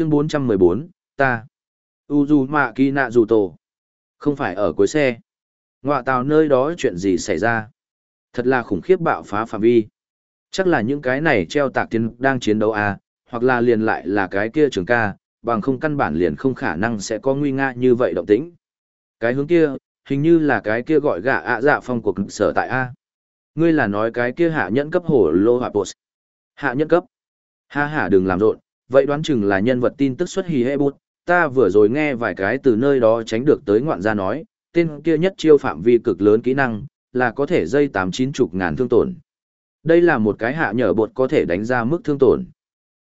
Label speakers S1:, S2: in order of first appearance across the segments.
S1: Chương 414, ta. U dù mạ kỳ nạ dù tổ. Không phải ở cuối xe. Ngoạ tàu nơi đó chuyện gì xảy ra? Thật là khủng khiếp bạo phá phạm vi. Chắc là những cái này treo tạc tiên đang chiến đấu à, hoặc là liền lại là cái kia trường ca, bằng không căn bản liền không khả năng sẽ có nguy nga như vậy động tĩnh. Cái hướng kia, hình như là cái kia gọi gạ ạ dạ phong cuộc sở tại A. Ngươi là nói cái kia hạ nhẫn cấp hổ lô hạ bột. Hạ nhẫn cấp. Ha ha đừng làm rộn, vậy đoán chừng là nhân vật tin tức xuất hì hệ bút. Ta vừa rồi nghe vài cái từ nơi đó tránh được tới ngoạn gia nói, tên kia nhất chiêu phạm vi cực lớn kỹ năng, là có thể dây tám chín chục ngàn thương tổn. Đây là một cái hạ nhở bột có thể đánh ra mức thương tổn.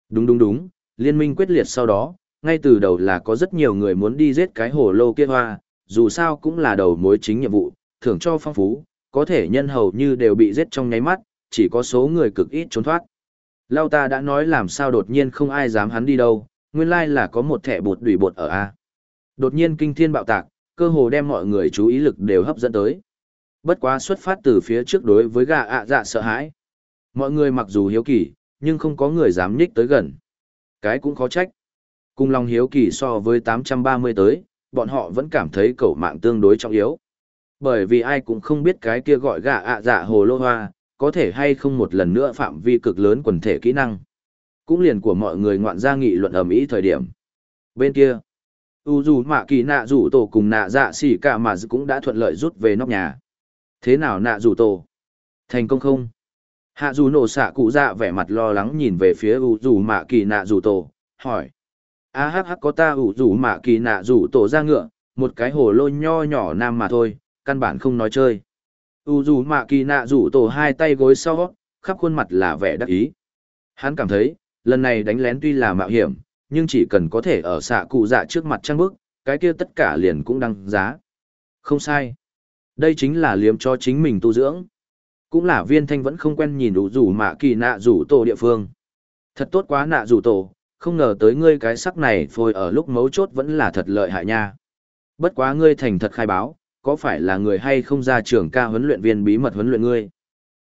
S1: Đúng đúng đúng, liên minh quyết liệt sau đó, ngay từ đầu là có rất nhiều người muốn đi giết cái hồ lô kia hoa, dù sao cũng là đầu mối chính nhiệm vụ, thưởng cho phong phú, có thể nhân hầu như đều bị giết trong nháy mắt, chỉ có số người cực ít trốn thoát. Lao ta đã nói làm sao đột nhiên không ai dám hắn đi đâu, nguyên lai là có một thẻ bột đùi bột ở A. Đột nhiên kinh thiên bạo tạc, cơ hồ đem mọi người chú ý lực đều hấp dẫn tới. Bất quá xuất phát từ phía trước đối với gà ạ dạ sợ hãi. Mọi người mặc dù hiếu kỳ, nhưng không có người dám nhích tới gần. Cái cũng khó trách. Cùng lòng hiếu kỳ so với 830 tới, bọn họ vẫn cảm thấy cẩu mạng tương đối trọng yếu. Bởi vì ai cũng không biết cái kia gọi gà ạ dạ hồ lô hoa, có thể hay không một lần nữa phạm vi cực lớn quần thể kỹ năng. Cũng liền của mọi người ngoạn ra nghị luận ầm ĩ thời điểm. Bên kia, u dù mạ kỳ nạ rủ tổ cùng nạ dạ xỉ cả mà cũng đã thuận lợi rút về nóc nhà. Thế nào nạ rủ tổ? Thành công không? Hạ dù nổ xạ cụ dạ vẻ mặt lo lắng nhìn về phía u dù mạ kỳ nạ rủ tổ, hỏi a hắc hắc có ta u rủ mạ kỳ nạ rủ tổ ra ngựa một cái hồ lô nho nhỏ nam mà thôi căn bản không nói chơi u dù mạ kỳ nạ rủ tổ hai tay gối sau khắp khuôn mặt là vẻ đắc ý. Hắn cảm thấy lần này đánh lén tuy là mạo hiểm nhưng chỉ cần có thể ở xạ cụ dạ trước mặt trăng bức cái kia tất cả liền cũng đăng giá. Không sai. Đây chính là liếm cho chính mình tu dưỡng. Cũng là viên thanh vẫn không quen nhìn đủ rủ mạ kỳ nạ rủ tổ địa phương. Thật tốt quá nạ rủ tổ không ngờ tới ngươi cái sắc này phôi ở lúc mấu chốt vẫn là thật lợi hại nha. Bất quá ngươi thành thật khai báo, có phải là người hay không ra trường ca huấn luyện viên bí mật huấn luyện ngươi?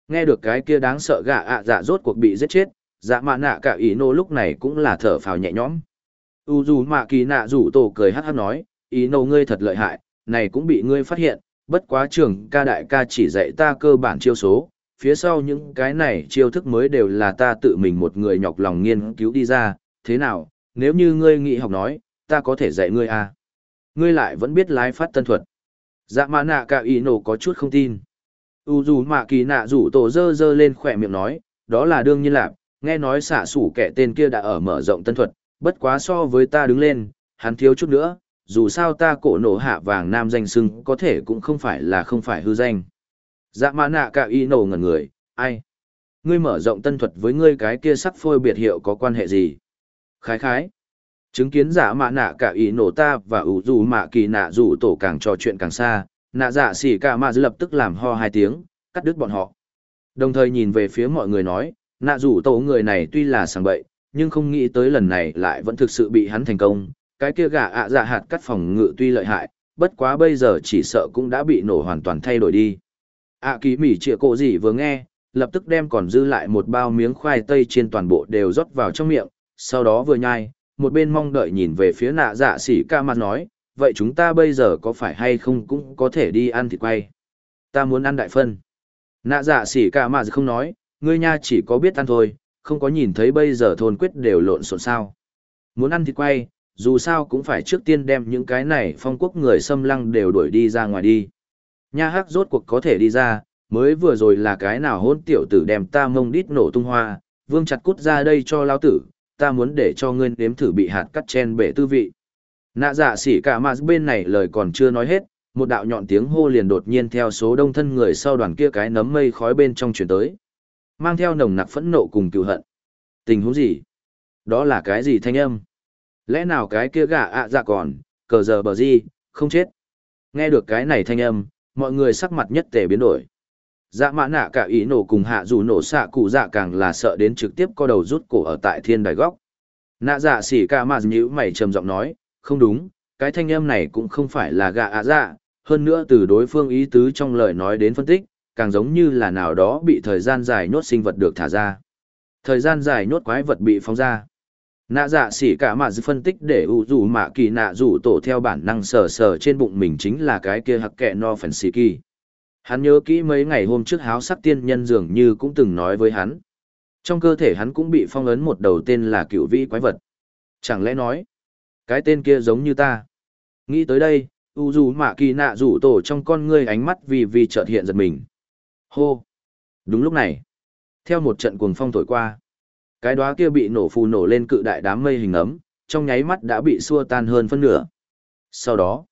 S1: Nghe được cái kia đáng sợ gạ ạ dạ rốt cuộc bị giết chết, dạ mạ nạ cả ý nô lúc này cũng là thở phào nhẹ nhõm. U dù mạ kỳ nạ rủ tổ cười hát hát nói, ý nô ngươi thật lợi hại, này cũng bị ngươi phát hiện, bất quá trường ca đại ca chỉ dạy ta cơ bản chiêu số, phía sau những cái này chiêu thức mới đều là ta tự mình một người nhọc lòng nghiên cứu đi ra, thế nào, nếu như ngươi nghĩ học nói, ta có thể dạy ngươi à. Ngươi lại vẫn biết lái phát tân thuật. Dạ mã nạ cả ý nổ có chút không tin. U dù mạ kỳ nạ rủ tổ dơ dơ lên khỏe miệng nói, đó là đương nhiên lạp nghe nói xả sủ kẻ tên kia đã ở mở rộng tân thuật, bất quá so với ta đứng lên, hắn thiếu chút nữa, dù sao ta cổ nổ hạ vàng nam danh sưng có thể cũng không phải là không phải hư danh. Dạ mã nạ cả ý nổ ngẩn người, ai? Ngươi mở rộng tân thuật với ngươi cái kia sắc phôi biệt hiệu có quan hệ gì? Khái khái. Chứng kiến giả mạ nạ cả ý nổ ta và ủ dù mạ kỳ nạ dù tổ càng trò chuyện càng xa, nạ dạ xỉ cả mạ lập tức làm ho hai tiếng, cắt đứt bọn họ. Đồng thời nhìn về phía mọi người nói, nạ dù tổ người này tuy là sàng bậy, nhưng không nghĩ tới lần này lại vẫn thực sự bị hắn thành công. Cái kia gà ạ dạ hạt cắt phòng ngự tuy lợi hại, bất quá bây giờ chỉ sợ cũng đã bị nổ hoàn toàn thay đổi đi. ạ kỳ mỉ trịa cổ gì vừa nghe, lập tức đem còn dư lại một bao miếng khoai tây trên toàn bộ đều rót vào trong miệng, sau đó vừa nhai, một bên mong đợi nhìn về phía nạ dạ xỉ ca mặt nói, vậy chúng ta bây giờ có phải hay không cũng có thể đi ăn thịt quay. Ta muốn ăn đại phân. Nạ dạ xỉ ca mặt không nói, ngươi nha chỉ có biết ăn thôi, không có nhìn thấy bây giờ thôn quyết đều lộn xộn sao. Muốn ăn thịt quay, dù sao cũng phải trước tiên đem những cái này phong quốc người xâm lăng đều đuổi đi ra ngoài đi. Nha hắc rốt cuộc có thể đi ra, mới vừa rồi là cái nào hôn tiểu tử đem ta mông đít nổ tung hoa, vương chặt cút ra đây cho lao tử, ta muốn để cho ngươi nếm thử bị hạt cắt chen bể tư vị. Nạ dạ xỉ cả mà bên này lời còn chưa nói hết, một đạo nhọn tiếng hô liền đột nhiên theo số đông thân người sau đoàn kia cái nấm mây khói bên trong chuyển tới. Mang theo nồng nặc phẫn nộ cùng cựu hận. Tình huống gì? Đó là cái gì thanh âm? Lẽ nào cái kia gà ạ dạ còn, cờ giờ bờ gì, không chết? Nghe được cái này thanh âm, mọi người sắc mặt nhất tề biến đổi dạ mã nạ cả ý nổ cùng hạ dù nổ xạ cụ dạ càng là sợ đến trực tiếp co đầu rút cổ ở tại thiên đài góc. Nạ dạ xỉ ca mà nhữ mày trầm giọng nói, không đúng, cái thanh âm này cũng không phải là gạ ạ dạ. Hơn nữa từ đối phương ý tứ trong lời nói đến phân tích, càng giống như là nào đó bị thời gian dài nhốt sinh vật được thả ra. Thời gian dài nhốt quái vật bị phóng ra. Nạ dạ xỉ cả mà dư phân tích để ủ dù mạ kỳ nạ rủ tổ theo bản năng sờ sờ trên bụng mình chính là cái kia hặc kẹ no phần xì kỳ hắn nhớ kỹ mấy ngày hôm trước háo sắc tiên nhân dường như cũng từng nói với hắn. Trong cơ thể hắn cũng bị phong ấn một đầu tên là cựu vĩ quái vật. Chẳng lẽ nói cái tên kia giống như ta? Nghĩ tới đây u dù mạ kỳ nạ rủ tổ trong con ngươi ánh mắt vì vì chợt hiện giật mình. Hô! Đúng lúc này theo một trận cuồng phong thổi qua cái đóa kia bị nổ phù nổ lên cự đại đám mây hình ấm, trong nháy mắt đã bị xua tan hơn phân nửa. Sau đó,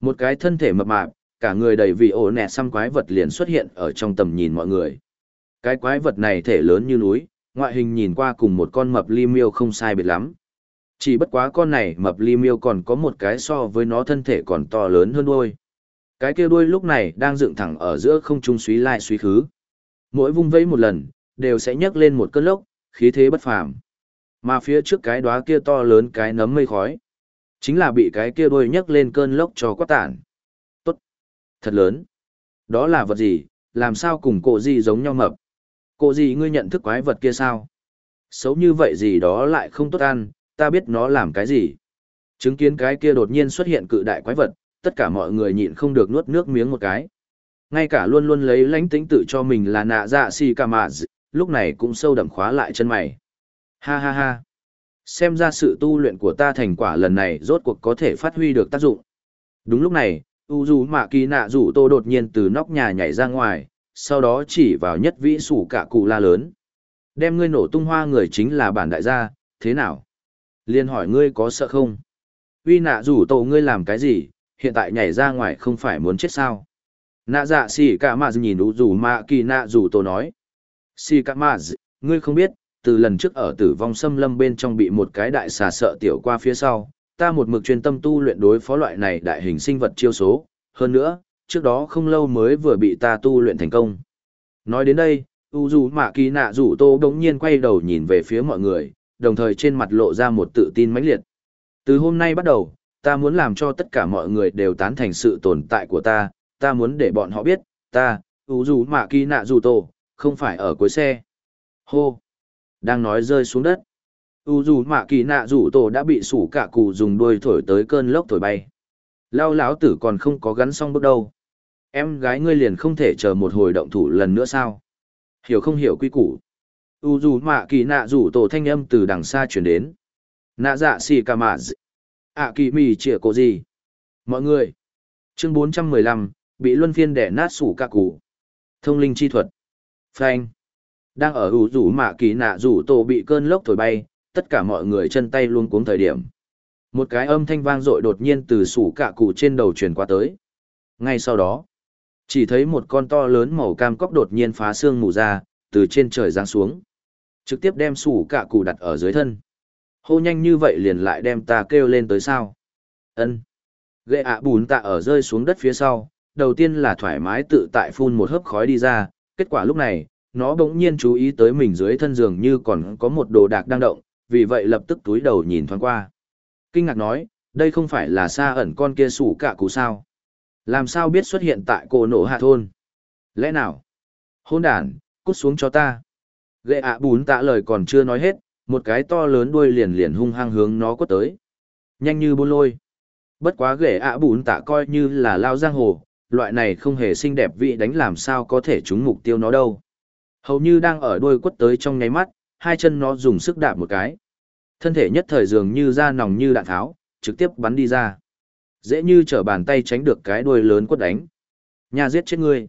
S1: một cái thân thể mập mạp, cả người đầy vị ổ nẹ xăm quái vật liền xuất hiện ở trong tầm nhìn mọi người. Cái quái vật này thể lớn như núi, ngoại hình nhìn qua cùng một con mập ly miêu không sai biệt lắm. Chỉ bất quá con này mập ly miêu còn có một cái so với nó thân thể còn to lớn hơn đôi. Cái kia đuôi lúc này đang dựng thẳng ở giữa không trung suý lại suý khứ. Mỗi vung vẫy một lần, đều sẽ nhấc lên một cơn lốc, khí thế bất phàm. Mà phía trước cái đóa kia to lớn cái nấm mây khói, chính là bị cái kia đuôi nhấc lên cơn lốc cho quát tản. Thật lớn. Đó là vật gì, làm sao cùng cổ gì giống nhau mập? Cổ gì ngươi nhận thức quái vật kia sao? Xấu như vậy gì đó lại không tốt ăn, ta biết nó làm cái gì. Chứng kiến cái kia đột nhiên xuất hiện cự đại quái vật, tất cả mọi người nhịn không được nuốt nước miếng một cái. Ngay cả luôn luôn lấy lãnh tính tự cho mình là nạ dạ si cả mạ lúc này cũng sâu đậm khóa lại chân mày. Ha ha ha. Xem ra sự tu luyện của ta thành quả lần này rốt cuộc có thể phát huy được tác dụng. Đúng lúc này, u dù mạ kỳ nạ rủ tô đột nhiên từ nóc nhà nhảy ra ngoài, sau đó chỉ vào nhất vĩ sủ cả cụ la lớn. Đem ngươi nổ tung hoa người chính là bản đại gia, thế nào? Liên hỏi ngươi có sợ không? Uy nạ rủ tô ngươi làm cái gì, hiện tại nhảy ra ngoài không phải muốn chết sao? Nạ dạ xì cả mà nhìn u dù mạ kỳ nạ rủ tô nói. xì cả Kamaz, ngươi không biết, từ lần trước ở tử vong xâm lâm bên trong bị một cái đại xà sợ tiểu qua phía sau, ta một mực chuyên tâm tu luyện đối phó loại này đại hình sinh vật chiêu số, hơn nữa, trước đó không lâu mới vừa bị ta tu luyện thành công. Nói đến đây, U dù mạ kỳ nạ rủ tô đống nhiên quay đầu nhìn về phía mọi người, đồng thời trên mặt lộ ra một tự tin mãnh liệt. Từ hôm nay bắt đầu, ta muốn làm cho tất cả mọi người đều tán thành sự tồn tại của ta, ta muốn để bọn họ biết, ta, U dù mạ kỳ nạ rủ tô, không phải ở cuối xe. Hô! Đang nói rơi xuống đất. U dù mạ kỳ nạ rủ tổ đã bị sủ cả cụ dùng đuôi thổi tới cơn lốc thổi bay. Lao lão tử còn không có gắn xong bước đâu. Em gái ngươi liền không thể chờ một hồi động thủ lần nữa sao? Hiểu không hiểu quy củ? U dù mạ kỳ nạ rủ tổ thanh âm từ đằng xa chuyển đến. Nạ dạ xì ca mạ dị. ạ kỳ mì chĩa cổ gì? Mọi người! Chương 415, bị luân phiên đẻ nát sủ cả cụ. Thông linh chi thuật. Phanh. Đang ở ủ rủ mạ kỳ nạ rủ tổ bị cơn lốc thổi bay, tất cả mọi người chân tay luôn cuống thời điểm. Một cái âm thanh vang dội đột nhiên từ sủ cạ cụ trên đầu truyền qua tới. Ngay sau đó, chỉ thấy một con to lớn màu cam cóc đột nhiên phá xương mù ra, từ trên trời giáng xuống. Trực tiếp đem sủ cạ cụ đặt ở dưới thân. Hô nhanh như vậy liền lại đem ta kêu lên tới sao. ân Gệ ạ bùn tạ ở rơi xuống đất phía sau, đầu tiên là thoải mái tự tại phun một hớp khói đi ra, kết quả lúc này, nó bỗng nhiên chú ý tới mình dưới thân giường như còn có một đồ đạc đang động, vì vậy lập tức túi đầu nhìn thoáng qua. Kinh ngạc nói, đây không phải là xa ẩn con kia sủ cả cụ sao. Làm sao biết xuất hiện tại cổ nổ hạ thôn? Lẽ nào? Hôn đàn, cút xuống cho ta. Gệ ạ bún tạ lời còn chưa nói hết, một cái to lớn đuôi liền liền hung hăng hướng nó quất tới. Nhanh như buôn lôi. Bất quá gệ ạ bún tạ coi như là lao giang hồ, loại này không hề xinh đẹp vị đánh làm sao có thể trúng mục tiêu nó đâu. Hầu như đang ở đuôi quất tới trong nháy mắt, hai chân nó dùng sức đạp một cái. Thân thể nhất thời dường như da nòng như đạn tháo, trực tiếp bắn đi ra. Dễ như trở bàn tay tránh được cái đuôi lớn quất đánh. Nhà giết chết ngươi.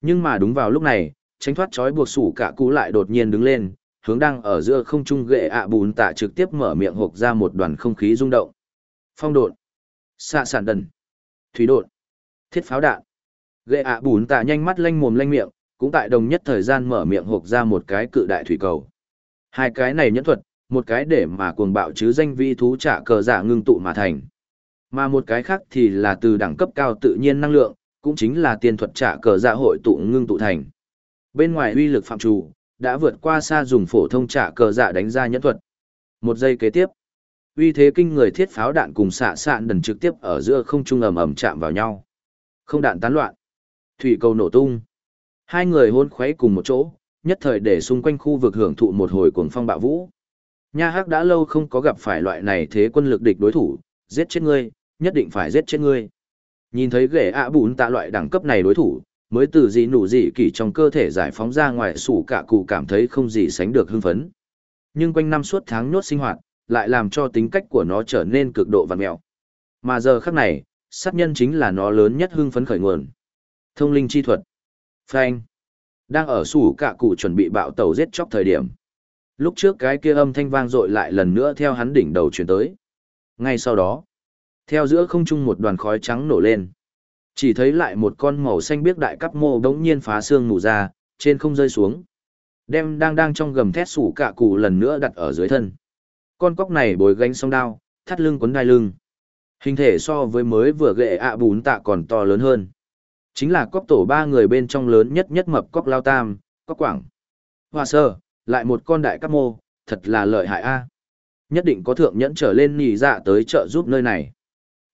S1: Nhưng mà đúng vào lúc này, tránh thoát trói buộc sủ cả cú lại đột nhiên đứng lên, hướng đang ở giữa không trung ghệ ạ bùn tạ trực tiếp mở miệng hộp ra một đoàn không khí rung động. Phong độn, xạ sản đần, thủy độn, thiết pháo đạn. Ghệ ạ bùn tạ nhanh mắt lanh mồm lanh miệng, cũng tại đồng nhất thời gian mở miệng hộp ra một cái cự đại thủy cầu. Hai cái này nhẫn thuật, một cái để mà cuồng bạo chứ danh vi thú trả cờ giả ngưng tụ mà thành. Mà một cái khác thì là từ đẳng cấp cao tự nhiên năng lượng, cũng chính là tiên thuật trả cờ giả hội tụ ngưng tụ thành. Bên ngoài uy lực phạm chủ, đã vượt qua xa dùng phổ thông trả cờ giả đánh ra nhẫn thuật. Một giây kế tiếp, uy thế kinh người thiết pháo đạn cùng xạ sạn đần trực tiếp ở giữa không trung ầm ầm chạm vào nhau. Không đạn tán loạn, thủy cầu nổ tung. Hai người hôn khuấy cùng một chỗ, nhất thời để xung quanh khu vực hưởng thụ một hồi cuồng phong bạo vũ. Nha Hắc đã lâu không có gặp phải loại này thế quân lực địch đối thủ, giết chết ngươi, nhất định phải giết chết ngươi. Nhìn thấy ghẻ ạ bùn tạ loại đẳng cấp này đối thủ, mới từ gì nụ gì kỳ trong cơ thể giải phóng ra ngoài sủ cả cụ cảm thấy không gì sánh được hưng phấn. Nhưng quanh năm suốt tháng nhốt sinh hoạt, lại làm cho tính cách của nó trở nên cực độ vằn mẹo. Mà giờ khắc này, sát nhân chính là nó lớn nhất hưng phấn khởi nguồn. Thông linh chi thuật. Phanh. Đang ở sủ cả cụ chuẩn bị bạo tàu giết chóc thời điểm. Lúc trước cái kia âm thanh vang dội lại lần nữa theo hắn đỉnh đầu chuyển tới. Ngay sau đó, theo giữa không trung một đoàn khói trắng nổ lên. Chỉ thấy lại một con màu xanh biếc đại cấp mô đống nhiên phá xương ngủ ra, trên không rơi xuống. Đem đang đang trong gầm thét sủ cả cụ lần nữa đặt ở dưới thân. Con cóc này bồi gánh song đao, thắt lưng quấn đai lưng. Hình thể so với mới vừa ghệ ạ bún tạ còn to lớn hơn. Chính là cóc tổ ba người bên trong lớn nhất nhất mập cóc lao tam, cóc quảng. Hoa sơ, lại một con đại cấp mô, thật là lợi hại a. Nhất định có thượng nhẫn trở lên nhì dạ tới trợ giúp nơi này.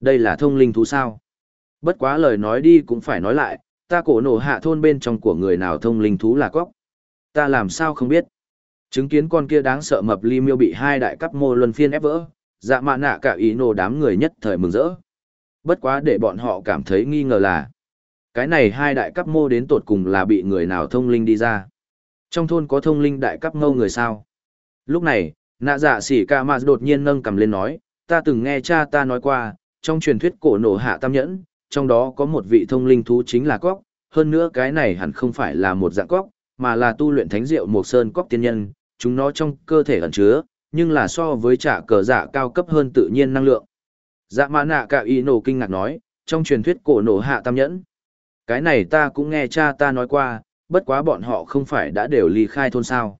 S1: Đây là thông linh thú sao? Bất quá lời nói đi cũng phải nói lại, ta cổ nổ hạ thôn bên trong của người nào thông linh thú là cóc. Ta làm sao không biết. Chứng kiến con kia đáng sợ mập ly miêu bị hai đại cấp mô luân phiên ép vỡ, dạ mạ nạ cả ý nổ đám người nhất thời mừng rỡ. Bất quá để bọn họ cảm thấy nghi ngờ là, cái này hai đại cấp mô đến tột cùng là bị người nào thông linh đi ra. Trong thôn có thông linh đại cấp ngâu người sao? Lúc này, nạ dạ xỉ ca mà đột nhiên nâng cầm lên nói, ta từng nghe cha ta nói qua, trong truyền thuyết cổ nổ hạ tam nhẫn, trong đó có một vị thông linh thú chính là cóc, hơn nữa cái này hẳn không phải là một dạng cóc, mà là tu luyện thánh diệu một sơn cóc tiên nhân, chúng nó trong cơ thể ẩn chứa, nhưng là so với trả cờ dạ cao cấp hơn tự nhiên năng lượng. Dạ mã nạ cả y nổ kinh ngạc nói, trong truyền thuyết cổ nổ hạ tam nhẫn. Cái này ta cũng nghe cha ta nói qua, bất quá bọn họ không phải đã đều ly khai thôn sao.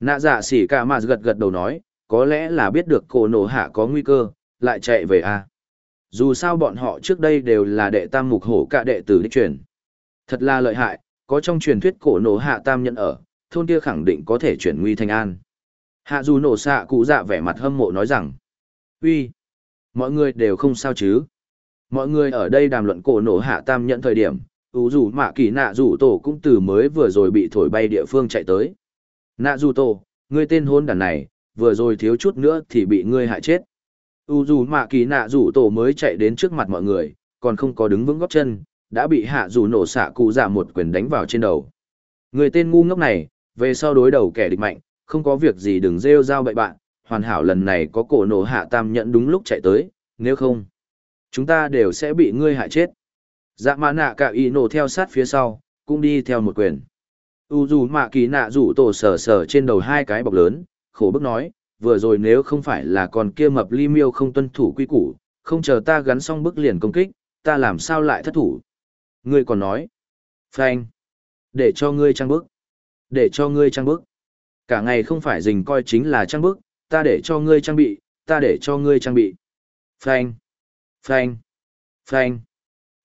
S1: Nạ dạ xỉ cả mà gật gật đầu nói, có lẽ là biết được cổ nổ hạ có nguy cơ, lại chạy về à. Dù sao bọn họ trước đây đều là đệ tam mục hổ cả đệ tử đích truyền. Thật là lợi hại, có trong truyền thuyết cổ nổ hạ tam nhận ở, thôn kia khẳng định có thể chuyển nguy thành an. Hạ dù nổ xạ cụ dạ vẻ mặt hâm mộ nói rằng, uy, mọi người đều không sao chứ. Mọi người ở đây đàm luận cổ nổ hạ tam nhận thời điểm, ủ rủ mạ kỳ nạ rủ tổ cũng từ mới vừa rồi bị thổi bay địa phương chạy tới. Nạ rủ tổ, ngươi tên hôn đàn này, vừa rồi thiếu chút nữa thì bị ngươi hại chết. U dù mạ kỳ nạ rủ tổ mới chạy đến trước mặt mọi người, còn không có đứng vững góc chân, đã bị hạ rủ nổ xạ cụ dạ một quyền đánh vào trên đầu. Người tên ngu ngốc này, về sau đối đầu kẻ địch mạnh, không có việc gì đừng rêu rao bậy bạn, hoàn hảo lần này có cổ nổ hạ tam nhận đúng lúc chạy tới, nếu không, chúng ta đều sẽ bị ngươi hại chết. Dạ mã nạ cả y nổ theo sát phía sau, cũng đi theo một quyền. U dù mạ kỳ nạ rủ tổ sờ sờ trên đầu hai cái bọc lớn, khổ bức nói, vừa rồi nếu không phải là còn kia mập ly miêu không tuân thủ quy củ, không chờ ta gắn xong bức liền công kích, ta làm sao lại thất thủ. Ngươi còn nói, Frank, để cho ngươi trang bức, để cho ngươi trang bức. Cả ngày không phải dình coi chính là trang bức, ta để cho ngươi trang bị, ta để cho ngươi trang bị. Frank, Frank, Frank.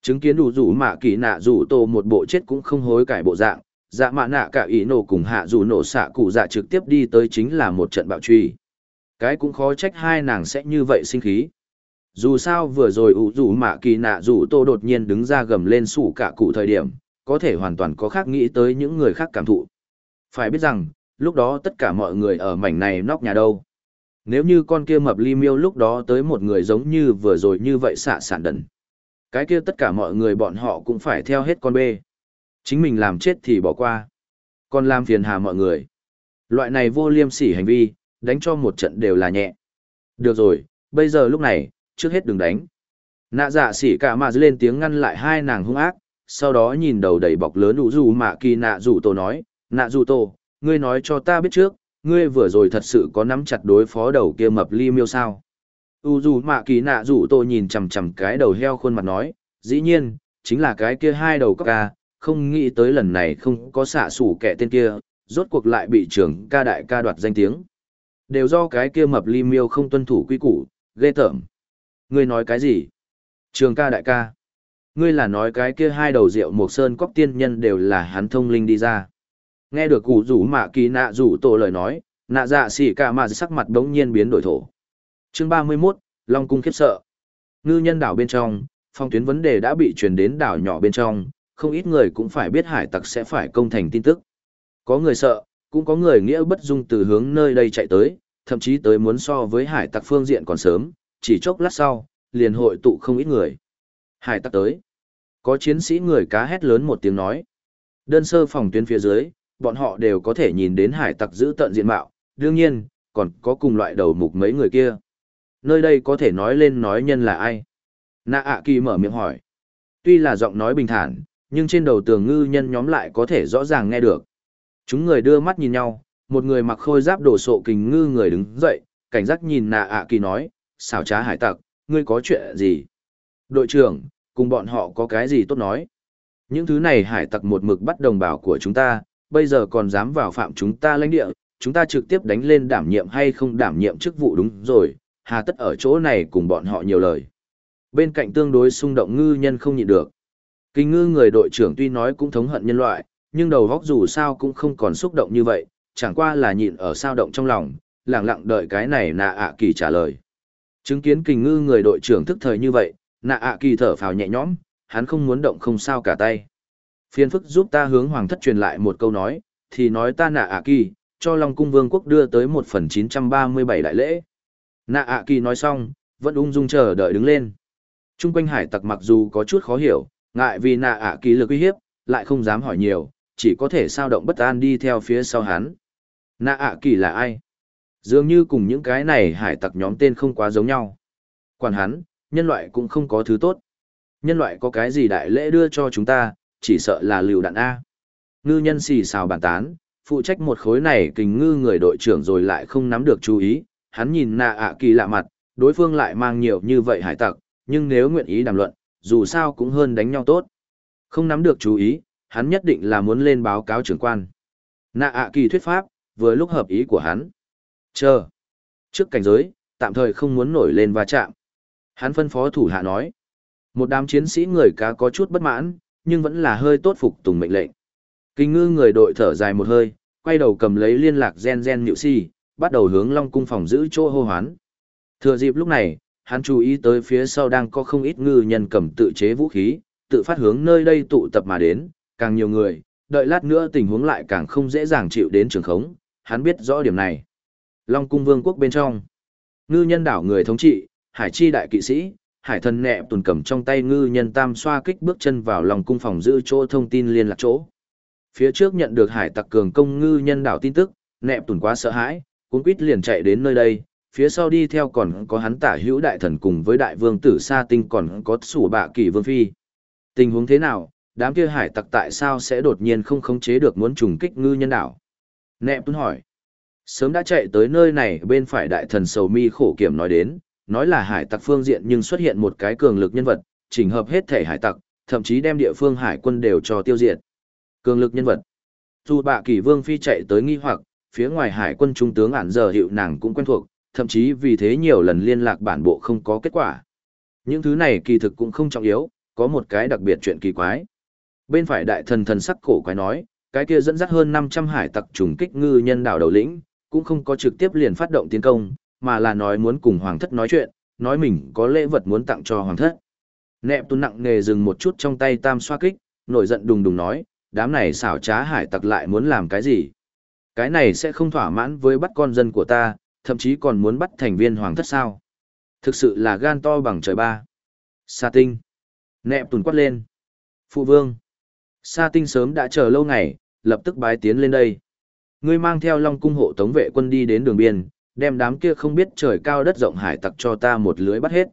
S1: Chứng kiến đủ rủ mạ kỳ nạ rủ tổ một bộ chết cũng không hối cải bộ dạng, dạ mạ nạ cả ý nổ cùng hạ dù nổ xạ cụ dạ trực tiếp đi tới chính là một trận bạo truy. Cái cũng khó trách hai nàng sẽ như vậy sinh khí. Dù sao vừa rồi ủ rủ mạ kỳ nạ rủ tô đột nhiên đứng ra gầm lên sủ cả cụ thời điểm, có thể hoàn toàn có khác nghĩ tới những người khác cảm thụ. Phải biết rằng, lúc đó tất cả mọi người ở mảnh này nóc nhà đâu. Nếu như con kia mập ly miêu lúc đó tới một người giống như vừa rồi như vậy xạ sản đần. Cái kia tất cả mọi người bọn họ cũng phải theo hết con bê. Chính mình làm chết thì bỏ qua. Còn làm phiền hà mọi người. Loại này vô liêm sỉ hành vi, đánh cho một trận đều là nhẹ. Được rồi, bây giờ lúc này, trước hết đừng đánh. Nạ dạ sỉ cả mà lên tiếng ngăn lại hai nàng hung ác, sau đó nhìn đầu đầy bọc lớn đủ dù mà kỳ nạ dù tổ nói, nạ dù tổ, ngươi nói cho ta biết trước, ngươi vừa rồi thật sự có nắm chặt đối phó đầu kia mập ly miêu sao. U dù mạ kỳ nạ dù tôi nhìn chằm chằm cái đầu heo khuôn mặt nói, dĩ nhiên, chính là cái kia hai đầu các ca, không nghĩ tới lần này không có xạ sủ kẻ tên kia, rốt cuộc lại bị trưởng ca đại ca đoạt danh tiếng. Đều do cái kia mập ly miêu không tuân thủ quy củ, ghê tởm. Ngươi nói cái gì? Trường ca đại ca. Ngươi là nói cái kia hai đầu rượu mộc sơn cóc tiên nhân đều là hắn thông linh đi ra. Nghe được cụ rủ mạ kỳ nạ rủ tổ lời nói, nạ dạ xỉ cả mà sắc mặt đống nhiên biến đổi thổ. Chương ba mươi 31, Long Cung khiếp sợ. Ngư nhân đảo bên trong, phong tuyến vấn đề đã bị truyền đến đảo nhỏ bên trong, không ít người cũng phải biết hải tặc sẽ phải công thành tin tức. Có người sợ, cũng có người nghĩa bất dung từ hướng nơi đây chạy tới, thậm chí tới muốn so với hải tặc phương diện còn sớm, chỉ chốc lát sau, liền hội tụ không ít người. Hải tặc tới. Có chiến sĩ người cá hét lớn một tiếng nói. Đơn sơ phòng tuyến phía dưới, bọn họ đều có thể nhìn đến hải tặc giữ tận diện mạo, đương nhiên, còn có cùng loại đầu mục mấy người kia. Nơi đây có thể nói lên nói nhân là ai? Nạ ạ kỳ mở miệng hỏi. Tuy là giọng nói bình thản, nhưng trên đầu tường ngư nhân nhóm lại có thể rõ ràng nghe được. Chúng người đưa mắt nhìn nhau, một người mặc khôi giáp đổ sộ kình ngư người đứng dậy, cảnh giác nhìn nạ ạ kỳ nói, xảo trá hải tặc, ngươi có chuyện gì? Đội trưởng, cùng bọn họ có cái gì tốt nói? Những thứ này hải tặc một mực bắt đồng bào của chúng ta, bây giờ còn dám vào phạm chúng ta lãnh địa, chúng ta trực tiếp đánh lên đảm nhiệm hay không đảm nhiệm chức vụ đúng rồi, hà tất ở chỗ này cùng bọn họ nhiều lời. Bên cạnh tương đối xung động ngư nhân không nhịn được. Kinh ngư người đội trưởng tuy nói cũng thống hận nhân loại, nhưng đầu góc dù sao cũng không còn xúc động như vậy, chẳng qua là nhịn ở sao động trong lòng, lặng lặng đợi cái này nạ ạ kỳ trả lời. Chứng kiến kình ngư người đội trưởng thức thời như vậy, nạ ạ kỳ thở phào nhẹ nhõm, hắn không muốn động không sao cả tay. Phiên phức giúp ta hướng hoàng thất truyền lại một câu nói, thì nói ta nạ ạ kỳ, cho Long Cung Vương quốc đưa tới một phần 937 đại lễ. Nạ ạ kỳ nói xong, vẫn ung dung chờ đợi đứng lên. Trung quanh hải tặc mặc dù có chút khó hiểu, ngại vì nạ ạ kỳ lực uy hiếp, lại không dám hỏi nhiều, chỉ có thể sao động bất an đi theo phía sau hắn. Nạ ạ kỳ là ai? Dường như cùng những cái này hải tặc nhóm tên không quá giống nhau. Quản hắn, nhân loại cũng không có thứ tốt. Nhân loại có cái gì đại lễ đưa cho chúng ta, chỉ sợ là liều đạn A. Ngư nhân xì xào bàn tán, phụ trách một khối này kình ngư người đội trưởng rồi lại không nắm được chú ý, hắn nhìn nạ ạ kỳ lạ mặt, đối phương lại mang nhiều như vậy hải tặc, nhưng nếu nguyện ý đàm luận, dù sao cũng hơn đánh nhau tốt. Không nắm được chú ý, hắn nhất định là muốn lên báo cáo trưởng quan. Nạ ạ kỳ thuyết pháp, với lúc hợp ý của hắn. Chờ. Trước cảnh giới, tạm thời không muốn nổi lên va chạm. Hắn phân phó thủ hạ nói. Một đám chiến sĩ người cá có chút bất mãn, nhưng vẫn là hơi tốt phục tùng mệnh lệnh. Kinh ngư người đội thở dài một hơi, quay đầu cầm lấy liên lạc gen gen nhịu si, bắt đầu hướng Long cung phòng giữ chỗ hô hoán. Thừa dịp lúc này, hắn chú ý tới phía sau đang có không ít ngư nhân cầm tự chế vũ khí, tự phát hướng nơi đây tụ tập mà đến, càng nhiều người, đợi lát nữa tình huống lại càng không dễ dàng chịu đến trường khống, hắn biết rõ điểm này. Long cung vương quốc bên trong, ngư nhân đảo người thống trị, hải chi đại kỵ sĩ, hải thần nẹ tuần cầm trong tay ngư nhân tam xoa kích bước chân vào lòng cung phòng giữ chỗ thông tin liên lạc chỗ. Phía trước nhận được hải tặc cường công ngư nhân đảo tin tức, nẹ tuần quá sợ hãi, cuốn quýt liền chạy đến nơi đây, phía sau đi theo còn có hắn tả hữu đại thần cùng với đại vương tử sa tinh còn có sủ bạ kỳ vương phi. Tình huống thế nào, đám kia hải tặc tại sao sẽ đột nhiên không khống chế được muốn trùng kích ngư nhân đảo? Nẹp tuấn hỏi. Sớm đã chạy tới nơi này bên phải đại thần sầu mi khổ kiểm nói đến, nói là hải tặc phương diện nhưng xuất hiện một cái cường lực nhân vật, chỉnh hợp hết thể hải tặc, thậm chí đem địa phương hải quân đều cho tiêu diệt. Cường lực nhân vật. Dù bạ kỳ vương phi chạy tới nghi hoặc, phía ngoài hải quân trung tướng ản giờ hiệu nàng cũng quen thuộc, thậm chí vì thế nhiều lần liên lạc bản bộ không có kết quả. Những thứ này kỳ thực cũng không trọng yếu, có một cái đặc biệt chuyện kỳ quái. Bên phải đại thần thần sắc cổ quái nói, cái kia dẫn dắt hơn 500 hải tặc trùng kích ngư nhân đảo đầu lĩnh, cũng không có trực tiếp liền phát động tiến công, mà là nói muốn cùng hoàng thất nói chuyện, nói mình có lễ vật muốn tặng cho hoàng thất. Nẹp tu nặng nề dừng một chút trong tay tam xoa kích, nổi giận đùng đùng nói, đám này xảo trá hải tặc lại muốn làm cái gì? Cái này sẽ không thỏa mãn với bắt con dân của ta, thậm chí còn muốn bắt thành viên hoàng thất sao. Thực sự là gan to bằng trời ba. Sa tinh. Nẹp tùn quát lên. Phụ vương. Sa tinh sớm đã chờ lâu ngày, lập tức bái tiến lên đây. Ngươi mang theo long cung hộ tống vệ quân đi đến đường biên, đem đám kia không biết trời cao đất rộng hải tặc cho ta một lưới bắt hết.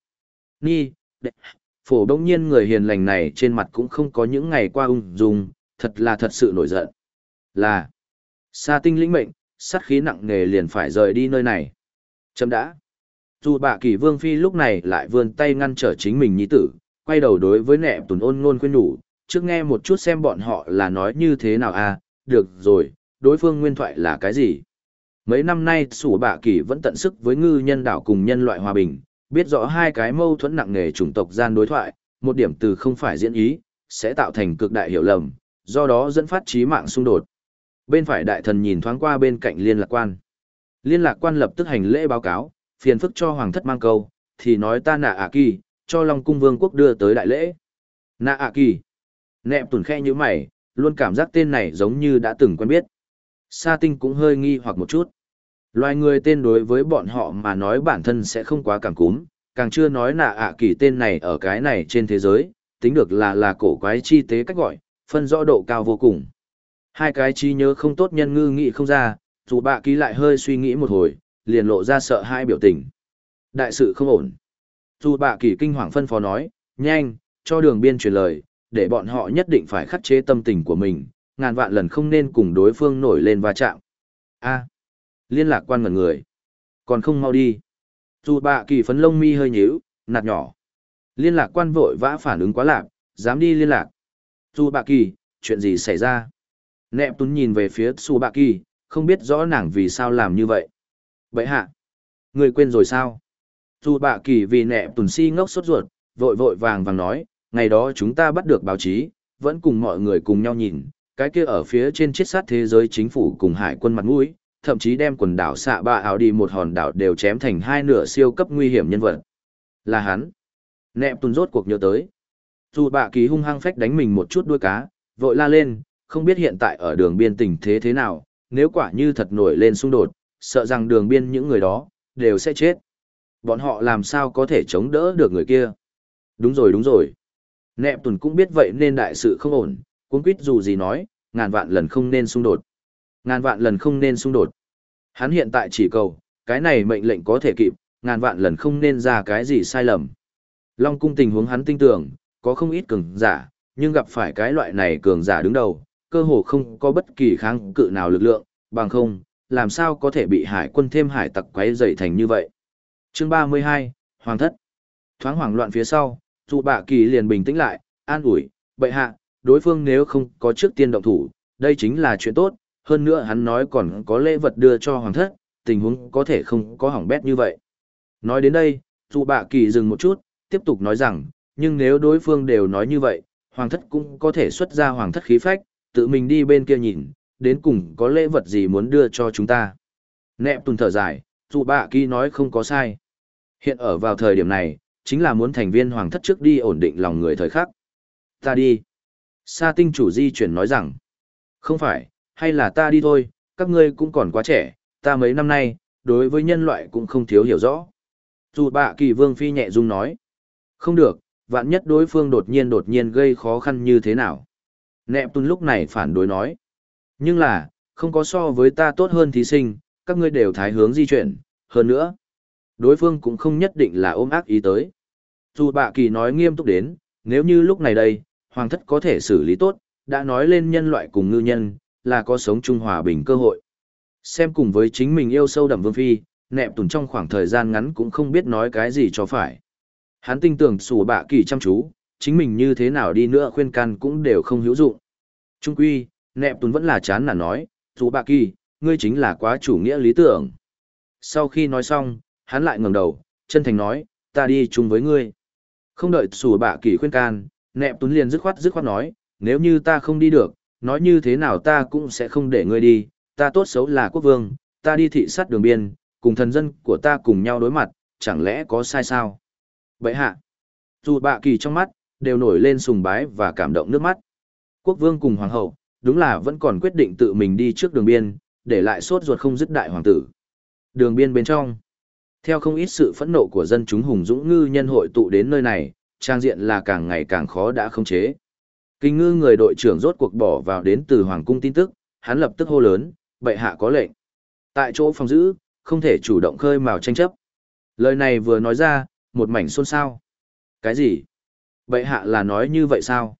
S1: Ni, đệ, phổ đông nhiên người hiền lành này trên mặt cũng không có những ngày qua ung dung, thật là thật sự nổi giận. Là, sa tinh lĩnh mệnh, sát khí nặng nề liền phải rời đi nơi này. Chấm đã. Dù bạ kỳ vương phi lúc này lại vươn tay ngăn trở chính mình nhi tử, quay đầu đối với nẹ tùn ôn ngôn khuyên nhủ, trước nghe một chút xem bọn họ là nói như thế nào à, được rồi, đối phương nguyên thoại là cái gì. Mấy năm nay sủ bạ kỳ vẫn tận sức với ngư nhân đảo cùng nhân loại hòa bình, biết rõ hai cái mâu thuẫn nặng nề chủng tộc gian đối thoại, một điểm từ không phải diễn ý, sẽ tạo thành cực đại hiểu lầm, do đó dẫn phát trí mạng xung đột. Bên phải đại thần nhìn thoáng qua bên cạnh liên lạc quan. Liên lạc quan lập tức hành lễ báo cáo, phiền phức cho hoàng thất mang câu, thì nói ta nạ ạ kỳ, cho Long Cung Vương quốc đưa tới đại lễ. Nạ ạ kỳ. Nẹp tùn khe như mày, luôn cảm giác tên này giống như đã từng quen biết. Sa tinh cũng hơi nghi hoặc một chút. Loài người tên đối với bọn họ mà nói bản thân sẽ không quá cảm cúm, càng chưa nói nạ ạ kỳ tên này ở cái này trên thế giới, tính được là là cổ quái chi tế cách gọi, phân rõ độ cao vô cùng. Hai cái trí nhớ không tốt nhân ngư nghĩ không ra, dù bạ ký lại hơi suy nghĩ một hồi, liền lộ ra sợ hai biểu tình. Đại sự không ổn. Dù bạ kỳ kinh hoàng phân phó nói, nhanh, cho đường biên truyền lời, để bọn họ nhất định phải khắc chế tâm tình của mình, ngàn vạn lần không nên cùng đối phương nổi lên va chạm. A, à, liên lạc quan ngẩn người. Còn không mau đi. Dù bạ kỳ phấn lông mi hơi nhíu, nạt nhỏ. Liên lạc quan vội vã phản ứng quá lạc, dám đi liên lạc. Dù bạ kỳ, chuyện gì xảy ra? Nẹp tún nhìn về phía Su bạ kỳ, không biết rõ nàng vì sao làm như vậy. Vậy hạ, người quên rồi sao? Dù bạ kỳ vì nẹp tún si ngốc sốt ruột, vội vội vàng vàng nói, ngày đó chúng ta bắt được báo chí, vẫn cùng mọi người cùng nhau nhìn, cái kia ở phía trên chiết sát thế giới chính phủ cùng hải quân mặt mũi, thậm chí đem quần đảo xạ ba áo đi một hòn đảo đều chém thành hai nửa siêu cấp nguy hiểm nhân vật. Là hắn. Nẹp tùn rốt cuộc nhớ tới. Dù bạ kỳ hung hăng phách đánh mình một chút đuôi cá, vội la lên, không biết hiện tại ở đường biên tình thế thế nào, nếu quả như thật nổi lên xung đột, sợ rằng đường biên những người đó, đều sẽ chết. Bọn họ làm sao có thể chống đỡ được người kia. Đúng rồi đúng rồi. Nẹp Tuần cũng biết vậy nên đại sự không ổn, cuốn quýt dù gì nói, ngàn vạn lần không nên xung đột. Ngàn vạn lần không nên xung đột. Hắn hiện tại chỉ cầu, cái này mệnh lệnh có thể kịp, ngàn vạn lần không nên ra cái gì sai lầm. Long cung tình huống hắn tin tưởng, có không ít cường giả, nhưng gặp phải cái loại này cường giả đứng đầu, cơ hồ không có bất kỳ kháng cự nào lực lượng, bằng không, làm sao có thể bị hải quân thêm hải tặc quấy dày thành như vậy. Chương 32, Hoàng thất. Thoáng hoảng loạn phía sau, dù bạ kỳ liền bình tĩnh lại, an ủi, bệ hạ, đối phương nếu không có trước tiên động thủ, đây chính là chuyện tốt, hơn nữa hắn nói còn có lễ vật đưa cho hoàng thất, tình huống có thể không có hỏng bét như vậy. Nói đến đây, dù bạ kỳ dừng một chút, tiếp tục nói rằng, nhưng nếu đối phương đều nói như vậy, hoàng thất cũng có thể xuất ra hoàng thất khí phách, tự mình đi bên kia nhìn, đến cùng có lễ vật gì muốn đưa cho chúng ta. Nẹp tùn thở dài, dù bạ kỳ nói không có sai. Hiện ở vào thời điểm này, chính là muốn thành viên hoàng thất trước đi ổn định lòng người thời khắc. Ta đi. Sa tinh chủ di chuyển nói rằng, không phải, hay là ta đi thôi, các ngươi cũng còn quá trẻ, ta mấy năm nay, đối với nhân loại cũng không thiếu hiểu rõ. Dù bạ kỳ vương phi nhẹ dung nói, không được, vạn nhất đối phương đột nhiên đột nhiên gây khó khăn như thế nào. Nẹp tuân lúc này phản đối nói, nhưng là, không có so với ta tốt hơn thí sinh, các ngươi đều thái hướng di chuyển, hơn nữa. Đối phương cũng không nhất định là ôm ác ý tới. Dù bạ kỳ nói nghiêm túc đến, nếu như lúc này đây, hoàng thất có thể xử lý tốt, đã nói lên nhân loại cùng ngư nhân, là có sống chung hòa bình cơ hội. Xem cùng với chính mình yêu sâu đậm vương phi, nẹp tùn trong khoảng thời gian ngắn cũng không biết nói cái gì cho phải. Hắn tin tưởng sủ bạ kỳ chăm chú, chính mình như thế nào đi nữa khuyên can cũng đều không hữu dụng. Trung quy, nẹp tùn vẫn là chán nản nói, dù bà kỳ, ngươi chính là quá chủ nghĩa lý tưởng. Sau khi nói xong, hắn lại ngẩng đầu, chân thành nói, ta đi chung với ngươi. Không đợi sủ bạ kỳ khuyên can, nẹp tuấn liền dứt khoát dứt khoát nói, nếu như ta không đi được, nói như thế nào ta cũng sẽ không để ngươi đi, ta tốt xấu là quốc vương, ta đi thị sát đường biên, cùng thần dân của ta cùng nhau đối mặt, chẳng lẽ có sai sao? Vậy hạ, dù bạ kỳ trong mắt, đều nổi lên sùng bái và cảm động nước mắt. Quốc vương cùng hoàng hậu, đúng là vẫn còn quyết định tự mình đi trước đường biên, để lại sốt ruột không dứt đại hoàng tử. Đường biên bên trong, theo không ít sự phẫn nộ của dân chúng hùng dũng ngư nhân hội tụ đến nơi này, trang diện là càng ngày càng khó đã không chế. Kinh ngư người đội trưởng rốt cuộc bỏ vào đến từ Hoàng cung tin tức, hắn lập tức hô lớn, bệ hạ có lệnh. Tại chỗ phòng giữ, không thể chủ động khơi mào tranh chấp. Lời này vừa nói ra, một mảnh xôn xao. Cái gì? Bệ hạ là nói như vậy sao?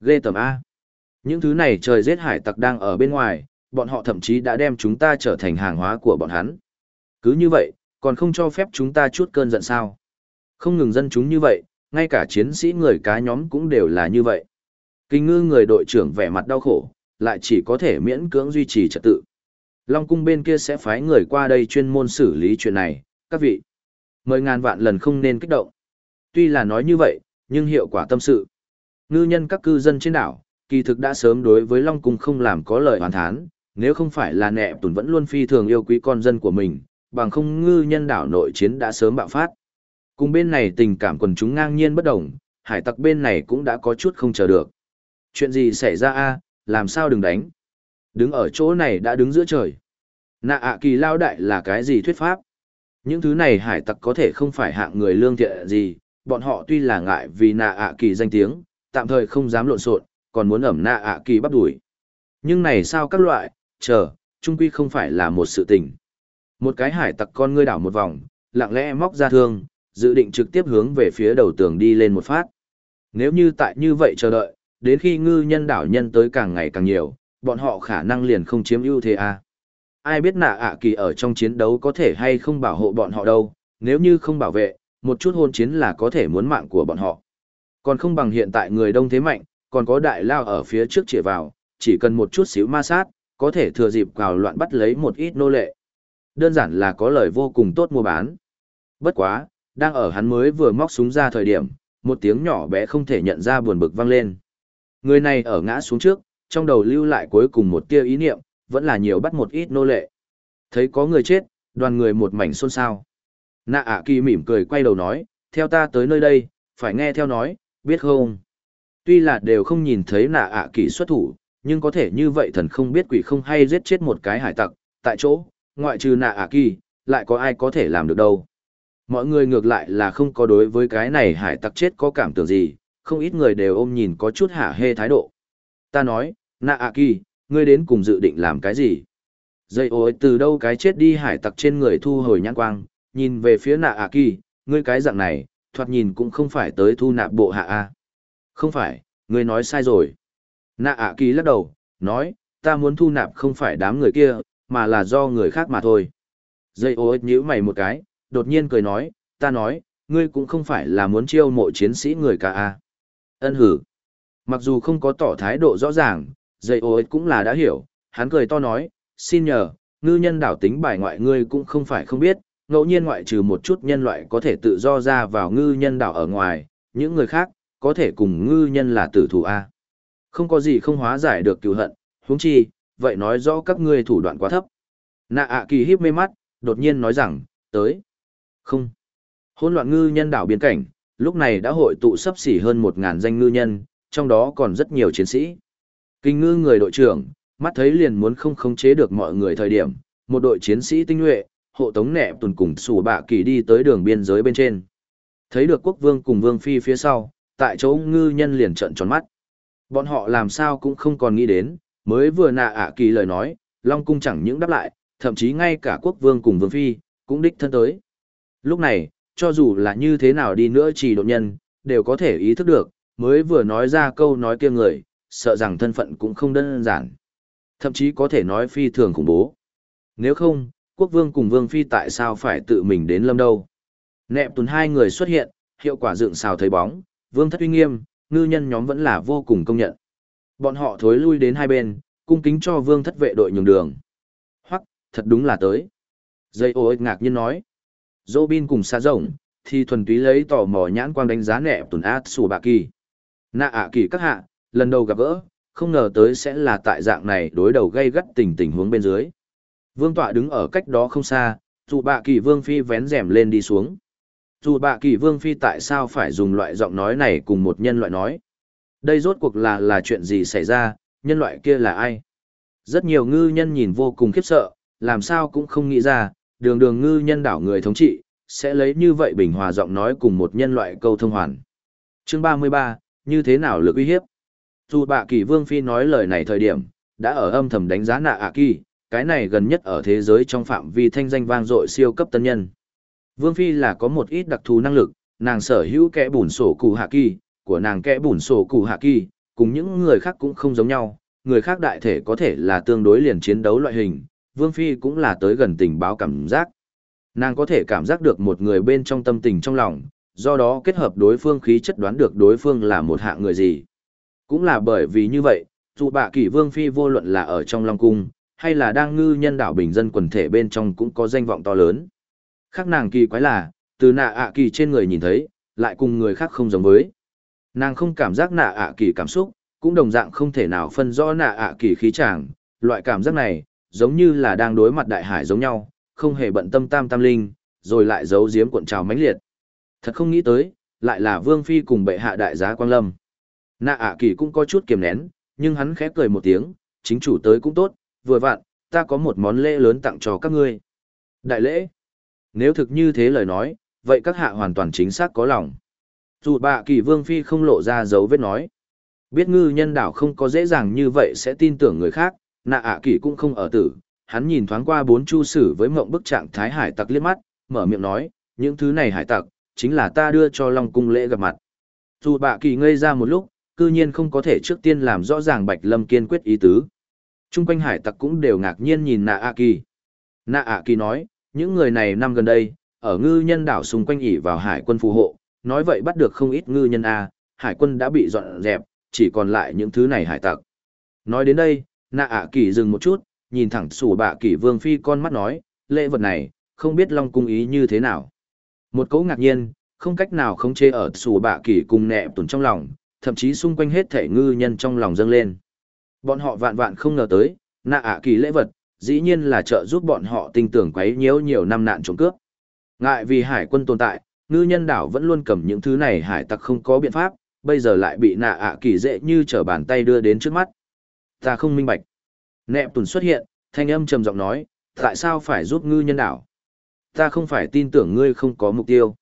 S1: Ghê tầm A. Những thứ này trời giết hải tặc đang ở bên ngoài, bọn họ thậm chí đã đem chúng ta trở thành hàng hóa của bọn hắn. Cứ như vậy, còn không cho phép chúng ta chút cơn giận sao. Không ngừng dân chúng như vậy, ngay cả chiến sĩ người cá nhóm cũng đều là như vậy. Kinh ngư người đội trưởng vẻ mặt đau khổ, lại chỉ có thể miễn cưỡng duy trì trật tự. Long cung bên kia sẽ phái người qua đây chuyên môn xử lý chuyện này, các vị. Mời ngàn vạn lần không nên kích động. Tuy là nói như vậy, nhưng hiệu quả tâm sự. Ngư nhân các cư dân trên đảo, kỳ thực đã sớm đối với Long cung không làm có lời hoàn thán, nếu không phải là nẹ tùn vẫn luôn phi thường yêu quý con dân của mình, bằng không ngư nhân đảo nội chiến đã sớm bạo phát. Cùng bên này tình cảm quần chúng ngang nhiên bất đồng, hải tặc bên này cũng đã có chút không chờ được chuyện gì xảy ra a làm sao đừng đánh đứng ở chỗ này đã đứng giữa trời Nạ ạ kỳ lao đại là cái gì thuyết pháp? Những thứ này hải tặc có thể không phải hạng người lương thiện gì, bọn họ tuy là ngại vì nạ ạ kỳ danh tiếng, tạm thời không dám lộn xộn, còn muốn ẩm nạ ạ kỳ bắt đuổi. Nhưng này sao các loại, chờ, trung quy không phải là một sự tình. Một cái hải tặc con ngươi đảo một vòng, lặng lẽ móc ra thương, dự định trực tiếp hướng về phía đầu tường đi lên một phát. Nếu như tại như vậy chờ đợi, đến khi ngư nhân đảo nhân tới càng ngày càng nhiều, bọn họ khả năng liền không chiếm ưu thế à. Ai biết nạ ạ kỳ ở trong chiến đấu có thể hay không bảo hộ bọn họ đâu, nếu như không bảo vệ, một chút hôn chiến là có thể muốn mạng của bọn họ. Còn không bằng hiện tại người đông thế mạnh, còn có đại lao ở phía trước chĩa vào, chỉ cần một chút xíu ma sát, có thể thừa dịp cào loạn bắt lấy một ít nô lệ. Đơn giản là có lời vô cùng tốt mua bán. Bất quá, đang ở hắn mới vừa móc súng ra thời điểm, một tiếng nhỏ bé không thể nhận ra buồn bực vang lên. Người này ở ngã xuống trước, trong đầu lưu lại cuối cùng một tia ý niệm, vẫn là nhiều bắt một ít nô lệ. Thấy có người chết, đoàn người một mảnh xôn xao. Nạ ạ kỳ mỉm cười quay đầu nói, theo ta tới nơi đây, phải nghe theo nói, biết không? Tuy là đều không nhìn thấy nạ ạ kỳ xuất thủ, nhưng có thể như vậy thần không biết quỷ không hay giết chết một cái hải tặc, tại chỗ, ngoại trừ nạ ạ kỳ, lại có ai có thể làm được đâu. Mọi người ngược lại là không có đối với cái này hải tặc chết có cảm tưởng gì, không ít người đều ôm nhìn có chút hả hê thái độ. Ta nói, nạ ạ kỳ, ngươi đến cùng dự định làm cái gì? Dây ôi từ đâu cái chết đi hải tặc trên người thu hồi nhãn quang, nhìn về phía nạ ạ kỳ, ngươi cái dạng này, thoạt nhìn cũng không phải tới thu nạp bộ hạ a. Không phải, ngươi nói sai rồi. Nạ ạ kỳ lắc đầu, nói, ta muốn thu nạp không phải đám người kia, mà là do người khác mà thôi. Dây ô nhíu mày một cái, đột nhiên cười nói, ta nói, ngươi cũng không phải là muốn chiêu mộ chiến sĩ người cả a. Ân hử. Mặc dù không có tỏ thái độ rõ ràng, dây ô cũng là đã hiểu, hắn cười to nói, xin nhờ, ngư nhân đảo tính bài ngoại ngươi cũng không phải không biết, ngẫu nhiên ngoại trừ một chút nhân loại có thể tự do ra vào ngư nhân đảo ở ngoài, những người khác, có thể cùng ngư nhân là tử thủ A. Không có gì không hóa giải được cựu hận, huống chi, vậy nói rõ các ngươi thủ đoạn quá thấp. Nạ ạ kỳ híp mê mắt, đột nhiên nói rằng, tới. Không. Hôn loạn ngư nhân đảo biên cảnh, lúc này đã hội tụ sấp xỉ hơn một ngàn danh ngư nhân, trong đó còn rất nhiều chiến sĩ. Kinh ngư người đội trưởng, mắt thấy liền muốn không khống chế được mọi người thời điểm, một đội chiến sĩ tinh nhuệ, hộ tống nẹ tuần cùng sủ bạ kỳ đi tới đường biên giới bên trên. Thấy được quốc vương cùng vương phi phía sau, tại chỗ ngư nhân liền trợn tròn mắt. Bọn họ làm sao cũng không còn nghĩ đến, mới vừa nạ ạ kỳ lời nói, Long Cung chẳng những đáp lại, thậm chí ngay cả quốc vương cùng vương phi, cũng đích thân tới. Lúc này, cho dù là như thế nào đi nữa chỉ độ nhân, đều có thể ý thức được, mới vừa nói ra câu nói kia người, sợ rằng thân phận cũng không đơn giản. Thậm chí có thể nói phi thường khủng bố. Nếu không, quốc vương cùng vương phi tại sao phải tự mình đến lâm đâu. Nẹp tuần hai người xuất hiện, hiệu quả dựng xào thấy bóng, vương thất uy nghiêm, ngư nhân nhóm vẫn là vô cùng công nhận. Bọn họ thối lui đến hai bên, cung kính cho vương thất vệ đội nhường đường. Hoặc, thật đúng là tới. Dây ô ích ngạc nhiên nói. Dô bin cùng xa rộng, thì thuần túy lấy tò mò nhãn quang đánh giá nẹp tuần át xù bạ kỳ. Nạ ạ kỳ các hạ, lần đầu gặp gỡ, không ngờ tới sẽ là tại dạng này đối đầu gây gắt tình tình huống bên dưới. Vương tọa đứng ở cách đó không xa, dù bạ kỳ vương phi vén rèm lên đi xuống. Dù bạ kỳ vương phi tại sao phải dùng loại giọng nói này cùng một nhân loại nói. Đây rốt cuộc là là chuyện gì xảy ra, nhân loại kia là ai? Rất nhiều ngư nhân nhìn vô cùng khiếp sợ, làm sao cũng không nghĩ ra, đường đường ngư nhân đảo người thống trị, sẽ lấy như vậy bình hòa giọng nói cùng một nhân loại câu thông hoàn. Chương 33, như thế nào lực uy hiếp? Dù bạ kỳ vương phi nói lời này thời điểm, đã ở âm thầm đánh giá nạ ạ kỳ, cái này gần nhất ở thế giới trong phạm vi thanh danh vang dội siêu cấp tân nhân. Vương phi là có một ít đặc thù năng lực, nàng sở hữu kẽ bùn sổ cụ hạ kỳ, của nàng kẽ bùn sổ cụ hạ kỳ, cùng những người khác cũng không giống nhau, người khác đại thể có thể là tương đối liền chiến đấu loại hình, Vương Phi cũng là tới gần tình báo cảm giác. Nàng có thể cảm giác được một người bên trong tâm tình trong lòng, do đó kết hợp đối phương khí chất đoán được đối phương là một hạng người gì. Cũng là bởi vì như vậy, dù bạ kỷ Vương Phi vô luận là ở trong Long Cung, hay là đang ngư nhân đảo bình dân quần thể bên trong cũng có danh vọng to lớn. Khác nàng kỳ quái là, từ nạ ạ kỳ trên người nhìn thấy, lại cùng người khác không giống với. Nàng không cảm giác nạ ạ kỳ cảm xúc, cũng đồng dạng không thể nào phân rõ nạ ạ kỳ khí tràng, loại cảm giác này, giống như là đang đối mặt đại hải giống nhau, không hề bận tâm tam tam linh, rồi lại giấu giếm cuộn trào mãnh liệt. Thật không nghĩ tới, lại là vương phi cùng bệ hạ đại giá quang lâm. Nạ ạ kỳ cũng có chút kiềm nén, nhưng hắn khép cười một tiếng, chính chủ tới cũng tốt, vừa vặn, ta có một món lễ lớn tặng cho các ngươi. Đại lễ. Nếu thực như thế lời nói, vậy các hạ hoàn toàn chính xác có lòng. Dù bạ kỳ vương phi không lộ ra dấu vết nói. Biết ngư nhân đảo không có dễ dàng như vậy sẽ tin tưởng người khác, nạ ạ kỳ cũng không ở tử. Hắn nhìn thoáng qua bốn chu sử với mộng bức trạng thái hải tặc liếc mắt, mở miệng nói, những thứ này hải tặc, chính là ta đưa cho Long Cung lễ gặp mặt. Dù bạ kỳ ngây ra một lúc, cư nhiên không có thể trước tiên làm rõ ràng Bạch Lâm kiên quyết ý tứ. Trung quanh hải tặc cũng đều ngạc nhiên nhìn nạ a kỳ. Nạ a kỳ nói, những người này năm gần đây, ở ngư nhân đảo xung quanh ỉ vào hải quân phù hộ, nói vậy bắt được không ít ngư nhân A, hải quân đã bị dọn dẹp, chỉ còn lại những thứ này hải tặc. Nói đến đây, nạ ạ kỳ dừng một chút, nhìn thẳng sủ bạ kỳ vương phi con mắt nói, lễ vật này, không biết long cung ý như thế nào. Một cấu ngạc nhiên, không cách nào không chê ở sủ bạ kỳ cùng nẹ tuần trong lòng, thậm chí xung quanh hết thể ngư nhân trong lòng dâng lên. Bọn họ vạn vạn không ngờ tới, nạ ạ kỳ lễ vật, dĩ nhiên là trợ giúp bọn họ tinh tưởng quấy nhiễu nhiều năm nạn trộm cướp. Ngại vì hải quân tồn tại, ngư nhân đảo vẫn luôn cầm những thứ này hải tặc không có biện pháp, bây giờ lại bị nạ ạ kỳ dễ như trở bàn tay đưa đến trước mắt. Ta không minh bạch. Nẹp tùn xuất hiện, thanh âm trầm giọng nói, tại sao phải giúp ngư nhân đảo? Ta không phải tin tưởng ngươi không có mục tiêu.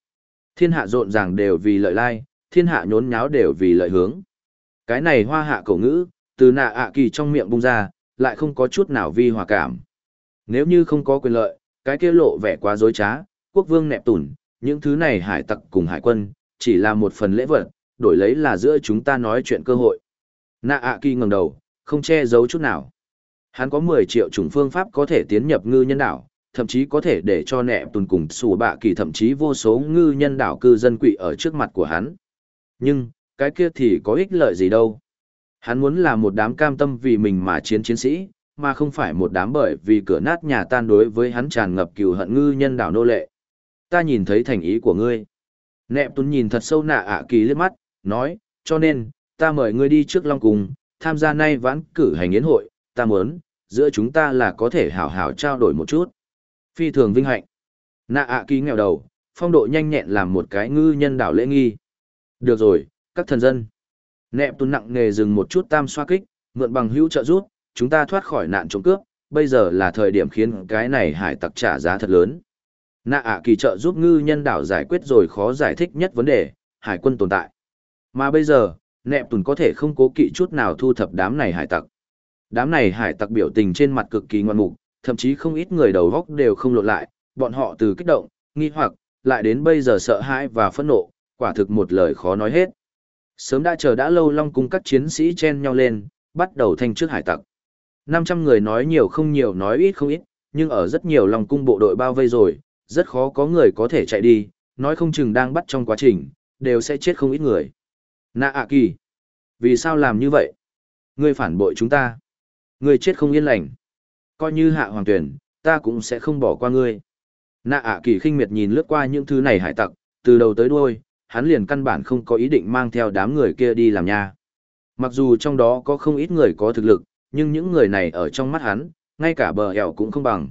S1: Thiên hạ rộn ràng đều vì lợi lai, thiên hạ nhốn nháo đều vì lợi hướng. Cái này hoa hạ cổ ngữ, từ nạ ạ kỳ trong miệng bung ra, lại không có chút nào vi hòa cảm. Nếu như không có quyền lợi, cái kia lộ vẻ quá dối trá, quốc vương nẹp tủn, những thứ này hải tặc cùng hải quân, chỉ là một phần lễ vật, đổi lấy là giữa chúng ta nói chuyện cơ hội. Nạ ạ kỳ ngẩng đầu, không che giấu chút nào. Hắn có 10 triệu chủng phương pháp có thể tiến nhập ngư nhân đảo, thậm chí có thể để cho nẹp tùn cùng sủ bạ kỳ thậm chí vô số ngư nhân đảo cư dân quỵ ở trước mặt của hắn. Nhưng, cái kia thì có ích lợi gì đâu. Hắn muốn là một đám cam tâm vì mình mà chiến chiến sĩ, mà không phải một đám bởi vì cửa nát nhà tan đối với hắn tràn ngập cừu hận ngư nhân đảo nô lệ. Ta nhìn thấy thành ý của ngươi. Nẹp tuấn nhìn thật sâu nạ ạ kỳ liếc mắt, nói, cho nên, ta mời ngươi đi trước Long Cung, tham gia nay vãn cử hành yến hội, ta muốn, giữa chúng ta là có thể hảo hảo trao đổi một chút. Phi thường vinh hạnh. Nạ ạ kỳ nghèo đầu, phong độ nhanh nhẹn làm một cái ngư nhân đảo lễ nghi. Được rồi, các thần dân. Nẹp tuấn nặng nghề dừng một chút tam xoa kích, mượn bằng hữu trợ rút, chúng ta thoát khỏi nạn trộm cướp, bây giờ là thời điểm khiến cái này hải tặc trả giá thật lớn. Nạ ạ kỳ trợ giúp ngư nhân đảo giải quyết rồi khó giải thích nhất vấn đề, hải quân tồn tại. Mà bây giờ, nẹp tuần có thể không cố kỵ chút nào thu thập đám này hải tặc. Đám này hải tặc biểu tình trên mặt cực kỳ ngoan mục, thậm chí không ít người đầu góc đều không lộn lại, bọn họ từ kích động, nghi hoặc, lại đến bây giờ sợ hãi và phẫn nộ, quả thực một lời khó nói hết. Sớm đã chờ đã lâu Long cung các chiến sĩ chen nhau lên, bắt đầu thanh trước hải tặc. 500 người nói nhiều không nhiều nói ít không ít, nhưng ở rất nhiều Long cung bộ đội bao vây rồi, rất khó có người có thể chạy đi, nói không chừng đang bắt trong quá trình, đều sẽ chết không ít người. Nạ ạ kỳ, vì sao làm như vậy? Ngươi phản bội chúng ta. Ngươi chết không yên lành. Coi như hạ hoàng tuyển, ta cũng sẽ không bỏ qua ngươi. Nạ ạ kỳ khinh miệt nhìn lướt qua những thứ này hải tặc, từ đầu tới đuôi, hắn liền căn bản không có ý định mang theo đám người kia đi làm nha. Mặc dù trong đó có không ít người có thực lực, nhưng những người này ở trong mắt hắn, ngay cả bờ hẻo cũng không bằng.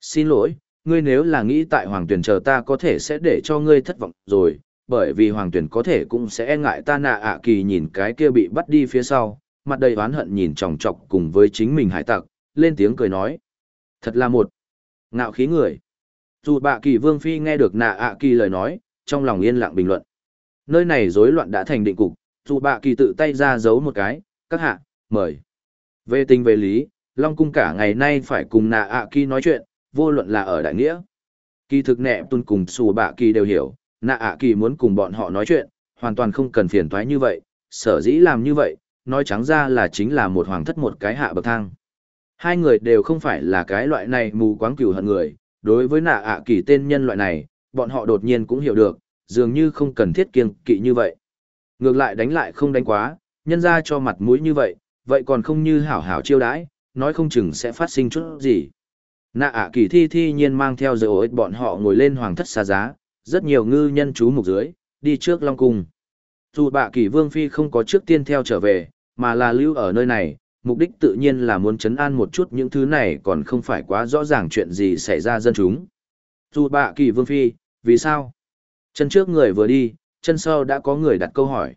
S1: Xin lỗi, ngươi nếu là nghĩ tại hoàng tuyển chờ ta có thể sẽ để cho ngươi thất vọng rồi, bởi vì hoàng tuyển có thể cũng sẽ e ngại ta nạ ạ kỳ nhìn cái kia bị bắt đi phía sau, mặt đầy oán hận nhìn chòng chọc cùng với chính mình hải tặc, lên tiếng cười nói. Thật là một ngạo khí người. Dù bạ kỳ vương phi nghe được nạ ạ kỳ lời nói, trong lòng yên lặng bình luận. Nơi này rối loạn đã thành định cục, dù bạ kỳ tự tay ra giấu một cái, các hạ, mời. Về tình về lý, Long Cung cả ngày nay phải cùng nạ ạ kỳ nói chuyện, vô luận là ở đại nghĩa. Kỳ thực nẹ tuân cùng xù bạ kỳ đều hiểu, nạ ạ kỳ muốn cùng bọn họ nói chuyện, hoàn toàn không cần phiền toái như vậy, sở dĩ làm như vậy, nói trắng ra là chính là một hoàng thất một cái hạ bậc thang. Hai người đều không phải là cái loại này mù quáng cửu hận người, đối với nạ ạ kỳ tên nhân loại này, bọn họ đột nhiên cũng hiểu được, dường như không cần thiết kiêng kỵ như vậy. Ngược lại đánh lại không đánh quá, nhân ra cho mặt mũi như vậy, vậy còn không như hảo hảo chiêu đãi, nói không chừng sẽ phát sinh chút gì. Nạ ạ kỳ thi thi nhiên mang theo dây ổi bọn họ ngồi lên hoàng thất xa giá, rất nhiều ngư nhân chú mục dưới, đi trước Long Cung. Dù bạ kỳ vương phi không có trước tiên theo trở về, mà là lưu ở nơi này, mục đích tự nhiên là muốn chấn an một chút những thứ này còn không phải quá rõ ràng chuyện gì xảy ra dân chúng. Dù bạ kỳ vương phi, vì sao? Chân trước người vừa đi, chân sau đã có người đặt câu hỏi.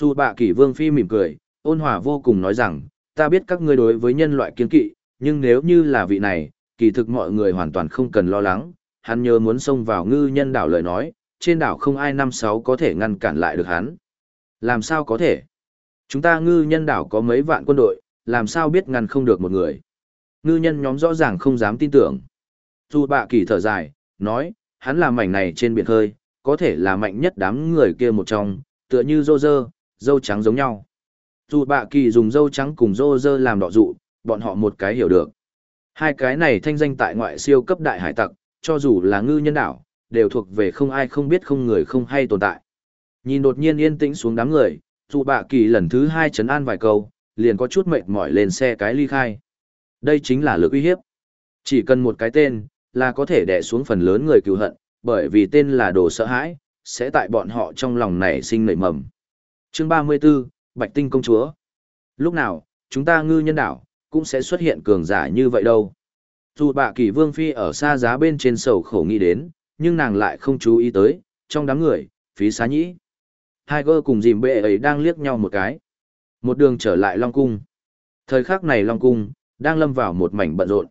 S1: Dù bạ kỷ vương phi mỉm cười, ôn hòa vô cùng nói rằng, ta biết các ngươi đối với nhân loại kiên kỵ, Nhưng nếu như là vị này, kỳ thực mọi người hoàn toàn không cần lo lắng, hắn nhớ muốn xông vào ngư nhân đảo lời nói, trên đảo không ai năm sáu có thể ngăn cản lại được hắn. Làm sao có thể? Chúng ta ngư nhân đảo có mấy vạn quân đội, làm sao biết ngăn không được một người? Ngư nhân nhóm rõ ràng không dám tin tưởng. Dù bạ kỳ thở dài, nói, hắn là mảnh này trên biển khơi, có thể là mạnh nhất đám người kia một trong, tựa như rô rơ, dâu trắng giống nhau. Dù bạ kỳ dùng dâu trắng cùng rô rơ làm đọ dụ, bọn họ một cái hiểu được. Hai cái này thanh danh tại ngoại siêu cấp đại hải tặc, cho dù là ngư nhân đảo, đều thuộc về không ai không biết không người không hay tồn tại. Nhìn đột nhiên yên tĩnh xuống đám người, dù bạ kỳ lần thứ hai chấn an vài câu, liền có chút mệt mỏi lên xe cái ly khai. Đây chính là lực uy hiếp. Chỉ cần một cái tên, là có thể đè xuống phần lớn người cứu hận, bởi vì tên là đồ sợ hãi, sẽ tại bọn họ trong lòng này sinh nảy mầm. Chương 34, Bạch Tinh Công Chúa. Lúc nào, chúng ta ngư nhân đảo, cũng sẽ xuất hiện cường giả như vậy đâu. Dù bạ kỳ vương phi ở xa giá bên trên sầu khổ nghĩ đến, nhưng nàng lại không chú ý tới, trong đám người, phí xá nhĩ. Tiger cùng dìm bệ ấy đang liếc nhau một cái. Một đường trở lại Long Cung. Thời khắc này Long Cung, đang lâm vào một mảnh bận rộn.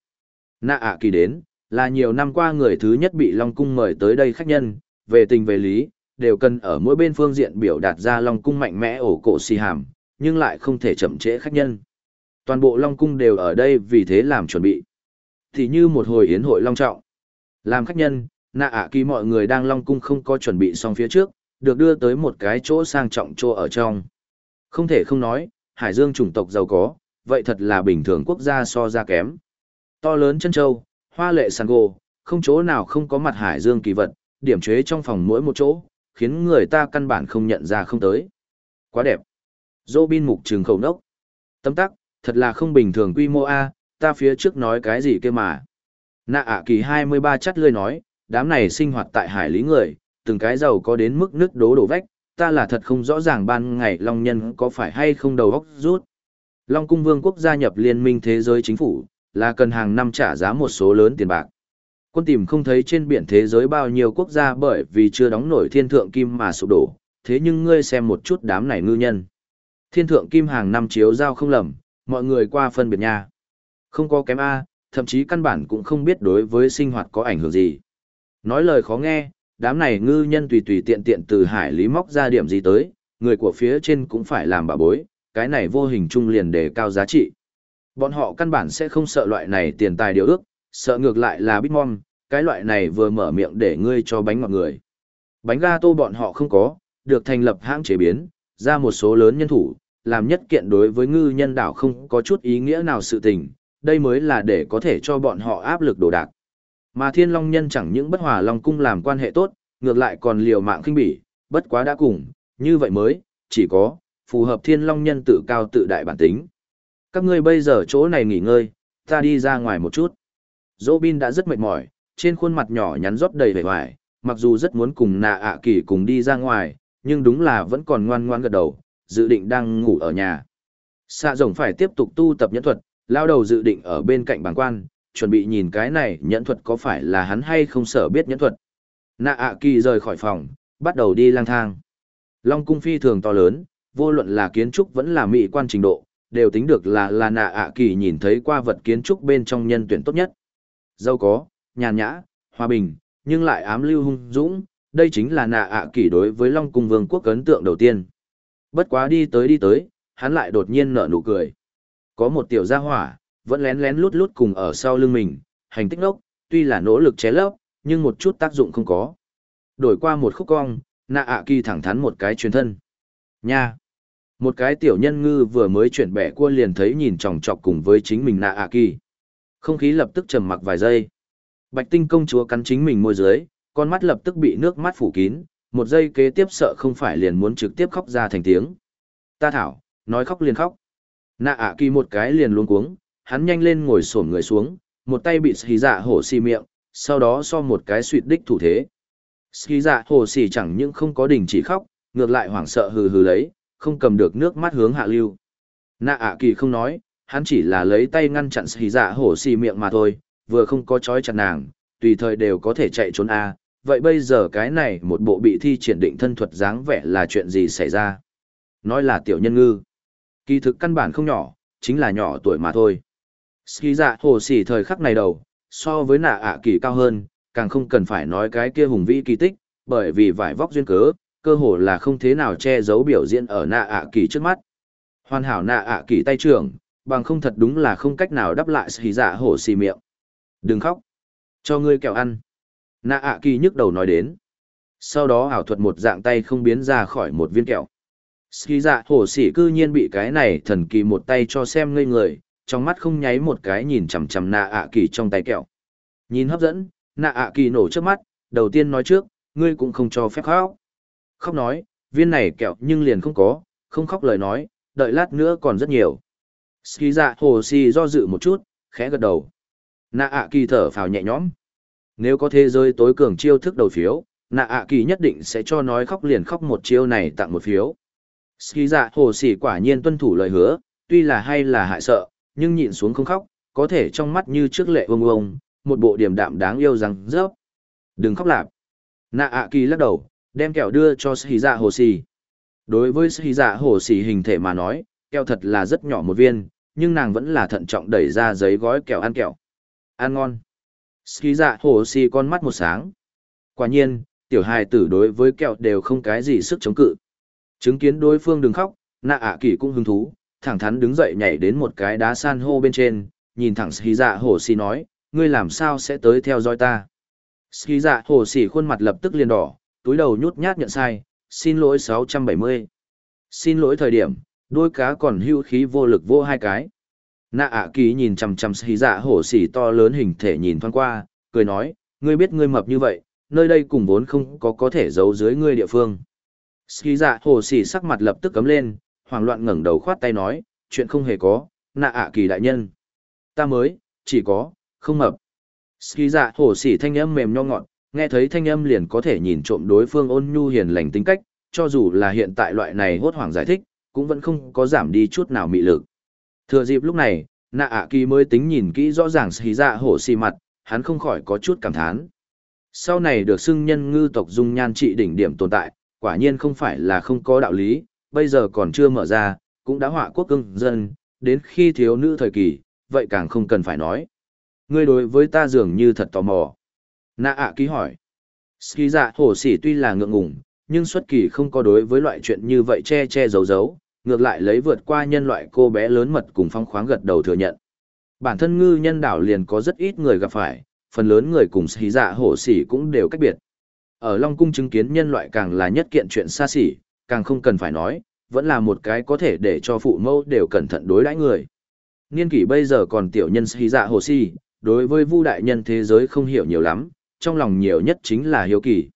S1: Nạ ạ kỳ đến, là nhiều năm qua người thứ nhất bị Long Cung mời tới đây khách nhân, về tình về lý, đều cần ở mỗi bên phương diện biểu đạt ra Long Cung mạnh mẽ ổ cổ xì hàm, nhưng lại không thể chậm trễ khách nhân. Toàn bộ Long Cung đều ở đây vì thế làm chuẩn bị. Thì như một hồi yến hội long trọng. Làm khách nhân, nạ ạ kỳ mọi người đang Long Cung không có chuẩn bị xong phía trước, được đưa tới một cái chỗ sang trọng chỗ ở trong. Không thể không nói, Hải Dương chủng tộc giàu có, vậy thật là bình thường quốc gia so ra kém. To lớn chân châu, hoa lệ sàn gồ, không chỗ nào không có mặt Hải Dương kỳ vật, điểm chế trong phòng mỗi một chỗ, khiến người ta căn bản không nhận ra không tới. Quá đẹp. robin mục trường khẩu nốc. Tâm tắc, thật là không bình thường quy mô A, ta phía trước nói cái gì kia mà. Nạ ạ kỳ 23 chắt lươi nói, đám này sinh hoạt tại hải lý người, từng cái giàu có đến mức nước đố đổ vách, ta là thật không rõ ràng ban ngày Long Nhân có phải hay không đầu óc rút. Long Cung Vương quốc gia nhập liên minh thế giới chính phủ, là cần hàng năm trả giá một số lớn tiền bạc. Quân tìm không thấy trên biển thế giới bao nhiêu quốc gia bởi vì chưa đóng nổi thiên thượng kim mà sụp đổ, thế nhưng ngươi xem một chút đám này ngư nhân. Thiên thượng kim hàng năm chiếu giao không lầm, mọi người qua phân biệt nha. Không có kém A, thậm chí căn bản cũng không biết đối với sinh hoạt có ảnh hưởng gì. Nói lời khó nghe, đám này ngư nhân tùy tùy tiện tiện từ hải lý móc ra điểm gì tới, người của phía trên cũng phải làm bà bối, cái này vô hình chung liền đề cao giá trị. Bọn họ căn bản sẽ không sợ loại này tiền tài điều ước, sợ ngược lại là Bitmom, cái loại này vừa mở miệng để ngươi cho bánh ngọt người. Bánh ga tô bọn họ không có, được thành lập hãng chế biến, ra một số lớn nhân thủ, làm nhất kiện đối với ngư nhân đảo không có chút ý nghĩa nào sự tình, đây mới là để có thể cho bọn họ áp lực đồ đạc. Mà thiên long nhân chẳng những bất hòa long cung làm quan hệ tốt, ngược lại còn liều mạng khinh bỉ, bất quá đã cùng, như vậy mới, chỉ có, phù hợp thiên long nhân tự cao tự đại bản tính. Các ngươi bây giờ chỗ này nghỉ ngơi, ta đi ra ngoài một chút. Dỗ bin đã rất mệt mỏi, trên khuôn mặt nhỏ nhắn rót đầy vẻ vải, mặc dù rất muốn cùng nạ ạ kỳ cùng đi ra ngoài, nhưng đúng là vẫn còn ngoan ngoan gật đầu, dự định đang ngủ ở nhà. Xạ rồng phải tiếp tục tu tập nhẫn thuật, lao đầu dự định ở bên cạnh bảng quan, chuẩn bị nhìn cái này nhẫn thuật có phải là hắn hay không sở biết nhẫn thuật. Nạ ạ kỳ rời khỏi phòng, bắt đầu đi lang thang. Long cung phi thường to lớn, vô luận là kiến trúc vẫn là mỹ quan trình độ, đều tính được là là nạ ạ kỳ nhìn thấy qua vật kiến trúc bên trong nhân tuyển tốt nhất. Dâu có, nhàn nhã, hòa bình, nhưng lại ám lưu hung dũng, đây chính là nạ ạ kỳ đối với Long cung vương quốc ấn tượng đầu tiên. Bất quá đi tới đi tới, hắn lại đột nhiên nở nụ cười. Có một tiểu gia hỏa, vẫn lén lén lút lút cùng ở sau lưng mình, hành tích lốc tuy là nỗ lực ché lấp, nhưng một chút tác dụng không có. Đổi qua một khúc cong, nạ ạ kỳ thẳng thắn một cái truyền thân. Nha! Một cái tiểu nhân ngư vừa mới chuyển bẻ cua liền thấy nhìn chòng chọc cùng với chính mình nạ ạ kỳ. Không khí lập tức trầm mặc vài giây. Bạch tinh công chúa cắn chính mình môi dưới, con mắt lập tức bị nước mắt phủ kín, một giây kế tiếp sợ không phải liền muốn trực tiếp khóc ra thành tiếng. Ta thảo, nói khóc liền khóc. Nạ ạ kỳ một cái liền luống cuống, hắn nhanh lên ngồi xổm người xuống, một tay bị xì dạ hổ xì miệng, sau đó so một cái suỵt đích thủ thế. Xì dạ hổ xì chẳng những không có đình chỉ khóc, ngược lại hoảng sợ hừ hừ lấy, không cầm được nước mắt hướng hạ lưu. Nạ ạ kỳ không nói, hắn chỉ là lấy tay ngăn chặn xì dạ hổ xì miệng mà thôi, vừa không có chói chặt nàng, tùy thời đều có thể chạy trốn a. Vậy bây giờ cái này một bộ bị thi triển định thân thuật dáng vẻ là chuyện gì xảy ra? Nói là tiểu nhân ngư. Kỳ thực căn bản không nhỏ, chính là nhỏ tuổi mà thôi. Ski dạ hồ xỉ thời khắc này đầu, so với nạ ạ kỳ cao hơn, càng không cần phải nói cái kia hùng vĩ kỳ tích, bởi vì vải vóc duyên cớ, cơ hồ là không thế nào che giấu biểu diễn ở nạ ạ kỳ trước mắt. Hoàn hảo nạ ạ kỳ tay trưởng, bằng không thật đúng là không cách nào đáp lại xì dạ hổ xì miệng. Đừng khóc. Cho ngươi kẹo ăn. Nạ ạ kỳ nhức đầu nói đến. Sau đó ảo thuật một dạng tay không biến ra khỏi một viên kẹo. Ski dạ hổ xỉ cư nhiên bị cái này thần kỳ một tay cho xem ngây người, trong mắt không nháy một cái nhìn chằm chằm nạ ạ kỳ trong tay kẹo. Nhìn hấp dẫn, nạ ạ kỳ nổ trước mắt, đầu tiên nói trước, ngươi cũng không cho phép khóc. Khóc nói, viên này kẹo nhưng liền không có, không khóc lời nói, đợi lát nữa còn rất nhiều. Ski dạ hồ si do dự một chút, khẽ gật đầu. Nạ ạ kỳ thở phào nhẹ nhõm. Nếu có thế giới tối cường chiêu thức đầu phiếu, nạ ạ kỳ nhất định sẽ cho nói khóc liền khóc một chiêu này tặng một phiếu. Ski dạ hồ si quả nhiên tuân thủ lời hứa, tuy là hay là hại sợ, nhưng nhịn xuống không khóc, có thể trong mắt như trước lệ vông vông, một bộ điểm đạm đáng yêu rằng rớp. Đừng khóc lạp. Nạ ạ kỳ lắc đầu, đem kẹo đưa cho sĩ dạ hồ xì. Đối với sĩ dạ hồ xì hình thể mà nói, kẹo thật là rất nhỏ một viên, nhưng nàng vẫn là thận trọng đẩy ra giấy gói kẹo ăn kẹo. Ăn ngon. sĩ dạ hồ xì con mắt một sáng. Quả nhiên, tiểu hài tử đối với kẹo đều không cái gì sức chống cự. Chứng kiến đối phương đừng khóc, nạ ạ kỳ cũng hứng thú, thẳng thắn đứng dậy nhảy đến một cái đá san hô bên trên, nhìn thẳng sĩ dạ hồ xì nói, ngươi làm sao sẽ tới theo dõi ta. sĩ dạ hồ xì khuôn mặt lập tức liền đỏ, túi đầu nhút nhát nhận sai, xin lỗi 670. Xin lỗi thời điểm, đôi cá còn hưu khí vô lực vô hai cái. Nạ ạ kỳ nhìn chằm chằm xì dạ hổ xỉ to lớn hình thể nhìn thoáng qua, cười nói, ngươi biết ngươi mập như vậy, nơi đây cùng vốn không có có thể giấu dưới ngươi địa phương. Xì dạ hổ xỉ sắc mặt lập tức cấm lên, hoảng loạn ngẩng đầu khoát tay nói, chuyện không hề có, nạ ạ kỳ đại nhân. Ta mới, chỉ có, không mập. Xì dạ hổ xỉ thanh âm mềm nho ngọn, nghe thấy thanh âm liền có thể nhìn trộm đối phương ôn nhu hiền lành tính cách, cho dù là hiện tại loại này hốt hoảng giải thích, cũng vẫn không có giảm đi chút nào mị lực. Thừa dịp lúc này, nạ ạ kỳ mới tính nhìn kỹ rõ ràng xì dạ hổ xì mặt, hắn không khỏi có chút cảm thán. Sau này được xưng nhân ngư tộc dung nhan trị đỉnh điểm tồn tại, quả nhiên không phải là không có đạo lý, bây giờ còn chưa mở ra, cũng đã họa quốc cưng dân, đến khi thiếu nữ thời kỳ, vậy càng không cần phải nói. Ngươi đối với ta dường như thật tò mò. Nạ ạ ký hỏi. Ski dạ hổ xỉ tuy là ngượng ngùng, nhưng xuất kỳ không có đối với loại chuyện như vậy che che giấu giấu, ngược lại lấy vượt qua nhân loại cô bé lớn mật cùng phong khoáng gật đầu thừa nhận. Bản thân ngư nhân đảo liền có rất ít người gặp phải, phần lớn người cùng xí dạ hổ xỉ cũng đều cách biệt. Ở Long Cung chứng kiến nhân loại càng là nhất kiện chuyện xa xỉ, càng không cần phải nói, vẫn là một cái có thể để cho phụ mẫu đều cẩn thận đối đãi người. Niên kỷ bây giờ còn tiểu nhân xí dạ hồ Sỉ, đối với vu đại nhân thế giới không hiểu nhiều lắm, trong lòng nhiều nhất chính là hiếu kỳ.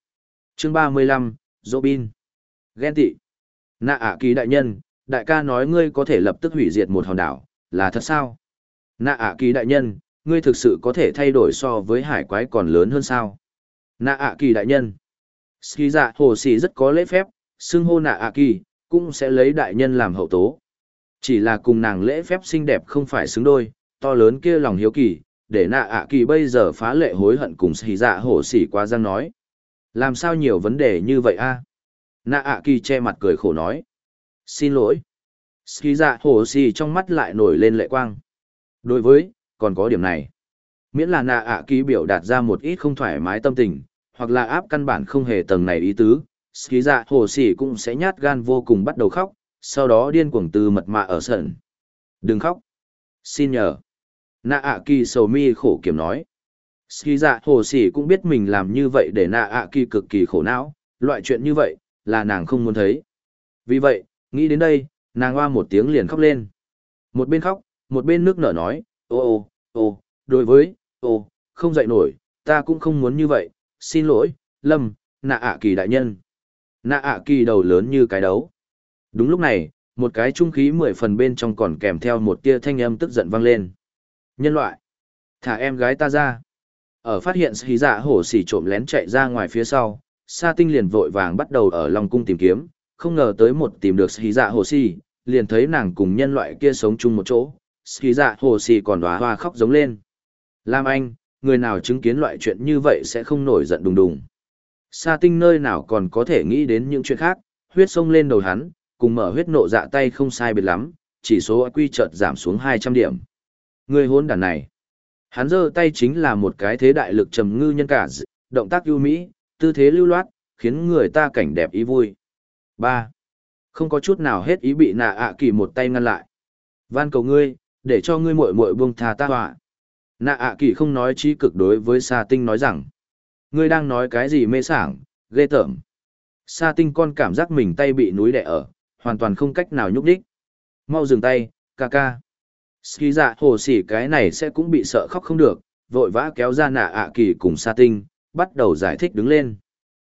S1: Chương 35, Robin. Ghen tị. Nạ ạ kỳ đại nhân, đại ca nói ngươi có thể lập tức hủy diệt một hòn đảo, là thật sao? Nạ ạ kỳ đại nhân, ngươi thực sự có thể thay đổi so với hải quái còn lớn hơn sao? Nạ ạ kỳ đại nhân. Ski dạ hồ sĩ rất có lễ phép, xưng hô nạ ạ kỳ, cũng sẽ lấy đại nhân làm hậu tố. Chỉ là cùng nàng lễ phép xinh đẹp không phải xứng đôi, to lớn kia lòng hiếu kỳ, để nạ ạ kỳ bây giờ phá lệ hối hận cùng xì dạ hổ xỉ qua răng nói. Làm sao nhiều vấn đề như vậy a? Nạ ạ kỳ che mặt cười khổ nói. Xin lỗi. xì dạ hổ xỉ trong mắt lại nổi lên lệ quang. Đối với, còn có điểm này. Miễn là nạ ạ kỳ biểu đạt ra một ít không thoải mái tâm tình, hoặc là áp căn bản không hề tầng này ý tứ, xì dạ hổ xỉ cũng sẽ nhát gan vô cùng bắt đầu khóc, sau đó điên cuồng từ mật mạ ở sân. Đừng khóc. Xin nhờ nạ ạ kỳ sầu mi khổ kiểm nói. Ski dạ hồ Sỉ cũng biết mình làm như vậy để nạ ạ kỳ cực kỳ khổ não. Loại chuyện như vậy là nàng không muốn thấy. Vì vậy, nghĩ đến đây, nàng hoa một tiếng liền khóc lên. Một bên khóc, một bên nước nở nói, ô ô ô, đối với, ô, không dậy nổi, ta cũng không muốn như vậy. Xin lỗi, lâm nạ ạ kỳ đại nhân. Nạ ạ kỳ đầu lớn như cái đấu. Đúng lúc này, một cái trung khí mười phần bên trong còn kèm theo một tia thanh âm tức giận vang lên. Nhân loại, thả em gái ta ra. Ở phát hiện xí dạ hổ xỉ trộm lén chạy ra ngoài phía sau, sa tinh liền vội vàng bắt đầu ở lòng cung tìm kiếm, không ngờ tới một tìm được xí dạ hổ xỉ, liền thấy nàng cùng nhân loại kia sống chung một chỗ, xí dạ hổ xì còn đoá hoa khóc giống lên. Lam Anh, người nào chứng kiến loại chuyện như vậy sẽ không nổi giận đùng đùng. Sa tinh nơi nào còn có thể nghĩ đến những chuyện khác, huyết sông lên đầu hắn, cùng mở huyết nộ dạ tay không sai biệt lắm, chỉ số quy chợt giảm xuống 200 điểm. Người hôn đàn này. Hắn giơ tay chính là một cái thế đại lực trầm ngư nhân cả, động tác ưu mỹ, tư thế lưu loát, khiến người ta cảnh đẹp ý vui. ba Không có chút nào hết ý bị nạ ạ kỳ một tay ngăn lại. Van cầu ngươi, để cho ngươi muội muội buông thà ta họa. Nạ ạ kỳ không nói trí cực đối với Sa Tinh nói rằng. Ngươi đang nói cái gì mê sảng, ghê tởm. Sa Tinh con cảm giác mình tay bị núi đè ở, hoàn toàn không cách nào nhúc đích. Mau dừng tay, ca ca. Ski dạ hồ sỉ cái này sẽ cũng bị sợ khóc không được, vội vã kéo ra nạ ạ kỳ cùng Sa Tinh, bắt đầu giải thích đứng lên.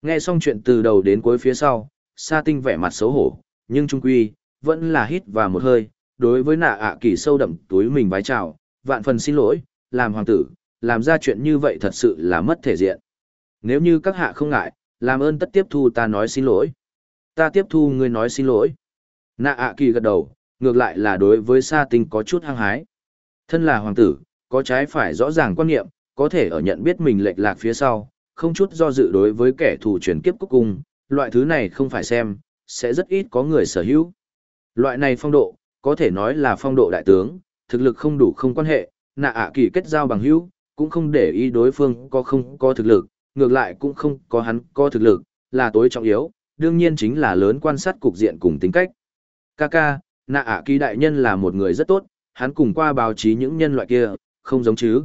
S1: Nghe xong chuyện từ đầu đến cuối phía sau, Sa Tinh vẻ mặt xấu hổ, nhưng trung quy, vẫn là hít vào một hơi, đối với nạ ạ kỳ sâu đậm túi mình vái chào, vạn phần xin lỗi, làm hoàng tử, làm ra chuyện như vậy thật sự là mất thể diện. Nếu như các hạ không ngại, làm ơn tất tiếp thu ta nói xin lỗi. Ta tiếp thu ngươi nói xin lỗi. Nạ ạ kỳ gật đầu, ngược lại là đối với sa tinh có chút hăng hái. Thân là hoàng tử, có trái phải rõ ràng quan niệm, có thể ở nhận biết mình lệch lạc phía sau, không chút do dự đối với kẻ thù chuyển kiếp cuối cùng, loại thứ này không phải xem, sẽ rất ít có người sở hữu. Loại này phong độ, có thể nói là phong độ đại tướng, thực lực không đủ không quan hệ, nạ ạ kỳ kết giao bằng hữu, cũng không để ý đối phương có không có thực lực, ngược lại cũng không có hắn có thực lực, là tối trọng yếu, đương nhiên chính là lớn quan sát cục diện cùng tính cách. Kaka, nạ ạ kỳ đại nhân là một người rất tốt, hắn cùng qua báo chí những nhân loại kia, không giống chứ.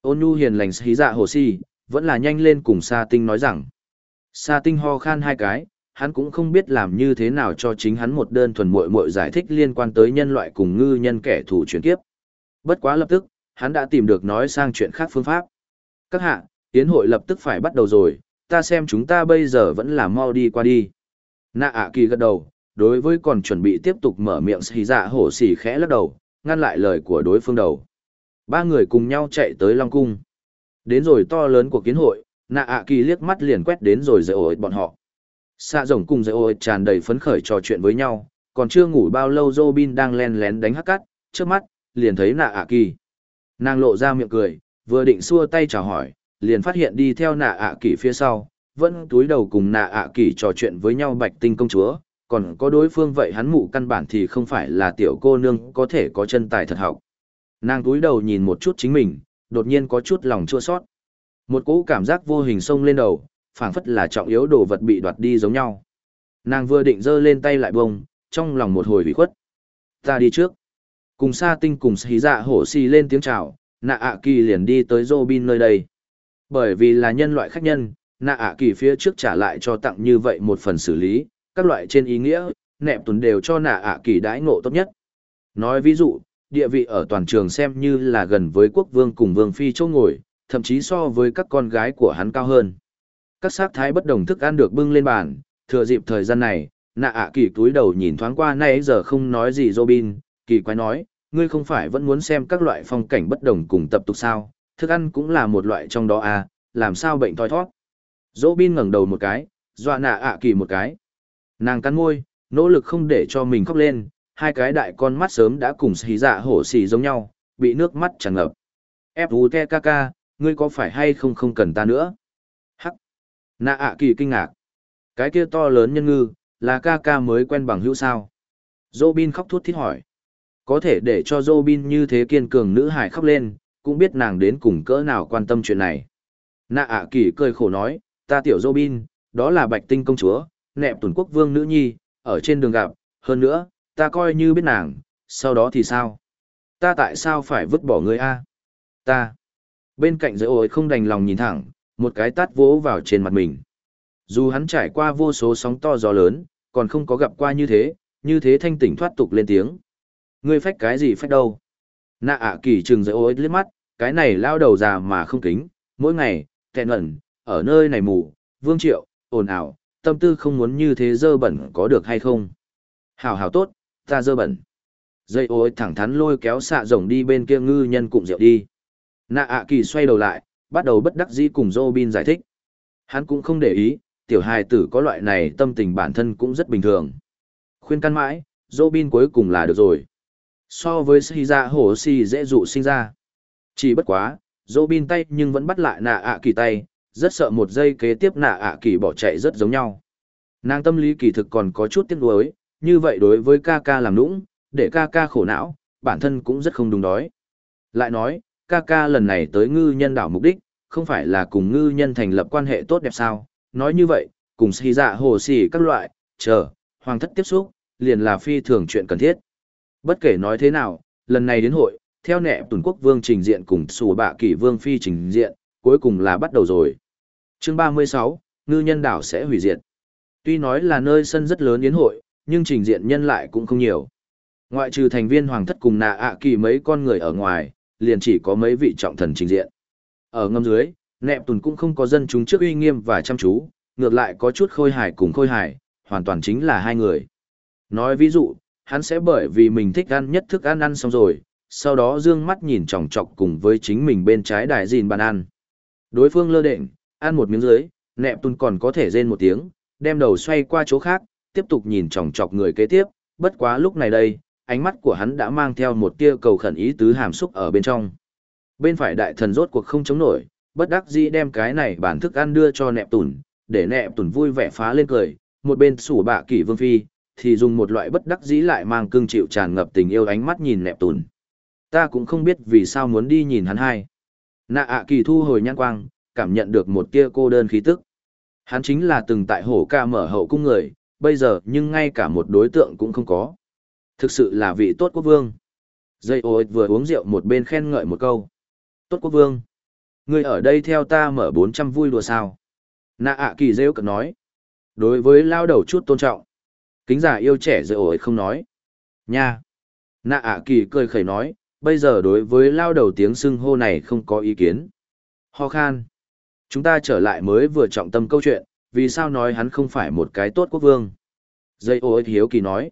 S1: Ôn nhu hiền lành xí dạ hồ si, vẫn là nhanh lên cùng Sa Tinh nói rằng. Sa Tinh ho khan hai cái, hắn cũng không biết làm như thế nào cho chính hắn một đơn thuần muội muội giải thích liên quan tới nhân loại cùng ngư nhân kẻ thù chuyển kiếp. Bất quá lập tức, hắn đã tìm được nói sang chuyện khác phương pháp. Các hạ, tiến hội lập tức phải bắt đầu rồi, ta xem chúng ta bây giờ vẫn là mau đi qua đi. Nạ ạ kỳ gật đầu, đối với còn chuẩn bị tiếp tục mở miệng xì dạ hổ xì khẽ lắc đầu, ngăn lại lời của đối phương đầu. Ba người cùng nhau chạy tới Long Cung. Đến rồi to lớn của kiến hội, nạ ạ kỳ liếc mắt liền quét đến rồi dạy ổi bọn họ. Xạ rồng cùng dạy ổi tràn đầy phấn khởi trò chuyện với nhau, còn chưa ngủ bao lâu Robin đang len lén đánh hắc cắt, trước mắt, liền thấy nạ ạ kỳ. Nàng lộ ra miệng cười, vừa định xua tay chào hỏi, liền phát hiện đi theo nạ ạ kỳ phía sau, vẫn túi đầu cùng nạ ạ kỳ trò chuyện với nhau bạch tinh công chúa, còn có đối phương vậy hắn mụ căn bản thì không phải là tiểu cô nương có thể có chân tài thật học. Nàng túi đầu nhìn một chút chính mình, đột nhiên có chút lòng chua sót. Một cỗ cảm giác vô hình sông lên đầu, phảng phất là trọng yếu đồ vật bị đoạt đi giống nhau. Nàng vừa định giơ lên tay lại bông, trong lòng một hồi bị khuất. Ta đi trước. Cùng Sa Tinh cùng Xí Dạ hổ xì lên tiếng chào, nạ ạ kỳ liền đi tới Robin nơi đây. Bởi vì là nhân loại khách nhân, nạ ạ kỳ phía trước trả lại cho tặng như vậy một phần xử lý, các loại trên ý nghĩa, nẹp tuần đều cho nạ ạ kỳ đãi ngộ tốt nhất. Nói ví dụ, địa vị ở toàn trường xem như là gần với quốc vương cùng vương phi châu ngồi, thậm chí so với các con gái của hắn cao hơn. Các sát thái bất đồng thức ăn được bưng lên bàn, thừa dịp thời gian này, nạ ạ kỳ túi đầu nhìn thoáng qua nay giờ không nói gì Robin, kỳ quái nói, ngươi không phải vẫn muốn xem các loại phong cảnh bất đồng cùng tập tục sao, thức ăn cũng là một loại trong đó à, làm sao bệnh thoi thoát. Robin ngẩng đầu một cái, dọa nạ ạ kỳ một cái. Nàng cắn môi, nỗ lực không để cho mình khóc lên, hai cái đại con mắt sớm đã cùng xì dạ hổ xì giống nhau, bị nước mắt tràn ngập. Ép vú te ca ca, ngươi có phải hay không không cần ta nữa? Hắc! Nạ ạ kỳ kinh ngạc. Cái kia to lớn nhân ngư, là ca ca mới quen bằng hữu sao? Robin khóc thút thít hỏi. Có thể để cho Robin như thế kiên cường nữ hải khóc lên, cũng biết nàng đến cùng cỡ nào quan tâm chuyện này. Nạ ạ kỳ cười khổ nói, ta tiểu Robin, đó là bạch tinh công chúa, nẹp tuần quốc vương nữ nhi, ở trên đường gặp, hơn nữa, ta coi như biết nàng, sau đó thì sao? Ta tại sao phải vứt bỏ ngươi a? Ta. Bên cạnh giới ôi không đành lòng nhìn thẳng, một cái tát vỗ vào trên mặt mình. Dù hắn trải qua vô số sóng to gió lớn, còn không có gặp qua như thế, như thế thanh tỉnh thoát tục lên tiếng. Ngươi phách cái gì phách đâu? Nạ ạ kỳ trừng giới ôi liếc mắt, cái này lao đầu già mà không kính, mỗi ngày, kẹn ẩn, ở nơi này mù, vương triệu, ồn ào, tâm tư không muốn như thế dơ bẩn có được hay không? Hảo hảo tốt, ta dơ bẩn. Dây ôi thẳng thắn lôi kéo xạ rồng đi bên kia ngư nhân cụm rượu đi. Nạ ạ kỳ xoay đầu lại, bắt đầu bất đắc dĩ cùng Robin giải thích. Hắn cũng không để ý, tiểu hài tử có loại này tâm tình bản thân cũng rất bình thường. Khuyên căn mãi, Robin cuối cùng là được rồi. So với si ra hổ si dễ dụ sinh ra. Chỉ bất quá, Robin tay nhưng vẫn bắt lại nạ ạ kỳ tay, rất sợ một giây kế tiếp nạ ạ kỳ bỏ chạy rất giống nhau. Nàng tâm lý kỳ thực còn có chút tiếc nuối, như vậy đối với ca ca làm nũng, để ca ca khổ não, bản thân cũng rất không đúng đói. Lại nói, ca ca lần này tới ngư nhân đảo mục đích, không phải là cùng ngư nhân thành lập quan hệ tốt đẹp sao, nói như vậy, cùng xì dạ hồ xì các loại, chờ, hoàng thất tiếp xúc, liền là phi thường chuyện cần thiết. Bất kể nói thế nào, lần này đến hội, theo nẹ tuần quốc vương trình diện cùng sủ bạ kỷ vương phi trình diện, cuối cùng là bắt đầu rồi chương 36, ngư nhân đảo sẽ hủy diệt. Tuy nói là nơi sân rất lớn yến hội, nhưng trình diện nhân lại cũng không nhiều. Ngoại trừ thành viên hoàng thất cùng nạ ạ kỳ mấy con người ở ngoài, liền chỉ có mấy vị trọng thần trình diện. Ở ngâm dưới, nẹp tùn cũng không có dân chúng trước uy nghiêm và chăm chú, ngược lại có chút khôi hài cùng khôi hài, hoàn toàn chính là hai người. Nói ví dụ, hắn sẽ bởi vì mình thích ăn nhất thức ăn ăn xong rồi, sau đó dương mắt nhìn chòng chọc cùng với chính mình bên trái đài dìn bàn ăn. Đối phương lơ đệnh, ăn một miếng dưới, nẹp tùn còn có thể rên một tiếng, đem đầu xoay qua chỗ khác, tiếp tục nhìn chòng chọc người kế tiếp, bất quá lúc này đây, ánh mắt của hắn đã mang theo một tia cầu khẩn ý tứ hàm xúc ở bên trong. Bên phải đại thần rốt cuộc không chống nổi, bất đắc dĩ đem cái này bản thức ăn đưa cho nẹp tùn, để nẹp tùn vui vẻ phá lên cười, một bên sủ bạ kỷ vương phi, thì dùng một loại bất đắc dĩ lại mang cương chịu tràn ngập tình yêu ánh mắt nhìn nẹp tùn. Ta cũng không biết vì sao muốn đi nhìn hắn hai. Nạ ạ kỳ thu hồi nhan quang, cảm nhận được một tia cô đơn khí tức. Hắn chính là từng tại hổ ca mở hậu cung người, bây giờ nhưng ngay cả một đối tượng cũng không có. Thực sự là vị tốt quốc vương. Dây ôi vừa uống rượu một bên khen ngợi một câu. Tốt quốc vương. Người ở đây theo ta mở 400 vui đùa sao. Nạ ạ kỳ rêu cực nói. Đối với lao đầu chút tôn trọng. Kính giả yêu trẻ dây ôi không nói. Nha. Nạ ạ kỳ cười khẩy nói. Bây giờ đối với lao đầu tiếng xưng hô này không có ý kiến. Ho khan. Chúng ta trở lại mới vừa trọng tâm câu chuyện, vì sao nói hắn không phải một cái tốt quốc vương. Dây ô hiếu kỳ nói.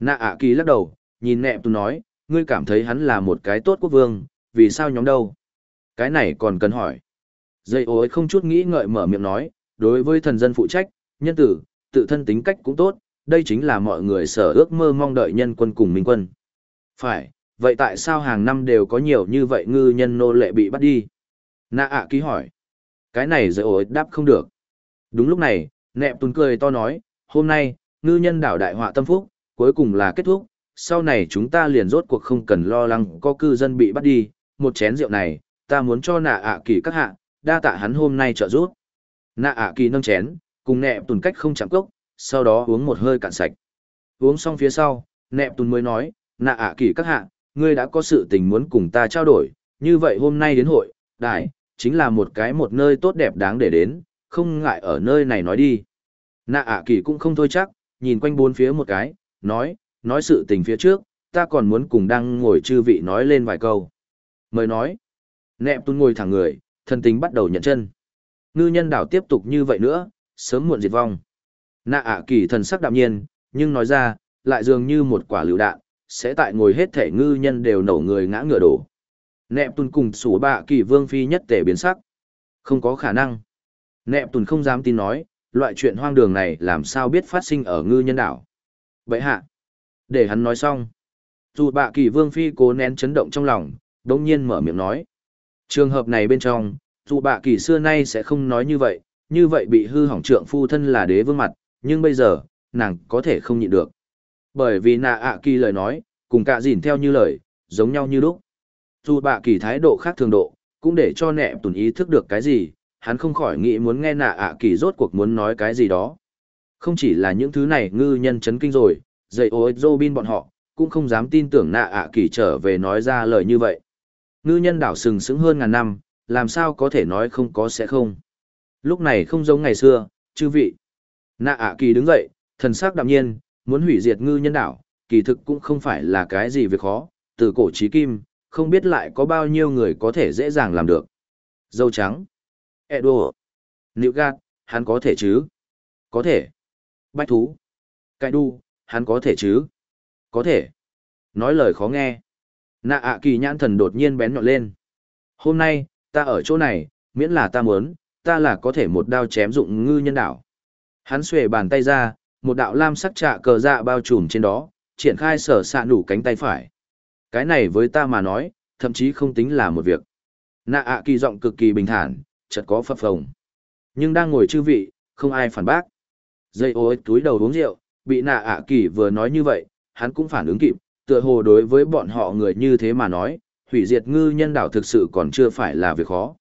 S1: Nạ ạ kỳ lắc đầu, nhìn nẹm tu nói, ngươi cảm thấy hắn là một cái tốt quốc vương, vì sao nhóm đâu? Cái này còn cần hỏi. Dây ô không chút nghĩ ngợi mở miệng nói, đối với thần dân phụ trách, nhân tử, tự thân tính cách cũng tốt, đây chính là mọi người sở ước mơ mong đợi nhân quân cùng minh quân. Phải, vậy tại sao hàng năm đều có nhiều như vậy ngư nhân nô lệ bị bắt đi? Nạ ạ ký hỏi. Cái này dễ ối đáp không được. Đúng lúc này, nẹp tùn cười to nói, hôm nay, ngư nhân đảo đại họa tâm phúc, cuối cùng là kết thúc, sau này chúng ta liền rốt cuộc không cần lo lắng có cư dân bị bắt đi, một chén rượu này, ta muốn cho nạ ạ kỳ các hạ, đa tạ hắn hôm nay trợ giúp. Nạ ạ kỳ nâng chén, cùng nẹp tùn cách không chạm cốc, sau đó uống một hơi cạn sạch. Uống xong phía sau, nẹp tùn mới nói, nạ ạ kỳ các hạ, ngươi đã có sự tình muốn cùng ta trao đổi, như vậy hôm nay đến hội, đại, chính là một cái một nơi tốt đẹp đáng để đến, không ngại ở nơi này nói đi. Nạ ạ kỳ cũng không thôi chắc, nhìn quanh bốn phía một cái, nói, nói sự tình phía trước, ta còn muốn cùng đang ngồi chư vị nói lên vài câu. Mời nói, nẹp tuôn ngồi thẳng người, thân tính bắt đầu nhận chân. Ngư nhân đảo tiếp tục như vậy nữa, sớm muộn diệt vong. Nạ ạ kỳ thần sắc đạm nhiên, nhưng nói ra, lại dường như một quả lựu đạn, sẽ tại ngồi hết thể ngư nhân đều nổ người ngã ngựa đổ. Nẹp tuần cùng sủ bạ kỳ vương phi nhất tể biến sắc. Không có khả năng. Nẹp tuần không dám tin nói, loại chuyện hoang đường này làm sao biết phát sinh ở ngư nhân đảo. Vậy hạ. Để hắn nói xong. Dù bạ kỳ vương phi cố nén chấn động trong lòng, đống nhiên mở miệng nói. Trường hợp này bên trong, dù bạ kỳ xưa nay sẽ không nói như vậy, như vậy bị hư hỏng trượng phu thân là đế vương mặt, nhưng bây giờ, nàng có thể không nhịn được. Bởi vì nạ ạ kỳ lời nói, cùng cả dìn theo như lời, giống nhau như lúc. Dù bạ kỳ thái độ khác thường độ, cũng để cho nẹ tùn ý thức được cái gì, hắn không khỏi nghĩ muốn nghe nạ ạ kỳ rốt cuộc muốn nói cái gì đó. Không chỉ là những thứ này ngư nhân chấn kinh rồi, dạy ô Robin bọn họ, cũng không dám tin tưởng nạ ạ kỳ trở về nói ra lời như vậy. Ngư nhân đảo sừng sững hơn ngàn năm, làm sao có thể nói không có sẽ không. Lúc này không giống ngày xưa, chư vị. Nạ ạ kỳ đứng dậy, thần sắc đạm nhiên, muốn hủy diệt ngư nhân đảo, kỳ thực cũng không phải là cái gì việc khó, từ cổ chí kim, không biết lại có bao nhiêu người có thể dễ dàng làm được. Dâu trắng. Edo. Nịu gạt, hắn có thể chứ? Có thể. Bách thú. Cải đu, hắn có thể chứ? Có thể. Nói lời khó nghe. Nạ ạ kỳ nhãn thần đột nhiên bén nhọn lên. Hôm nay, ta ở chỗ này, miễn là ta muốn, ta là có thể một đao chém dụng ngư nhân đảo. Hắn xuề bàn tay ra, một đạo lam sắc trạ cờ dạ bao trùm trên đó, triển khai sở xạ nủ cánh tay phải. Cái này với ta mà nói, thậm chí không tính là một việc. Nạ ạ kỳ giọng cực kỳ bình thản, chật có phập phồng. Nhưng đang ngồi chư vị, không ai phản bác. Dây ô túi đầu uống rượu, bị nạ ạ kỳ vừa nói như vậy, hắn cũng phản ứng kịp, tựa hồ đối với bọn họ người như thế mà nói, hủy diệt ngư nhân đảo thực sự còn chưa phải là việc khó.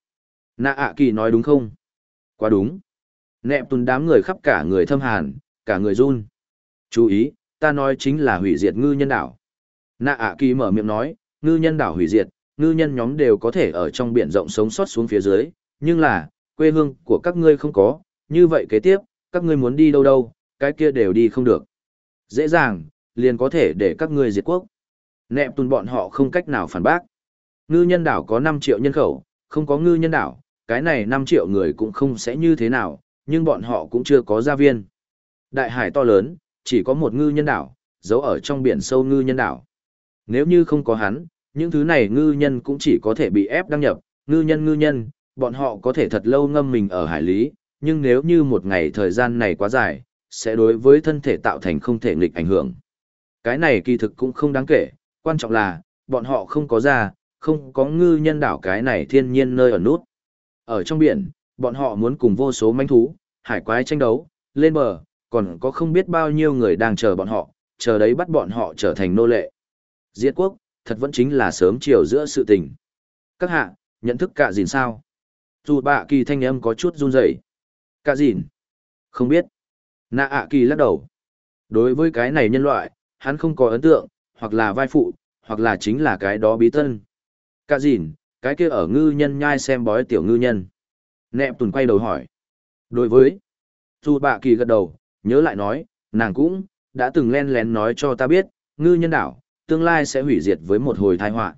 S1: Nạ ạ kỳ nói đúng không? Quá đúng. Nẹp tùn đám người khắp cả người thâm hàn, cả người run. Chú ý, ta nói chính là hủy diệt ngư nhân đảo. Nạ ạ kỳ mở miệng nói, ngư nhân đảo hủy diệt, ngư nhân nhóm đều có thể ở trong biển rộng sống sót xuống phía dưới, nhưng là, quê hương của các ngươi không có, như vậy kế tiếp, các ngươi muốn đi đâu đâu, cái kia đều đi không được. Dễ dàng, liền có thể để các ngươi diệt quốc. Nẹp tùn bọn họ không cách nào phản bác. Ngư nhân đảo có 5 triệu nhân khẩu, không có ngư nhân đảo, cái này 5 triệu người cũng không sẽ như thế nào, nhưng bọn họ cũng chưa có gia viên. Đại hải to lớn, chỉ có một ngư nhân đảo, giấu ở trong biển sâu ngư nhân đảo. Nếu như không có hắn, những thứ này ngư nhân cũng chỉ có thể bị ép đăng nhập, ngư nhân ngư nhân, bọn họ có thể thật lâu ngâm mình ở hải lý, nhưng nếu như một ngày thời gian này quá dài, sẽ đối với thân thể tạo thành không thể nghịch ảnh hưởng. Cái này kỳ thực cũng không đáng kể, quan trọng là, bọn họ không có ra, không có ngư nhân đảo cái này thiên nhiên nơi ở nút. Ở trong biển, bọn họ muốn cùng vô số manh thú, hải quái tranh đấu, lên bờ, còn có không biết bao nhiêu người đang chờ bọn họ, chờ đấy bắt bọn họ trở thành nô lệ. Diệt quốc, thật vẫn chính là sớm chiều giữa sự tình. Các hạ, nhận thức cả gìn sao? Dù bạ kỳ thanh âm có chút run rẩy. Cả gìn? Không biết. Nạ ạ kỳ lắc đầu. Đối với cái này nhân loại, hắn không có ấn tượng, hoặc là vai phụ, hoặc là chính là cái đó bí tân. Cả gìn, cái kia ở ngư nhân nhai xem bói tiểu ngư nhân. Nẹp tùn quay đầu hỏi. Đối với, dù bạ kỳ gật đầu, nhớ lại nói, nàng cũng, đã từng len lén nói cho ta biết, ngư nhân đảo, tương lai sẽ hủy diệt với một hồi tai họa.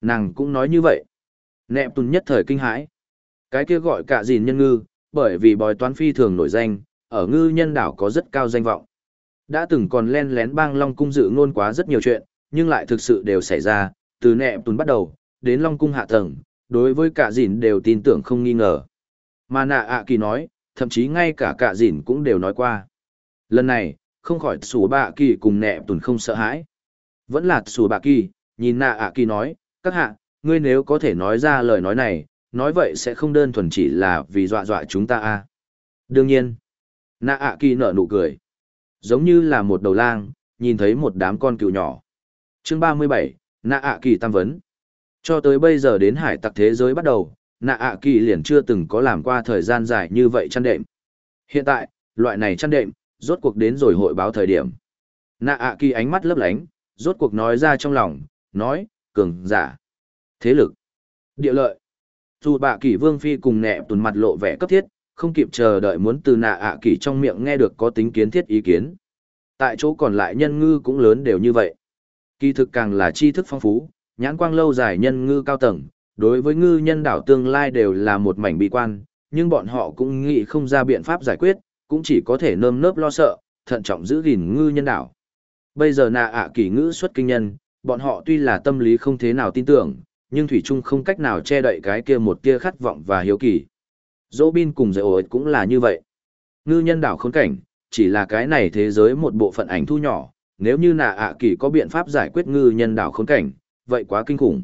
S1: Nàng cũng nói như vậy. Nẹp tùn nhất thời kinh hãi. Cái kia gọi cả dìn nhân ngư, bởi vì bói toán phi thường nổi danh, ở ngư nhân đảo có rất cao danh vọng. Đã từng còn len lén bang Long Cung dự ngôn quá rất nhiều chuyện, nhưng lại thực sự đều xảy ra, từ nẹp tùn bắt đầu, đến Long Cung hạ tầng, đối với cả dìn đều tin tưởng không nghi ngờ. Mà nạ ạ kỳ nói, thậm chí ngay cả cả dìn cũng đều nói qua. Lần này, không khỏi sủ bạ kỳ cùng nẹp tùn không sợ hãi. Vẫn là Sù bạ kỳ, nhìn nạ ạ kỳ nói, các hạ, ngươi nếu có thể nói ra lời nói này, nói vậy sẽ không đơn thuần chỉ là vì dọa dọa chúng ta a à. Đương nhiên, nạ ạ kỳ nở nụ cười. Giống như là một đầu lang, nhìn thấy một đám con cừu nhỏ. chương ba mươi bảy nạ ạ kỳ tam vấn. Cho tới bây giờ đến hải tặc thế giới bắt đầu, nạ ạ kỳ liền chưa từng có làm qua thời gian dài như vậy chăn đệm. Hiện tại, loại này chăn đệm, rốt cuộc đến rồi hội báo thời điểm. Nạ ạ kỳ ánh mắt lấp lánh, rốt cuộc nói ra trong lòng, nói, cường giả, thế lực, địa lợi. Dù bạ kỷ vương phi cùng nẹ tuần mặt lộ vẻ cấp thiết, không kịp chờ đợi muốn từ nạ ạ kỷ trong miệng nghe được có tính kiến thiết ý kiến. Tại chỗ còn lại nhân ngư cũng lớn đều như vậy. Kỳ thực càng là tri thức phong phú, nhãn quang lâu dài nhân ngư cao tầng, đối với ngư nhân đảo tương lai đều là một mảnh bi quan, nhưng bọn họ cũng nghĩ không ra biện pháp giải quyết, cũng chỉ có thể nơm nớp lo sợ, thận trọng giữ gìn ngư nhân đảo. Bây giờ nạ ạ kỳ ngữ xuất kinh nhân, bọn họ tuy là tâm lý không thế nào tin tưởng, nhưng Thủy Trung không cách nào che đậy cái kia một tia khát vọng và hiếu kỳ. Dỗ bin cùng dạy ổi cũng là như vậy. Ngư nhân đảo khốn cảnh, chỉ là cái này thế giới một bộ phận ảnh thu nhỏ, nếu như nạ ạ kỳ có biện pháp giải quyết ngư nhân đảo khốn cảnh, vậy quá kinh khủng.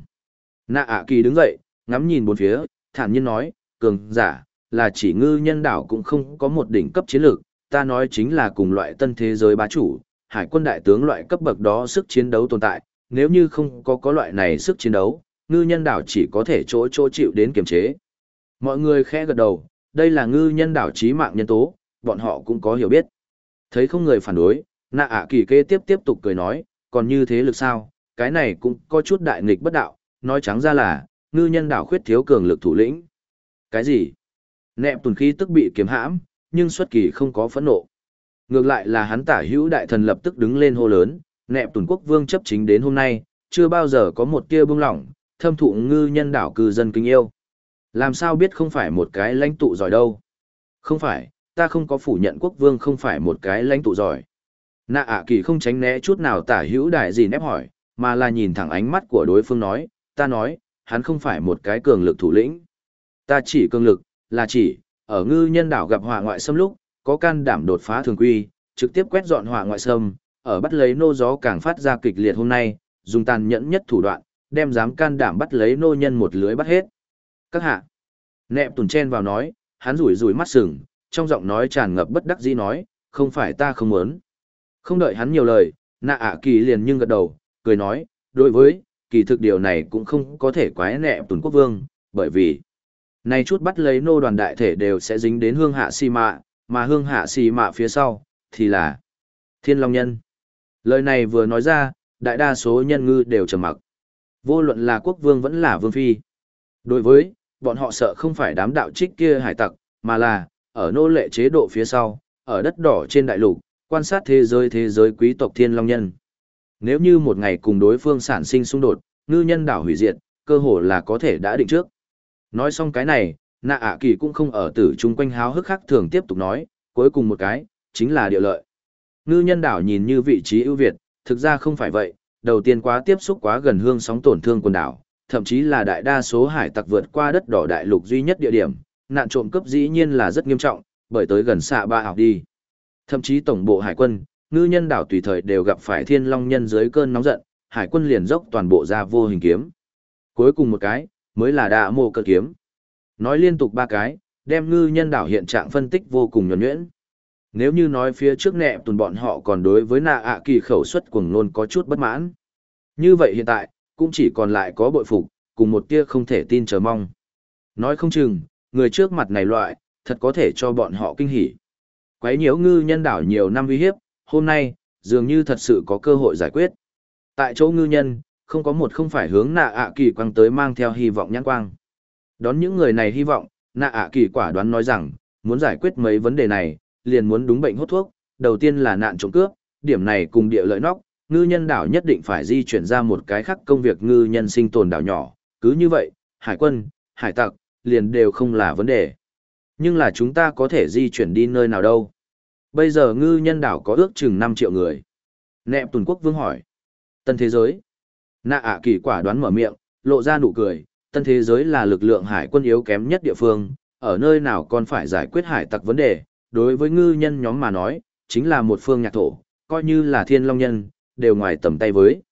S1: Nạ ạ kỳ đứng dậy, ngắm nhìn bốn phía, thản nhiên nói, cường giả, là chỉ ngư nhân đảo cũng không có một đỉnh cấp chiến lược, ta nói chính là cùng loại tân thế giới bá chủ, hải quân đại tướng loại cấp bậc đó sức chiến đấu tồn tại, nếu như không có có loại này sức chiến đấu, ngư nhân đảo chỉ có thể chỗ chỗ chịu đến kiềm chế. Mọi người khẽ gật đầu, đây là ngư nhân đảo trí mạng nhân tố, bọn họ cũng có hiểu biết. Thấy không người phản đối, nạ ạ kỳ kế tiếp tiếp tục cười nói, còn như thế lực sao, cái này cũng có chút đại nghịch bất đạo, nói trắng ra là, ngư nhân đảo khuyết thiếu cường lực thủ lĩnh. Cái gì? Nẹp tuần khí tức bị kiếm hãm, nhưng xuất kỳ không có phẫn nộ. Ngược lại là hắn tả hữu đại thần lập tức đứng lên hô lớn, nẹp tuần quốc vương chấp chính đến hôm nay, chưa bao giờ có một tia bưng lỏng, thâm thụ ngư nhân đảo cư dân kính yêu. Làm sao biết không phải một cái lãnh tụ giỏi đâu? Không phải, ta không có phủ nhận quốc vương không phải một cái lãnh tụ giỏi. Nạ ạ kỳ không tránh né chút nào tả hữu đại gì nép hỏi, mà là nhìn thẳng ánh mắt của đối phương nói, ta nói, hắn không phải một cái cường lực thủ lĩnh. Ta chỉ cường lực, là chỉ, ở ngư nhân đảo gặp hỏa ngoại xâm lúc, có can đảm đột phá thường quy, trực tiếp quét dọn hỏa ngoại sâm, ở bắt lấy nô gió càng phát ra kịch liệt hôm nay, dùng tàn nhẫn nhất thủ đoạn, đem dám can đảm bắt lấy nô nhân một lưới bắt hết. Các hạ, nẹp tùn chen vào nói, hắn rủi rủi mắt sừng, trong giọng nói tràn ngập bất đắc dĩ nói, không phải ta không muốn. Không đợi hắn nhiều lời, nạ ạ kỳ liền nhưng gật đầu, cười nói, đối với, kỳ thực điều này cũng không có thể quái nẹp tùn quốc vương, bởi vì này chút bắt lấy nô đoàn đại thể đều sẽ dính đến hương hạ si mạ, mà hương hạ xì mạ phía sau, thì là thiên long nhân. Lời này vừa nói ra, đại đa số nhân ngư đều trầm mặc. Vô luận là quốc vương vẫn là vương phi. Đối với, bọn họ sợ không phải đám đạo trích kia hải tặc, mà là, ở nô lệ chế độ phía sau, ở đất đỏ trên đại lục, quan sát thế giới thế giới quý tộc thiên long nhân. Nếu như một ngày cùng đối phương sản sinh xung đột, ngư nhân đảo hủy diệt, cơ hồ là có thể đã định trước. Nói xong cái này, nạ ạ kỳ cũng không ở tử chung quanh háo hức khác thường tiếp tục nói, cuối cùng một cái, chính là địa lợi. Ngư nhân đảo nhìn như vị trí ưu việt, thực ra không phải vậy, đầu tiên quá tiếp xúc quá gần hương sóng tổn thương quần đảo, thậm chí là đại đa số hải tặc vượt qua đất đỏ đại lục duy nhất địa điểm, nạn trộm cướp dĩ nhiên là rất nghiêm trọng, bởi tới gần xạ ba học đi. Thậm chí tổng bộ hải quân, ngư nhân đảo tùy thời đều gặp phải thiên long nhân dưới cơn nóng giận, hải quân liền dốc toàn bộ ra vô hình kiếm. Cuối cùng một cái, mới là đạ mô cơ kiếm. Nói liên tục ba cái, đem ngư nhân đảo hiện trạng phân tích vô cùng nhuẩn nhuyễn. Nếu như nói phía trước nẹ tuần bọn họ còn đối với nạ ạ kỳ khẩu suất cuồng nôn có chút bất mãn. Như vậy hiện tại, cũng chỉ còn lại có bội phục, cùng một tia không thể tin chờ mong. Nói không chừng, người trước mặt này loại, thật có thể cho bọn họ kinh hỉ. Quấy nhiễu ngư nhân đảo nhiều năm uy hiếp, hôm nay, dường như thật sự có cơ hội giải quyết. Tại chỗ ngư nhân, không có một không phải hướng nạ ạ kỳ quăng tới mang theo hy vọng nhãn quang. Đón những người này hy vọng, nạ ạ kỳ quả đoán nói rằng, muốn giải quyết mấy vấn đề này, liền muốn đúng bệnh hút thuốc, đầu tiên là nạn trộm cướp, điểm này cùng địa lợi nóc, ngư nhân đảo nhất định phải di chuyển ra một cái khác công việc ngư nhân sinh tồn đảo nhỏ, cứ như vậy, hải quân, hải tặc, liền đều không là vấn đề. Nhưng là chúng ta có thể di chuyển đi nơi nào đâu? Bây giờ ngư nhân đảo có ước chừng 5 triệu người. Nẹp tuần quốc vương hỏi. Tân thế giới. Nạ ạ kỳ quả đoán mở miệng, lộ ra nụ cười. Tân thế giới là lực lượng hải quân yếu kém nhất địa phương, ở nơi nào còn phải giải quyết hải tặc vấn đề. Đối với ngư nhân nhóm mà nói, chính là một phương nhạc thổ, coi như là thiên long nhân, đều ngoài tầm tay với.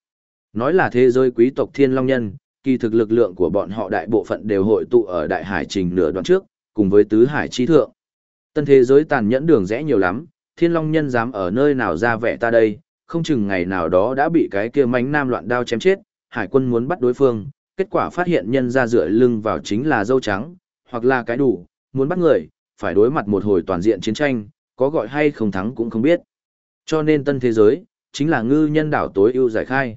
S1: Nói là thế giới quý tộc thiên long nhân, kỳ thực lực lượng của bọn họ đại bộ phận đều hội tụ ở đại hải trình nửa đoạn trước, cùng với tứ hải chi thượng. Tân thế giới tàn nhẫn đường rẽ nhiều lắm, thiên long nhân dám ở nơi nào ra vẻ ta đây, không chừng ngày nào đó đã bị cái kia mánh nam loạn đao chém chết, hải quân muốn bắt đối phương, kết quả phát hiện nhân ra dựa lưng vào chính là dâu trắng, hoặc là cái đủ, muốn bắt người, phải đối mặt một hồi toàn diện chiến tranh, có gọi hay không thắng cũng không biết. Cho nên tân thế giới, chính là ngư nhân đảo tối ưu giải khai.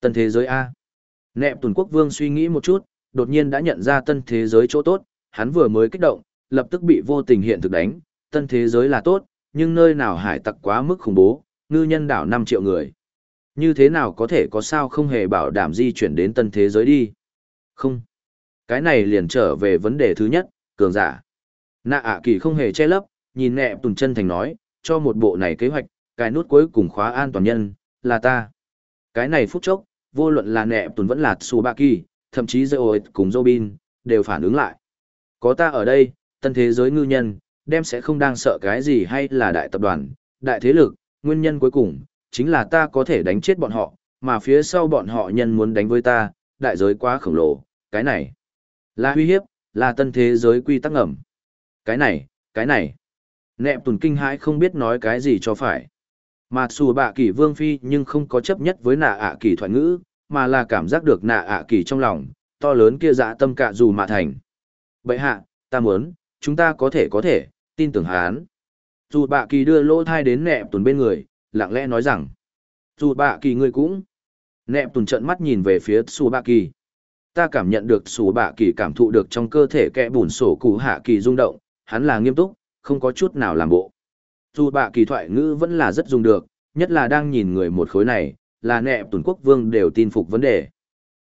S1: Tân thế giới A. Nẹp tuần quốc vương suy nghĩ một chút, đột nhiên đã nhận ra tân thế giới chỗ tốt, hắn vừa mới kích động, lập tức bị vô tình hiện thực đánh, tân thế giới là tốt, nhưng nơi nào hải tặc quá mức khủng bố, ngư nhân đảo 5 triệu người. Như thế nào có thể có sao không hề bảo đảm di chuyển đến tân thế giới đi? Không. Cái này liền trở về vấn đề thứ nhất, cường giả. Nạ ạ kỳ không hề che lấp, nhìn nẹ tùn chân thành nói, cho một bộ này kế hoạch, cái nút cuối cùng khóa an toàn nhân, là ta. Cái này phút chốc, vô luận là nẹ tùn vẫn là Su Ba Kỳ, thậm chí Zeoid cùng Robin, đều phản ứng lại. Có ta ở đây, tân thế giới ngư nhân, đem sẽ không đang sợ cái gì hay là đại tập đoàn, đại thế lực, nguyên nhân cuối cùng, chính là ta có thể đánh chết bọn họ, mà phía sau bọn họ nhân muốn đánh với ta, đại giới quá khổng lồ, cái này là uy hiếp, là tân thế giới quy tắc ngầm. Cái này, cái này. Nẹp tùn kinh hãi không biết nói cái gì cho phải. Mà xù bạ kỳ vương phi nhưng không có chấp nhất với nạ ạ kỳ thoại ngữ, mà là cảm giác được nạ ạ kỳ trong lòng, to lớn kia dạ tâm cạ dù mà thành. Bậy hạ, ta muốn, chúng ta có thể có thể, tin tưởng hán. Dù bạ kỳ đưa lỗ thai đến nẹp tùn bên người, lặng lẽ nói rằng. Dù bạ kỳ ngươi cũng. Nẹp tùn trận mắt nhìn về phía xù bạ kỳ. Ta cảm nhận được xù bạ kỳ cảm thụ được trong cơ thể kẽ bùn sổ cụ hạ kỳ rung động, hắn là nghiêm túc, không có chút nào làm bộ. Dù bạ kỳ thoại ngữ vẫn là rất dùng được, nhất là đang nhìn người một khối này, là nẹp tùn quốc vương đều tin phục vấn đề.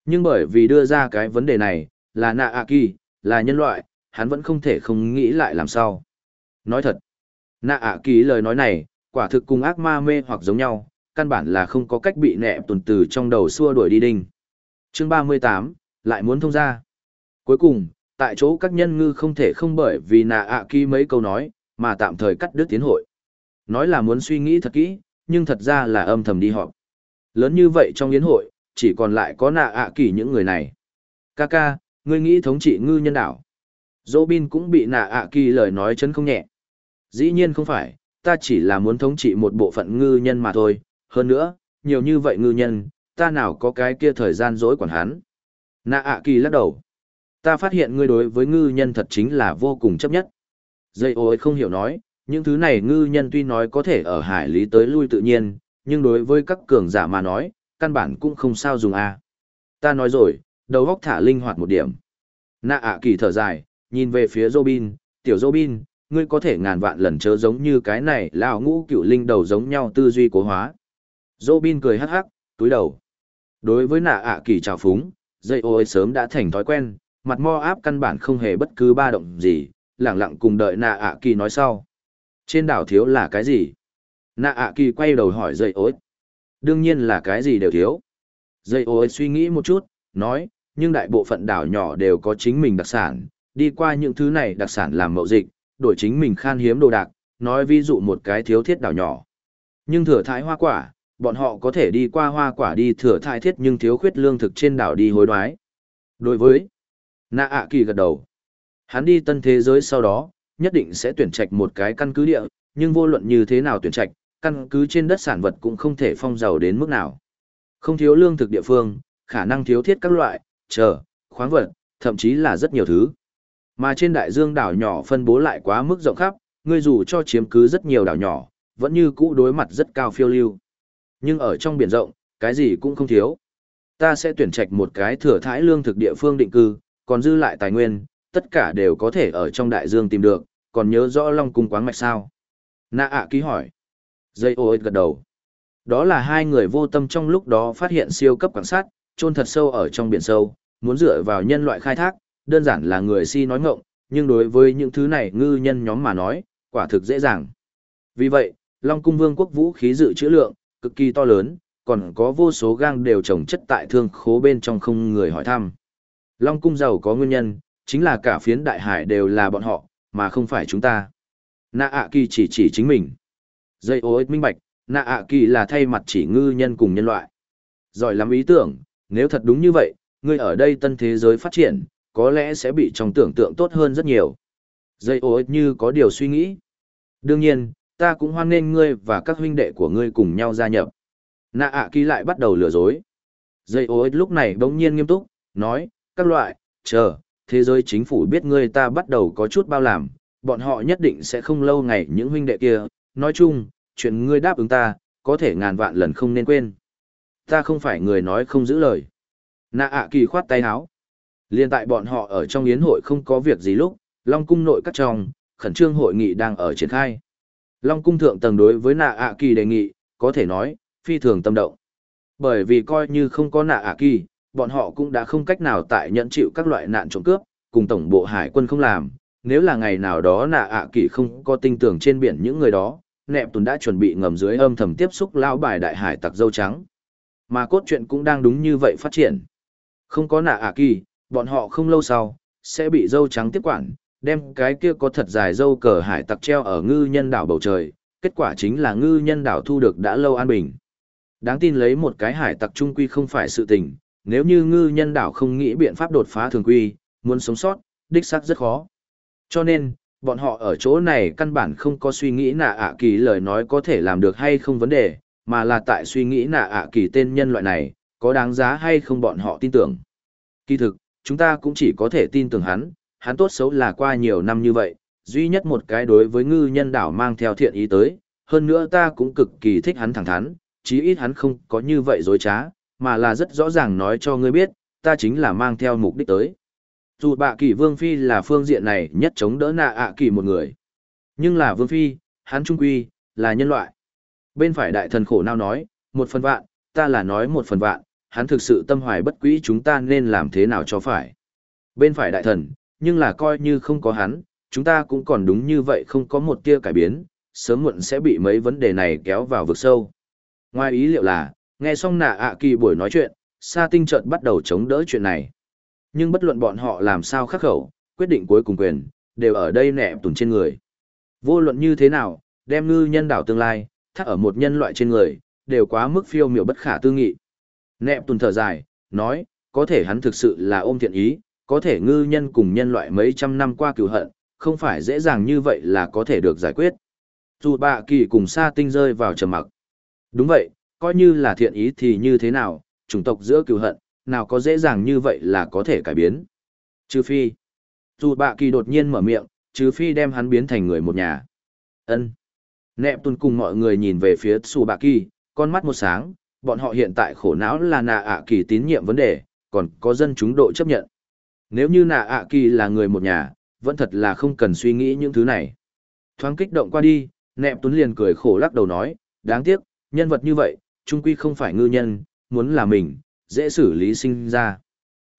S1: Nhưng bởi vì đưa ra cái vấn đề này, là nạ a kỳ, là nhân loại, hắn vẫn không thể không nghĩ lại làm sao. Nói thật, nạ a kỳ lời nói này, quả thực cùng ác ma mê hoặc giống nhau, căn bản là không có cách bị nẹp tuần từ trong đầu xua đuổi đi đinh. Chương 38, lại muốn thông ra. Cuối cùng, tại chỗ các nhân ngư không thể không bởi vì nạ ạ kỳ mấy câu nói, mà tạm thời cắt đứt tiến hội. Nói là muốn suy nghĩ thật kỹ, nhưng thật ra là âm thầm đi họp. Lớn như vậy trong yến hội, chỉ còn lại có nạ ạ kỳ những người này. Kaka, ngươi nghĩ thống trị ngư nhân đảo. Robin cũng bị nạ ạ kỳ lời nói chấn không nhẹ. Dĩ nhiên không phải, ta chỉ là muốn thống trị một bộ phận ngư nhân mà thôi. Hơn nữa, nhiều như vậy ngư nhân, ta nào có cái kia thời gian dối quản hắn. Nạ ạ kỳ lắc đầu. Ta phát hiện ngươi đối với ngư nhân thật chính là vô cùng chấp nhất. Dây ôi không hiểu nói, những thứ này ngư nhân tuy nói có thể ở hải lý tới lui tự nhiên, nhưng đối với các cường giả mà nói, căn bản cũng không sao dùng a. Ta nói rồi, đầu góc thả linh hoạt một điểm. Nạ ạ kỳ thở dài, nhìn về phía Robin, tiểu Robin, ngươi có thể ngàn vạn lần chớ giống như cái này lão ngũ cựu linh đầu giống nhau tư duy cố hóa. Robin cười hắc hắc, túi đầu. Đối với nạ ạ kỳ trào phúng, dây ôi sớm đã thành thói quen, mặt mo áp căn bản không hề bất cứ ba động gì, lặng lặng cùng đợi nạ ạ kỳ nói sau. Trên đảo thiếu là cái gì? Nạ ạ kỳ quay đầu hỏi dây ôi. Đương nhiên là cái gì đều thiếu. Dây ôi suy nghĩ một chút, nói, nhưng đại bộ phận đảo nhỏ đều có chính mình đặc sản, đi qua những thứ này đặc sản làm mậu dịch, đổi chính mình khan hiếm đồ đạc, nói ví dụ một cái thiếu thiết đảo nhỏ. Nhưng thừa thái hoa quả, bọn họ có thể đi qua hoa quả đi thừa thái thiết nhưng thiếu khuyết lương thực trên đảo đi hối đoái. Đối với Nạ ạ kỳ gật đầu. Hắn đi tân thế giới sau đó, nhất định sẽ tuyển trạch một cái căn cứ địa, nhưng vô luận như thế nào tuyển trạch, căn cứ trên đất sản vật cũng không thể phong giàu đến mức nào. Không thiếu lương thực địa phương, khả năng thiếu thiết các loại, chờ, khoáng vật, thậm chí là rất nhiều thứ. Mà trên đại dương đảo nhỏ phân bố lại quá mức rộng khắp, ngươi dù cho chiếm cứ rất nhiều đảo nhỏ, vẫn như cũ đối mặt rất cao phiêu lưu. Nhưng ở trong biển rộng, cái gì cũng không thiếu. Ta sẽ tuyển trạch một cái thừa thãi lương thực địa phương định cư, còn dư lại tài nguyên, tất cả đều có thể ở trong đại dương tìm được, còn nhớ rõ Long Cung quán mạch sao? Nạ ạ ký hỏi. Dây ô gật đầu. Đó là hai người vô tâm trong lúc đó phát hiện siêu cấp quan sát, trôn thật sâu ở trong biển sâu, muốn dựa vào nhân loại khai thác, đơn giản là người si nói ngộng, nhưng đối với những thứ này ngư nhân nhóm mà nói, quả thực dễ dàng. Vì vậy, Long Cung Vương quốc vũ khí dự trữ lượng, cực kỳ to lớn, còn có vô số gang đều trồng chất tại thương khố bên trong không người hỏi thăm. Long Cung giàu có nguyên nhân, chính là cả phiến đại hải đều là bọn họ, mà không phải chúng ta. Nạ ạ kỳ chỉ chỉ chính mình. Dây ô minh bạch, nạ ạ kỳ là thay mặt chỉ ngư nhân cùng nhân loại. Giỏi lắm ý tưởng, nếu thật đúng như vậy, ngươi ở đây tân thế giới phát triển, có lẽ sẽ bị trong tưởng tượng tốt hơn rất nhiều. Dây ô như có điều suy nghĩ. Đương nhiên, ta cũng hoan nghênh ngươi và các huynh đệ của ngươi cùng nhau gia nhập. Nạ ạ kỳ lại bắt đầu lừa dối. Dây ô lúc này bỗng nhiên nghiêm túc, nói, các loại, chờ, thế giới chính phủ biết ngươi ta bắt đầu có chút bao làm, bọn họ nhất định sẽ không lâu ngày những huynh đệ kia, nói chung, chuyện ngươi đáp ứng ta, có thể ngàn vạn lần không nên quên. Ta không phải người nói không giữ lời. Nạ ạ kỳ khoát tay áo. Liên tại bọn họ ở trong yến hội không có việc gì lúc, Long cung nội các trong, khẩn trương hội nghị đang ở triển khai. Long cung thượng tầng đối với nạ ạ kỳ đề nghị, có thể nói, phi thường tâm động. Bởi vì coi như không có nạ ạ kỳ, bọn họ cũng đã không cách nào tại nhận chịu các loại nạn trộm cướp, cùng tổng bộ hải quân không làm. Nếu là ngày nào đó nạ ạ kỳ không có tin tưởng trên biển những người đó, nẹp tùn đã chuẩn bị ngầm dưới âm thầm tiếp xúc lao bài đại hải tặc dâu trắng. Mà cốt truyện cũng đang đúng như vậy phát triển. Không có nạ ạ kỳ, bọn họ không lâu sau, sẽ bị dâu trắng tiếp quản, đem cái kia có thật dài dâu cờ hải tặc treo ở ngư nhân đảo bầu trời, kết quả chính là ngư nhân đảo thu được đã lâu an bình. Đáng tin lấy một cái hải tặc trung quy không phải sự tình, nếu như ngư nhân đảo không nghĩ biện pháp đột phá thường quy, muốn sống sót, đích xác rất khó. Cho nên, bọn họ ở chỗ này căn bản không có suy nghĩ nạ ạ kỳ lời nói có thể làm được hay không vấn đề, mà là tại suy nghĩ nạ ạ kỳ tên nhân loại này, có đáng giá hay không bọn họ tin tưởng. Kỳ thực, chúng ta cũng chỉ có thể tin tưởng hắn, hắn tốt xấu là qua nhiều năm như vậy, duy nhất một cái đối với ngư nhân đảo mang theo thiện ý tới, hơn nữa ta cũng cực kỳ thích hắn thẳng thắn, chí ít hắn không có như vậy dối trá, mà là rất rõ ràng nói cho ngươi biết, ta chính là mang theo mục đích tới. Dù bạ kỳ vương phi là phương diện này nhất chống đỡ nạ ạ kỳ một người. Nhưng là vương phi, hắn trung quy, là nhân loại. Bên phải đại thần khổ nào nói, một phần vạn, ta là nói một phần vạn, hắn thực sự tâm hoài bất quỹ chúng ta nên làm thế nào cho phải. Bên phải đại thần, nhưng là coi như không có hắn, chúng ta cũng còn đúng như vậy không có một tia cải biến, sớm muộn sẽ bị mấy vấn đề này kéo vào vực sâu. Ngoài ý liệu là, nghe xong nạ ạ kỳ buổi nói chuyện, sa tinh chợt bắt đầu chống đỡ chuyện này. Nhưng bất luận bọn họ làm sao khắc khẩu, quyết định cuối cùng quyền, đều ở đây nẹ tùn trên người. Vô luận như thế nào, đem ngư nhân đảo tương lai, thắt ở một nhân loại trên người, đều quá mức phiêu miểu bất khả tư nghị. Nẹp tùn thở dài, nói, có thể hắn thực sự là ôm thiện ý, có thể ngư nhân cùng nhân loại mấy trăm năm qua cựu hận, không phải dễ dàng như vậy là có thể được giải quyết. Dù bạ kỳ cùng sa tinh rơi vào trầm mặc. Đúng vậy, coi như là thiện ý thì như thế nào, chủng tộc giữa cựu hận, nào có dễ dàng như vậy là có thể cải biến. Trừ phi. Dù bạ kỳ đột nhiên mở miệng, trừ phi đem hắn biến thành người một nhà. ân Nẹp tuần cùng mọi người nhìn về phía Su kỳ, con mắt một sáng, bọn họ hiện tại khổ não là nạ ạ kỳ tín nhiệm vấn đề, còn có dân chúng độ chấp nhận. Nếu như nạ ạ kỳ là người một nhà, vẫn thật là không cần suy nghĩ những thứ này. Thoáng kích động qua đi, nẹp tuấn liền cười khổ lắc đầu nói, đáng tiếc, nhân vật như vậy, trung quy không phải ngư nhân, muốn là mình, dễ xử lý sinh ra.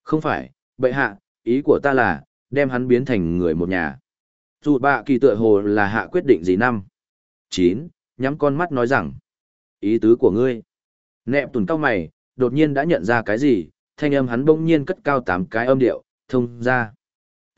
S1: Không phải, bệ hạ, ý của ta là, đem hắn biến thành người một nhà. Dù bạ kỳ tựa hồ là hạ quyết định gì năm. 9. Nhắm con mắt nói rằng, ý tứ của ngươi. Nẹp tùn cao mày, đột nhiên đã nhận ra cái gì, thanh âm hắn bỗng nhiên cất cao tám cái âm điệu, thông ra.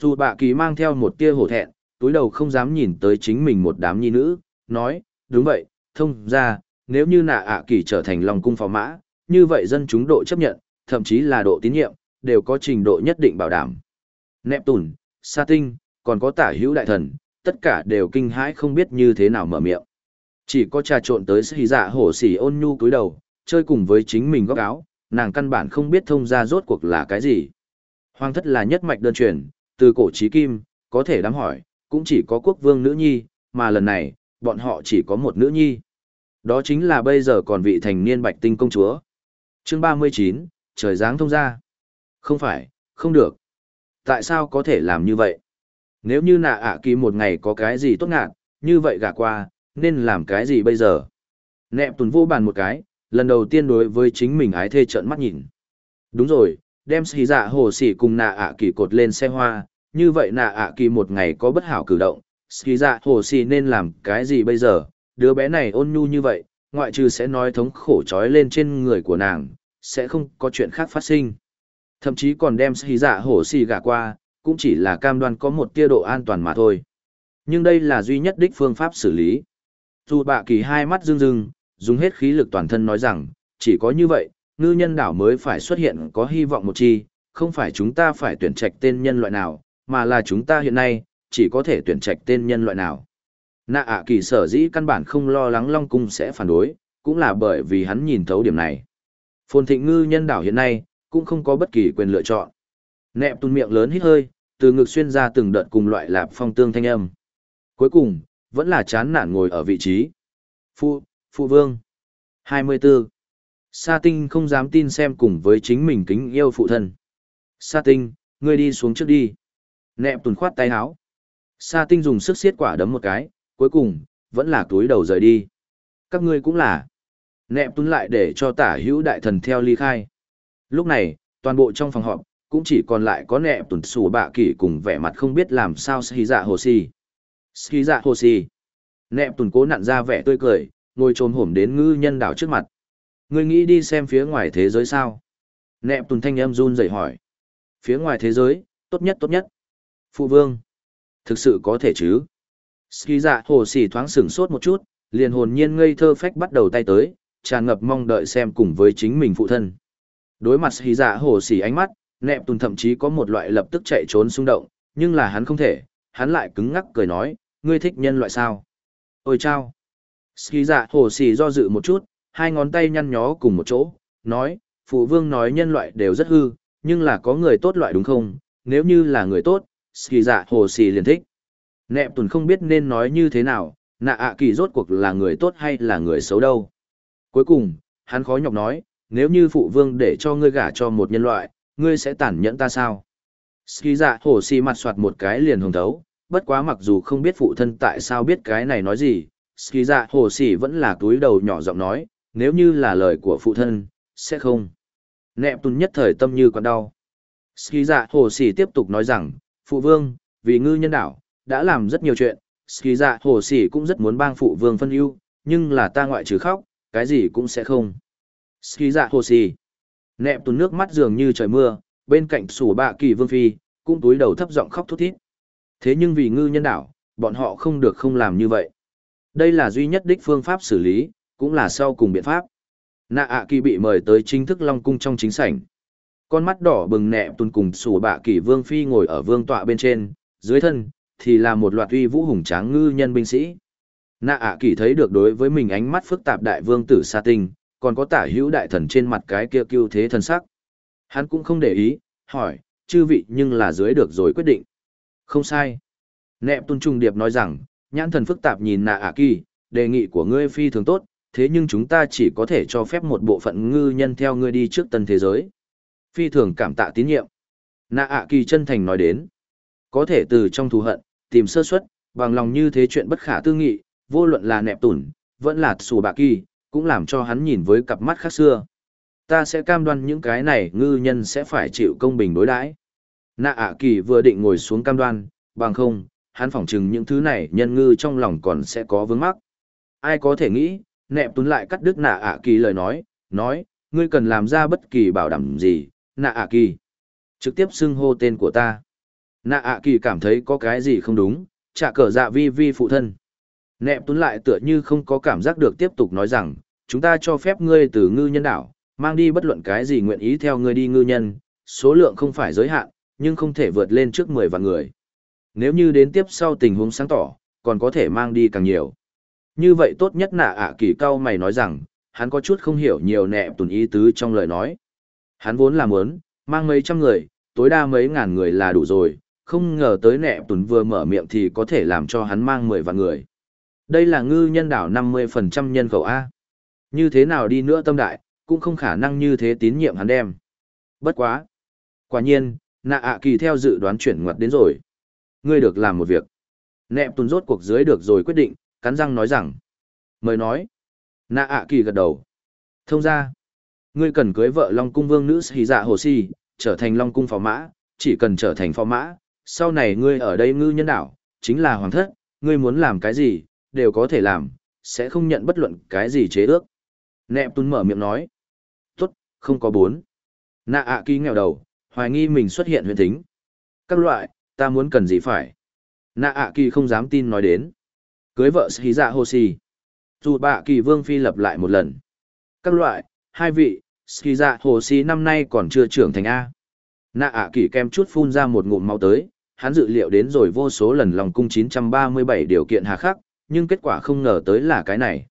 S1: Dù bạ kỳ mang theo một tia hổ thẹn, túi đầu không dám nhìn tới chính mình một đám nhi nữ, nói, đúng vậy, thông ra, nếu như nạ ạ kỳ trở thành lòng cung phò mã, như vậy dân chúng độ chấp nhận, thậm chí là độ tín nhiệm, đều có trình độ nhất định bảo đảm. Nẹp tùn, sa tinh, còn có tả hữu đại thần, tất cả đều kinh hãi không biết như thế nào mở miệng. Chỉ có trà trộn tới sĩ dạ hổ xỉ ôn nhu cúi đầu, chơi cùng với chính mình góc áo, nàng căn bản không biết thông ra rốt cuộc là cái gì. Hoàng thất là nhất mạch đơn truyền, từ cổ chí kim, có thể đám hỏi, cũng chỉ có quốc vương nữ nhi, mà lần này, bọn họ chỉ có một nữ nhi. Đó chính là bây giờ còn vị thành niên bạch tinh công chúa. chương 39, trời giáng thông ra. Không phải, không được. Tại sao có thể làm như vậy? Nếu như nạ ạ kỳ một ngày có cái gì tốt ngạn, như vậy gả qua, nên làm cái gì bây giờ? Nẹp tuần vô bàn một cái, lần đầu tiên đối với chính mình ái thê trợn mắt nhìn. Đúng rồi, đem xì dạ hồ xỉ cùng nạ ạ kỳ cột lên xe hoa, như vậy nạ ạ kỳ một ngày có bất hảo cử động, xì dạ hồ xỉ nên làm cái gì bây giờ? Đứa bé này ôn nhu như vậy, ngoại trừ sẽ nói thống khổ trói lên trên người của nàng, sẽ không có chuyện khác phát sinh. Thậm chí còn đem xì dạ hồ xỉ gả qua, cũng chỉ là cam đoan có một tia độ an toàn mà thôi. Nhưng đây là duy nhất đích phương pháp xử lý. Dù bạ kỳ hai mắt rưng rưng, dùng hết khí lực toàn thân nói rằng, chỉ có như vậy, ngư nhân đảo mới phải xuất hiện có hy vọng một chi, không phải chúng ta phải tuyển trạch tên nhân loại nào, mà là chúng ta hiện nay, chỉ có thể tuyển trạch tên nhân loại nào. Nạ ạ kỳ sở dĩ căn bản không lo lắng Long Cung sẽ phản đối, cũng là bởi vì hắn nhìn thấu điểm này. Phồn thịnh ngư nhân đảo hiện nay, cũng không có bất kỳ quyền lựa chọn. Nẹp tuôn miệng lớn hít hơi, từ ngực xuyên ra từng đợt cùng loại lạp phong tương thanh âm. Cuối cùng, vẫn là chán nản ngồi ở vị trí. phu phụ vương. 24. Sa tinh không dám tin xem cùng với chính mình kính yêu phụ thân. Sa tinh, ngươi đi xuống trước đi. Nẹp tùn khoát tay áo. Sa tinh dùng sức xiết quả đấm một cái, cuối cùng, vẫn là túi đầu rời đi. Các ngươi cũng là. Nẹp tùn lại để cho tả hữu đại thần theo ly khai. Lúc này, toàn bộ trong phòng họp, cũng chỉ còn lại có nẹp tùn sủ bạ kỷ cùng vẻ mặt không biết làm sao ski dạ hồ si. Ski dạ hồ si. Nẹp tùn cố nặn ra vẻ tươi cười, ngồi trồm hổm đến ngư nhân đảo trước mặt. Ngươi nghĩ đi xem phía ngoài thế giới sao? Nẹp tùn thanh em run rẩy hỏi. Phía ngoài thế giới, tốt nhất tốt nhất. Phụ vương. Thực sự có thể chứ? Ski dạ hồ sỉ thoáng sửng sốt một chút, liền hồn nhiên ngây thơ phách bắt đầu tay tới, tràn ngập mong đợi xem cùng với chính mình phụ thân. Đối mặt Ski dạ hồ sỉ ánh mắt, nẹp tùn thậm chí có một loại lập tức chạy trốn xung động, nhưng là hắn không thể, hắn lại cứng ngắc cười nói, ngươi thích nhân loại sao? Ôi chao! Ski dạ hồ xì do dự một chút, hai ngón tay nhăn nhó cùng một chỗ, nói, phụ vương nói nhân loại đều rất hư, nhưng là có người tốt loại đúng không? Nếu như là người tốt, Ski dạ hồ xì liền thích. Nẹp tuần không biết nên nói như thế nào, nạ ạ kỳ rốt cuộc là người tốt hay là người xấu đâu. Cuối cùng, hắn khó nhọc nói, nếu như phụ vương để cho ngươi gả cho một nhân loại, ngươi sẽ tản nhẫn ta sao? Ski dạ hồ xì mặt soạt một cái liền hồng thấu, bất quá mặc dù không biết phụ thân tại sao biết cái này nói gì, Ski dạ hồ Sỉ vẫn là túi đầu nhỏ giọng nói, nếu như là lời của phụ thân, sẽ không. Nẹp tùn nhất thời tâm như còn đau. Ski dạ hồ Sỉ tiếp tục nói rằng, phụ vương, vì ngư nhân đảo, đã làm rất nhiều chuyện, Ski dạ hồ Sỉ cũng rất muốn bang phụ vương phân ưu, nhưng là ta ngoại trừ khóc, cái gì cũng sẽ không. Ski dạ hồ Sỉ, Nẹp tùn nước mắt dường như trời mưa, bên cạnh sủ bạ kỳ vương phi, cũng túi đầu thấp giọng khóc thút thít. Thế nhưng vì ngư nhân đảo, bọn họ không được không làm như vậy. Đây là duy nhất đích phương pháp xử lý, cũng là sau cùng biện pháp. Nạ ạ kỳ bị mời tới chính thức Long Cung trong chính sảnh. Con mắt đỏ bừng nẹ tuần cùng sủ bạ kỳ vương phi ngồi ở vương tọa bên trên, dưới thân, thì là một loạt uy vũ hùng tráng ngư nhân binh sĩ. Nạ ạ kỳ thấy được đối với mình ánh mắt phức tạp đại vương tử sa tinh, còn có tả hữu đại thần trên mặt cái kia cưu thế thần sắc. Hắn cũng không để ý, hỏi, chư vị nhưng là dưới được rồi quyết định. Không sai. Nẹp tuân trung điệp nói rằng, nhãn thần phức tạp nhìn nạ ạ kỳ, đề nghị của ngươi phi thường tốt, thế nhưng chúng ta chỉ có thể cho phép một bộ phận ngư nhân theo ngươi đi trước tân thế giới. Phi thường cảm tạ tín nhiệm. Nạ ạ kỳ chân thành nói đến, có thể từ trong thù hận, tìm sơ suất, bằng lòng như thế chuyện bất khả tư nghị, vô luận là nẹp tủn, vẫn là sù bạ kỳ, cũng làm cho hắn nhìn với cặp mắt khác xưa. Ta sẽ cam đoan những cái này ngư nhân sẽ phải chịu công bình đối đãi. Nạ ạ kỳ vừa định ngồi xuống cam đoan, bằng không, hắn phỏng chừng những thứ này nhân ngư trong lòng còn sẽ có vướng mắc. Ai có thể nghĩ, nẹp tún lại cắt đứt nạ ạ kỳ lời nói, nói, ngươi cần làm ra bất kỳ bảo đảm gì, nạ ạ kỳ. Trực tiếp xưng hô tên của ta. Nạ ạ kỳ cảm thấy có cái gì không đúng, trả cờ dạ vi vi phụ thân. Nẹp tún lại tựa như không có cảm giác được tiếp tục nói rằng, chúng ta cho phép ngươi từ ngư nhân đảo, mang đi bất luận cái gì nguyện ý theo ngươi đi ngư nhân, số lượng không phải giới hạn, nhưng không thể vượt lên trước 10 vạn người. Nếu như đến tiếp sau tình huống sáng tỏ, còn có thể mang đi càng nhiều. Như vậy tốt nhất nạ ạ kỳ cao mày nói rằng, hắn có chút không hiểu nhiều nẹ tùn ý tứ trong lời nói. Hắn vốn là muốn, mang mấy trăm người, tối đa mấy ngàn người là đủ rồi, không ngờ tới nẹ tùn vừa mở miệng thì có thể làm cho hắn mang 10 vạn người. Đây là ngư nhân đảo 50% nhân khẩu A. Như thế nào đi nữa tâm đại, cũng không khả năng như thế tín nhiệm hắn đem. Bất quá. Quả nhiên, nạ ạ kỳ theo dự đoán chuyển ngoặt đến rồi. Ngươi được làm một việc. Nẹp tùn rốt cuộc dưới được rồi quyết định, cắn răng nói rằng. Mời nói. Nạ ạ kỳ gật đầu. Thông ra. Ngươi cần cưới vợ Long Cung Vương nữ Sĩ Dạ Hồ Si, trở thành Long Cung phò mã, chỉ cần trở thành phò mã, sau này ngươi ở đây ngư nhân đảo, chính là hoàng thất, ngươi muốn làm cái gì, đều có thể làm, sẽ không nhận bất luận cái gì chế ước. Nẹp tún mở miệng nói. Tốt, không có bốn. Nạ ạ kỳ nghèo đầu, hoài nghi mình xuất hiện huyền thính. Các loại, ta muốn cần gì phải. Nạ ạ kỳ không dám tin nói đến. Cưới vợ Sĩ Dạ Hồ xì Dù bạ kỳ vương phi lập lại một lần. Các loại, hai vị, Sĩ Dạ Hồ xì năm nay còn chưa trưởng thành A. Nạ ạ kỳ kem chút phun ra một ngụm máu tới, hắn dự liệu đến rồi vô số lần lòng cung 937 điều kiện hà khắc, nhưng kết quả không ngờ tới là cái này.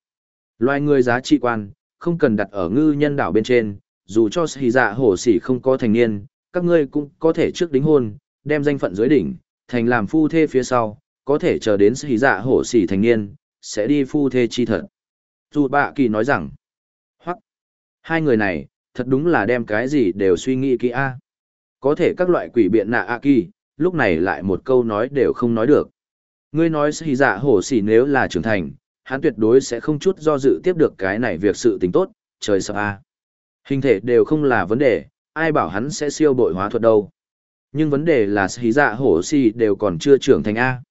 S1: Loài người giá trị quan, không cần đặt ở ngư nhân đảo bên trên, dù cho sĩ dạ hổ sĩ không có thành niên, các ngươi cũng có thể trước đính hôn, đem danh phận dưới đỉnh, thành làm phu thê phía sau, có thể chờ đến sĩ dạ hổ sĩ thành niên, sẽ đi phu thê chi thật. Dù bạ kỳ nói rằng, hoặc, hai người này, thật đúng là đem cái gì đều suy nghĩ kỹ a Có thể các loại quỷ biện nạ a kỳ, lúc này lại một câu nói đều không nói được. Ngươi nói sĩ dạ hổ sĩ nếu là trưởng thành, hắn tuyệt đối sẽ không chút do dự tiếp được cái này việc sự tình tốt, trời sợ a. Hình thể đều không là vấn đề, ai bảo hắn sẽ siêu bội hóa thuật đâu. Nhưng vấn đề là sĩ dạ hổ xì đều còn chưa trưởng thành A.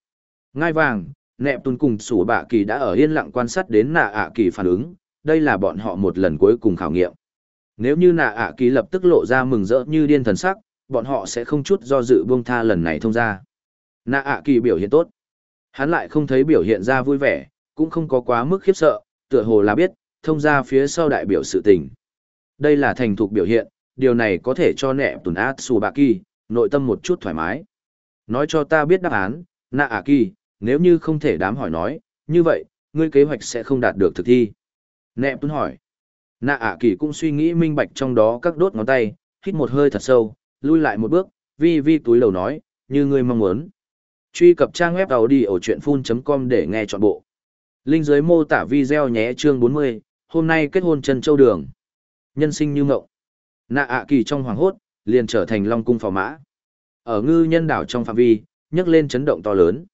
S1: Ngai vàng, nẹp tùn cùng sủ bạ kỳ đã ở yên lặng quan sát đến nạ ạ kỳ phản ứng, đây là bọn họ một lần cuối cùng khảo nghiệm. Nếu như nạ ạ kỳ lập tức lộ ra mừng rỡ như điên thần sắc, bọn họ sẽ không chút do dự buông tha lần này thông ra. Nạ ạ kỳ biểu hiện tốt. Hắn lại không thấy biểu hiện ra vui vẻ, cũng không có quá mức khiếp sợ, tựa hồ là biết, thông ra phía sau đại biểu sự tình. Đây là thành thục biểu hiện, điều này có thể cho nẹ tùn át xù bạ kỳ, nội tâm một chút thoải mái. Nói cho ta biết đáp án, nạ ả kỳ, nếu như không thể đám hỏi nói, như vậy, ngươi kế hoạch sẽ không đạt được thực thi. Nẹ tùn hỏi. Nạ ả kỳ cũng suy nghĩ minh bạch trong đó các đốt ngón tay, hít một hơi thật sâu, lui lại một bước, vi vi túi lầu nói, như ngươi mong muốn. Truy cập trang web đầu đi ở chuyện full.com để nghe trọn bộ. Linh dưới mô tả video nhé chương 40, hôm nay kết hôn Trần châu đường. Nhân sinh như ngậu. Nạ ạ kỳ trong hoàng hốt, liền trở thành Long cung phò mã. Ở ngư nhân đảo trong phạm vi, nhấc lên chấn động to lớn.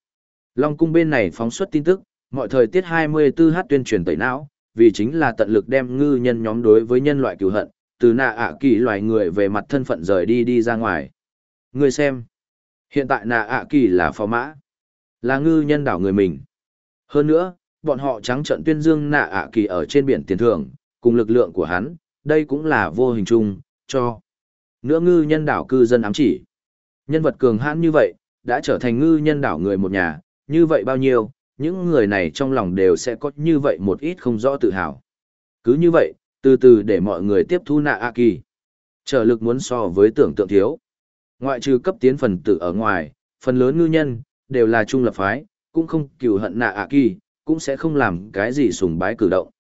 S1: Long cung bên này phóng xuất tin tức, mọi thời tiết 24h tuyên truyền tẩy não, vì chính là tận lực đem ngư nhân nhóm đối với nhân loại cứu hận, từ nạ ạ kỳ loài người về mặt thân phận rời đi đi ra ngoài. Người xem, hiện tại nạ ạ kỳ là phò mã, là ngư nhân đảo người mình. Hơn nữa, bọn họ trắng trận tuyên dương nạ ạ kỳ ở trên biển tiền thưởng, cùng lực lượng của hắn, đây cũng là vô hình chung, cho. Nữa ngư nhân đảo cư dân ám chỉ. Nhân vật cường hãn như vậy, đã trở thành ngư nhân đảo người một nhà, như vậy bao nhiêu, những người này trong lòng đều sẽ có như vậy một ít không rõ tự hào. Cứ như vậy, từ từ để mọi người tiếp thu nạ a kỳ. Trở lực muốn so với tưởng tượng thiếu. Ngoại trừ cấp tiến phần tử ở ngoài, phần lớn ngư nhân, đều là trung lập phái, cũng không cừu hận nạ a kỳ, cũng sẽ không làm cái gì sùng bái cử động.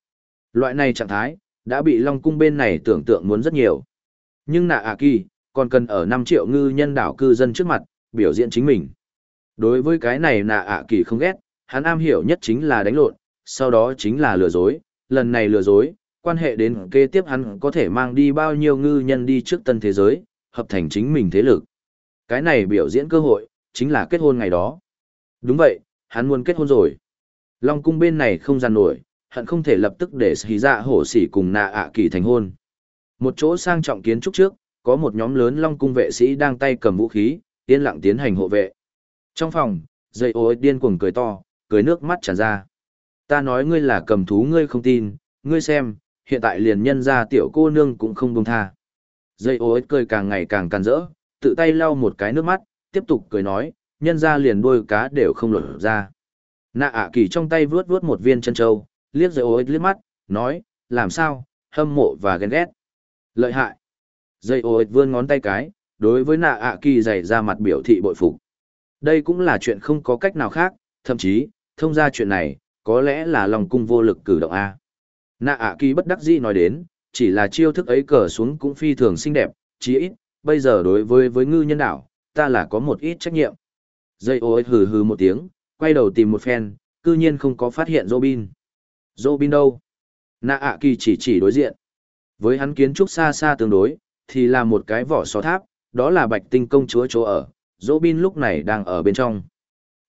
S1: Loại này trạng thái, đã bị Long Cung bên này tưởng tượng muốn rất nhiều. Nhưng nạ ạ kỳ, còn cần ở 5 triệu ngư nhân đảo cư dân trước mặt, biểu diễn chính mình. Đối với cái này nạ ạ kỳ không ghét, hắn am hiểu nhất chính là đánh lộn, sau đó chính là lừa dối, lần này lừa dối, quan hệ đến kế tiếp hắn có thể mang đi bao nhiêu ngư nhân đi trước tân thế giới, hợp thành chính mình thế lực. Cái này biểu diễn cơ hội, chính là kết hôn ngày đó. Đúng vậy, hắn muốn kết hôn rồi. Long cung bên này không gian nổi, hận không thể lập tức để xì dạ hổ xỉ cùng nạ ạ kỳ thành hôn. Một chỗ sang trọng kiến trúc trước, có một nhóm lớn long cung vệ sĩ đang tay cầm vũ khí, yên lặng tiến hành hộ vệ. Trong phòng, dây ô điên cuồng cười to, cười nước mắt tràn ra. Ta nói ngươi là cầm thú ngươi không tin, ngươi xem, hiện tại liền nhân ra tiểu cô nương cũng không buông tha. Dây ô cười càng ngày càng càn rỡ, tự tay lau một cái nước mắt, tiếp tục cười nói, nhân ra liền đôi cá đều không lột ra. Nạ ạ kỳ trong tay vướt vướt một viên chân trâu, liếc dây ô liếc mắt, nói, làm sao, hâm mộ và ghen ghét. Lợi hại. Dây ô vươn ngón tay cái, đối với nạ ạ kỳ dày ra mặt biểu thị bội phục. Đây cũng là chuyện không có cách nào khác, thậm chí, thông ra chuyện này, có lẽ là lòng cung vô lực cử động A. Nạ ạ kỳ bất đắc dĩ nói đến, chỉ là chiêu thức ấy cờ xuống cũng phi thường xinh đẹp, chí ít, bây giờ đối với với ngư nhân đảo, ta là có một ít trách nhiệm. Dây ô hừ hừ một tiếng, quay đầu tìm một phen, cư nhiên không có phát hiện Robin. Robin đâu? Nạ ạ kỳ chỉ chỉ đối diện. Với hắn kiến trúc xa xa tương đối, thì là một cái vỏ sò tháp, đó là bạch tinh công chúa chỗ ở, Robin lúc này đang ở bên trong.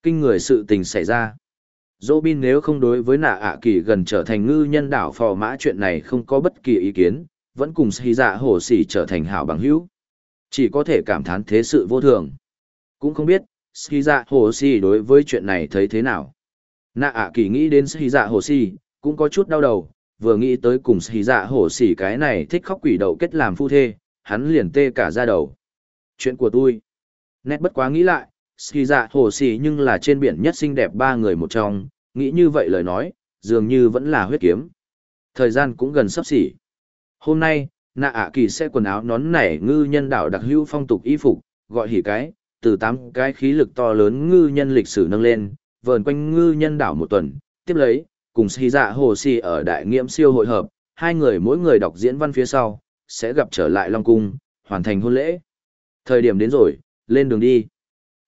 S1: Kinh người sự tình xảy ra. Robin nếu không đối với nạ ạ kỳ gần trở thành ngư nhân đảo phò mã chuyện này không có bất kỳ ý kiến, vẫn cùng xì dạ hổ xỉ trở thành hảo bằng hữu. Chỉ có thể cảm thán thế sự vô thường. Cũng không biết, xì dạ hổ xỉ đối với chuyện này thấy thế nào. Nạ ạ kỳ nghĩ đến xì dạ hổ xỉ, cũng có chút đau đầu, vừa nghĩ tới cùng xì dạ hổ xỉ cái này thích khóc quỷ đậu kết làm phu thê, hắn liền tê cả ra đầu. Chuyện của tôi. Nét bất quá nghĩ lại, xì dạ hổ xỉ nhưng là trên biển nhất xinh đẹp ba người một trong, nghĩ như vậy lời nói, dường như vẫn là huyết kiếm. Thời gian cũng gần sắp xỉ. Hôm nay, nạ ạ kỳ sẽ quần áo nón nảy ngư nhân đảo đặc hữu phong tục y phục, gọi hỉ cái, từ tám cái khí lực to lớn ngư nhân lịch sử nâng lên, vờn quanh ngư nhân đảo một tuần, tiếp lấy, cùng Sĩ dạ hồ Sĩ ở đại nghiễm siêu hội hợp, hai người mỗi người đọc diễn văn phía sau, sẽ gặp trở lại Long Cung, hoàn thành hôn lễ. Thời điểm đến rồi, lên đường đi.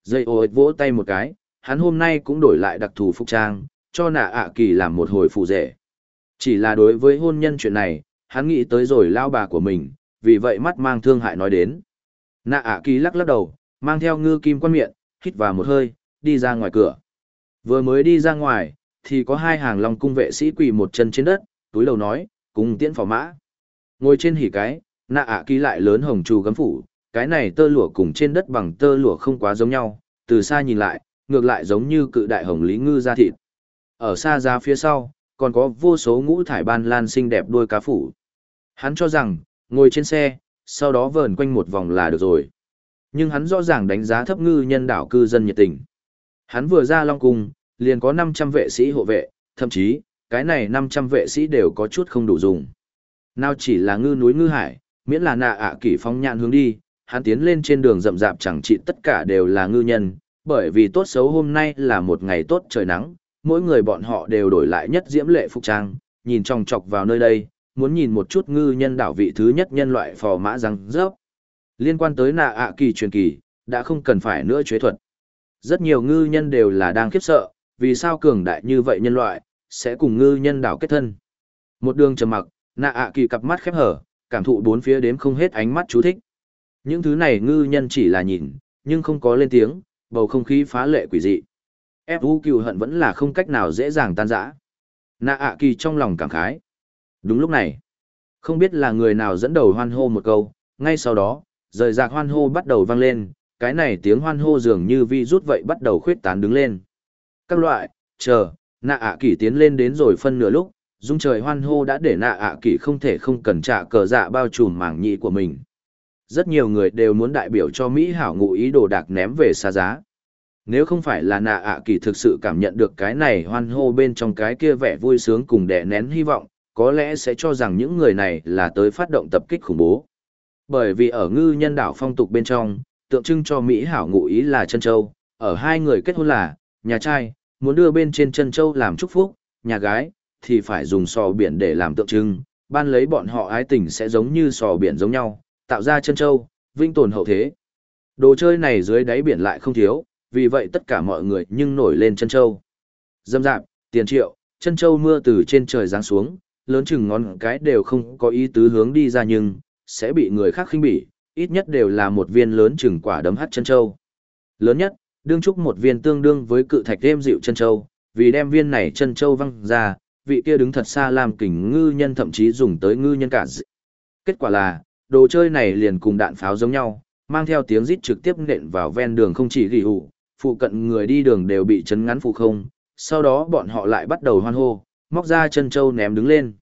S1: Dây ô vỗ tay một cái, hắn hôm nay cũng đổi lại đặc thù phục trang, cho nạ ạ kỳ làm một hồi phù rể. Chỉ là đối với hôn nhân chuyện này, hắn nghĩ tới rồi lao bà của mình, vì vậy mắt mang thương hại nói đến. Nạ ạ kỳ lắc lắc đầu, mang theo ngư kim quan miệng, hít vào một hơi, đi ra ngoài cửa. Vừa mới đi ra ngoài, thì có hai hàng long cung vệ sĩ quỳ một chân trên đất, túi đầu nói, cùng tiễn phò mã. Ngồi trên hỉ cái, nạ ạ kỳ lại lớn hồng trù gấm phủ, cái này tơ lụa cùng trên đất bằng tơ lụa không quá giống nhau, từ xa nhìn lại, ngược lại giống như cự đại hồng lý ngư da thịt. Ở xa ra phía sau, còn có vô số ngũ thải ban lan xinh đẹp đuôi cá phủ. Hắn cho rằng, ngồi trên xe, sau đó vờn quanh một vòng là được rồi. Nhưng hắn rõ ràng đánh giá thấp ngư nhân đảo cư dân nhiệt tình. Hắn vừa ra Long Cung, liền có 500 vệ sĩ hộ vệ, thậm chí, cái này 500 vệ sĩ đều có chút không đủ dùng. Nào chỉ là ngư núi ngư hải, miễn là nạ ạ à kỷ phong nhạn hướng đi, hắn tiến lên trên đường rậm rạp chẳng trị tất cả đều là ngư nhân, bởi vì tốt xấu hôm nay là một ngày tốt trời nắng, mỗi người bọn họ đều đổi lại nhất diễm lệ phục trang, nhìn trong chọc vào nơi đây, muốn nhìn một chút ngư nhân đảo vị thứ nhất nhân loại phò mã răng rớp. Liên quan tới nạ ạ kỳ truyền kỳ, đã không cần phải nữa chế thuật. Rất nhiều ngư nhân đều là đang khiếp sợ, vì sao cường đại như vậy nhân loại, sẽ cùng ngư nhân đảo kết thân. Một đường trầm mặc, nạ ạ kỳ cặp mắt khép hở, cảm thụ bốn phía đếm không hết ánh mắt chú thích. Những thứ này ngư nhân chỉ là nhìn, nhưng không có lên tiếng, bầu không khí phá lệ quỷ dị. Fu cựu hận vẫn là không cách nào dễ dàng tan rã. Nạ ạ kỳ trong lòng cảm khái. Đúng lúc này, không biết là người nào dẫn đầu hoan hô một câu, ngay sau đó, rời rạc hoan hô bắt đầu vang lên, cái này tiếng hoan hô dường như vi rút vậy bắt đầu khuyết tán đứng lên. Các loại, chờ, nạ ạ kỳ tiến lên đến rồi phân nửa lúc, dung trời hoan hô đã để nạ ạ kỳ không thể không cần trả cờ dạ bao trùm mảng nhị của mình. Rất nhiều người đều muốn đại biểu cho Mỹ hảo ngụ ý đồ đạc ném về xa giá. Nếu không phải là nạ ạ kỳ thực sự cảm nhận được cái này hoan hô bên trong cái kia vẻ vui sướng cùng đè nén hy vọng, có lẽ sẽ cho rằng những người này là tới phát động tập kích khủng bố. Bởi vì ở ngư nhân đảo phong tục bên trong, tượng trưng cho Mỹ hảo ngụ ý là chân châu, ở hai người kết hôn là, nhà trai, muốn đưa bên trên chân châu làm chúc phúc, nhà gái, thì phải dùng sò biển để làm tượng trưng, ban lấy bọn họ ái tình sẽ giống như sò biển giống nhau, tạo ra chân châu, vinh tồn hậu thế. Đồ chơi này dưới đáy biển lại không thiếu, vì vậy tất cả mọi người nhưng nổi lên chân châu. Dâm dạp, tiền triệu, chân châu mưa từ trên trời giáng xuống, lớn chừng ngón cái đều không có ý tứ hướng đi ra nhưng, sẽ bị người khác khinh bỉ, ít nhất đều là một viên lớn chừng quả đấm hắt chân châu. Lớn nhất, đương chúc một viên tương đương với cự thạch đêm dịu chân châu, vì đem viên này chân châu văng ra, vị kia đứng thật xa làm kình ngư nhân thậm chí dùng tới ngư nhân cả dị. Kết quả là, đồ chơi này liền cùng đạn pháo giống nhau, mang theo tiếng rít trực tiếp nện vào ven đường không chỉ ghi hụ, phụ cận người đi đường đều bị chấn ngắn phụ không, sau đó bọn họ lại bắt đầu hoan hô, móc ra chân châu ném đứng lên.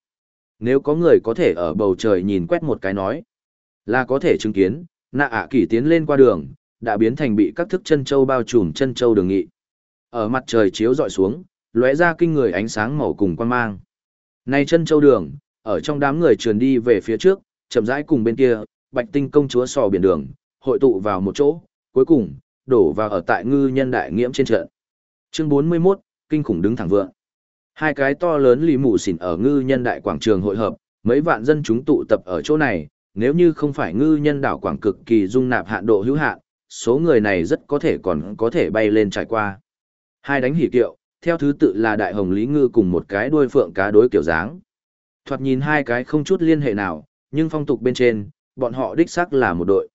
S1: Nếu có người có thể ở bầu trời nhìn quét một cái nói, là có thể chứng kiến, nạ ạ kỷ tiến lên qua đường, đã biến thành bị các thức chân châu bao trùm chân châu đường nghị. Ở mặt trời chiếu dọi xuống, lóe ra kinh người ánh sáng màu cùng quan mang. Nay chân châu đường, ở trong đám người trườn đi về phía trước, chậm rãi cùng bên kia, bạch tinh công chúa sò biển đường, hội tụ vào một chỗ, cuối cùng, đổ vào ở tại ngư nhân đại nghiễm trên trận. Chương 41, kinh khủng đứng thẳng vượng. Hai cái to lớn lì mù xỉn ở ngư nhân đại quảng trường hội hợp, mấy vạn dân chúng tụ tập ở chỗ này, nếu như không phải ngư nhân đảo quảng cực kỳ dung nạp hạn độ hữu hạn, số người này rất có thể còn có thể bay lên trải qua. Hai đánh hỉ kiệu, theo thứ tự là đại hồng lý ngư cùng một cái đuôi phượng cá đối kiểu dáng. Thoạt nhìn hai cái không chút liên hệ nào, nhưng phong tục bên trên, bọn họ đích xác là một đội.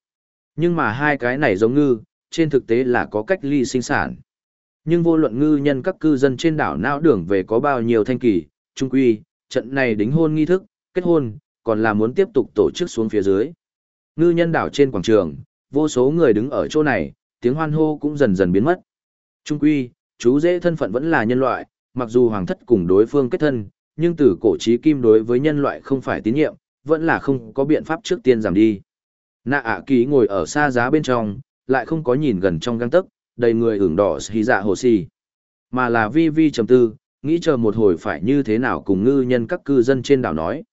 S1: Nhưng mà hai cái này giống ngư, trên thực tế là có cách ly sinh sản. Nhưng vô luận ngư nhân các cư dân trên đảo não đường về có bao nhiêu thanh kỳ, trung quy, trận này đính hôn nghi thức, kết hôn, còn là muốn tiếp tục tổ chức xuống phía dưới. Ngư nhân đảo trên quảng trường, vô số người đứng ở chỗ này, tiếng hoan hô cũng dần dần biến mất. Trung quy, chú dễ thân phận vẫn là nhân loại, mặc dù hoàng thất cùng đối phương kết thân, nhưng từ cổ trí kim đối với nhân loại không phải tín nhiệm, vẫn là không có biện pháp trước tiên giảm đi. Nạ ạ ký ngồi ở xa giá bên trong, lại không có nhìn gần trong găng tấc, đầy người ửng đỏ hí dạ hồ xì. Mà là vi vi trầm tư, nghĩ chờ một hồi phải như thế nào cùng ngư nhân các cư dân trên đảo nói.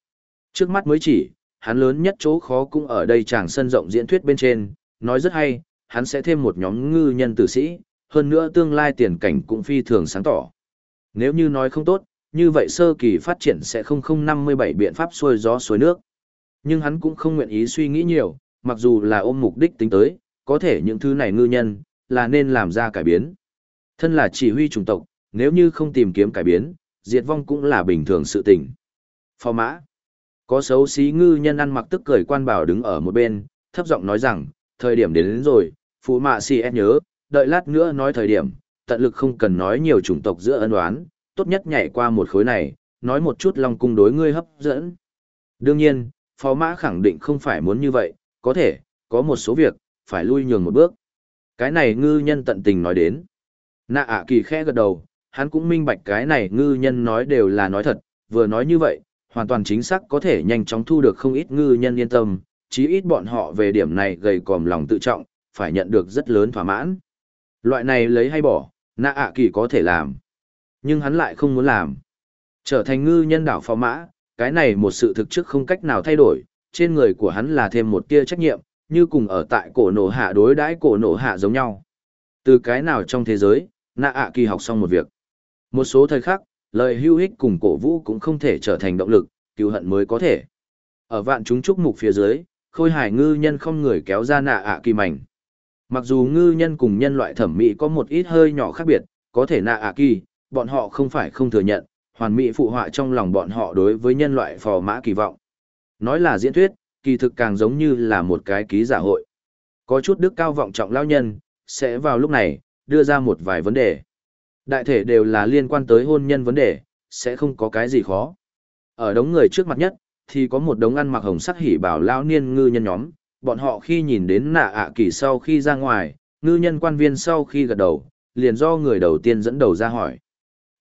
S1: Trước mắt mới chỉ, hắn lớn nhất chỗ khó cũng ở đây chàng sân rộng diễn thuyết bên trên, nói rất hay, hắn sẽ thêm một nhóm ngư nhân tử sĩ, hơn nữa tương lai tiền cảnh cũng phi thường sáng tỏ. Nếu như nói không tốt, như vậy sơ kỳ phát triển sẽ không không năm mươi bảy biện pháp xuôi gió xuôi nước. Nhưng hắn cũng không nguyện ý suy nghĩ nhiều, mặc dù là ôm mục đích tính tới, có thể những thứ này ngư nhân, là nên làm ra cải biến. Thân là chỉ huy chủng tộc, nếu như không tìm kiếm cải biến, diệt vong cũng là bình thường sự tình. Phò mã. Có xấu xí ngư nhân ăn mặc tức cười quan bảo đứng ở một bên, thấp giọng nói rằng, thời điểm đến, đến rồi, phụ mạ si nhớ, đợi lát nữa nói thời điểm, tận lực không cần nói nhiều chủng tộc giữa ân oán, tốt nhất nhảy qua một khối này, nói một chút lòng cung đối ngươi hấp dẫn. Đương nhiên, phó mã khẳng định không phải muốn như vậy, có thể, có một số việc, phải lui nhường một bước. Cái này ngư nhân tận tình nói đến. Nạ ạ kỳ khẽ gật đầu, hắn cũng minh bạch cái này ngư nhân nói đều là nói thật, vừa nói như vậy, hoàn toàn chính xác có thể nhanh chóng thu được không ít ngư nhân yên tâm, chí ít bọn họ về điểm này gầy còm lòng tự trọng, phải nhận được rất lớn thỏa mãn. Loại này lấy hay bỏ, nạ ạ kỳ có thể làm. Nhưng hắn lại không muốn làm. Trở thành ngư nhân đảo phó mã, cái này một sự thực chức không cách nào thay đổi, trên người của hắn là thêm một tia trách nhiệm, như cùng ở tại cổ nổ hạ đối đãi cổ nổ hạ giống nhau. Từ cái nào trong thế giới, nạ ạ kỳ học xong một việc. Một số thời khắc, lời hưu hích cùng cổ vũ cũng không thể trở thành động lực, cứu hận mới có thể. Ở vạn chúng trúc mục phía dưới, khôi hải ngư nhân không người kéo ra nạ ạ kỳ mảnh. Mặc dù ngư nhân cùng nhân loại thẩm mỹ có một ít hơi nhỏ khác biệt, có thể nạ ạ kỳ, bọn họ không phải không thừa nhận, hoàn mỹ phụ họa trong lòng bọn họ đối với nhân loại phò mã kỳ vọng. Nói là diễn thuyết, kỳ thực càng giống như là một cái ký giả hội. Có chút đức cao vọng trọng lao nhân, sẽ vào lúc này, đưa ra một vài vấn đề. Đại thể đều là liên quan tới hôn nhân vấn đề, sẽ không có cái gì khó. Ở đống người trước mặt nhất, thì có một đống ăn mặc hồng sắc hỉ bảo lao niên ngư nhân nhóm, bọn họ khi nhìn đến nạ ạ kỳ sau khi ra ngoài, ngư nhân quan viên sau khi gật đầu, liền do người đầu tiên dẫn đầu ra hỏi.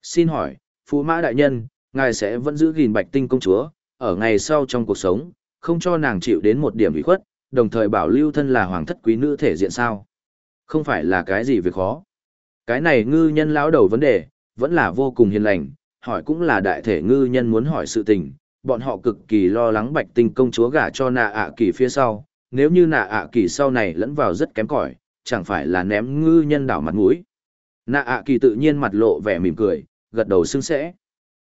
S1: Xin hỏi, Phú Mã Đại Nhân, ngài sẽ vẫn giữ gìn bạch tinh công chúa, ở ngày sau trong cuộc sống, không cho nàng chịu đến một điểm ủy khuất, đồng thời bảo lưu thân là hoàng thất quý nữ thể diện sao. Không phải là cái gì việc khó. Cái này ngư nhân lão đầu vấn đề, vẫn là vô cùng hiền lành, hỏi cũng là đại thể ngư nhân muốn hỏi sự tình, bọn họ cực kỳ lo lắng bạch tinh công chúa gả cho nạ ạ kỳ phía sau, nếu như nạ ạ kỳ sau này lẫn vào rất kém cỏi chẳng phải là ném ngư nhân đảo mặt mũi. Nạ ạ kỳ tự nhiên mặt lộ vẻ mỉm cười, gật đầu xưng sẽ.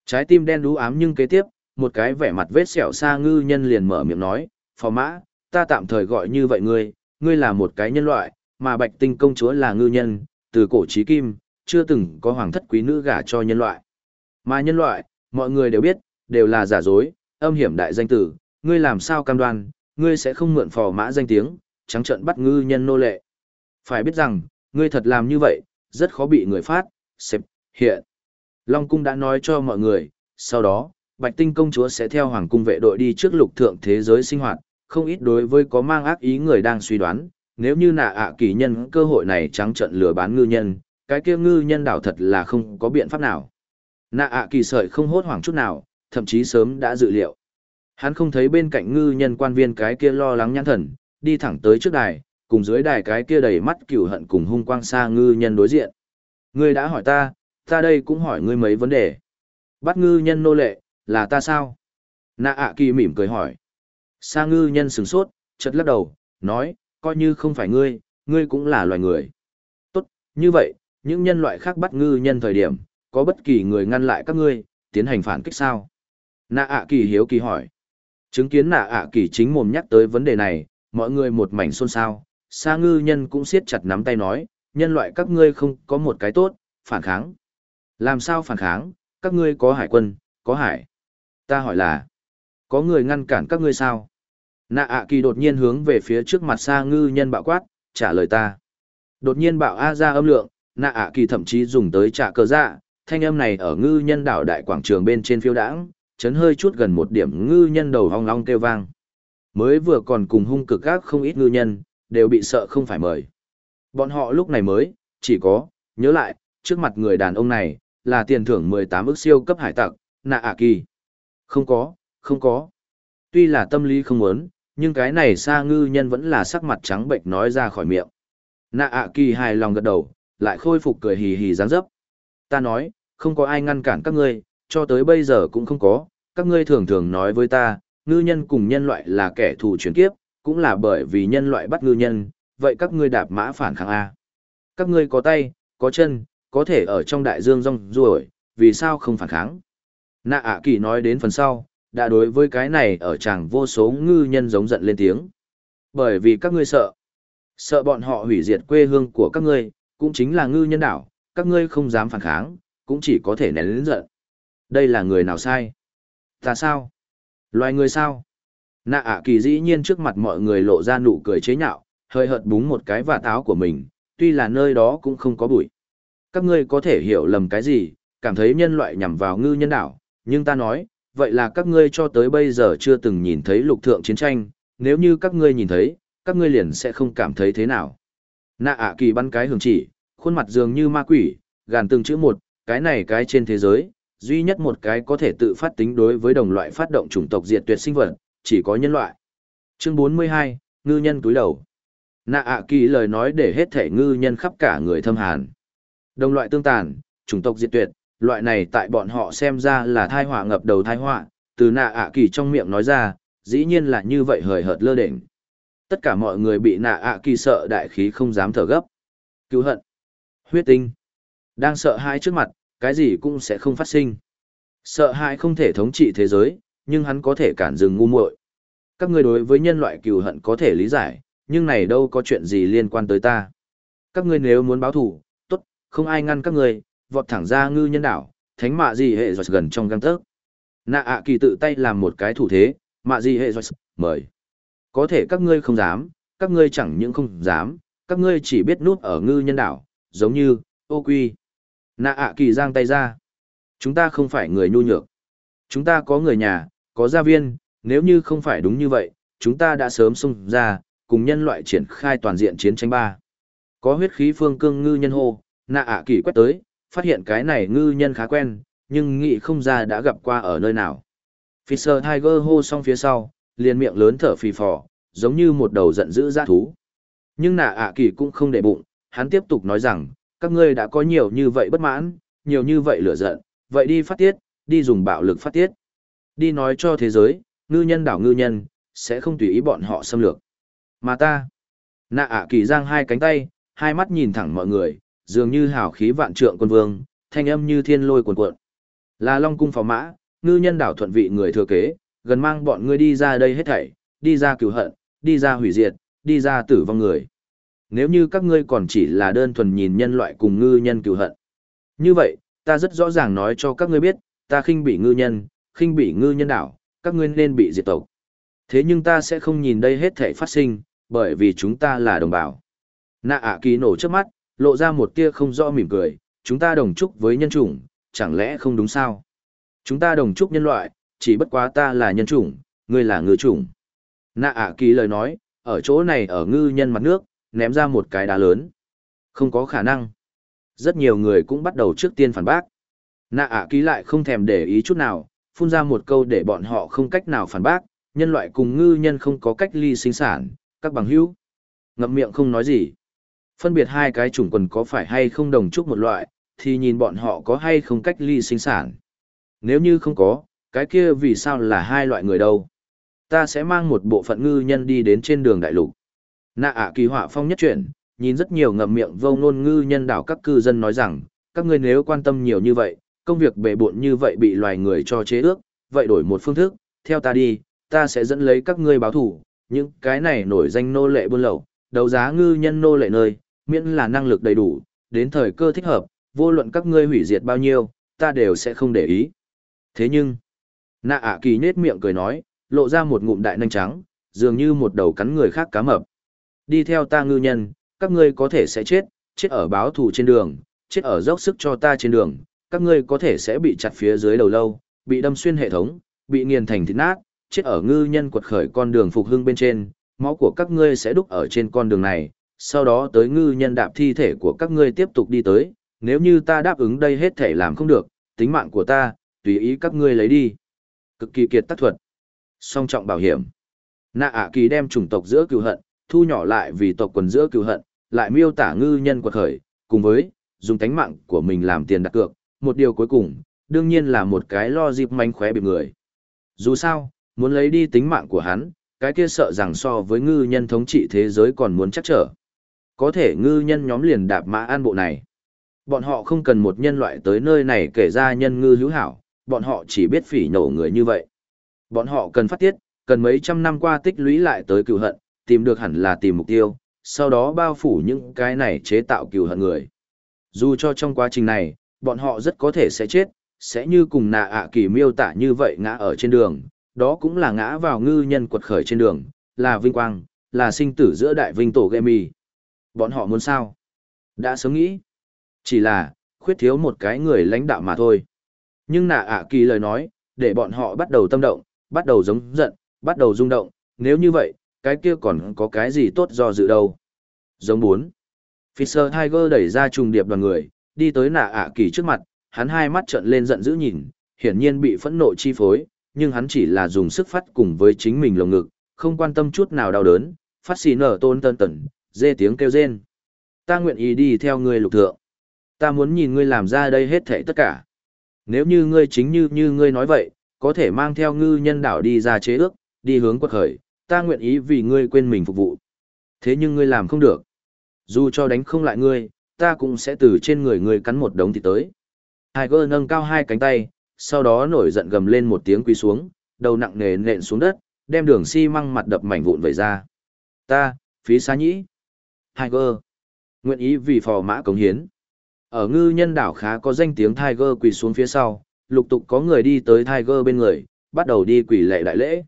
S1: Trái tim đen đú ám nhưng kế tiếp, một cái vẻ mặt vết sẹo xa ngư nhân liền mở miệng nói, phò mã, ta tạm thời gọi như vậy ngươi, ngươi là một cái nhân loại, mà bạch tinh công chúa là ngư nhân, từ cổ chí kim, chưa từng có hoàng thất quý nữ gả cho nhân loại. Mà nhân loại, mọi người đều biết, đều là giả dối, âm hiểm đại danh tử, ngươi làm sao cam đoan, ngươi sẽ không mượn phò mã danh tiếng, trắng trợn bắt ngư nhân nô lệ. Phải biết rằng, ngươi thật làm như vậy, rất khó bị người phát, xếp, hiện. Long Cung đã nói cho mọi người, sau đó, Bạch Tinh công chúa sẽ theo Hoàng Cung vệ đội đi trước lục thượng thế giới sinh hoạt, không ít đối với có mang ác ý người đang suy đoán, nếu như nạ ạ kỳ nhân cơ hội này trắng trận lừa bán ngư nhân, cái kia ngư nhân đảo thật là không có biện pháp nào. Nạ ạ kỳ sợi không hốt hoảng chút nào, thậm chí sớm đã dự liệu. Hắn không thấy bên cạnh ngư nhân quan viên cái kia lo lắng nhãn thần, đi thẳng tới trước đài, cùng dưới đài cái kia đầy mắt cửu hận cùng hung quang xa ngư nhân đối diện. Ngươi đã hỏi ta, ta đây cũng hỏi ngươi mấy vấn đề. Bắt ngư nhân nô lệ, là ta sao? Nạ ạ kỳ mỉm cười hỏi. Sa ngư nhân sừng sốt, chật lắc đầu, nói, coi như không phải ngươi, ngươi cũng là loài người. Tốt, như vậy, những nhân loại khác bắt ngư nhân thời điểm, có bất kỳ người ngăn lại các ngươi, tiến hành phản kích sao? Nạ ạ kỳ hiếu kỳ hỏi. Chứng kiến nạ ạ kỳ chính mồm nhắc tới vấn đề này, mọi người một mảnh xôn xao. Sa ngư nhân cũng siết chặt nắm tay nói, nhân loại các ngươi không có một cái tốt, phản kháng. Làm sao phản kháng, các ngươi có hải quân, có hải. Ta hỏi là, có người ngăn cản các ngươi sao? Nạ ạ kỳ đột nhiên hướng về phía trước mặt Sa ngư nhân bạo quát, trả lời ta. Đột nhiên bạo A ra âm lượng, nạ ạ kỳ thậm chí dùng tới trả cờ dạ, thanh âm này ở ngư nhân đảo đại quảng trường bên trên phiêu đãng, chấn hơi chút gần một điểm ngư nhân đầu hong long kêu vang. Mới vừa còn cùng hung cực gác không ít ngư nhân, đều bị sợ không phải mời. Bọn họ lúc này mới, chỉ có, nhớ lại, trước mặt người đàn ông này, là tiền thưởng 18 ức siêu cấp hải tặc, nạ ạ kỳ. Không có, không có. Tuy là tâm lý không muốn, nhưng cái này xa ngư nhân vẫn là sắc mặt trắng bệnh nói ra khỏi miệng. Nạ ạ kỳ hài lòng gật đầu, lại khôi phục cười hì hì dáng dấp. Ta nói, không có ai ngăn cản các ngươi, cho tới bây giờ cũng không có, các ngươi thường thường nói với ta, ngư nhân cùng nhân loại là kẻ thù chuyển kiếp, cũng là bởi vì nhân loại bắt ngư nhân, vậy các ngươi đạp mã phản kháng A. Các ngươi có tay, có chân, có thể ở trong đại dương rong ruổi, vì sao không phản kháng? Nạ ạ kỳ nói đến phần sau, đã đối với cái này ở chàng vô số ngư nhân giống giận lên tiếng. Bởi vì các ngươi sợ. Sợ bọn họ hủy diệt quê hương của các ngươi, cũng chính là ngư nhân đảo, các ngươi không dám phản kháng, cũng chỉ có thể nén lớn giận. Đây là người nào sai? Ta sao? Loài người sao? Nạ ạ kỳ dĩ nhiên trước mặt mọi người lộ ra nụ cười chế nhạo, hơi hợt búng một cái vạt áo của mình, tuy là nơi đó cũng không có bụi. Các ngươi có thể hiểu lầm cái gì, cảm thấy nhân loại nhằm vào ngư nhân đảo, nhưng ta nói, vậy là các ngươi cho tới bây giờ chưa từng nhìn thấy lục thượng chiến tranh, nếu như các ngươi nhìn thấy, các ngươi liền sẽ không cảm thấy thế nào. Nạ ạ kỳ bắn cái hưởng chỉ, khuôn mặt dường như ma quỷ, gàn từng chữ một, cái này cái trên thế giới, duy nhất một cái có thể tự phát tính đối với đồng loại phát động chủng tộc diệt tuyệt sinh vật, chỉ có nhân loại. Chương 42, ngư nhân túi đầu. Nạ ạ kỳ lời nói để hết thể ngư nhân khắp cả người thâm hàn. Đồng loại tương tàn, chủng tộc diệt tuyệt, loại này tại bọn họ xem ra là thai họa ngập đầu thai họa, từ nạ ạ kỳ trong miệng nói ra, dĩ nhiên là như vậy hời hợt lơ đỉnh. Tất cả mọi người bị nạ ạ kỳ sợ đại khí không dám thở gấp. Cứu hận. Huyết tinh. Đang sợ hãi trước mặt, cái gì cũng sẽ không phát sinh. Sợ hãi không thể thống trị thế giới, nhưng hắn có thể cản dừng ngu muội. Các ngươi đối với nhân loại cừu hận có thể lý giải, nhưng này đâu có chuyện gì liên quan tới ta. Các ngươi nếu muốn báo thù, tốt, không ai ngăn các ngươi, vọt thẳng ra ngư nhân đảo, thánh mạ gì hệ giọt gần trong găng tớc. Nạ ạ kỳ tự tay làm một cái thủ thế, mạ gì hệ giọt, mời. Có thể các ngươi không dám, các ngươi chẳng những không dám, các ngươi chỉ biết núp ở ngư nhân đảo, giống như, ô quy. Nạ ạ kỳ giang tay ra. Chúng ta không phải người nhu nhược. Chúng ta có người nhà, có gia viên, nếu như không phải đúng như vậy, chúng ta đã sớm xung ra, cùng nhân loại triển khai toàn diện chiến tranh ba. Có huyết khí phương cương ngư nhân hô, nạ ạ kỳ quét tới, phát hiện cái này ngư nhân khá quen, nhưng nghĩ không ra đã gặp qua ở nơi nào. Fisher Tiger hô xong phía sau, liền miệng lớn thở phì phò, giống như một đầu giận dữ dã thú. Nhưng nạ ạ kỳ cũng không để bụng, hắn tiếp tục nói rằng, các ngươi đã có nhiều như vậy bất mãn, nhiều như vậy lửa giận, vậy đi phát tiết, đi dùng bạo lực phát tiết. Đi nói cho thế giới, ngư nhân đảo ngư nhân, sẽ không tùy ý bọn họ xâm lược. Mà ta, nạ ạ kỳ giang hai cánh tay, hai mắt nhìn thẳng mọi người, dường như hào khí vạn trượng quân vương, thanh âm như thiên lôi cuồn cuộn. Là Long cung phò mã, ngư nhân đảo thuận vị người thừa kế, gần mang bọn ngươi đi ra đây hết thảy, đi ra cứu hận, đi ra hủy diệt, đi ra tử vong người. Nếu như các ngươi còn chỉ là đơn thuần nhìn nhân loại cùng ngư nhân cựu hận. Như vậy, ta rất rõ ràng nói cho các ngươi biết, ta khinh bị ngư nhân, khinh bị ngư nhân đảo, các ngươi nên bị diệt tộc. Thế nhưng ta sẽ không nhìn đây hết thể phát sinh, bởi vì chúng ta là đồng bào. Nạ ạ kỳ nổ trước mắt, lộ ra một tia không rõ mỉm cười, chúng ta đồng chúc với nhân chủng, chẳng lẽ không đúng sao? Chúng ta đồng chúc nhân loại, chỉ bất quá ta là nhân chủng, ngươi là ngư chủng. Nạ ạ kỳ lời nói, ở chỗ này ở ngư nhân mặt nước, ném ra một cái đá lớn. Không có khả năng. Rất nhiều người cũng bắt đầu trước tiên phản bác. Nạ ạ ký lại không thèm để ý chút nào, phun ra một câu để bọn họ không cách nào phản bác, nhân loại cùng ngư nhân không có cách ly sinh sản, các bằng hữu. Ngậm miệng không nói gì. Phân biệt hai cái chủng quần có phải hay không đồng chúc một loại, thì nhìn bọn họ có hay không cách ly sinh sản. Nếu như không có, cái kia vì sao là hai loại người đâu? Ta sẽ mang một bộ phận ngư nhân đi đến trên đường đại lục. Nạ ạ kỳ họa phong nhất chuyển, nhìn rất nhiều ngậm miệng vô ngôn ngư nhân đảo các cư dân nói rằng, các ngươi nếu quan tâm nhiều như vậy, công việc bề bộn như vậy bị loài người cho chế ước, vậy đổi một phương thức, theo ta đi, ta sẽ dẫn lấy các ngươi báo thủ, những cái này nổi danh nô lệ buôn lậu, đấu giá ngư nhân nô lệ nơi, miễn là năng lực đầy đủ, đến thời cơ thích hợp, vô luận các ngươi hủy diệt bao nhiêu, ta đều sẽ không để ý. Thế nhưng, nạ ạ kỳ nết miệng cười nói, lộ ra một ngụm đại nanh trắng, dường như một đầu cắn người khác cá mập. Đi theo ta ngư nhân, các ngươi có thể sẽ chết, chết ở báo thù trên đường, chết ở dốc sức cho ta trên đường, các ngươi có thể sẽ bị chặt phía dưới đầu lâu, bị đâm xuyên hệ thống, bị nghiền thành thịt nát, chết ở ngư nhân quật khởi con đường phục hưng bên trên, máu của các ngươi sẽ đúc ở trên con đường này, sau đó tới ngư nhân đạp thi thể của các ngươi tiếp tục đi tới, nếu như ta đáp ứng đây hết thể làm không được, tính mạng của ta, tùy ý các ngươi lấy đi. Cực kỳ kiệt tác thuật. Song trọng bảo hiểm. Nạ ạ kỳ đem chủng tộc giữa cừu hận, thu nhỏ lại vì tộc quần giữa cựu hận, lại miêu tả ngư nhân quật khởi, cùng với, dùng tánh mạng của mình làm tiền đặt cược. Một điều cuối cùng, đương nhiên là một cái lo dịp manh khóe bị người. Dù sao, muốn lấy đi tính mạng của hắn, cái kia sợ rằng so với ngư nhân thống trị thế giới còn muốn chắc trở. Có thể ngư nhân nhóm liền đạp mã an bộ này. Bọn họ không cần một nhân loại tới nơi này kể ra nhân ngư hữu hảo, bọn họ chỉ biết phỉ nổ người như vậy. Bọn họ cần phát tiết, cần mấy trăm năm qua tích lũy lại tới cựu hận, tìm được hẳn là tìm mục tiêu, sau đó bao phủ những cái này chế tạo cừu hận người. Dù cho trong quá trình này, bọn họ rất có thể sẽ chết, sẽ như cùng nạ ạ kỳ miêu tả như vậy ngã ở trên đường, đó cũng là ngã vào ngư nhân quật khởi trên đường, là vinh quang, là sinh tử giữa đại vinh tổ gây mì. Bọn họ muốn sao? Đã sớm nghĩ. Chỉ là, khuyết thiếu một cái người lãnh đạo mà thôi. Nhưng nạ ạ kỳ lời nói, để bọn họ bắt đầu tâm động, bắt đầu giống giận, bắt đầu rung động, nếu như vậy, cái kia còn có cái gì tốt do dự đâu. Giống 4. Fisher Tiger đẩy ra trùng điệp đoàn người, đi tới nạ ạ kỳ trước mặt, hắn hai mắt trợn lên giận dữ nhìn, hiển nhiên bị phẫn nộ chi phối, nhưng hắn chỉ là dùng sức phát cùng với chính mình lồng ngực, không quan tâm chút nào đau đớn, phát xì nở tôn tân tẩn, dê tiếng kêu rên. Ta nguyện ý đi theo ngươi lục thượng. Ta muốn nhìn ngươi làm ra đây hết thảy tất cả. Nếu như ngươi chính như như ngươi nói vậy, có thể mang theo ngư nhân đảo đi ra chế ước, đi hướng quật khởi, ta nguyện ý vì ngươi quên mình phục vụ. Thế nhưng ngươi làm không được. Dù cho đánh không lại ngươi, ta cũng sẽ từ trên người ngươi cắn một đống thịt tới. Tiger nâng cao hai cánh tay, sau đó nổi giận gầm lên một tiếng quỳ xuống, đầu nặng nề nện xuống đất, đem đường xi măng mặt đập mảnh vụn vẩy ra. Ta, phí xá nhĩ. Tiger. Nguyện ý vì phò mã cống hiến. Ở ngư nhân đảo khá có danh tiếng Tiger quỳ xuống phía sau, lục tục có người đi tới Tiger bên người, bắt đầu đi quỳ lệ đại lễ.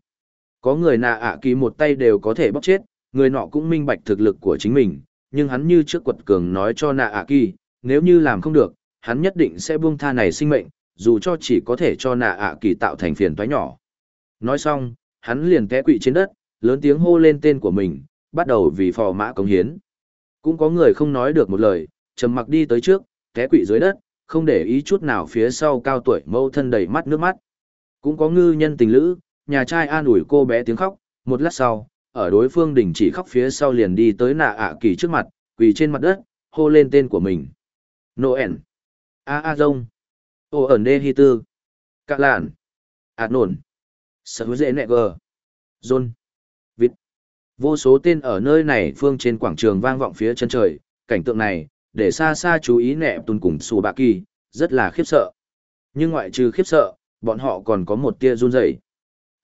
S1: Có người nạ ạ kỳ một tay đều có thể bóc chết, người nọ cũng minh bạch thực lực của chính mình, nhưng hắn như trước quật cường nói cho nạ ạ kỳ, nếu như làm không được, hắn nhất định sẽ buông tha này sinh mệnh, dù cho chỉ có thể cho nạ ạ kỳ tạo thành phiền toái nhỏ. Nói xong, hắn liền té quỵ trên đất, lớn tiếng hô lên tên của mình, bắt đầu vì phò mã cống hiến. Cũng có người không nói được một lời, trầm mặc đi tới trước, té quỵ dưới đất, không để ý chút nào phía sau cao tuổi mâu thân đầy mắt nước mắt. Cũng có ngư nhân tình lữ, nhà trai an ủi cô bé tiếng khóc, một lát sau, ở đối phương đình chỉ khóc phía sau liền đi tới nạ ạ kỳ trước mặt, quỳ trên mặt đất, hô lên tên của mình. Noel. A A Dông. Ô ẩn đê hi tư. Cạ lạn. Ảt nổn. Sở hữu dễ nẹ gờ. John. Vịt. Vô số tên ở nơi này phương trên quảng trường vang vọng phía chân trời, cảnh tượng này, để xa xa chú ý nẹ tùn cùng xù bạ kỳ, rất là khiếp sợ. Nhưng ngoại trừ khiếp sợ, bọn họ còn có một tia run rẩy.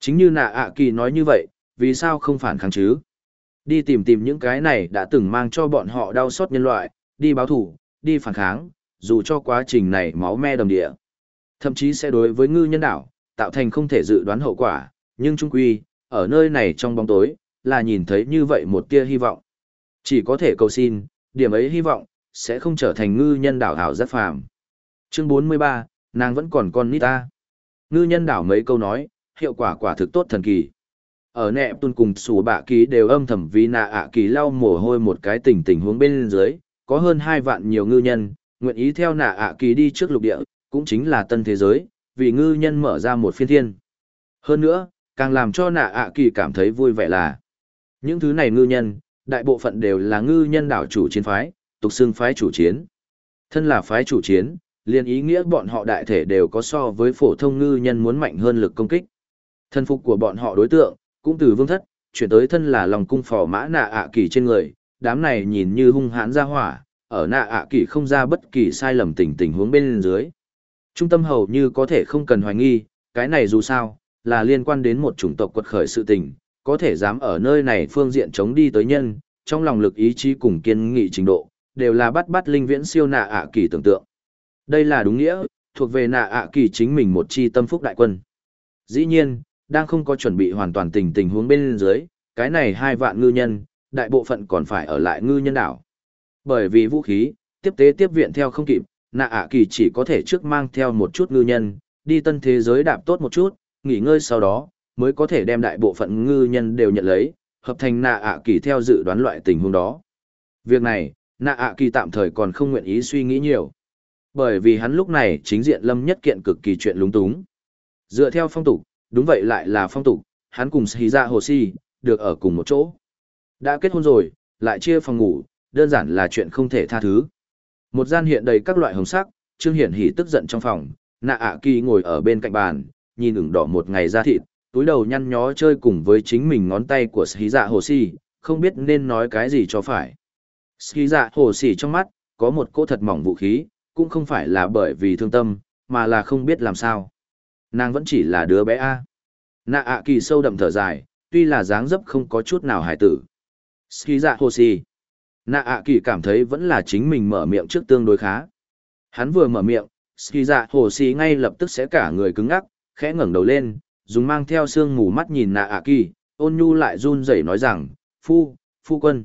S1: Chính như nạ ạ kỳ nói như vậy, vì sao không phản kháng chứ? Đi tìm tìm những cái này đã từng mang cho bọn họ đau xót nhân loại, đi báo thủ, đi phản kháng, dù cho quá trình này máu me đầm địa. Thậm chí sẽ đối với ngư nhân đảo, tạo thành không thể dự đoán hậu quả, nhưng trung quy, ở nơi này trong bóng tối, là nhìn thấy như vậy một tia hy vọng. Chỉ có thể cầu xin, điểm ấy hy vọng, sẽ không trở thành ngư nhân đảo hảo rất phàm. Chương 43, nàng vẫn còn con nít ta. Ngư nhân đảo mấy câu nói, hiệu quả quả thực tốt thần kỳ. Ở nẹ tuân cùng sủ bạ ký đều âm thầm vì nạ ạ kỳ lau mồ hôi một cái tình tình huống bên dưới, có hơn hai vạn nhiều ngư nhân, nguyện ý theo nạ ạ kỳ đi trước lục địa, cũng chính là tân thế giới, vì ngư nhân mở ra một phiên thiên. Hơn nữa, càng làm cho nạ ạ kỳ cảm thấy vui vẻ là những thứ này ngư nhân, đại bộ phận đều là ngư nhân đảo chủ chiến phái, tục xưng phái chủ chiến. Thân là phái chủ chiến, liền ý nghĩa bọn họ đại thể đều có so với phổ thông ngư nhân muốn mạnh hơn lực công kích. Thân phục của bọn họ đối tượng, cũng từ vương thất, chuyển tới thân là lòng cung phò mã nạ ạ kỳ trên người, đám này nhìn như hung hãn ra hỏa, ở nạ ạ kỳ không ra bất kỳ sai lầm tình tình huống bên dưới. Trung tâm hầu như có thể không cần hoài nghi, cái này dù sao, là liên quan đến một chủng tộc quật khởi sự tình, có thể dám ở nơi này phương diện chống đi tới nhân, trong lòng lực ý chí cùng kiên nghị trình độ, đều là bắt bắt linh viễn siêu nạ ạ kỳ tưởng tượng. Đây là đúng nghĩa, thuộc về nạ ạ kỳ chính mình một chi tâm phúc đại quân. Dĩ nhiên, đang không có chuẩn bị hoàn toàn tình tình huống bên dưới, cái này hai vạn ngư nhân, đại bộ phận còn phải ở lại ngư nhân đảo. Bởi vì vũ khí, tiếp tế tiếp viện theo không kịp, nạ ạ kỳ chỉ có thể trước mang theo một chút ngư nhân, đi tân thế giới đạp tốt một chút, nghỉ ngơi sau đó, mới có thể đem đại bộ phận ngư nhân đều nhận lấy, hợp thành nạ ạ kỳ theo dự đoán loại tình huống đó. Việc này, nạ ạ kỳ tạm thời còn không nguyện ý suy nghĩ nhiều. Bởi vì hắn lúc này chính diện lâm nhất kiện cực kỳ chuyện lúng túng. Dựa theo phong tục, đúng vậy lại là phong tục, hắn cùng Shiza Hoshi, được ở cùng một chỗ. Đã kết hôn rồi, lại chia phòng ngủ, đơn giản là chuyện không thể tha thứ. Một gian hiện đầy các loại hồng sắc, Trương Hiển Hỉ tức giận trong phòng, nạ ạ kỳ ngồi ở bên cạnh bàn, nhìn ửng đỏ một ngày ra thịt, túi đầu nhăn nhó chơi cùng với chính mình ngón tay của Ski Dạ Hồ Sĩ, không biết nên nói cái gì cho phải. Ski Dạ Hồ Sĩ trong mắt, có một cỗ thật mỏng vũ khí, cũng không phải là bởi vì thương tâm, mà là không biết làm sao. Nàng vẫn chỉ là đứa bé A. Nạ ạ kỳ sâu đậm thở dài, tuy là dáng dấp không có chút nào hài tử. Ski Dạ hô si Nạ ạ kỳ cảm thấy vẫn là chính mình mở miệng trước tương đối khá. Hắn vừa mở miệng, Ski Dạ Hồ si ngay lập tức sẽ cả người cứng ngắc, khẽ ngẩng đầu lên, dùng mang theo sương mù mắt nhìn nạ ạ kỳ, ôn nhu lại run rẩy nói rằng, phu, phu quân.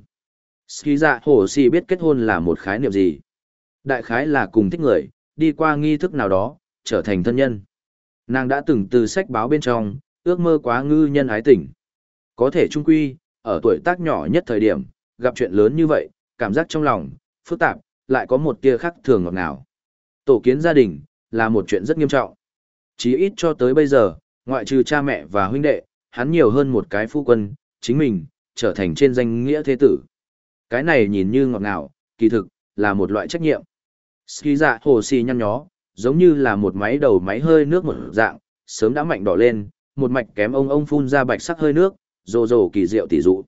S1: Ski dạ hổ xì biết kết hôn là một khái niệm gì. Đại khái là cùng thích người, đi qua nghi thức nào đó, trở thành thân nhân. Nàng đã từng từ sách báo bên trong, ước mơ quá ngư nhân ái tình. Có thể trung quy, ở tuổi tác nhỏ nhất thời điểm, gặp chuyện lớn như vậy, cảm giác trong lòng, phức tạp, lại có một tia khác thường ngọt ngào. Tổ kiến gia đình, là một chuyện rất nghiêm trọng. Chí ít cho tới bây giờ, ngoại trừ cha mẹ và huynh đệ, hắn nhiều hơn một cái phu quân, chính mình, trở thành trên danh nghĩa thế tử. Cái này nhìn như ngọt ngào, kỳ thực, là một loại trách nhiệm. Ski dạ hồ xì nhăn nhó, giống như là một máy đầu máy hơi nước một dạng, sớm đã mạnh đỏ lên, một mạch kém ông ông phun ra bạch sắc hơi nước, rồ rồ kỳ diệu tỷ dụ.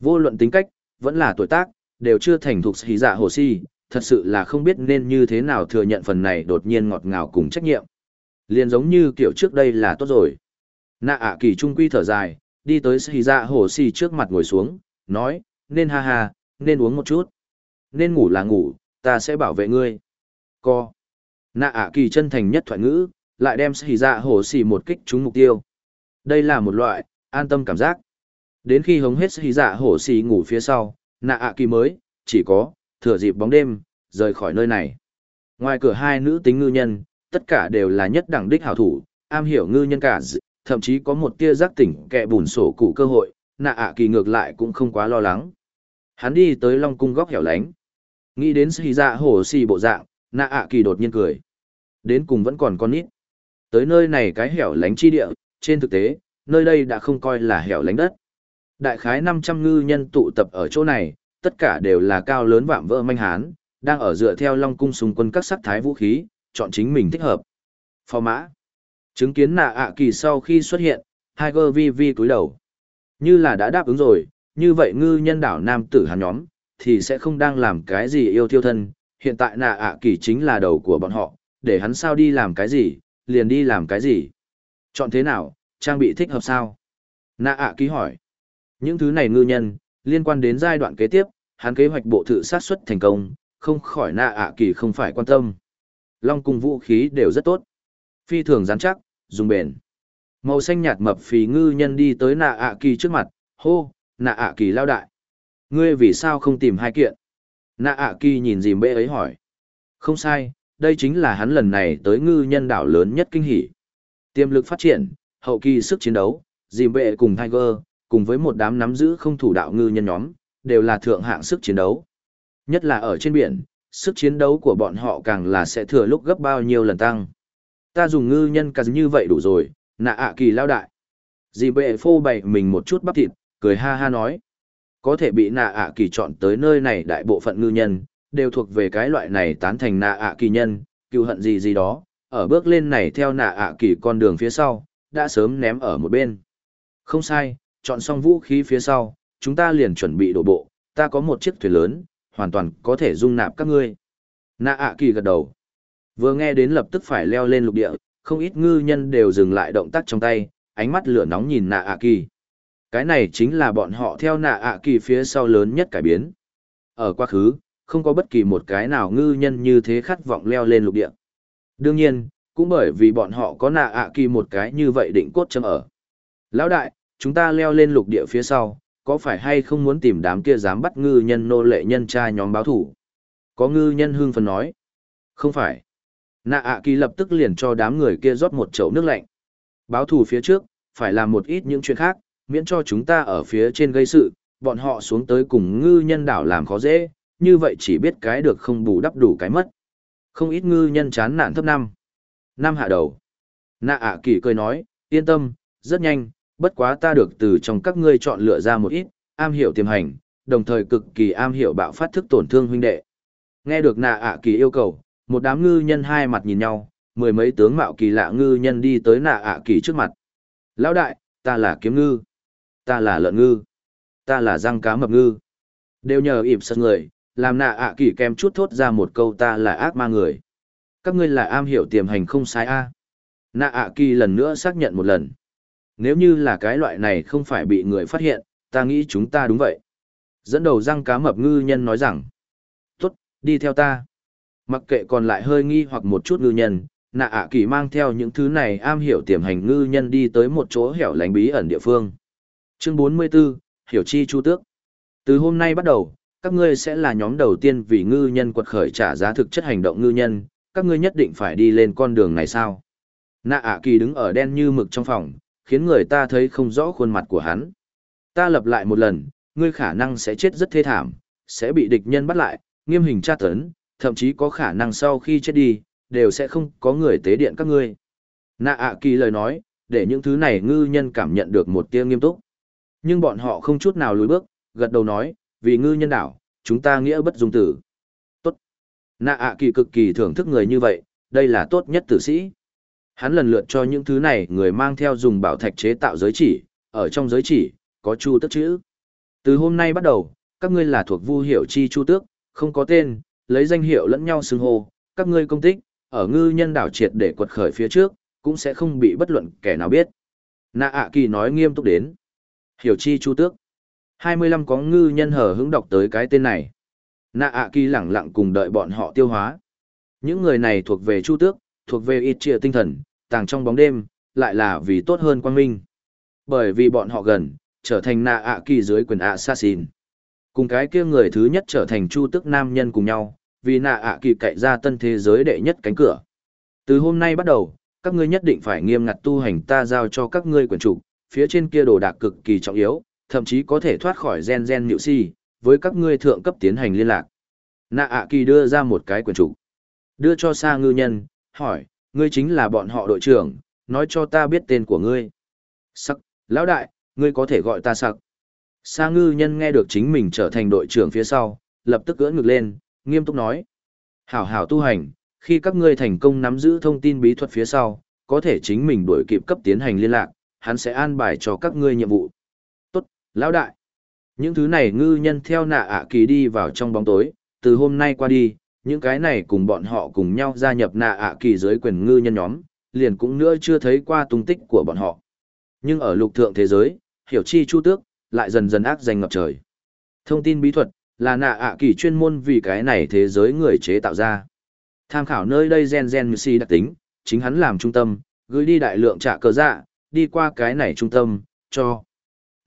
S1: Vô luận tính cách, vẫn là tuổi tác, đều chưa thành thục hí dạ hồ si thật sự là không biết nên như thế nào thừa nhận phần này đột nhiên ngọt ngào cùng trách nhiệm. Liền giống như kiểu trước đây là tốt rồi. Nạ ạ kỳ trung quy thở dài, đi tới hí dạ hồ si trước mặt ngồi xuống, nói, nên ha ha, nên uống một chút. Nên ngủ là ngủ, ta sẽ bảo vệ ngươi. Co. Nạ ạ kỳ chân thành nhất thoại ngữ, lại đem xì dạ hổ xì một kích trúng mục tiêu. Đây là một loại, an tâm cảm giác. Đến khi hống hết xì dạ hổ xì ngủ phía sau, nạ ạ kỳ mới, chỉ có, thừa dịp bóng đêm, rời khỏi nơi này. Ngoài cửa hai nữ tính ngư nhân, tất cả đều là nhất đẳng đích hảo thủ, am hiểu ngư nhân cả, thậm chí có một tia giác tỉnh kẹ bùn sổ cụ cơ hội, nạ ạ kỳ ngược lại cũng không quá lo lắng. Hắn đi tới Long cung góc hẻo lánh. Nghĩ đến xì dạ hổ xì bộ dạng, nạ ạ kỳ đột nhiên cười. Đến cùng vẫn còn con nít. Tới nơi này cái hẻo lánh chi địa, trên thực tế, nơi đây đã không coi là hẻo lánh đất. Đại khái 500 ngư nhân tụ tập ở chỗ này, tất cả đều là cao lớn vạm vỡ manh hán, đang ở dựa theo Long cung xung quân các sắc thái vũ khí, chọn chính mình thích hợp. Phò mã. Chứng kiến nạ ạ kỳ sau khi xuất hiện, Tiger vi vi cúi đầu. Như là đã đáp ứng rồi, như vậy ngư nhân đảo nam tử hắn nhóm, thì sẽ không đang làm cái gì yêu thiêu thân. Hiện tại nạ ạ kỳ chính là đầu của bọn họ, để hắn sao đi làm cái gì, liền đi làm cái gì. Chọn thế nào, trang bị thích hợp sao? Nạ ạ ký hỏi. Những thứ này ngư nhân, liên quan đến giai đoạn kế tiếp, hắn kế hoạch bộ thự sát xuất thành công, không khỏi nạ ạ kỳ không phải quan tâm. Long cùng vũ khí đều rất tốt. Phi thường rắn chắc, dùng bền. Màu xanh nhạt mập phì ngư nhân đi tới nạ ạ kỳ trước mặt, hô, nạ ạ kỳ lao đại. Ngươi vì sao không tìm hai kiện? Nạ ạ kỳ nhìn dìm bệ ấy hỏi. Không sai, đây chính là hắn lần này tới ngư nhân đảo lớn nhất kinh hỉ. Tiềm lực phát triển, hậu kỳ sức chiến đấu, dìm bệ cùng Tiger, cùng với một đám nắm giữ không thủ đạo ngư nhân nhóm, đều là thượng hạng sức chiến đấu. Nhất là ở trên biển, sức chiến đấu của bọn họ càng là sẽ thừa lúc gấp bao nhiêu lần tăng. Ta dùng ngư nhân cả như vậy đủ rồi, nạ ạ kỳ lao đại. Dì bệ phô bày mình một chút bắp thịt, cười ha ha nói. Có thể bị nạ ạ kỳ chọn tới nơi này đại bộ phận ngư nhân, đều thuộc về cái loại này tán thành nạ ạ kỳ nhân, cựu hận gì gì đó, ở bước lên này theo nạ ạ kỳ con đường phía sau, đã sớm ném ở một bên. Không sai, chọn xong vũ khí phía sau, chúng ta liền chuẩn bị đổ bộ, ta có một chiếc thuyền lớn, hoàn toàn có thể dung nạp các ngươi. Nạ ạ kỳ gật đầu. Vừa nghe đến lập tức phải leo lên lục địa, không ít ngư nhân đều dừng lại động tác trong tay, ánh mắt lửa nóng nhìn nạ ạ kỳ. Cái này chính là bọn họ theo nạ ạ kỳ phía sau lớn nhất cải biến. Ở quá khứ, không có bất kỳ một cái nào ngư nhân như thế khát vọng leo lên lục địa. Đương nhiên, cũng bởi vì bọn họ có nạ ạ kỳ một cái như vậy định cốt châm ở. Lão đại, chúng ta leo lên lục địa phía sau, có phải hay không muốn tìm đám kia dám bắt ngư nhân nô lệ nhân tra nhóm báo thủ? Có ngư nhân hương phấn nói. Không phải. Nạ ạ kỳ lập tức liền cho đám người kia rót một chậu nước lạnh. Báo thù phía trước, phải làm một ít những chuyện khác, miễn cho chúng ta ở phía trên gây sự, bọn họ xuống tới cùng ngư nhân đảo làm khó dễ, như vậy chỉ biết cái được không bù đắp đủ cái mất. Không ít ngư nhân chán nản thấp năm. Năm hạ đầu. Nạ ạ kỳ cười nói, yên tâm, rất nhanh, bất quá ta được từ trong các ngươi chọn lựa ra một ít, am hiểu tiềm hành, đồng thời cực kỳ am hiểu bạo phát thức tổn thương huynh đệ. Nghe được nạ ạ kỳ yêu cầu, một đám ngư nhân hai mặt nhìn nhau, mười mấy tướng mạo kỳ lạ ngư nhân đi tới nạ ạ kỳ trước mặt. Lão đại, ta là kiếm ngư, ta là lợn ngư, ta là răng cá mập ngư. Đều nhờ ịp sân người, làm nạ ạ kỳ kèm chút thốt ra một câu ta là ác ma người. Các ngươi là am hiểu tiềm hành không sai a. Nạ ạ kỳ lần nữa xác nhận một lần. Nếu như là cái loại này không phải bị người phát hiện, ta nghĩ chúng ta đúng vậy. Dẫn đầu răng cá mập ngư nhân nói rằng, tốt, đi theo ta. Mặc kệ còn lại hơi nghi hoặc một chút ngư nhân, nạ ạ kỳ mang theo những thứ này am hiểu tiềm hành ngư nhân đi tới một chỗ hẻo lánh bí ẩn địa phương. Chương 44, Hiểu chi chu tước. Từ hôm nay bắt đầu, các ngươi sẽ là nhóm đầu tiên vì ngư nhân quật khởi trả giá thực chất hành động ngư nhân, các ngươi nhất định phải đi lên con đường này sao? Nạ ạ kỳ đứng ở đen như mực trong phòng, khiến người ta thấy không rõ khuôn mặt của hắn. Ta lập lại một lần, ngươi khả năng sẽ chết rất thê thảm, sẽ bị địch nhân bắt lại, nghiêm hình tra tấn, thậm chí có khả năng sau khi chết đi, đều sẽ không có người tế điện các ngươi. Nạ ạ kỳ lời nói, để những thứ này ngư nhân cảm nhận được một tia nghiêm túc. Nhưng bọn họ không chút nào lùi bước, gật đầu nói, vì ngư nhân đảo, chúng ta nghĩa bất dung tử. Tốt. Nạ ạ kỳ cực kỳ thưởng thức người như vậy, đây là tốt nhất tử sĩ. Hắn lần lượt cho những thứ này người mang theo dùng bảo thạch chế tạo giới chỉ, ở trong giới chỉ, có chu tức chữ. Từ hôm nay bắt đầu, các ngươi là thuộc vu hiệu chi chu tước, không có tên, lấy danh hiệu lẫn nhau xưng hô, các ngươi công tích, ở ngư nhân đảo triệt để quật khởi phía trước, cũng sẽ không bị bất luận kẻ nào biết. Nạ ạ kỳ nói nghiêm túc đến. Hiểu chi chu tước. 25 có ngư nhân hở hứng đọc tới cái tên này. Nạ ạ kỳ lẳng lặng cùng đợi bọn họ tiêu hóa. Những người này thuộc về chu tước, thuộc về ít trịa tinh thần, tàng trong bóng đêm, lại là vì tốt hơn quang minh. Bởi vì bọn họ gần, trở thành nạ ạ kỳ dưới quyền ạ assassin. Cùng cái kia người thứ nhất trở thành chu tước nam nhân cùng nhau, vì nạ ạ kỳ cậy ra tân thế giới đệ nhất cánh cửa. Từ hôm nay bắt đầu, các ngươi nhất định phải nghiêm ngặt tu hành ta giao cho các ngươi quyền chủ, phía trên kia đồ đạc cực kỳ trọng yếu, thậm chí có thể thoát khỏi gen gen nhự si, với các ngươi thượng cấp tiến hành liên lạc. Nạ ạ kỳ đưa ra một cái quyền chủ, đưa cho sa ngư nhân, hỏi, ngươi chính là bọn họ đội trưởng, nói cho ta biết tên của ngươi. Sắc, lão đại, ngươi có thể gọi ta sắc. Sa ngư nhân nghe được chính mình trở thành đội trưởng phía sau, lập tức gỡ ngực lên, nghiêm túc nói. Hảo hảo tu hành, khi các ngươi thành công nắm giữ thông tin bí thuật phía sau, có thể chính mình đuổi kịp cấp tiến hành liên lạc, hắn sẽ an bài cho các ngươi nhiệm vụ. Lão đại. Những thứ này ngư nhân theo nạ ạ kỳ đi vào trong bóng tối, từ hôm nay qua đi, những cái này cùng bọn họ cùng nhau gia nhập nạ ạ kỳ dưới quyền ngư nhân nhóm, liền cũng nữa chưa thấy qua tung tích của bọn họ. Nhưng ở lục thượng thế giới, hiểu chi chu tước, lại dần dần ác danh ngập trời. Thông tin bí thuật, là nạ ạ kỳ chuyên môn vì cái này thế giới người chế tạo ra. Tham khảo nơi đây gen gen si đặc tính, chính hắn làm trung tâm, gửi đi đại lượng trả cờ dạ, đi qua cái này trung tâm, cho.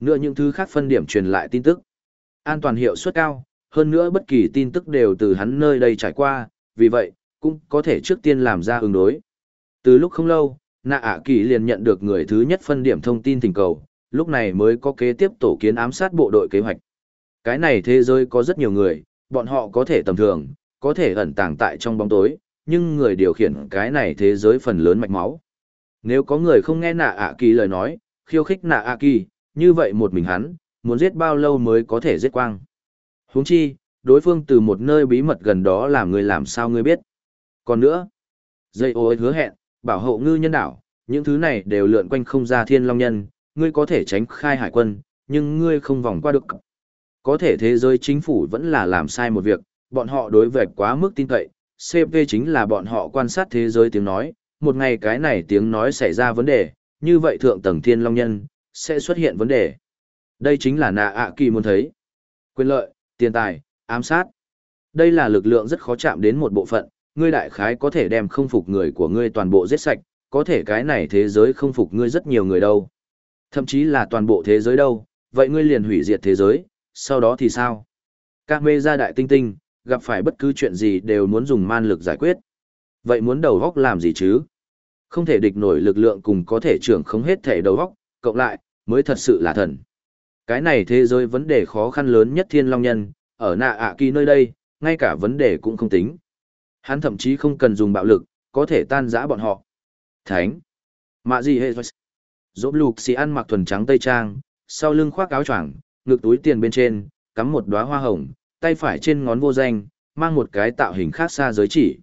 S1: Nữa những thứ khác phân điểm truyền lại tin tức. An toàn hiệu suất cao, hơn nữa bất kỳ tin tức đều từ hắn nơi đây trải qua, vì vậy, cũng có thể trước tiên làm ra ứng đối. Từ lúc không lâu, nạ ạ kỳ liền nhận được người thứ nhất phân điểm thông tin tình cầu, lúc này mới có kế tiếp tổ kiến ám sát bộ đội kế hoạch. Cái này thế giới có rất nhiều người, bọn họ có thể tầm thường, có thể ẩn tàng tại trong bóng tối, nhưng người điều khiển cái này thế giới phần lớn mạch máu. Nếu có người không nghe nạ ạ kỳ lời nói, khiêu khích nạ ạ kỳ, như vậy một mình hắn, muốn giết bao lâu mới có thể giết quang. Huống chi, đối phương từ một nơi bí mật gần đó làm người làm sao ngươi biết. Còn nữa, dây ô hứa hẹn, bảo hộ ngư nhân đảo, những thứ này đều lượn quanh không ra thiên long nhân, ngươi có thể tránh khai hải quân, nhưng ngươi không vòng qua được. Có thể thế giới chính phủ vẫn là làm sai một việc, bọn họ đối vạch quá mức tin cậy, CP chính là bọn họ quan sát thế giới tiếng nói, một ngày cái này tiếng nói xảy ra vấn đề, như vậy thượng tầng thiên long nhân, sẽ xuất hiện vấn đề. Đây chính là nạ ạ kỳ muốn thấy. Quyền lợi, tiền tài, ám sát. Đây là lực lượng rất khó chạm đến một bộ phận, ngươi đại khái có thể đem không phục người của ngươi toàn bộ giết sạch, có thể cái này thế giới không phục ngươi rất nhiều người đâu. Thậm chí là toàn bộ thế giới đâu, vậy ngươi liền hủy diệt thế giới, sau đó thì sao? Các mê gia đại tinh tinh, gặp phải bất cứ chuyện gì đều muốn dùng man lực giải quyết. Vậy muốn đầu góc làm gì chứ? Không thể địch nổi lực lượng cùng có thể trưởng không hết thể đầu góc, cộng lại, mới thật sự là thần. Cái này thế giới vấn đề khó khăn lớn nhất thiên long nhân, ở nạ ạ kỳ nơi đây, ngay cả vấn đề cũng không tính. Hắn thậm chí không cần dùng bạo lực, có thể tan rã bọn họ. Thánh. Mạ gì hệ Dỗ lục xì ăn mặc thuần trắng tây trang, sau lưng khoác áo choàng, ngực túi tiền bên trên, cắm một đóa hoa hồng, tay phải trên ngón vô danh, mang một cái tạo hình khác xa giới chỉ.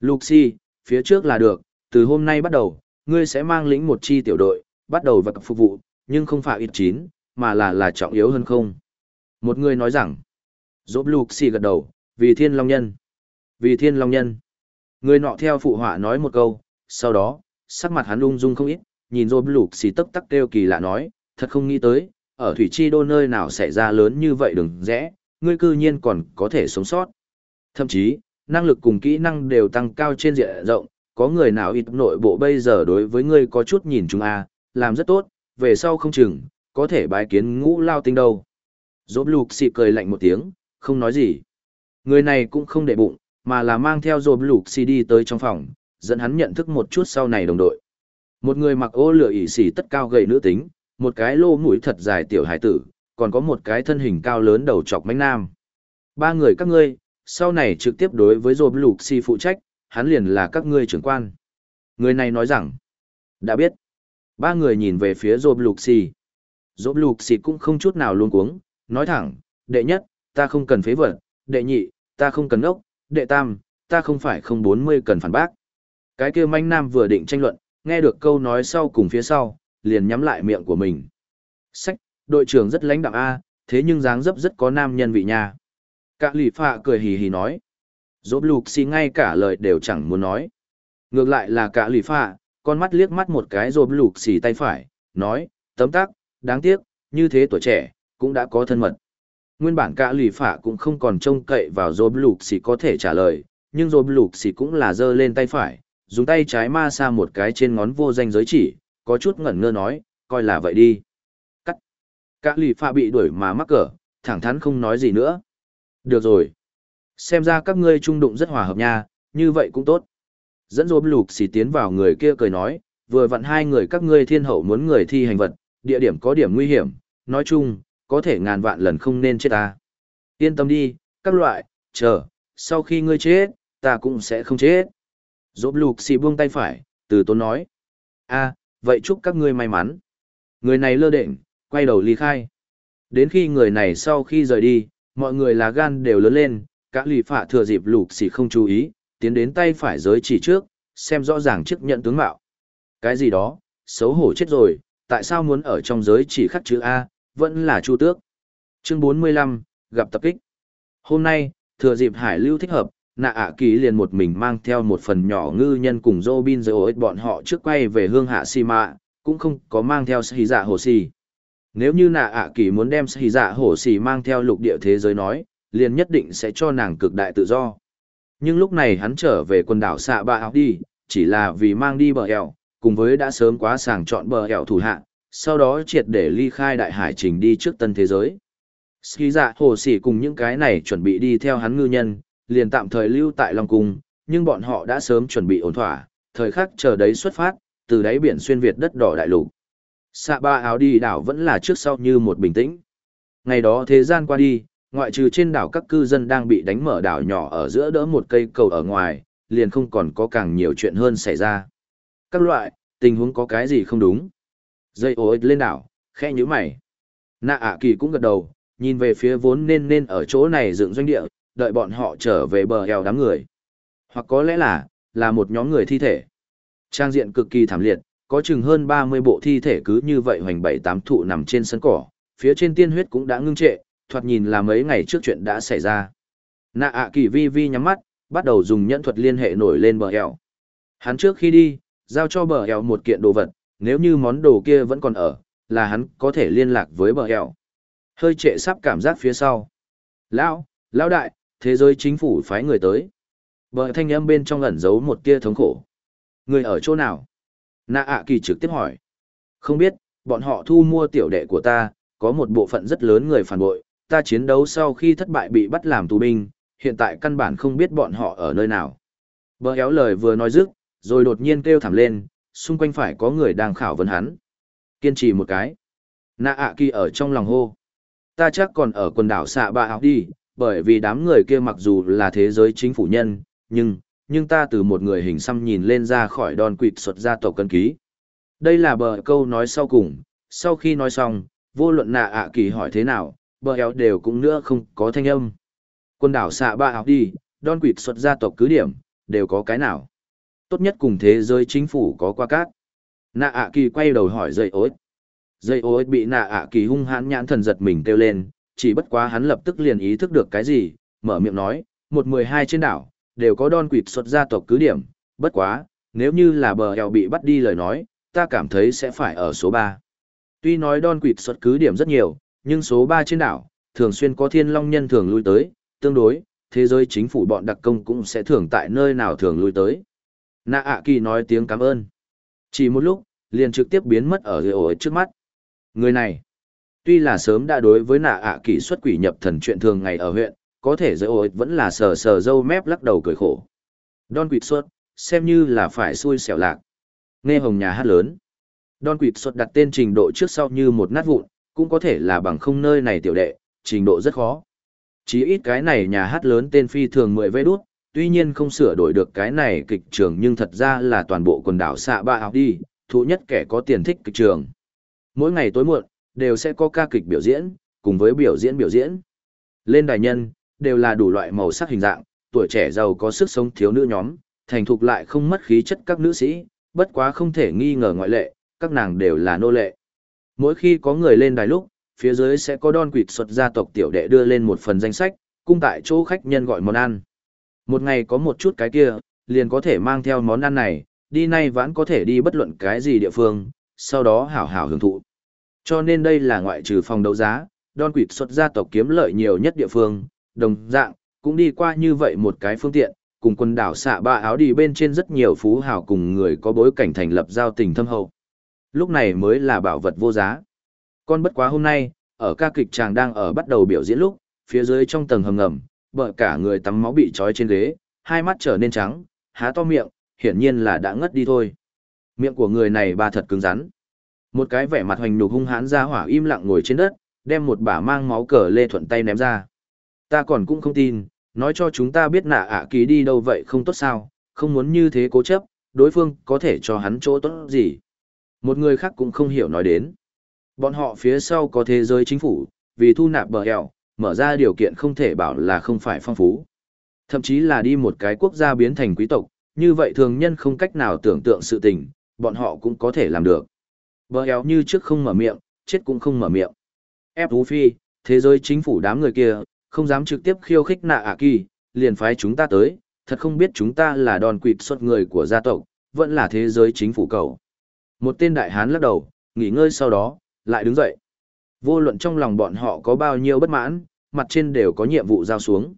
S1: Luxi, phía trước là được, từ hôm nay bắt đầu, ngươi sẽ mang lĩnh một chi tiểu đội, bắt đầu vật phục vụ, nhưng không phải ít chín, mà là là trọng yếu hơn không. Một người nói rằng, dỗ xì gật đầu, vì thiên long nhân. Vì thiên long nhân. Người nọ theo phụ họa nói một câu, sau đó, sắc mặt hắn ung dung không ít, nhìn dỗ xì tức tắc kêu kỳ lạ nói, thật không nghĩ tới, ở Thủy Chi Đô nơi nào xảy ra lớn như vậy đừng rẽ, ngươi cư nhiên còn có thể sống sót. Thậm chí, năng lực cùng kỹ năng đều tăng cao trên diện rộng, có người nào ít nội bộ bây giờ đối với ngươi có chút nhìn chúng a, à, làm rất tốt, về sau không chừng, có thể bái kiến ngũ lao tinh đâu. Dốp lục xì cười lạnh một tiếng, không nói gì. Người này cũng không để bụng, mà là mang theo dốp lục xì đi tới trong phòng, dẫn hắn nhận thức một chút sau này đồng đội. Một người mặc ô lửa ỉ xỉ tất cao gầy nữ tính, một cái lô mũi thật dài tiểu hải tử, còn có một cái thân hình cao lớn đầu chọc mánh nam. Ba người các ngươi, sau này trực tiếp đối với dồn lục si phụ trách, hắn liền là các ngươi trưởng quan. Người này nói rằng, đã biết. Ba người nhìn về phía dồn lục si. Dồn lục si cũng không chút nào luôn cuống, nói thẳng, đệ nhất, ta không cần phế vật, đệ nhị, ta không cần ốc, đệ tam, ta không phải không bốn mươi cần phản bác. Cái kia manh nam vừa định tranh luận, nghe được câu nói sau cùng phía sau, liền nhắm lại miệng của mình. Sách, đội trưởng rất lãnh đạm A, thế nhưng dáng dấp rất có nam nhân vị nha. Cả lì phạ cười hì hì nói. Dốt lục xì ngay cả lời đều chẳng muốn nói. Ngược lại là cả lì phạ, con mắt liếc mắt một cái rồi lục xì tay phải, nói, tấm tắc, đáng tiếc, như thế tuổi trẻ, cũng đã có thân mật. Nguyên bản cả lì phả cũng không còn trông cậy vào rồi lục xì có thể trả lời, nhưng rồi lục xì cũng là giơ lên tay phải, dùng tay trái ma xa một cái trên ngón vô danh giới chỉ, có chút ngẩn ngơ nói, coi là vậy đi. cắt Cả lì pha bị đuổi mà mắc cỡ, thẳng thắn không nói gì nữa. Được rồi. Xem ra các ngươi trung đụng rất hòa hợp nha, như vậy cũng tốt. Dẫn dồn lục xì tiến vào người kia cười nói, vừa vặn hai người các ngươi thiên hậu muốn người thi hành vật, địa điểm có điểm nguy hiểm, nói chung, có thể ngàn vạn lần không nên chết ta. Yên tâm đi, các loại, chờ, sau khi ngươi chết, ta cũng sẽ không chết. Dốt lục xì buông tay phải, từ tốn nói. a vậy chúc các ngươi may mắn. Người này lơ đệnh, quay đầu ly khai. Đến khi người này sau khi rời đi, mọi người là gan đều lớn lên, cả lì phạ thừa dịp lục xì không chú ý, tiến đến tay phải giới chỉ trước, xem rõ ràng chức nhận tướng mạo. Cái gì đó, xấu hổ chết rồi, tại sao muốn ở trong giới chỉ khắc chữ A, vẫn là chu tước. Chương 45, gặp tập kích. Hôm nay, thừa dịp hải lưu thích hợp, nạ ạ kỳ liền một mình mang theo một phần nhỏ ngư nhân cùng Robin rồi bọn họ trước quay về hương hạ si mạ, cũng không có mang theo sĩ dạ hồ xì. Nếu như nạ ạ kỳ muốn đem sĩ dạ hồ xì mang theo lục địa thế giới nói, liền nhất định sẽ cho nàng cực đại tự do. Nhưng lúc này hắn trở về quần đảo xạ bạ học đi, chỉ là vì mang đi bờ eo, cùng với đã sớm quá sàng chọn bờ eo thủ hạ, sau đó triệt để ly khai đại hải trình đi trước tân thế giới. Ski dạ hồ sỉ cùng những cái này chuẩn bị đi theo hắn ngư nhân, liền tạm thời lưu tại Long Cung, nhưng bọn họ đã sớm chuẩn bị ổn thỏa, thời khắc chờ đấy xuất phát, từ đáy biển xuyên Việt đất đỏ đại lục. Xạ ba áo đi đảo vẫn là trước sau như một bình tĩnh. Ngày đó thế gian qua đi, ngoại trừ trên đảo các cư dân đang bị đánh mở đảo nhỏ ở giữa đỡ một cây cầu ở ngoài, liền không còn có càng nhiều chuyện hơn xảy ra. Các loại, tình huống có cái gì không đúng. Dây ối lên đảo, khe như mày. Nạ ạ kỳ cũng gật đầu, nhìn về phía vốn nên nên ở chỗ này dựng doanh địa, đợi bọn họ trở về bờ eo đám người. Hoặc có lẽ là, là một nhóm người thi thể. Trang diện cực kỳ thảm liệt, có chừng hơn 30 bộ thi thể cứ như vậy hoành bảy tám thụ nằm trên sân cỏ, phía trên tiên huyết cũng đã ngưng trệ, thoạt nhìn là mấy ngày trước chuyện đã xảy ra. Nạ ạ kỳ vi vi nhắm mắt, bắt đầu dùng nhẫn thuật liên hệ nổi lên bờ eo. Hắn trước khi đi, giao cho bờ eo một kiện đồ vật, nếu như món đồ kia vẫn còn ở, là hắn có thể liên lạc với bờ eo. Hơi trệ sắp cảm giác phía sau. Lão, lão đại, thế giới chính phủ phái người tới. Bờ thanh âm bên trong ẩn giấu một tia thống khổ. Người ở chỗ nào? Nạ ạ kỳ trực tiếp hỏi. Không biết, bọn họ thu mua tiểu đệ của ta, có một bộ phận rất lớn người phản bội, ta chiến đấu sau khi thất bại bị bắt làm tù binh, hiện tại căn bản không biết bọn họ ở nơi nào. Bờ éo lời vừa nói dứt, rồi đột nhiên kêu thảm lên, xung quanh phải có người đang khảo vấn hắn. Kiên trì một cái. Nạ ạ kỳ ở trong lòng hô. Ta chắc còn ở quần đảo xạ bạ học đi, bởi vì đám người kia mặc dù là thế giới chính phủ nhân, nhưng, nhưng ta từ một người hình xăm nhìn lên ra khỏi đòn quỵt xuất ra tộc cân ký. Đây là bờ câu nói sau cùng, sau khi nói xong, vô luận nạ ạ kỳ hỏi thế nào, bờ eo đều cũng nữa không có thanh âm. Quần đảo xạ ba học đi, đòn quỷ xuất gia tộc cứ điểm, đều có cái nào. Tốt nhất cùng thế giới chính phủ có qua cát. Nạ ạ kỳ quay đầu hỏi dây ối. Dây ối bị nạ ạ kỳ hung hãn nhãn thần giật mình kêu lên, chỉ bất quá hắn lập tức liền ý thức được cái gì, mở miệng nói, một mười hai trên đảo, đều có đòn quỷ xuất gia tộc cứ điểm, bất quá, nếu như là bờ eo bị bắt đi lời nói, ta cảm thấy sẽ phải ở số ba. Tuy nói đòn quỷ xuất cứ điểm rất nhiều, nhưng số ba trên đảo, thường xuyên có thiên long nhân thường lui tới, tương đối, thế giới chính phủ bọn đặc công cũng sẽ thường tại nơi nào thường lui tới. Nạ ạ kỳ nói tiếng cảm ơn. Chỉ một lúc, liền trực tiếp biến mất ở ổ trước mắt. Người này, tuy là sớm đã đối với nạ ạ kỳ xuất quỷ nhập thần chuyện thường ngày ở huyện, có thể giới ổ vẫn là sờ sờ dâu mép lắc đầu cười khổ. Don quỷ xuất, xem như là phải xui xẻo lạc. Nghe hồng nhà hát lớn. Don quỷ xuất đặt tên trình độ trước sau như một nát vụn, cũng có thể là bằng không nơi này tiểu đệ, trình độ rất khó. Chỉ ít cái này nhà hát lớn tên phi thường mười vê đút, tuy nhiên không sửa đổi được cái này kịch trường nhưng thật ra là toàn bộ quần đảo xạ ba học đi, thụ nhất kẻ có tiền thích kịch trường. Mỗi ngày tối muộn, đều sẽ có ca kịch biểu diễn, cùng với biểu diễn biểu diễn. Lên đài nhân, đều là đủ loại màu sắc hình dạng, tuổi trẻ giàu có sức sống thiếu nữ nhóm, thành thục lại không mất khí chất các nữ sĩ, bất quá không thể nghi ngờ ngoại lệ, các nàng đều là nô lệ. Mỗi khi có người lên đài lúc, phía dưới sẽ có đòn quỵt xuất gia tộc tiểu đệ đưa lên một phần danh sách, cung tại chỗ khách nhân gọi món ăn. Một ngày có một chút cái kia, liền có thể mang theo món ăn này, đi nay vẫn có thể đi bất luận cái gì địa phương, sau đó hảo hảo hưởng thụ. Cho nên đây là ngoại trừ phòng đấu giá, đòn quỵt xuất gia tộc kiếm lợi nhiều nhất địa phương, đồng dạng, cũng đi qua như vậy một cái phương tiện, cùng quần đảo xạ ba áo đi bên trên rất nhiều phú hào cùng người có bối cảnh thành lập giao tình thâm hậu. Lúc này mới là bảo vật vô giá. Con bất quá hôm nay, ở ca kịch chàng đang ở bắt đầu biểu diễn lúc, phía dưới trong tầng hầm ngầm, bợ cả người tắm máu bị trói trên ghế, hai mắt trở nên trắng, há to miệng, hiển nhiên là đã ngất đi thôi. Miệng của người này ba thật cứng rắn. Một cái vẻ mặt hoành nhục hung hãn ra hỏa im lặng ngồi trên đất, đem một bả mang máu cờ lê thuận tay ném ra. Ta còn cũng không tin, nói cho chúng ta biết nạ ạ ký đi đâu vậy không tốt sao, không muốn như thế cố chấp, đối phương có thể cho hắn chỗ tốt gì. Một người khác cũng không hiểu nói đến. Bọn họ phía sau có thế giới chính phủ, vì thu nạp bờ hẹo, mở ra điều kiện không thể bảo là không phải phong phú. Thậm chí là đi một cái quốc gia biến thành quý tộc, như vậy thường nhân không cách nào tưởng tượng sự tình, bọn họ cũng có thể làm được. Bờ hẹo như trước không mở miệng, chết cũng không mở miệng. Ép Thú Phi, thế giới chính phủ đám người kia, không dám trực tiếp khiêu khích nạ ạ kỳ, liền phái chúng ta tới, thật không biết chúng ta là đòn quỵt xuất người của gia tộc, vẫn là thế giới chính phủ cầu. Một tên đại hán lắc đầu, nghỉ ngơi sau đó, lại đứng dậy. Vô luận trong lòng bọn họ có bao nhiêu bất mãn, mặt trên đều có nhiệm vụ giao xuống.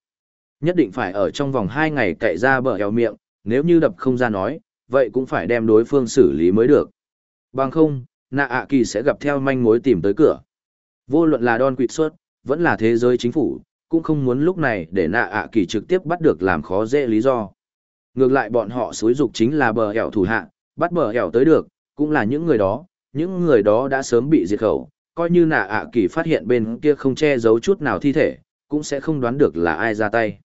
S1: Nhất định phải ở trong vòng 2 ngày cậy ra bờ eo miệng, nếu như đập không ra nói, vậy cũng phải đem đối phương xử lý mới được. Bằng không, nạ ạ kỳ sẽ gặp theo manh mối tìm tới cửa. Vô luận là đòn quỵt xuất, vẫn là thế giới chính phủ, cũng không muốn lúc này để nạ ạ kỳ trực tiếp bắt được làm khó dễ lý do. Ngược lại bọn họ xúi dục chính là bờ hẻo thủ hạ, bắt bờ hẻo tới được, cũng là những người đó, những người đó đã sớm bị diệt khẩu, coi như nạ ạ kỳ phát hiện bên kia không che giấu chút nào thi thể, cũng sẽ không đoán được là ai ra tay.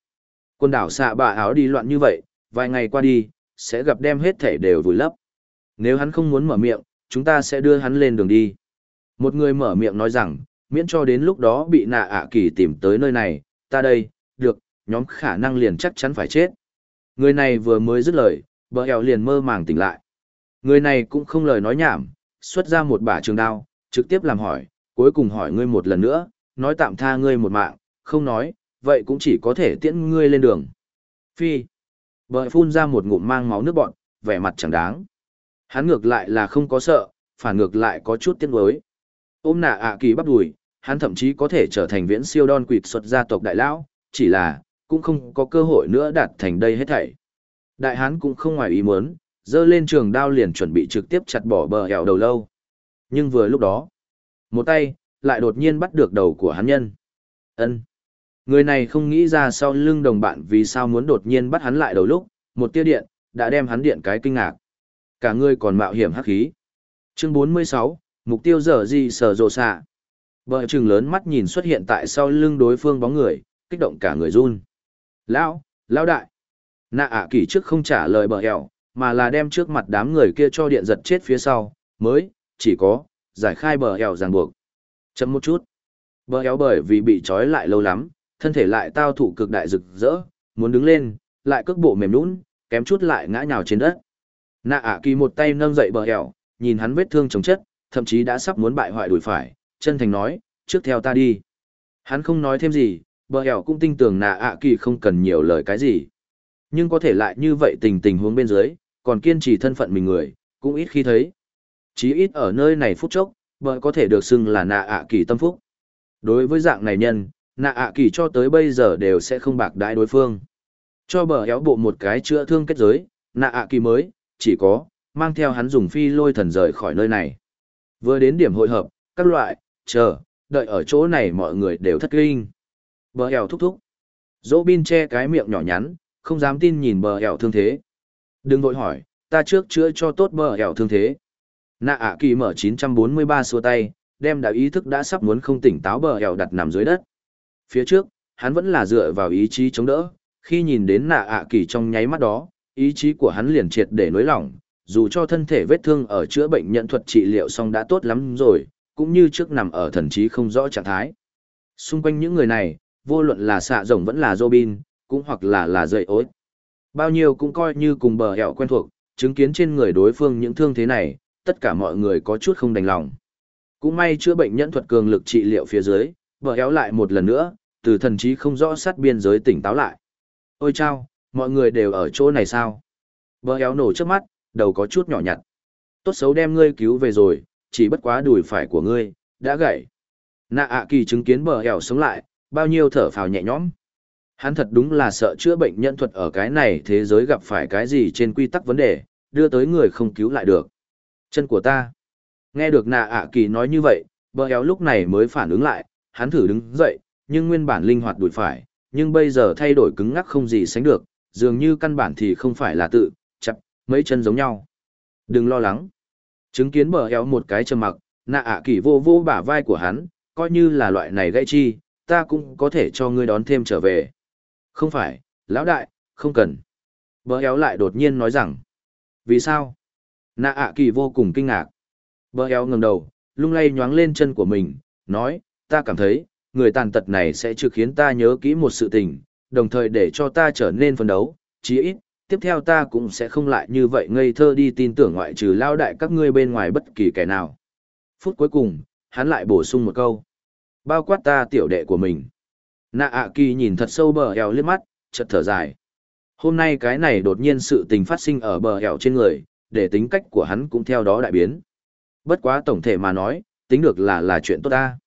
S1: Quân đảo xạ bà áo đi loạn như vậy, vài ngày qua đi, sẽ gặp đem hết thể đều vùi lấp. Nếu hắn không muốn mở miệng, chúng ta sẽ đưa hắn lên đường đi. Một người mở miệng nói rằng, miễn cho đến lúc đó bị nạ ạ kỳ tìm tới nơi này, ta đây, được, nhóm khả năng liền chắc chắn phải chết. Người này vừa mới dứt lời, bờ hèo liền mơ màng tỉnh lại. Người này cũng không lời nói nhảm, xuất ra một bả trường đao, trực tiếp làm hỏi, cuối cùng hỏi ngươi một lần nữa, nói tạm tha ngươi một mạng, không nói, vậy cũng chỉ có thể tiễn ngươi lên đường. Phi. Bờ phun ra một ngụm mang máu nước bọn, vẻ mặt chẳng đáng. Hắn ngược lại là không có sợ, phản ngược lại có chút tiếc nuối. Ôm nạ ạ kỳ bắp đùi, hắn thậm chí có thể trở thành viễn siêu đon quỵt xuất gia tộc đại lão, chỉ là, cũng không có cơ hội nữa đạt thành đây hết thảy. Đại hán cũng không ngoài ý muốn, dơ lên trường đao liền chuẩn bị trực tiếp chặt bỏ bờ hẻo đầu lâu. Nhưng vừa lúc đó, một tay, lại đột nhiên bắt được đầu của hắn nhân. ân Người này không nghĩ ra sau lưng đồng bạn vì sao muốn đột nhiên bắt hắn lại đầu lúc, một tia điện, đã đem hắn điện cái kinh ngạc. Cả người còn mạo hiểm hắc khí. Chương 46, mục tiêu giờ gì sở rồ xạ. Bờ trừng lớn mắt nhìn xuất hiện tại sau lưng đối phương bóng người, kích động cả người run. Lão, lão đại. Nạ ạ à kỳ trước không trả lời bờ hẻo, mà là đem trước mặt đám người kia cho điện giật chết phía sau, mới, chỉ có, giải khai bờ eo ràng buộc. Chấm một chút. Bờ eo bởi vì bị trói lại lâu lắm, thân thể lại tao thụ cực đại rực rỡ, muốn đứng lên, lại cước bộ mềm nũng, kém chút lại ngã nhào trên đất. Nạ ạ kỳ một tay nâng dậy bờ eo nhìn hắn vết thương chống chất, thậm chí đã sắp muốn bại hoại đuổi phải, chân thành nói, trước theo ta đi. Hắn không nói thêm gì, bờ eo cũng tin tưởng nạ ạ kỳ không cần nhiều lời cái gì. Nhưng có thể lại như vậy tình tình huống bên dưới, còn kiên trì thân phận mình người, cũng ít khi thấy. Chí ít ở nơi này phút chốc, bờ có thể được xưng là nạ ạ kỳ tâm phúc. Đối với dạng này nhân, nạ ạ kỳ cho tới bây giờ đều sẽ không bạc đãi đối phương. Cho bờ éo bộ một cái chữa thương kết giới, nạ ạ kỳ mới, chỉ có, mang theo hắn dùng phi lôi thần rời khỏi nơi này. Vừa đến điểm hội hợp, các loại, chờ, đợi ở chỗ này mọi người đều thất kinh. Bờ éo thúc thúc. Dỗ bin che cái miệng nhỏ nhắn, không dám tin nhìn bờ éo thương thế. Đừng vội hỏi, ta trước chữa cho tốt bờ hẻo thương thế. Nạ ạ kỳ mở 943 xua tay, đem đạo ý thức đã sắp muốn không tỉnh táo bờ hẻo đặt nằm dưới đất. Phía trước, hắn vẫn là dựa vào ý chí chống đỡ, khi nhìn đến nạ ạ kỳ trong nháy mắt đó, ý chí của hắn liền triệt để nối lỏng, dù cho thân thể vết thương ở chữa bệnh nhận thuật trị liệu xong đã tốt lắm rồi, cũng như trước nằm ở thần trí không rõ trạng thái. Xung quanh những người này, vô luận là xạ rồng vẫn là Robin, cũng hoặc là là dậy ối. Bao nhiêu cũng coi như cùng bờ hẹo quen thuộc, chứng kiến trên người đối phương những thương thế này, tất cả mọi người có chút không đành lòng. Cũng may chữa bệnh nhân thuật cường lực trị liệu phía dưới, bờ héo lại một lần nữa, từ thần trí không rõ sát biên giới tỉnh táo lại. Ôi chao, mọi người đều ở chỗ này sao? Bờ héo nổ trước mắt, đầu có chút nhỏ nhặt. Tốt xấu đem ngươi cứu về rồi, chỉ bất quá đùi phải của ngươi, đã gãy. Nạ ạ kỳ chứng kiến bờ héo sống lại, bao nhiêu thở phào nhẹ nhõm. Hắn thật đúng là sợ chữa bệnh nhân thuật ở cái này thế giới gặp phải cái gì trên quy tắc vấn đề, đưa tới người không cứu lại được. Chân của ta. Nghe được nạ ạ kỳ nói như vậy, bờ héo lúc này mới phản ứng lại, hắn thử đứng dậy, nhưng nguyên bản linh hoạt đuổi phải, nhưng bây giờ thay đổi cứng ngắc không gì sánh được, dường như căn bản thì không phải là tự, chặt, mấy chân giống nhau. Đừng lo lắng. Chứng kiến bờ héo một cái trầm mặc, nạ ạ kỳ vô vô bả vai của hắn, coi như là loại này gãy chi, ta cũng có thể cho ngươi đón thêm trở về. Không phải, lão đại, không cần. Bờ éo lại đột nhiên nói rằng. Vì sao? Nạ ạ kỳ vô cùng kinh ngạc. Bờ éo ngẩng đầu, lung lay nhoáng lên chân của mình, nói, ta cảm thấy, người tàn tật này sẽ trực khiến ta nhớ kỹ một sự tình, đồng thời để cho ta trở nên phấn đấu, chí ít, tiếp theo ta cũng sẽ không lại như vậy ngây thơ đi tin tưởng ngoại trừ lao đại các ngươi bên ngoài bất kỳ kẻ nào. Phút cuối cùng, hắn lại bổ sung một câu. Bao quát ta tiểu đệ của mình. Nạ ạ kỳ nhìn thật sâu bờ eo liếc mắt, chợt thở dài. Hôm nay cái này đột nhiên sự tình phát sinh ở bờ hẻo trên người, để tính cách của hắn cũng theo đó đại biến. Bất quá tổng thể mà nói, tính được là là chuyện tốt ta.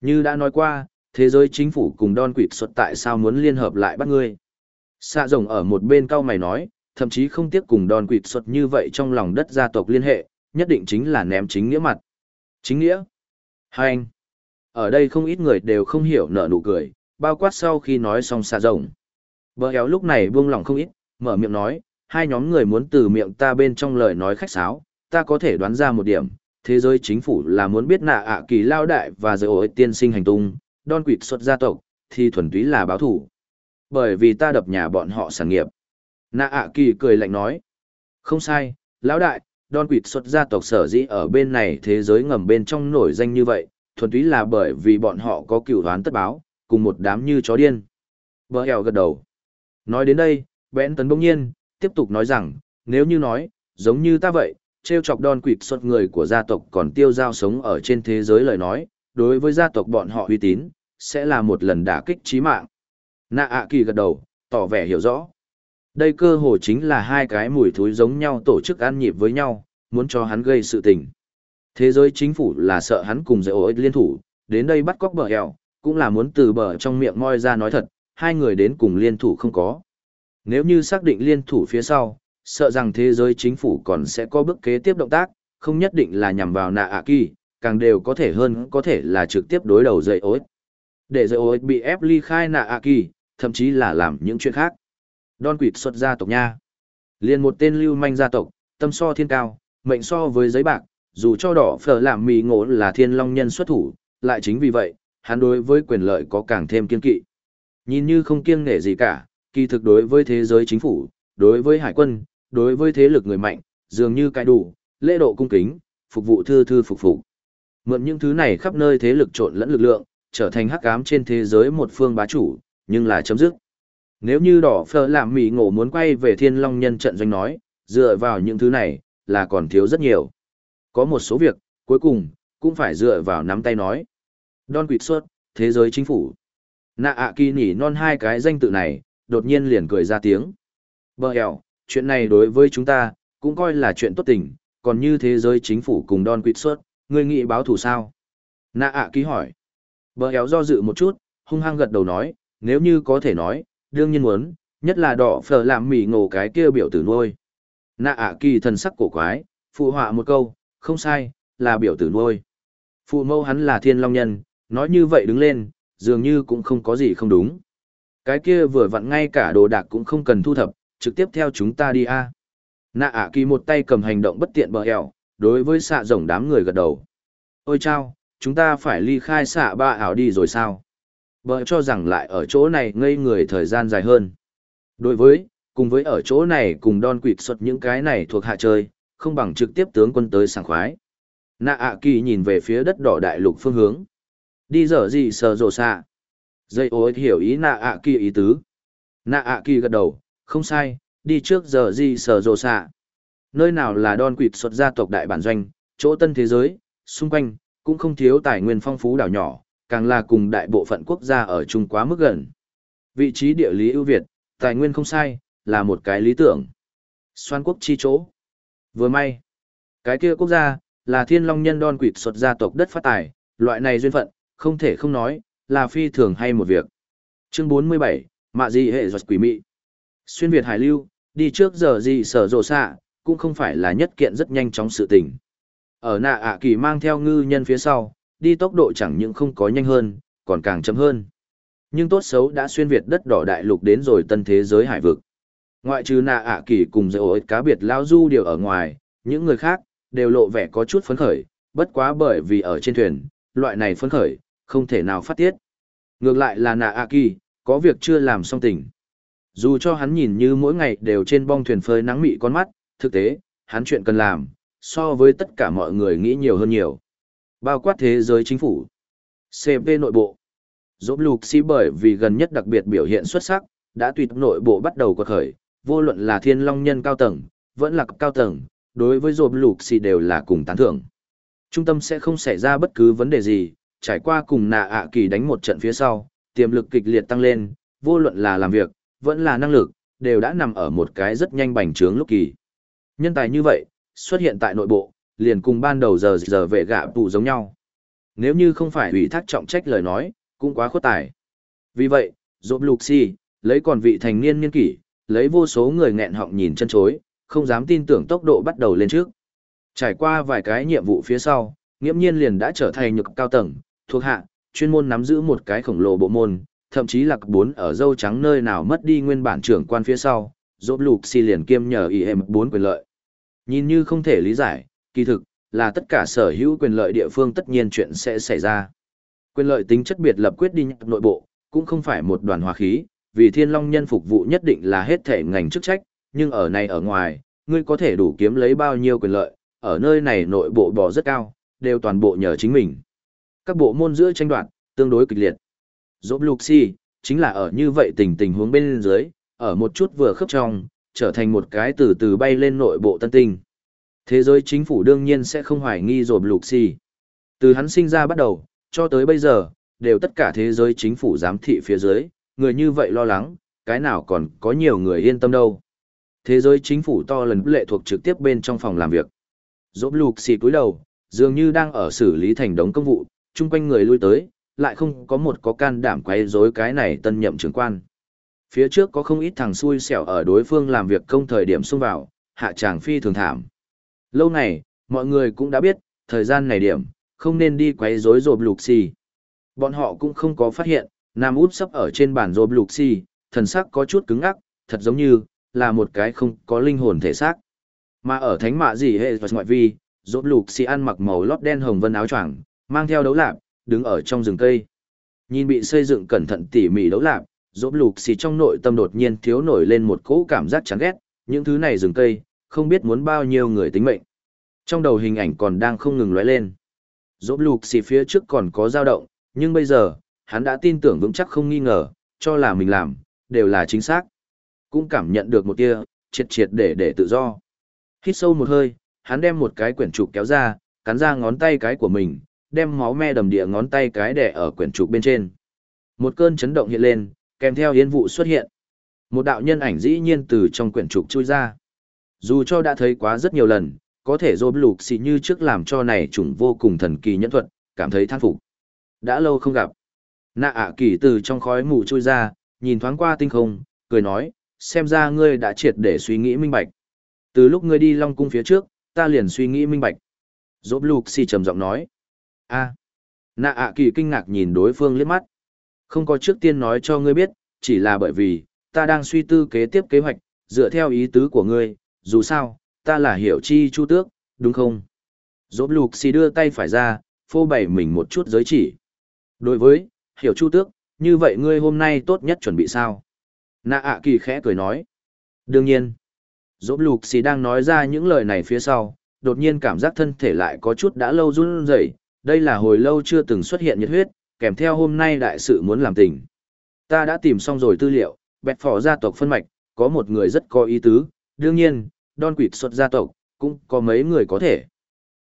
S1: Như đã nói qua, thế giới chính phủ cùng Don Quỵt xuất tại sao muốn liên hợp lại bắt ngươi. Xạ rồng ở một bên cao mày nói, thậm chí không tiếc cùng Don Quỵt xuất như vậy trong lòng đất gia tộc liên hệ, nhất định chính là ném chính nghĩa mặt. Chính nghĩa? Hai anh. Ở đây không ít người đều không hiểu nợ nụ cười, bao quát sau khi nói xong xạ rồng. Bờ éo lúc này buông lòng không ít, mở miệng nói, hai nhóm người muốn từ miệng ta bên trong lời nói khách sáo, ta có thể đoán ra một điểm, thế giới chính phủ là muốn biết nạ ạ kỳ lao đại và giới ổi tiên sinh hành tung, đon quỵt xuất gia tộc, thì thuần túy là báo thủ. Bởi vì ta đập nhà bọn họ sản nghiệp. Nạ ạ kỳ cười lạnh nói, không sai, lão đại, đon quỵt xuất gia tộc sở dĩ ở bên này thế giới ngầm bên trong nổi danh như vậy, thuần túy là bởi vì bọn họ có cựu đoán tất báo, cùng một đám như chó điên. Bờ hèo gật đầu. Nói đến đây, bẽn tấn bỗng nhiên, tiếp tục nói rằng, nếu như nói, giống như ta vậy, treo chọc đòn quỵt xuất người của gia tộc còn tiêu giao sống ở trên thế giới lời nói, đối với gia tộc bọn họ uy tín, sẽ là một lần đả kích chí mạng. Nạ ạ kỳ gật đầu, tỏ vẻ hiểu rõ. Đây cơ hồ chính là hai cái mùi thối giống nhau tổ chức ăn nhịp với nhau, muốn cho hắn gây sự tình. Thế giới chính phủ là sợ hắn cùng dạy ổi liên thủ, đến đây bắt cóc bờ hẹo, cũng là muốn từ bờ trong miệng moi ra nói thật, hai người đến cùng liên thủ không có. Nếu như xác định liên thủ phía sau, sợ rằng thế giới chính phủ còn sẽ có bước kế tiếp động tác, không nhất định là nhằm vào nạ ạ kỳ, càng đều có thể hơn có thể là trực tiếp đối đầu dậy ối. Để dậy ối bị ép ly khai nạ ạ kỳ, thậm chí là làm những chuyện khác. Đon quỷ xuất gia tộc nha. liền một tên lưu manh gia tộc, tâm so thiên cao, mệnh so với giấy bạc, dù cho đỏ phở làm mì ngộ là thiên long nhân xuất thủ, lại chính vì vậy, hắn đối với quyền lợi có càng thêm kiên kỵ. Nhìn như không kiêng nể gì cả, kỳ thực đối với thế giới chính phủ, đối với hải quân, đối với thế lực người mạnh, dường như cái đủ, lễ độ cung kính, phục vụ thư thư phục phục. Mượn những thứ này khắp nơi thế lực trộn lẫn lực lượng, trở thành hắc ám trên thế giới một phương bá chủ, nhưng là chấm dứt. Nếu như đỏ phơ làm mỉ ngộ muốn quay về thiên long nhân trận doanh nói, dựa vào những thứ này, là còn thiếu rất nhiều. Có một số việc, cuối cùng, cũng phải dựa vào nắm tay nói. Don quỵt suốt, thế giới chính phủ. Nạ ạ kỳ nỉ non hai cái danh tự này, đột nhiên liền cười ra tiếng. Bờ hẹo, chuyện này đối với chúng ta, cũng coi là chuyện tốt tình, còn như thế giới chính phủ cùng Don quỵt Suốt, người nghĩ báo thù sao? Nạ ạ ký hỏi. Bờ héo do dự một chút, hung hăng gật đầu nói, nếu như có thể nói, đương nhiên muốn, nhất là đỏ phở làm mỉ ngổ cái kia biểu tử nuôi. Nạ ạ kỳ thần sắc cổ quái, phụ họa một câu, không sai, là biểu tử nuôi. Phụ mâu hắn là thiên long nhân, nói như vậy đứng lên, dường như cũng không có gì không đúng. Cái kia vừa vặn ngay cả đồ đạc cũng không cần thu thập, trực tiếp theo chúng ta đi a. Nạ ạ kỳ một tay cầm hành động bất tiện bờ hẹo đối với xạ rồng đám người gật đầu. Ôi chao chúng ta phải ly khai xạ ba ảo đi rồi sao? Bờ cho rằng lại ở chỗ này ngây người thời gian dài hơn. Đối với cùng với ở chỗ này cùng đon quỵt xuất những cái này thuộc hạ chơi không bằng trực tiếp tướng quân tới sảng khoái. Nạ ạ kỳ nhìn về phía đất đỏ đại lục phương hướng đi dở gì sờ rồ xạ dây ô hiểu ý nạ ạ kỳ ý tứ nạ ạ kỳ gật đầu không sai, đi trước giờ gì sở rồ xạ. Nơi nào là đòn quỵt xuất gia tộc đại bản doanh, chỗ tân thế giới, xung quanh, cũng không thiếu tài nguyên phong phú đảo nhỏ, càng là cùng đại bộ phận quốc gia ở chung quá mức gần. Vị trí địa lý ưu việt, tài nguyên không sai, là một cái lý tưởng. Xoan quốc chi chỗ. Vừa may, cái kia quốc gia, là thiên long nhân đòn quỵt xuất gia tộc đất phát tài, loại này duyên phận, không thể không nói, là phi thường hay một việc. Chương 47, Mạ gì hệ giọt quỷ mị. Xuyên Việt Hải Lưu, đi trước giờ gì sở rộ xạ, cũng không phải là nhất kiện rất nhanh chóng sự tình. Ở nạ ạ kỳ mang theo ngư nhân phía sau, đi tốc độ chẳng những không có nhanh hơn, còn càng chậm hơn. Nhưng tốt xấu đã xuyên Việt đất đỏ đại lục đến rồi tân thế giới hải vực. Ngoại trừ nạ ạ kỳ cùng dạy ổi cá biệt lao du đều ở ngoài, những người khác, đều lộ vẻ có chút phấn khởi, bất quá bởi vì ở trên thuyền, loại này phấn khởi, không thể nào phát tiết. Ngược lại là nạ ạ kỳ, có việc chưa làm xong tỉnh. Dù cho hắn nhìn như mỗi ngày đều trên bong thuyền phơi nắng mị con mắt, thực tế, hắn chuyện cần làm, so với tất cả mọi người nghĩ nhiều hơn nhiều. Bao quát thế giới chính phủ. CP nội bộ. Dỗ lục si bởi vì gần nhất đặc biệt biểu hiện xuất sắc, đã tuyệt nội bộ bắt đầu quật khởi, vô luận là thiên long nhân cao tầng, vẫn là cấp cao tầng, đối với dỗ lục si đều là cùng tán thưởng. Trung tâm sẽ không xảy ra bất cứ vấn đề gì, trải qua cùng nạ ạ kỳ đánh một trận phía sau, tiềm lực kịch liệt tăng lên, vô luận là làm việc, vẫn là năng lực, đều đã nằm ở một cái rất nhanh bành trướng lúc kỳ. Nhân tài như vậy, xuất hiện tại nội bộ, liền cùng ban đầu giờ giờ vệ gạ tụ giống nhau. Nếu như không phải ủy thác trọng trách lời nói, cũng quá khuất tài. Vì vậy, Dộp Lục Si, lấy còn vị thành niên niên kỷ, lấy vô số người nghẹn họng nhìn chân chối, không dám tin tưởng tốc độ bắt đầu lên trước. Trải qua vài cái nhiệm vụ phía sau, nghiễm nhiên liền đã trở thành nhược cao tầng, thuộc hạ, chuyên môn nắm giữ một cái khổng lồ bộ môn, thậm chí là bốn ở dâu trắng nơi nào mất đi nguyên bản trưởng quan phía sau, dốt Lục xì liền kiêm nhờ IM bốn quyền lợi. Nhìn như không thể lý giải, kỳ thực, là tất cả sở hữu quyền lợi địa phương tất nhiên chuyện sẽ xảy ra. Quyền lợi tính chất biệt lập quyết định nội bộ, cũng không phải một đoàn hòa khí, vì thiên long nhân phục vụ nhất định là hết thể ngành chức trách, nhưng ở này ở ngoài, ngươi có thể đủ kiếm lấy bao nhiêu quyền lợi, ở nơi này nội bộ bò rất cao, đều toàn bộ nhờ chính mình. Các bộ môn giữa tranh đoạt, tương đối kịch liệt. dỗ luxi chính là ở như vậy tình tình huống bên dưới, ở một chút vừa khớp trong, trở thành một cái từ từ bay lên nội bộ tân tinh. Thế giới chính phủ đương nhiên sẽ không hoài nghi rồi luxi. Từ hắn sinh ra bắt đầu, cho tới bây giờ, đều tất cả thế giới chính phủ giám thị phía dưới, người như vậy lo lắng, cái nào còn có nhiều người yên tâm đâu. Thế giới chính phủ to lần lệ thuộc trực tiếp bên trong phòng làm việc. dỗ lục xì cúi đầu, dường như đang ở xử lý thành đống công vụ, chung quanh người lui tới, lại không có một có can đảm quay rối cái này tân nhậm trưởng quan. Phía trước có không ít thằng xui xẻo ở đối phương làm việc công thời điểm xung vào, hạ tràng phi thường thảm. Lâu này, mọi người cũng đã biết, thời gian này điểm, không nên đi quấy rối rộp lục xì. Bọn họ cũng không có phát hiện, Nam út sắp ở trên bàn rộp lục xì, thần sắc có chút cứng ngắc, thật giống như, là một cái không có linh hồn thể xác. Mà ở thánh mạ gì hệ vật ngoại vi, rộp lục xì ăn mặc màu lót đen hồng vân áo choàng, mang theo đấu lạp, đứng ở trong rừng cây. Nhìn bị xây dựng cẩn thận tỉ mỉ đấu lạp, dỗm lục xì trong nội tâm đột nhiên thiếu nổi lên một cỗ cảm giác chán ghét, những thứ này rừng cây, không biết muốn bao nhiêu người tính mệnh. Trong đầu hình ảnh còn đang không ngừng lóe lên. Dỗ lục xì phía trước còn có dao động, nhưng bây giờ, hắn đã tin tưởng vững chắc không nghi ngờ, cho là mình làm, đều là chính xác. Cũng cảm nhận được một tia, triệt triệt để để tự do. Hít sâu một hơi, hắn đem một cái quyển trục kéo ra, cắn ra ngón tay cái của mình, đem máu me đầm địa ngón tay cái đẻ ở quyển trục bên trên. Một cơn chấn động hiện lên, kèm theo yên vụ xuất hiện. Một đạo nhân ảnh dĩ nhiên từ trong quyển trục chui ra. Dù cho đã thấy quá rất nhiều lần, có thể dôm lục xì như trước làm cho này trùng vô cùng thần kỳ nhẫn thuật, cảm thấy thán phục. Đã lâu không gặp. Nạ ạ kỳ từ trong khói mù chui ra, nhìn thoáng qua tinh không, cười nói, xem ra ngươi đã triệt để suy nghĩ minh bạch. Từ lúc ngươi đi Long Cung phía trước, ta liền suy nghĩ minh bạch. Dốt lục xì trầm giọng nói a Nạ ạ kỳ kinh ngạc nhìn đối phương liếc mắt. Không có trước tiên nói cho ngươi biết, chỉ là bởi vì, ta đang suy tư kế tiếp kế hoạch, dựa theo ý tứ của ngươi, dù sao, ta là hiểu chi chu tước, đúng không? Dốt lục xì đưa tay phải ra, phô bày mình một chút giới chỉ. Đối với, hiểu chu tước, như vậy ngươi hôm nay tốt nhất chuẩn bị sao? Nạ ạ kỳ khẽ cười nói. Đương nhiên. Dốt lục xì đang nói ra những lời này phía sau, đột nhiên cảm giác thân thể lại có chút đã lâu run rẩy đây là hồi lâu chưa từng xuất hiện nhiệt huyết, kèm theo hôm nay đại sự muốn làm tình. Ta đã tìm xong rồi tư liệu, bẹt phỏ gia tộc phân mạch, có một người rất có ý tứ, đương nhiên, Don Quỷ xuất gia tộc, cũng có mấy người có thể.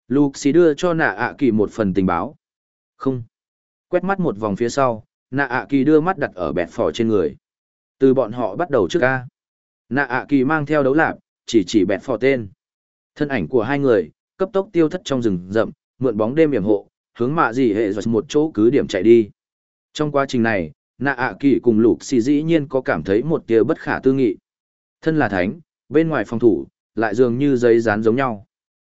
S1: Luke đưa cho nạ ạ kỳ một phần tình báo. Không. Quét mắt một vòng phía sau, nạ ạ kỳ đưa mắt đặt ở bẹt phỏ trên người. Từ bọn họ bắt đầu trước ca. Nạ ạ kỳ mang theo đấu lạp, chỉ chỉ bẹt phỏ tên. Thân ảnh của hai người, cấp tốc tiêu thất trong rừng rậm, mượn bóng đêm yểm hộ, hướng mạ gì hệ rồi một chỗ cứ điểm chạy đi. Trong quá trình này, nạ ạ kỳ cùng lục xì dĩ nhiên có cảm thấy một tia bất khả tư nghị. Thân là thánh, bên ngoài phòng thủ, lại dường như giấy dán giống nhau.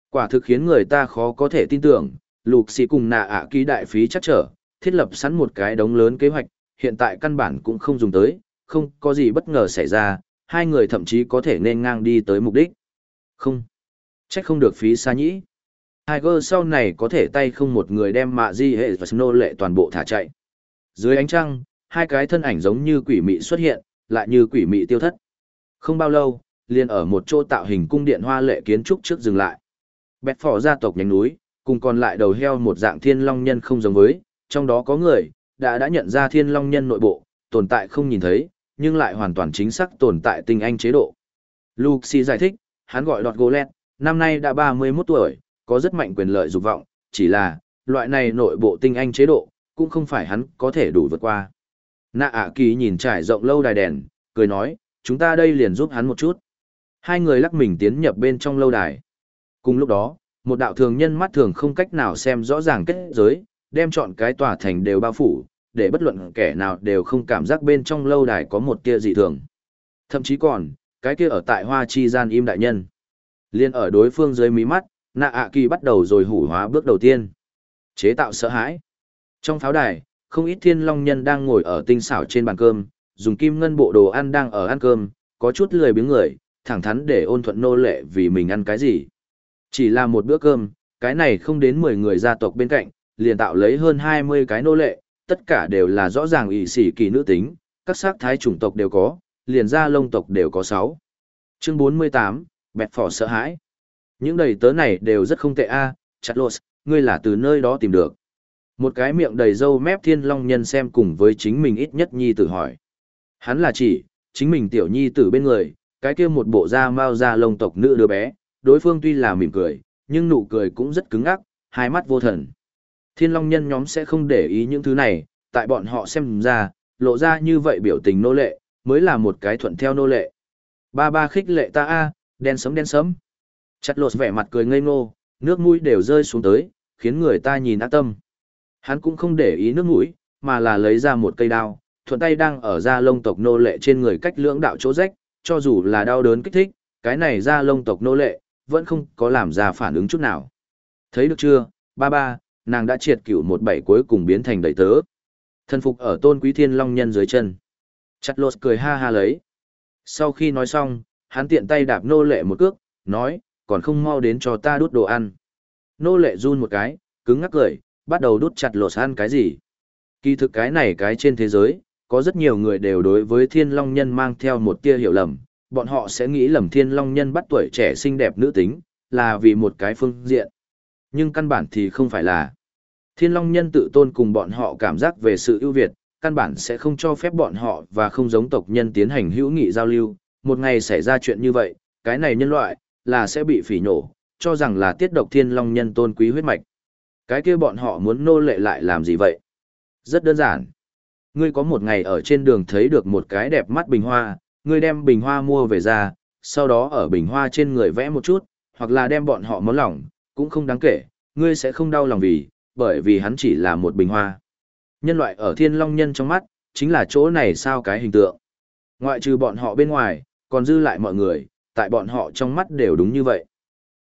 S1: Quả thực khiến người ta khó có thể tin tưởng, lục sĩ cùng nạ ạ kỳ đại phí chắc trở, thiết lập sẵn một cái đống lớn kế hoạch, hiện tại căn bản cũng không dùng tới, không có gì bất ngờ xảy ra, hai người thậm chí có thể nên ngang đi tới mục đích. Không. Trách không được phí xa nhĩ. Tiger sau này có thể tay không một người đem mạ di hệ và nô lệ toàn bộ thả chạy. Dưới ánh trăng, hai cái thân ảnh giống như quỷ mị xuất hiện, lại như quỷ mị tiêu thất. Không bao lâu, liền ở một chỗ tạo hình cung điện hoa lệ kiến trúc trước dừng lại. Bẹt phỏ gia tộc nhánh núi, cùng còn lại đầu heo một dạng thiên long nhân không giống với, trong đó có người, đã đã nhận ra thiên long nhân nội bộ, tồn tại không nhìn thấy, nhưng lại hoàn toàn chính xác tồn tại tinh anh chế độ. Luxi giải thích, hắn gọi đọt Golet, năm nay đã 31 tuổi, có rất mạnh quyền lợi dục vọng, chỉ là, loại này nội bộ tinh anh chế độ, cũng không phải hắn có thể đủ vượt qua. Nạ ạ kỳ nhìn trải rộng lâu đài đèn, cười nói, chúng ta đây liền giúp hắn một chút. Hai người lắc mình tiến nhập bên trong lâu đài. Cùng lúc đó, một đạo thường nhân mắt thường không cách nào xem rõ ràng kết giới, đem chọn cái tòa thành đều bao phủ, để bất luận kẻ nào đều không cảm giác bên trong lâu đài có một tia dị thường. Thậm chí còn, cái kia ở tại hoa chi gian im đại nhân. Liên ở đối phương dưới mí mắt, nạ ạ kỳ bắt đầu rồi hủ hóa bước đầu tiên. Chế tạo sợ hãi. Trong pháo đài, không ít thiên long nhân đang ngồi ở tinh xảo trên bàn cơm, dùng kim ngân bộ đồ ăn đang ở ăn cơm, có chút lười biếng người, thẳng thắn để ôn thuận nô lệ vì mình ăn cái gì. Chỉ là một bữa cơm, cái này không đến 10 người gia tộc bên cạnh, liền tạo lấy hơn 20 cái nô lệ, tất cả đều là rõ ràng ỵ sĩ kỳ nữ tính, các sắc thái chủng tộc đều có, liền gia lông tộc đều có sáu. Chương 48, bẹt phỏ sợ hãi. Những đầy tớ này đều rất không tệ a, chặt lột, ngươi là từ nơi đó tìm được. Một cái miệng đầy râu mép thiên long nhân xem cùng với chính mình ít nhất nhi tử hỏi. Hắn là chỉ, chính mình tiểu nhi tử bên người, cái kia một bộ da mao da lông tộc nữ đứa bé, đối phương tuy là mỉm cười, nhưng nụ cười cũng rất cứng ắc, hai mắt vô thần. Thiên long nhân nhóm sẽ không để ý những thứ này, tại bọn họ xem ra, lộ ra như vậy biểu tình nô lệ, mới là một cái thuận theo nô lệ. Ba ba khích lệ ta a, đen sấm đen sấm. Chặt lột vẻ mặt cười ngây ngô, nước mũi đều rơi xuống tới, khiến người ta nhìn ác tâm. Hắn cũng không để ý nước mũi, mà là lấy ra một cây đao, thuận tay đang ở da lông tộc nô lệ trên người cách lưỡng đạo chỗ rách, cho dù là đau đớn kích thích, cái này da lông tộc nô lệ, vẫn không có làm ra phản ứng chút nào. Thấy được chưa, ba ba, nàng đã triệt cửu một bảy cuối cùng biến thành đầy tớ. Thân phục ở tôn quý thiên long nhân dưới chân. Chặt lột cười ha ha lấy. Sau khi nói xong, hắn tiện tay đạp nô lệ một cước, nói, còn không mau đến cho ta đút đồ ăn. Nô lệ run một cái, cứng ngắc cười, bắt đầu đút chặt lột ăn cái gì. Kỳ thực cái này cái trên thế giới, có rất nhiều người đều đối với thiên long nhân mang theo một tia hiểu lầm, bọn họ sẽ nghĩ lầm thiên long nhân bắt tuổi trẻ xinh đẹp nữ tính, là vì một cái phương diện. Nhưng căn bản thì không phải là. Thiên long nhân tự tôn cùng bọn họ cảm giác về sự ưu việt, căn bản sẽ không cho phép bọn họ và không giống tộc nhân tiến hành hữu nghị giao lưu. Một ngày xảy ra chuyện như vậy, cái này nhân loại, là sẽ bị phỉ nổ, cho rằng là tiết độc thiên long nhân tôn quý huyết mạch. Cái kia bọn họ muốn nô lệ lại làm gì vậy? Rất đơn giản. Ngươi có một ngày ở trên đường thấy được một cái đẹp mắt bình hoa, ngươi đem bình hoa mua về ra, sau đó ở bình hoa trên người vẽ một chút, hoặc là đem bọn họ món lòng, cũng không đáng kể, ngươi sẽ không đau lòng vì, bởi vì hắn chỉ là một bình hoa. Nhân loại ở thiên long nhân trong mắt, chính là chỗ này sao cái hình tượng. Ngoại trừ bọn họ bên ngoài, còn dư lại mọi người, tại bọn họ trong mắt đều đúng như vậy.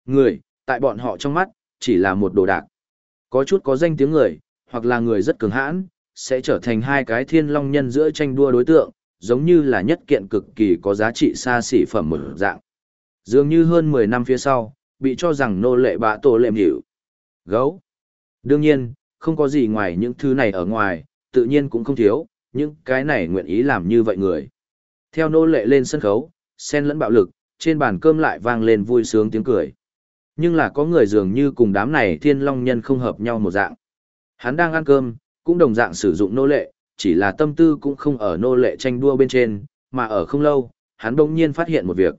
S1: Người, tại bọn họ trong mắt, chỉ là một đồ đạc. Có chút có danh tiếng người, hoặc là người rất cường hãn, sẽ trở thành hai cái thiên long nhân giữa tranh đua đối tượng, giống như là nhất kiện cực kỳ có giá trị xa xỉ phẩm một dạng. Dường như hơn 10 năm phía sau, bị cho rằng nô lệ bạ tổ lệm hiểu. Gấu. Đương nhiên, không có gì ngoài những thứ này ở ngoài, tự nhiên cũng không thiếu, nhưng cái này nguyện ý làm như vậy người. Theo nô lệ lên sân khấu, sen lẫn bạo lực, trên bàn cơm lại vang lên vui sướng tiếng cười. Nhưng là có người dường như cùng đám này thiên long nhân không hợp nhau một dạng. Hắn đang ăn cơm, cũng đồng dạng sử dụng nô lệ, chỉ là tâm tư cũng không ở nô lệ tranh đua bên trên, mà ở không lâu, hắn bỗng nhiên phát hiện một việc.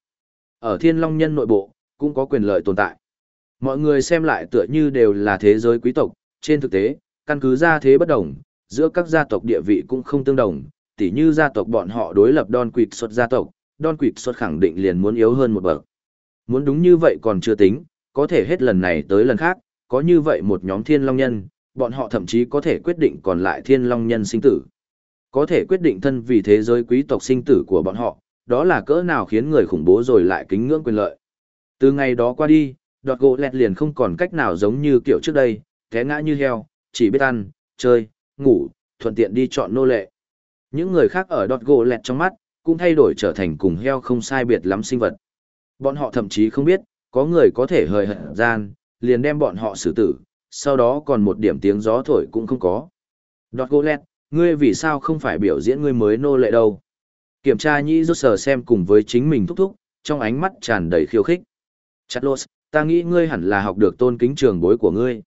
S1: Ở thiên long nhân nội bộ, cũng có quyền lợi tồn tại. Mọi người xem lại tựa như đều là thế giới quý tộc, trên thực tế, căn cứ gia thế bất đồng, giữa các gia tộc địa vị cũng không tương đồng, tỉ như gia tộc bọn họ đối lập Don Quỵt xuất gia tộc, đòn Quỵt xuất khẳng định liền muốn yếu hơn một bậc. Muốn đúng như vậy còn chưa tính, có thể hết lần này tới lần khác, có như vậy một nhóm thiên long nhân, bọn họ thậm chí có thể quyết định còn lại thiên long nhân sinh tử. Có thể quyết định thân vì thế giới quý tộc sinh tử của bọn họ, đó là cỡ nào khiến người khủng bố rồi lại kính ngưỡng quyền lợi. Từ ngày đó qua đi, đọt gỗ lẹt liền không còn cách nào giống như kiểu trước đây, té ngã như heo, chỉ biết ăn, chơi, ngủ, thuận tiện đi chọn nô lệ. Những người khác ở đọt gỗ lẹt trong mắt, cũng thay đổi trở thành cùng heo không sai biệt lắm sinh vật. Bọn họ thậm chí không biết, có người có thể hời hợt gian, liền đem bọn họ xử tử, sau đó còn một điểm tiếng gió thổi cũng không có. Đọt gỗ lẹt, ngươi vì sao không phải biểu diễn ngươi mới nô lệ đâu? Kiểm tra nhĩ rốt sờ xem cùng với chính mình thúc thúc, trong ánh mắt tràn đầy khiêu khích. Chặt lột, ta nghĩ ngươi hẳn là học được tôn kính trường bối của ngươi.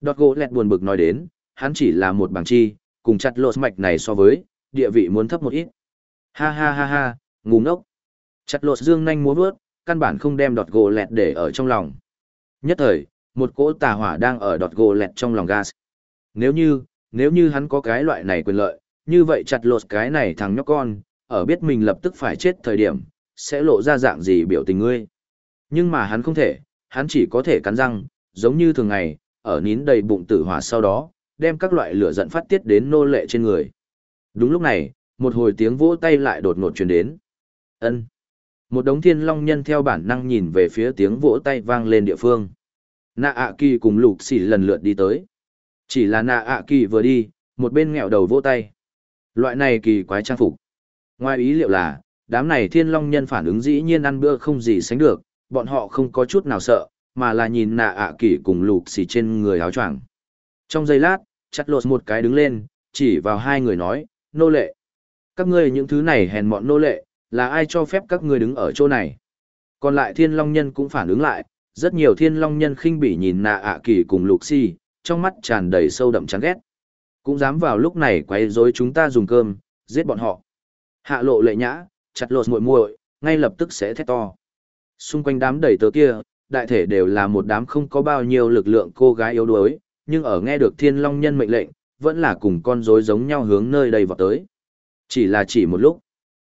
S1: Đọt gỗ lẹt buồn bực nói đến, hắn chỉ là một bằng chi, cùng chặt lột mạch này so với, địa vị muốn thấp một ít. Ha ha ha ha, ngu ngốc. Chặt lột dương nhanh múa bước, căn bản không đem đọt gỗ lẹt để ở trong lòng. Nhất thời, một cỗ tà hỏa đang ở đọt gỗ lẹt trong lòng gas. Nếu như, nếu như hắn có cái loại này quyền lợi, như vậy chặt lột cái này thằng nhóc con, ở biết mình lập tức phải chết thời điểm, sẽ lộ ra dạng gì biểu tình ngươi. Nhưng mà hắn không thể, hắn chỉ có thể cắn răng, giống như thường ngày, ở nín đầy bụng tử hỏa sau đó, đem các loại lửa giận phát tiết đến nô lệ trên người. Đúng lúc này, một hồi tiếng vỗ tay lại đột ngột truyền đến. Ân. Một đống thiên long nhân theo bản năng nhìn về phía tiếng vỗ tay vang lên địa phương. Nạ ạ kỳ cùng lục xỉ lần lượt đi tới. Chỉ là nạ ạ kỳ vừa đi, một bên nghẹo đầu vỗ tay. Loại này kỳ quái trang phục. Ngoài ý liệu là, đám này thiên long nhân phản ứng dĩ nhiên ăn bữa không gì sánh được, bọn họ không có chút nào sợ, mà là nhìn nạ ạ kỳ cùng lục xỉ trên người áo choàng. Trong giây lát, chặt lột một cái đứng lên, chỉ vào hai người nói, nô lệ. Các ngươi những thứ này hèn mọn nô lệ, là ai cho phép các ngươi đứng ở chỗ này? Còn lại thiên long nhân cũng phản ứng lại, rất nhiều thiên long nhân khinh bỉ nhìn nạ ạ kỳ cùng lục si trong mắt tràn đầy sâu đậm chán ghét. Cũng dám vào lúc này quấy rối chúng ta dùng cơm, giết bọn họ. Hạ lộ lệ nhã, chặt lột muội muội, ngay lập tức sẽ thét to. Xung quanh đám đầy tớ kia, đại thể đều là một đám không có bao nhiêu lực lượng cô gái yếu đuối, nhưng ở nghe được thiên long nhân mệnh lệnh, vẫn là cùng con rối giống nhau hướng nơi đây vào tới. Chỉ là chỉ một lúc.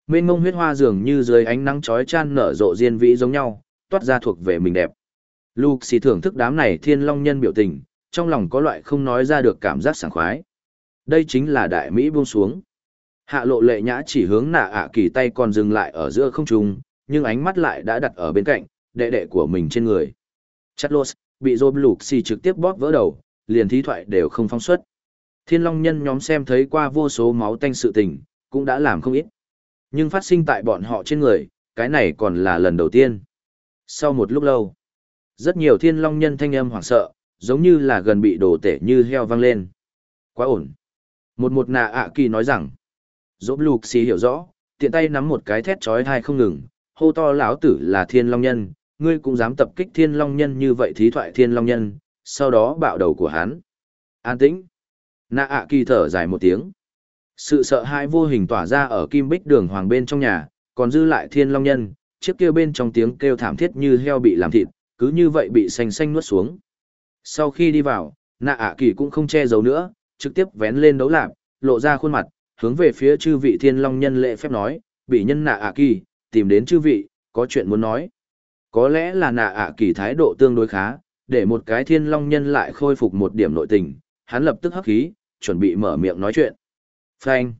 S1: Mênh mông huyết hoa dường như dưới ánh nắng chói chan nở rộ diên vĩ giống nhau, toát ra thuộc về mình đẹp. Luke xì thưởng thức đám này thiên long nhân biểu tình, trong lòng có loại không nói ra được cảm giác sảng khoái. Đây chính là đại Mỹ buông xuống. Hạ lộ lệ nhã chỉ hướng nạ ạ kỳ tay còn dừng lại ở giữa không trung, nhưng ánh mắt lại đã đặt ở bên cạnh, đệ đệ của mình trên người. Chát lột, bị rôm lục xì trực tiếp bóp vỡ đầu, liền thí thoại đều không phong xuất. Thiên long nhân nhóm xem thấy qua vô số máu tanh sự tình, cũng đã làm không ít. Nhưng phát sinh tại bọn họ trên người, cái này còn là lần đầu tiên. Sau một lúc lâu, rất nhiều thiên long nhân thanh âm hoảng sợ, giống như là gần bị đổ tể như heo vang lên. Quá ổn. Một một nà ạ kỳ nói rằng, dỗ lục xì hiểu rõ, tiện tay nắm một cái thét chói thai không ngừng, hô to lão tử là thiên long nhân, ngươi cũng dám tập kích thiên long nhân như vậy thí thoại thiên long nhân, sau đó bạo đầu của hắn. An tĩnh. Nạ ạ kỳ thở dài một tiếng. Sự sợ hãi vô hình tỏa ra ở kim bích đường hoàng bên trong nhà, còn dư lại thiên long nhân, chiếc kia bên trong tiếng kêu thảm thiết như heo bị làm thịt, cứ như vậy bị xanh xanh nuốt xuống. Sau khi đi vào, nạ ạ kỳ cũng không che giấu nữa, trực tiếp vén lên đấu lạp, lộ ra khuôn mặt, hướng về phía chư vị thiên long nhân lệ phép nói, bị nhân nạ ạ kỳ, tìm đến chư vị, có chuyện muốn nói. Có lẽ là nạ ạ kỳ thái độ tương đối khá, để một cái thiên long nhân lại khôi phục một điểm nội tình, hắn lập tức hấp khí, chuẩn bị mở miệng nói chuyện. Phanh.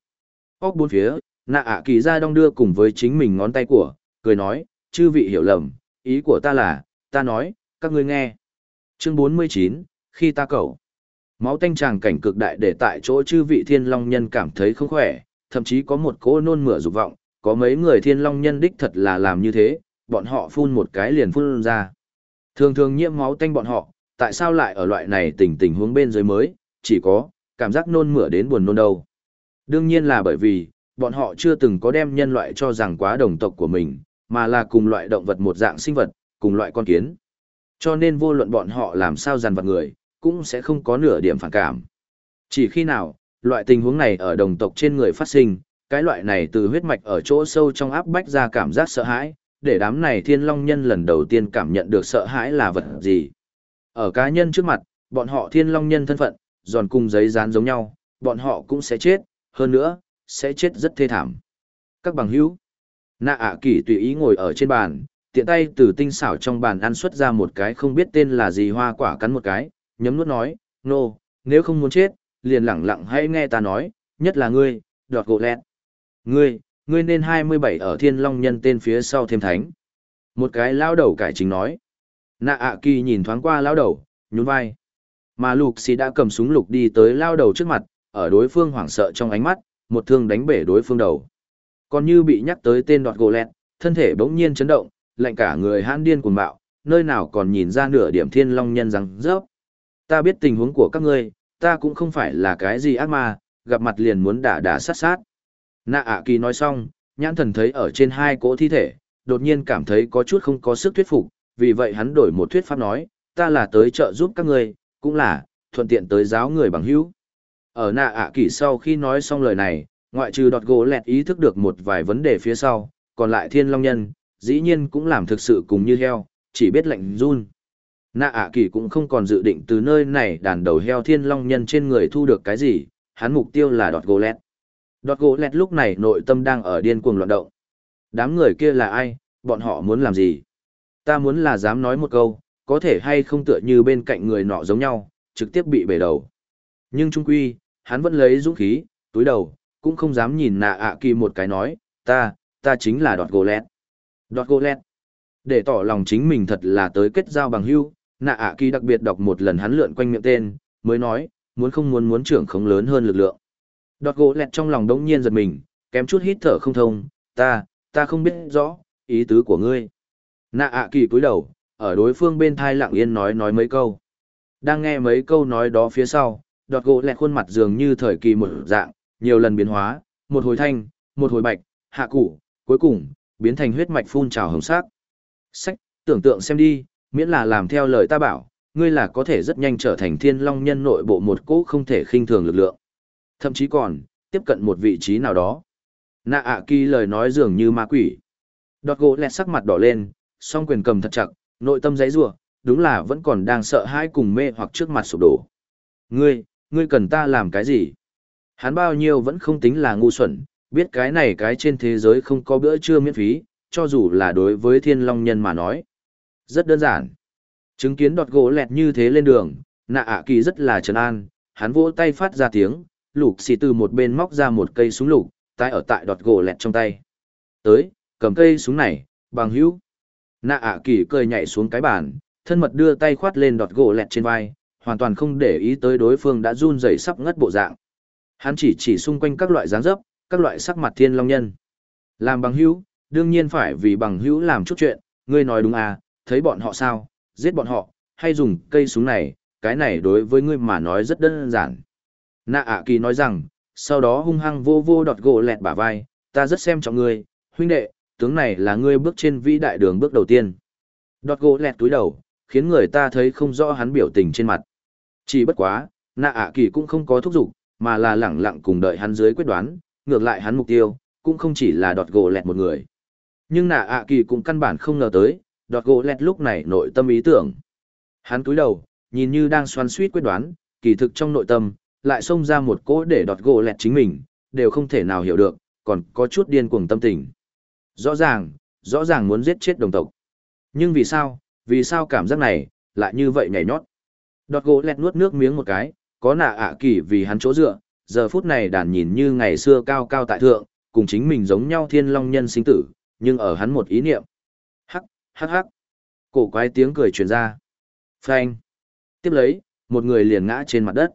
S1: Óc bốn phía, nạ ạ kỳ ra đong đưa cùng với chính mình ngón tay của, cười nói, chư vị hiểu lầm, ý của ta là, ta nói, các ngươi nghe. Chương 49, khi ta cầu. Máu tanh tràng cảnh cực đại để tại chỗ chư vị thiên long nhân cảm thấy không khỏe, thậm chí có một cỗ nôn mửa dục vọng, có mấy người thiên long nhân đích thật là làm như thế, bọn họ phun một cái liền phun ra. Thường thường nhiễm máu tanh bọn họ, tại sao lại ở loại này tình tình huống bên dưới mới, chỉ có, cảm giác nôn mửa đến buồn nôn đâu. Đương nhiên là bởi vì, bọn họ chưa từng có đem nhân loại cho rằng quá đồng tộc của mình, mà là cùng loại động vật một dạng sinh vật, cùng loại con kiến. Cho nên vô luận bọn họ làm sao dằn vặt người, cũng sẽ không có nửa điểm phản cảm. Chỉ khi nào, loại tình huống này ở đồng tộc trên người phát sinh, cái loại này từ huyết mạch ở chỗ sâu trong áp bách ra cảm giác sợ hãi, để đám này thiên long nhân lần đầu tiên cảm nhận được sợ hãi là vật gì. Ở cá nhân trước mặt, bọn họ thiên long nhân thân phận, giòn cung giấy dán giống nhau, bọn họ cũng sẽ chết, hơn nữa, sẽ chết rất thê thảm. Các bằng hữu, nạ ạ kỳ tùy ý ngồi ở trên bàn, tiện tay từ tinh xảo trong bàn ăn xuất ra một cái không biết tên là gì hoa quả cắn một cái, nhấm nuốt nói, nô, no, nếu không muốn chết, liền lẳng lặng hãy nghe ta nói, nhất là ngươi, đọt gỗ lẹt. Ngươi, ngươi nên 27 ở thiên long nhân tên phía sau thêm thánh. Một cái lao đầu cải chính nói. Nạ ạ kỳ nhìn thoáng qua lao đầu, nhún vai. Mà lục xì đã cầm súng lục đi tới lao đầu trước mặt, ở đối phương hoảng sợ trong ánh mắt, một thương đánh bể đối phương đầu. Còn như bị nhắc tới tên đọt gỗ lẹt, thân thể bỗng nhiên chấn động, lạnh cả người hãn điên cuồng bạo, nơi nào còn nhìn ra nửa điểm thiên long nhân rằng rớp. Ta biết tình huống của các ngươi, ta cũng không phải là cái gì ác ma, gặp mặt liền muốn đả đả sát sát. Nạ ạ kỳ nói xong, nhãn thần thấy ở trên hai cỗ thi thể, đột nhiên cảm thấy có chút không có sức thuyết phục, vì vậy hắn đổi một thuyết pháp nói, ta là tới trợ giúp các ngươi, cũng là, thuận tiện tới giáo người bằng hữu. Ở nạ ạ kỳ sau khi nói xong lời này, ngoại trừ đọt gỗ lẹt ý thức được một vài vấn đề phía sau, còn lại thiên long nhân, dĩ nhiên cũng làm thực sự cùng như heo, chỉ biết lệnh run. Nạ ạ kỳ cũng không còn dự định từ nơi này đàn đầu heo thiên long nhân trên người thu được cái gì, hắn mục tiêu là đọt gỗ lẹt. Đọt gỗ lẹt lúc này nội tâm đang ở điên cuồng loạn động. Đám người kia là ai, bọn họ muốn làm gì? Ta muốn là dám nói một câu, có thể hay không tựa như bên cạnh người nọ giống nhau, trực tiếp bị bể đầu. Nhưng trung quy, hắn vẫn lấy dũng khí, túi đầu, cũng không dám nhìn nạ ạ kỳ một cái nói, ta, ta chính là đọt gỗ lẹt. Đọt gỗ lẹt. Để tỏ lòng chính mình thật là tới kết giao bằng hưu, nạ ạ kỳ đặc biệt đọc một lần hắn lượn quanh miệng tên, mới nói, muốn không muốn muốn trưởng không lớn hơn lực lượng. Đọt gỗ lẹt trong lòng đống nhiên giật mình, kém chút hít thở không thông, ta, ta không biết rõ, ý tứ của ngươi. Nạ ạ kỳ cúi đầu, ở đối phương bên thai lặng yên nói nói mấy câu. Đang nghe mấy câu nói đó phía sau, đọt gỗ lẹt khuôn mặt dường như thời kỳ một dạng, nhiều lần biến hóa, một hồi thanh, một hồi bạch, hạ củ, cuối cùng, biến thành huyết mạch phun trào hồng sắc. Sách, tưởng tượng xem đi, miễn là làm theo lời ta bảo, ngươi là có thể rất nhanh trở thành thiên long nhân nội bộ một cỗ không thể khinh thường lực lượng. Thậm chí còn, tiếp cận một vị trí nào đó. Nạ ạ kỳ lời nói dường như ma quỷ. Đọt gỗ lẹt sắc mặt đỏ lên, song quyền cầm thật chặt, nội tâm giấy rủa đúng là vẫn còn đang sợ hãi cùng mê hoặc trước mặt sụp đổ. Ngươi, ngươi cần ta làm cái gì? Hắn bao nhiêu vẫn không tính là ngu xuẩn, biết cái này cái trên thế giới không có bữa trưa miễn phí, cho dù là đối với thiên long nhân mà nói. Rất đơn giản. Chứng kiến đọt gỗ lẹt như thế lên đường, nạ ạ kỳ rất là trấn an, hắn vỗ tay phát ra tiếng, lục xì từ một bên móc ra một cây súng lục, tay ở tại đọt gỗ lẹt trong tay. Tới, cầm cây súng này, bằng hữu. Nạ ạ kỳ cười nhảy xuống cái bàn, thân mật đưa tay khoát lên đọt gỗ lẹt trên vai, hoàn toàn không để ý tới đối phương đã run rẩy sắp ngất bộ dạng. Hắn chỉ chỉ xung quanh các loại dáng dấp, các loại sắc mặt thiên long nhân. Làm bằng hữu, đương nhiên phải vì bằng hữu làm chút chuyện, ngươi nói đúng à, thấy bọn họ sao, giết bọn họ, hay dùng cây súng này, cái này đối với ngươi mà nói rất đơn giản. Nạ ạ kỳ nói rằng, sau đó hung hăng vô vô đọt gỗ lẹt bả vai, ta rất xem trọng ngươi, huynh đệ, tướng này là ngươi bước trên vĩ đại đường bước đầu tiên. Đọt gỗ lẹt túi đầu, khiến người ta thấy không rõ hắn biểu tình trên mặt. Chỉ bất quá, nạ ạ kỳ cũng không có thúc giục, mà là lẳng lặng cùng đợi hắn dưới quyết đoán, ngược lại hắn mục tiêu, cũng không chỉ là đọt gỗ lẹt một người. Nhưng nạ ạ kỳ cũng căn bản không ngờ tới, đọt gỗ lẹt lúc này nội tâm ý tưởng. Hắn cúi đầu, nhìn như đang xoắn suýt quyết đoán, kỳ thực trong nội tâm, lại xông ra một cỗ để đọt gỗ lẹt chính mình, đều không thể nào hiểu được, còn có chút điên cuồng tâm tình. Rõ ràng, rõ ràng muốn giết chết đồng tộc. Nhưng vì sao, vì sao cảm giác này, lại như vậy nhảy nhót. Đọt gỗ lẹt nuốt nước miếng một cái, có nạ ạ kỳ vì hắn chỗ dựa, giờ phút này đàn nhìn như ngày xưa cao cao tại thượng, cùng chính mình giống nhau thiên long nhân sinh tử, nhưng ở hắn một ý niệm. Hắc, hắc hắc. Cổ quái tiếng cười truyền ra. Phanh. Tiếp lấy, một người liền ngã trên mặt đất.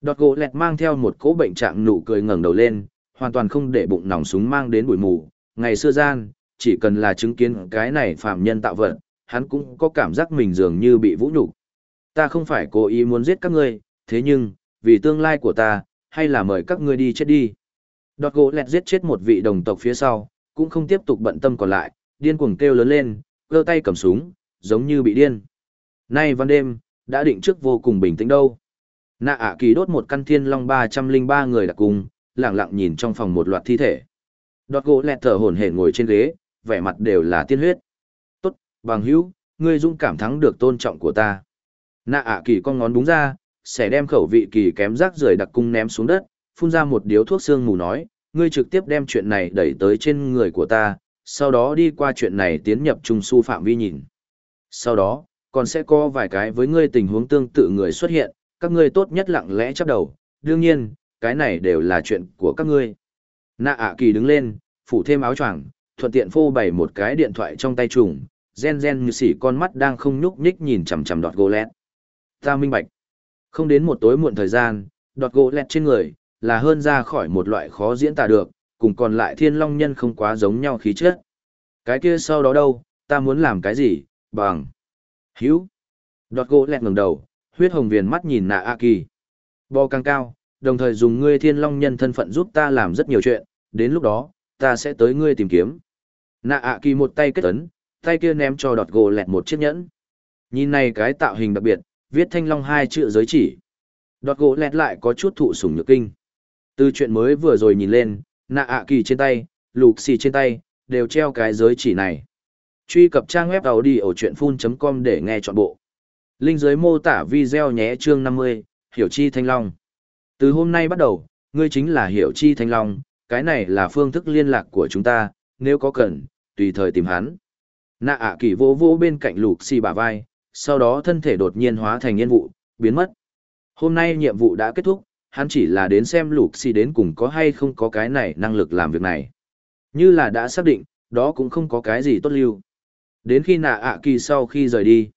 S1: Đọt gỗ lẹt mang theo một cỗ bệnh trạng nụ cười ngẩng đầu lên, hoàn toàn không để bụng nòng súng mang đến bụi mù. Ngày xưa gian, chỉ cần là chứng kiến cái này phạm nhân tạo vật, hắn cũng có cảm giác mình dường như bị vũ nhục. Ta không phải cố ý muốn giết các ngươi, thế nhưng, vì tương lai của ta, hay là mời các ngươi đi chết đi. Đọt gỗ lẹt giết chết một vị đồng tộc phía sau, cũng không tiếp tục bận tâm còn lại, điên cuồng kêu lớn lên, cơ tay cầm súng, giống như bị điên. Nay văn đêm, đã định trước vô cùng bình tĩnh đâu. Nạ ạ kỳ đốt một căn thiên long 303 người đặc cùng, lặng lặng nhìn trong phòng một loạt thi thể. Đọt gỗ lẹt thở hổn hển ngồi trên ghế, vẻ mặt đều là tiên huyết. Tốt, bằng hữu, ngươi dũng cảm thắng được tôn trọng của ta. Nạ ạ kỳ con ngón đúng ra, sẽ đem khẩu vị kỳ kém rác rưởi đặc cung ném xuống đất, phun ra một điếu thuốc xương mù nói, ngươi trực tiếp đem chuyện này đẩy tới trên người của ta, sau đó đi qua chuyện này tiến nhập trung su phạm vi nhìn. Sau đó, còn sẽ có vài cái với ngươi tình huống tương tự người xuất hiện, các ngươi tốt nhất lặng lẽ chấp đầu, đương nhiên, cái này đều là chuyện của các ngươi. Nạ ạ kỳ đứng lên, phủ thêm áo choàng, thuận tiện phô bày một cái điện thoại trong tay trùng, gen gen như xỉ con mắt đang không nhúc nhích nhìn chằm chằm đọt gỗ lẹt. Ta minh bạch. Không đến một tối muộn thời gian, đọt gỗ lẹt trên người, là hơn ra khỏi một loại khó diễn tả được, cùng còn lại thiên long nhân không quá giống nhau khí chất. Cái kia sau đó đâu, ta muốn làm cái gì, bằng. Hữu. Đọt gỗ lẹt ngẩng đầu, huyết hồng viền mắt nhìn nạ A Kỳ. Bò càng cao, đồng thời dùng ngươi thiên long nhân thân phận giúp ta làm rất nhiều chuyện, đến lúc đó, ta sẽ tới ngươi tìm kiếm. Nạ A Kỳ một tay kết ấn, tay kia ném cho đọt gỗ lẹt một chiếc nhẫn. Nhìn này cái tạo hình đặc biệt, viết thanh long hai chữ giới chỉ. Đọt gỗ lẹt lại có chút thụ sủng nhược kinh. Từ chuyện mới vừa rồi nhìn lên, nạ ạ kỳ trên tay, lục xì trên tay, đều treo cái giới chỉ này. Truy cập trang web đầu đi ở chuyện full.com để nghe trọn bộ. Linh dưới mô tả video nhé chương 50, Hiểu Chi Thanh Long. Từ hôm nay bắt đầu, ngươi chính là Hiểu Chi Thanh Long, cái này là phương thức liên lạc của chúng ta, nếu có cần, tùy thời tìm hắn. Nạ ạ kỳ vô vô bên cạnh lục xì bả vai, sau đó thân thể đột nhiên hóa thành yên vụ, biến mất. Hôm nay nhiệm vụ đã kết thúc, hắn chỉ là đến xem lục xì đến cùng có hay không có cái này năng lực làm việc này. Như là đã xác định, đó cũng không có cái gì tốt lưu. Đến khi nạ ạ kỳ sau khi rời đi,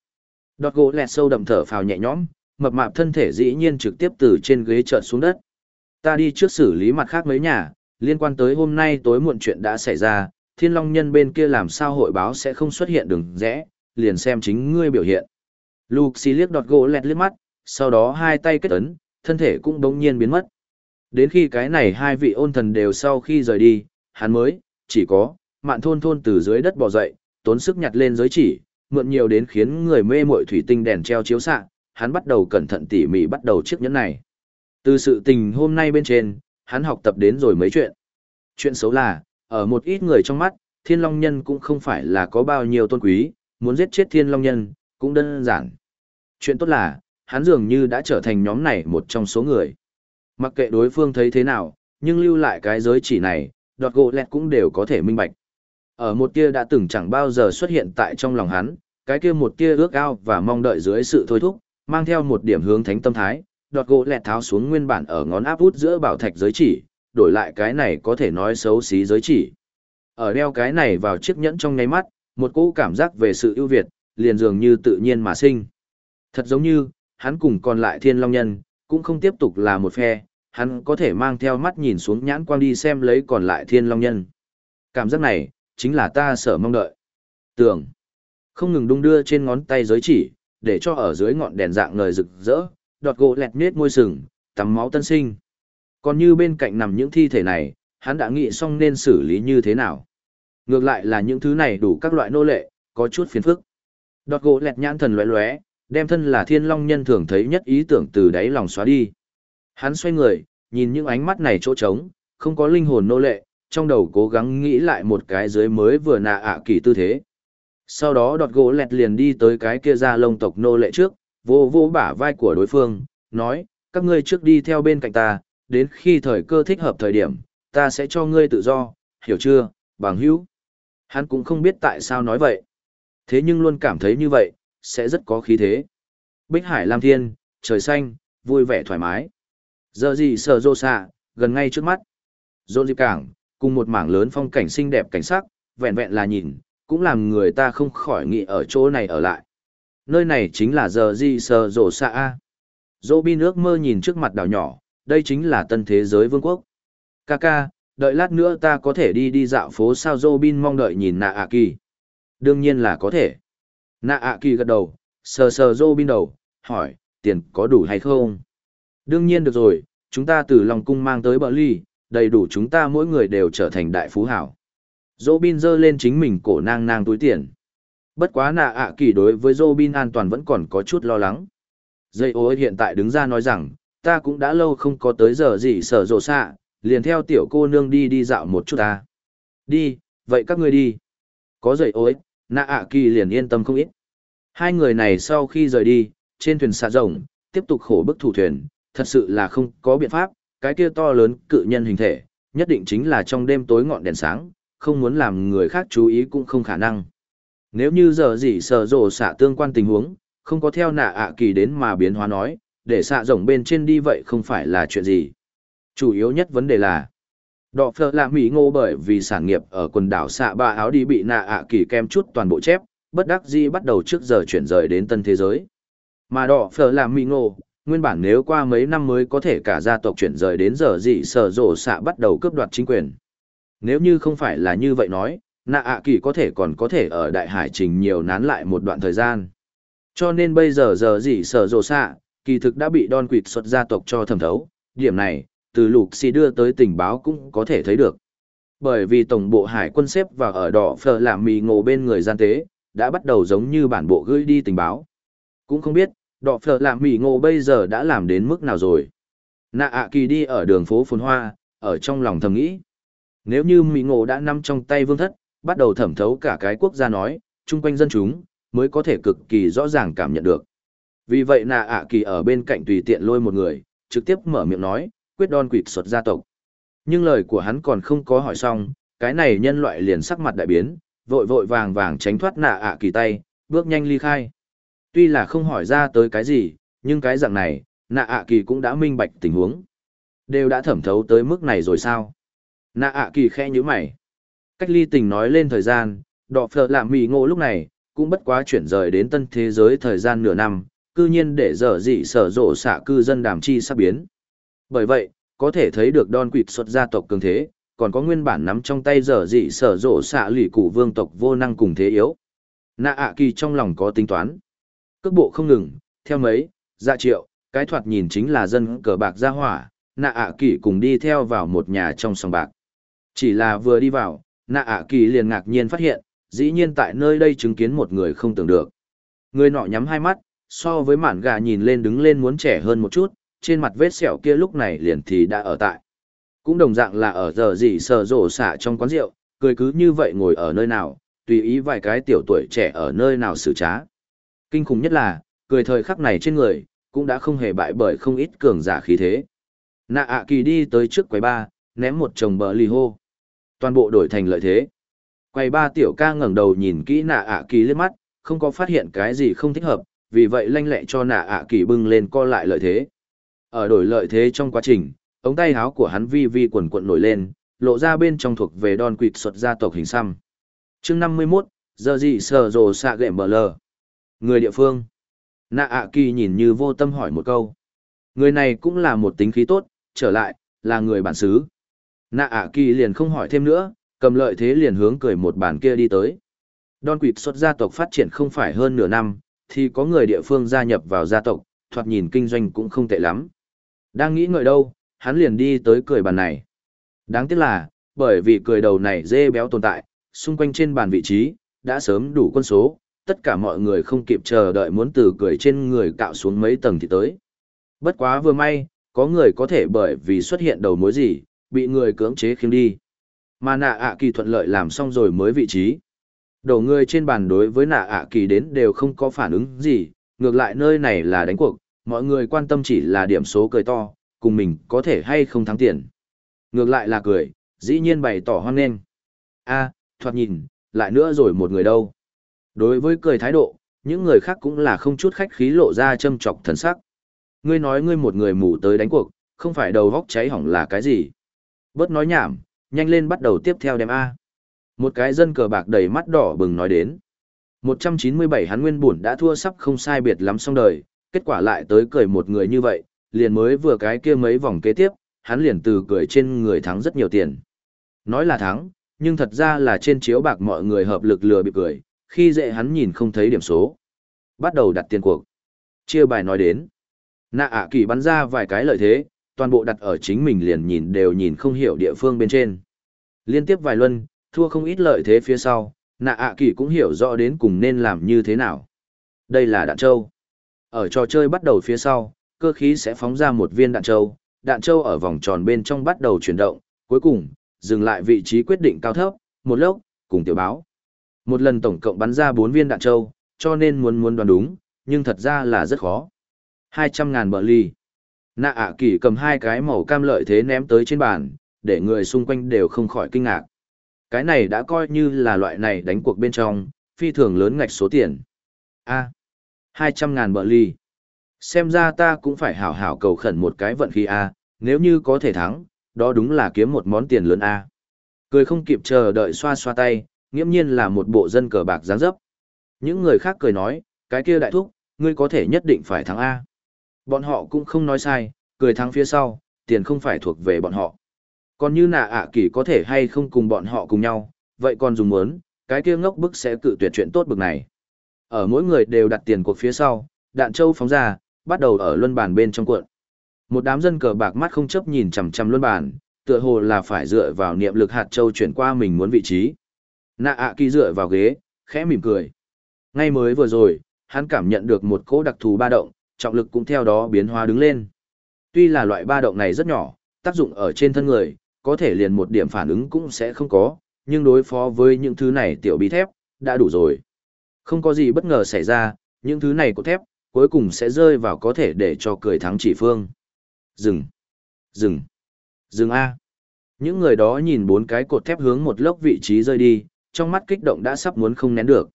S1: đọt gỗ lẹt sâu đậm thở phào nhẹ nhõm, mập mạp thân thể dĩ nhiên trực tiếp từ trên ghế trợn xuống đất. Ta đi trước xử lý mặt khác mấy nhà, liên quan tới hôm nay tối muộn chuyện đã xảy ra, thiên long nhân bên kia làm sao hội báo sẽ không xuất hiện đường rẽ, liền xem chính ngươi biểu hiện. Luke liếc đọt gỗ lẹt liếc mắt, sau đó hai tay kết ấn, thân thể cũng bỗng nhiên biến mất. Đến khi cái này hai vị ôn thần đều sau khi rời đi, hắn mới, chỉ có, mạn thôn thôn từ dưới đất bò dậy, tốn sức nhặt lên giới chỉ, mượn nhiều đến khiến người mê mội thủy tinh đèn treo chiếu xạ, hắn bắt đầu cẩn thận tỉ mỉ bắt đầu chiếc nhẫn này. Từ sự tình hôm nay bên trên, hắn học tập đến rồi mấy chuyện. Chuyện xấu là, ở một ít người trong mắt, thiên long nhân cũng không phải là có bao nhiêu tôn quý, muốn giết chết thiên long nhân, cũng đơn giản. Chuyện tốt là, hắn dường như đã trở thành nhóm này một trong số người. Mặc kệ đối phương thấy thế nào, nhưng lưu lại cái giới chỉ này, đọt gỗ lẹt cũng đều có thể minh bạch. Ở một tia đã từng chẳng bao giờ xuất hiện tại trong lòng hắn, cái kia một tia ước ao và mong đợi dưới sự thôi thúc, mang theo một điểm hướng thánh tâm thái, đọt gỗ lẹt tháo xuống nguyên bản ở ngón áp út giữa bảo thạch giới chỉ, đổi lại cái này có thể nói xấu xí giới chỉ. Ở đeo cái này vào chiếc nhẫn trong nháy mắt, một cỗ cảm giác về sự ưu việt, liền dường như tự nhiên mà sinh. Thật giống như, hắn cùng còn lại thiên long nhân, cũng không tiếp tục là một phe, hắn có thể mang theo mắt nhìn xuống nhãn quang đi xem lấy còn lại thiên long nhân. Cảm giác này, chính là ta sợ mong đợi. Tưởng, không ngừng đung đưa trên ngón tay giới chỉ, để cho ở dưới ngọn đèn dạng ngời rực rỡ, đọt gỗ lẹt nết môi sừng, tắm máu tân sinh. Còn như bên cạnh nằm những thi thể này, hắn đã nghĩ xong nên xử lý như thế nào. Ngược lại là những thứ này đủ các loại nô lệ, có chút phiền phức. Đọt gỗ lẹt nhãn thần lóe lóe, đem thân là thiên long nhân thường thấy nhất ý tưởng từ đáy lòng xóa đi. Hắn xoay người, nhìn những ánh mắt này chỗ trống, không có linh hồn nô lệ, trong đầu cố gắng nghĩ lại một cái dưới mới vừa nạ ạ kỳ tư thế. Sau đó đọt gỗ lẹt liền đi tới cái kia ra lông tộc nô lệ trước, vô vô bả vai của đối phương, nói, các ngươi trước đi theo bên cạnh ta, đến khi thời cơ thích hợp thời điểm, ta sẽ cho ngươi tự do, hiểu chưa, bằng hữu. Hắn cũng không biết tại sao nói vậy. Thế nhưng luôn cảm thấy như vậy, sẽ rất có khí thế. Bích Hải Lam Thiên, trời xanh, vui vẻ thoải mái. Giờ gì sờ rô xạ, gần ngay trước mắt. Rôn dịp cảng, cùng một mảng lớn phong cảnh xinh đẹp cảnh sắc, vẹn vẹn là nhìn, cũng làm người ta không khỏi nghĩ ở chỗ này ở lại. Nơi này chính là giờ gì sờ rô xạ A. Dô bi nước mơ nhìn trước mặt đảo nhỏ, đây chính là tân thế giới vương quốc. Kaka, đợi lát nữa ta có thể đi đi dạo phố sao Robin mong đợi nhìn nạ ạ kỳ. Đương nhiên là có thể. Nạ ạ kỳ gật đầu, sờ sờ Robin đầu, hỏi, tiền có đủ hay không? Đương nhiên được rồi, chúng ta từ lòng cung mang tới bờ ly, đầy đủ chúng ta mỗi người đều trở thành đại phú hảo. Jô Bin dơ lên chính mình cổ nang nang túi tiền. Bất quá nạ ạ kỳ đối với Robin an toàn vẫn còn có chút lo lắng. Dây ô hiện tại đứng ra nói rằng, ta cũng đã lâu không có tới giờ gì sở rộ xạ, liền theo tiểu cô nương đi đi dạo một chút ta. Đi, vậy các ngươi đi. Có dậy ối, nạ ạ kỳ liền yên tâm không ít. Hai người này sau khi rời đi, trên thuyền xạ rồng, tiếp tục khổ bức thủ thuyền, thật sự là không có biện pháp, cái kia to lớn cự nhân hình thể, nhất định chính là trong đêm tối ngọn đèn sáng, không muốn làm người khác chú ý cũng không khả năng. Nếu như giờ gì sợ rộ xạ tương quan tình huống, không có theo nạ ạ kỳ đến mà biến hóa nói, để xạ rồng bên trên đi vậy không phải là chuyện gì. Chủ yếu nhất vấn đề là, đọ Phở là mỹ ngô bởi vì sản nghiệp ở quần đảo xạ ba áo đi bị nạ ạ kỳ kem chút toàn bộ chép, bất đắc dĩ bắt đầu trước giờ chuyển rời đến tân thế giới. Mà đỏ phở là mỹ ngô, nguyên bản nếu qua mấy năm mới có thể cả gia tộc chuyển rời đến giờ gì sở rổ xạ bắt đầu cướp đoạt chính quyền. Nếu như không phải là như vậy nói, nạ ạ kỳ có thể còn có thể ở đại hải trình nhiều nán lại một đoạn thời gian. Cho nên bây giờ giờ gì sở rổ xạ, kỳ thực đã bị đòn quỵt xuất gia tộc cho thẩm thấu, điểm này, từ lục xì đưa tới tình báo cũng có thể thấy được. Bởi vì tổng bộ hải quân xếp và ở đỏ phở làm mì ngộ bên người gian tế, đã bắt đầu giống như bản bộ gửi đi tình báo. Cũng không biết, đỏ phở làm mì ngộ bây giờ đã làm đến mức nào rồi. Nạ ạ kỳ đi ở đường phố phồn hoa, ở trong lòng thầm nghĩ. Nếu như mì ngộ đã nằm trong tay vương thất, bắt đầu thẩm thấu cả cái quốc gia nói, chung quanh dân chúng, mới có thể cực kỳ rõ ràng cảm nhận được. Vì vậy nạ ạ kỳ ở bên cạnh tùy tiện lôi một người, trực tiếp mở miệng nói, quyết đòn quỵt xuất gia tộc. Nhưng lời của hắn còn không có hỏi xong, cái này nhân loại liền sắc mặt đại biến, vội vội vàng vàng tránh thoát nạ ạ kỳ tay, bước nhanh ly khai. Tuy là không hỏi ra tới cái gì, nhưng cái dạng này, nạ ạ kỳ cũng đã minh bạch tình huống. Đều đã thẩm thấu tới mức này rồi sao? Nạ ạ kỳ khẽ như mày. Cách ly tình nói lên thời gian, đọ phở làm mì ngộ lúc này, cũng bất quá chuyển rời đến tân thế giới thời gian nửa năm, cư nhiên để dở dị sở rộ xạ cư dân đàm chi sắp biến. Bởi vậy, có thể thấy được đòn quỵt xuất gia tộc cường thế, còn có nguyên bản nắm trong tay dở dị sở rộ xạ lì cụ vương tộc vô năng cùng thế yếu. Nạ ạ kỳ trong lòng có tính toán. Cước bộ không ngừng, theo mấy, dạ triệu, cái thoạt nhìn chính là dân cờ bạc gia hỏa, nạ ạ kỳ cùng đi theo vào một nhà trong sòng bạc. Chỉ là vừa đi vào, nạ ạ kỳ liền ngạc nhiên phát hiện, dĩ nhiên tại nơi đây chứng kiến một người không tưởng được. Người nọ nhắm hai mắt, so với mản gà nhìn lên đứng lên muốn trẻ hơn một chút, trên mặt vết sẹo kia lúc này liền thì đã ở tại. Cũng đồng dạng là ở giờ gì sờ rổ xả trong quán rượu, cười cứ như vậy ngồi ở nơi nào, tùy ý vài cái tiểu tuổi trẻ ở nơi nào xử trá. Kinh khủng nhất là, cười thời khắc này trên người, cũng đã không hề bại bởi không ít cường giả khí thế. Nạ ạ kỳ đi tới trước quầy ba, ném một chồng bờ lì hô. Toàn bộ đổi thành lợi thế. Quầy ba tiểu ca ngẩng đầu nhìn kỹ nạ ạ kỳ lên mắt, không có phát hiện cái gì không thích hợp, vì vậy lanh lẹ cho nạ ạ kỳ bưng lên co lại lợi thế. Ở đổi lợi thế trong quá trình, ống tay áo của hắn vi vi quần quận nổi lên, lộ ra bên trong thuộc về đòn quỵt xuất gia tộc hình xăm. chương 51, giờ gì sờ rồ xạ gệm bờ lờ. Người địa phương. Nạ ạ kỳ nhìn như vô tâm hỏi một câu. Người này cũng là một tính khí tốt, trở lại, là người bản xứ. Nạ ạ kỳ liền không hỏi thêm nữa, cầm lợi thế liền hướng cười một bàn kia đi tới. Đòn quỵt xuất gia tộc phát triển không phải hơn nửa năm, thì có người địa phương gia nhập vào gia tộc, thoạt nhìn kinh doanh cũng không tệ lắm. Đang nghĩ ngợi đâu, hắn liền đi tới cười bàn này. Đáng tiếc là, bởi vì cười đầu này dê béo tồn tại, xung quanh trên bàn vị trí, đã sớm đủ quân số, tất cả mọi người không kịp chờ đợi muốn từ cười trên người cạo xuống mấy tầng thì tới. Bất quá vừa may, có người có thể bởi vì xuất hiện đầu mối gì, bị người cưỡng chế khiêng đi. Mà nạ ạ kỳ thuận lợi làm xong rồi mới vị trí. Đầu người trên bàn đối với nạ ạ kỳ đến đều không có phản ứng gì, ngược lại nơi này là đánh cuộc, mọi người quan tâm chỉ là điểm số cười to, cùng mình có thể hay không thắng tiền. Ngược lại là cười, dĩ nhiên bày tỏ hoan nghênh. A, thoạt nhìn, lại nữa rồi một người đâu. Đối với cười thái độ, những người khác cũng là không chút khách khí lộ ra châm chọc thần sắc. Ngươi nói ngươi một người mù tới đánh cuộc, không phải đầu vóc cháy hỏng là cái gì. Bớt nói nhảm, nhanh lên bắt đầu tiếp theo đem A. Một cái dân cờ bạc đầy mắt đỏ bừng nói đến. 197 hắn nguyên buồn đã thua sắp không sai biệt lắm xong đời, kết quả lại tới cười một người như vậy, liền mới vừa cái kia mấy vòng kế tiếp, hắn liền từ cười trên người thắng rất nhiều tiền. Nói là thắng, nhưng thật ra là trên chiếu bạc mọi người hợp lực lừa bị cười, khi dễ hắn nhìn không thấy điểm số. Bắt đầu đặt tiền cuộc. Chia bài nói đến. Nạ ạ kỳ bắn ra vài cái lợi thế, toàn bộ đặt ở chính mình liền nhìn đều nhìn không hiểu địa phương bên trên. Liên tiếp vài luân, thua không ít lợi thế phía sau, nạ ạ kỳ cũng hiểu rõ đến cùng nên làm như thế nào. Đây là đạn châu. Ở trò chơi bắt đầu phía sau, cơ khí sẽ phóng ra một viên đạn châu, đạn châu ở vòng tròn bên trong bắt đầu chuyển động, cuối cùng, dừng lại vị trí quyết định cao thấp, một lốc, cùng tiểu báo. Một lần tổng cộng bắn ra 4 viên đạn châu, cho nên muốn muốn đoán đúng, nhưng thật ra là rất khó. 200 ngàn bờ ly. Nạ ạ kỳ cầm hai cái màu cam lợi thế ném tới trên bàn, để người xung quanh đều không khỏi kinh ngạc. Cái này đã coi như là loại này đánh cuộc bên trong, phi thường lớn ngạch số tiền. A. 200 ngàn bợ ly. Xem ra ta cũng phải hảo hảo cầu khẩn một cái vận khí A, nếu như có thể thắng, đó đúng là kiếm một món tiền lớn A. Cười không kịp chờ đợi xoa xoa tay, nghiễm nhiên là một bộ dân cờ bạc dáng dấp. Những người khác cười nói, cái kia đại thúc, ngươi có thể nhất định phải thắng A. Bọn họ cũng không nói sai, cười thắng phía sau, tiền không phải thuộc về bọn họ. Còn như nạ ạ kỳ có thể hay không cùng bọn họ cùng nhau, vậy còn dùng muốn, cái kia ngốc bức sẽ cự tuyệt chuyện tốt bực này. Ở mỗi người đều đặt tiền cuộc phía sau, đạn châu phóng ra, bắt đầu ở luân bàn bên trong cuộn. Một đám dân cờ bạc mắt không chấp nhìn chằm chằm luân bàn, tựa hồ là phải dựa vào niệm lực hạt châu chuyển qua mình muốn vị trí. Nạ ạ kỳ dựa vào ghế, khẽ mỉm cười. Ngay mới vừa rồi, hắn cảm nhận được một cỗ đặc thù ba động, trọng lực cũng theo đó biến hóa đứng lên. Tuy là loại ba động này rất nhỏ, tác dụng ở trên thân người, có thể liền một điểm phản ứng cũng sẽ không có, nhưng đối phó với những thứ này tiểu bí thép, đã đủ rồi. Không có gì bất ngờ xảy ra, những thứ này của thép, cuối cùng sẽ rơi vào có thể để cho cười thắng chỉ phương. Dừng! Dừng! Dừng A! Những người đó nhìn bốn cái cột thép hướng một lốc vị trí rơi đi, trong mắt kích động đã sắp muốn không nén được.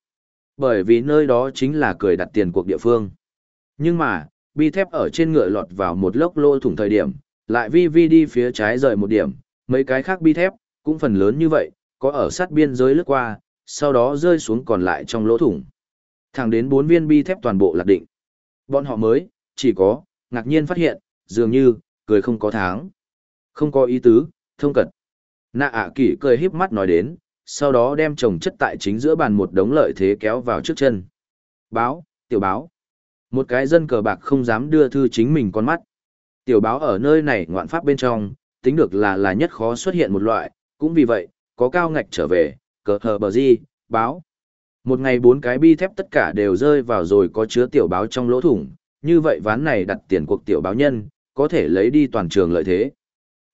S1: Bởi vì nơi đó chính là cười đặt tiền cuộc địa phương. Nhưng mà, bi thép ở trên ngựa lọt vào một lốc lô thủng thời điểm, lại vi vi đi phía trái rời một điểm, mấy cái khác bi thép, cũng phần lớn như vậy, có ở sát biên giới lướt qua, sau đó rơi xuống còn lại trong lỗ thủng. Thẳng đến bốn viên bi thép toàn bộ lạc định. Bọn họ mới, chỉ có, ngạc nhiên phát hiện, dường như, cười không có tháng. Không có ý tứ, thông cật. Nạ ạ à kỷ cười híp mắt nói đến, sau đó đem chồng chất tại chính giữa bàn một đống lợi thế kéo vào trước chân. Báo, tiểu báo. Một cái dân cờ bạc không dám đưa thư chính mình con mắt. Tiểu báo ở nơi này ngoạn pháp bên trong, tính được là là nhất khó xuất hiện một loại, cũng vì vậy, có cao ngạch trở về, cờ hờ bờ di, báo. Một ngày bốn cái bi thép tất cả đều rơi vào rồi có chứa tiểu báo trong lỗ thủng, như vậy ván này đặt tiền cuộc tiểu báo nhân, có thể lấy đi toàn trường lợi thế.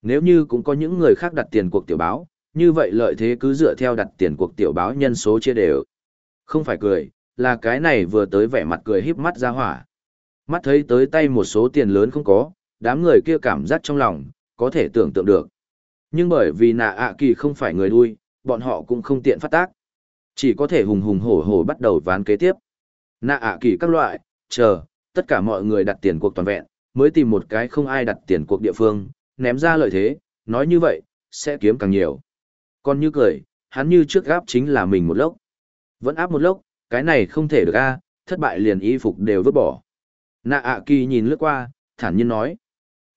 S1: Nếu như cũng có những người khác đặt tiền cuộc tiểu báo, như vậy lợi thế cứ dựa theo đặt tiền cuộc tiểu báo nhân số chia đều. Không phải cười, là cái này vừa tới vẻ mặt cười híp mắt ra hỏa. Mắt thấy tới tay một số tiền lớn không có, đám người kia cảm giác trong lòng, có thể tưởng tượng được. Nhưng bởi vì nạ ạ kỳ không phải người đuôi, bọn họ cũng không tiện phát tác. Chỉ có thể hùng hùng hổ hổ bắt đầu ván kế tiếp. Nạ ạ kỳ các loại, chờ, tất cả mọi người đặt tiền cuộc toàn vẹn, mới tìm một cái không ai đặt tiền cuộc địa phương, ném ra lợi thế, nói như vậy, sẽ kiếm càng nhiều. Còn như cười, hắn như trước gáp chính là mình một lốc. Vẫn áp một lốc, cái này không thể được a thất bại liền y phục đều vứt bỏ. Nạ ạ kỳ nhìn lướt qua, thản nhiên nói.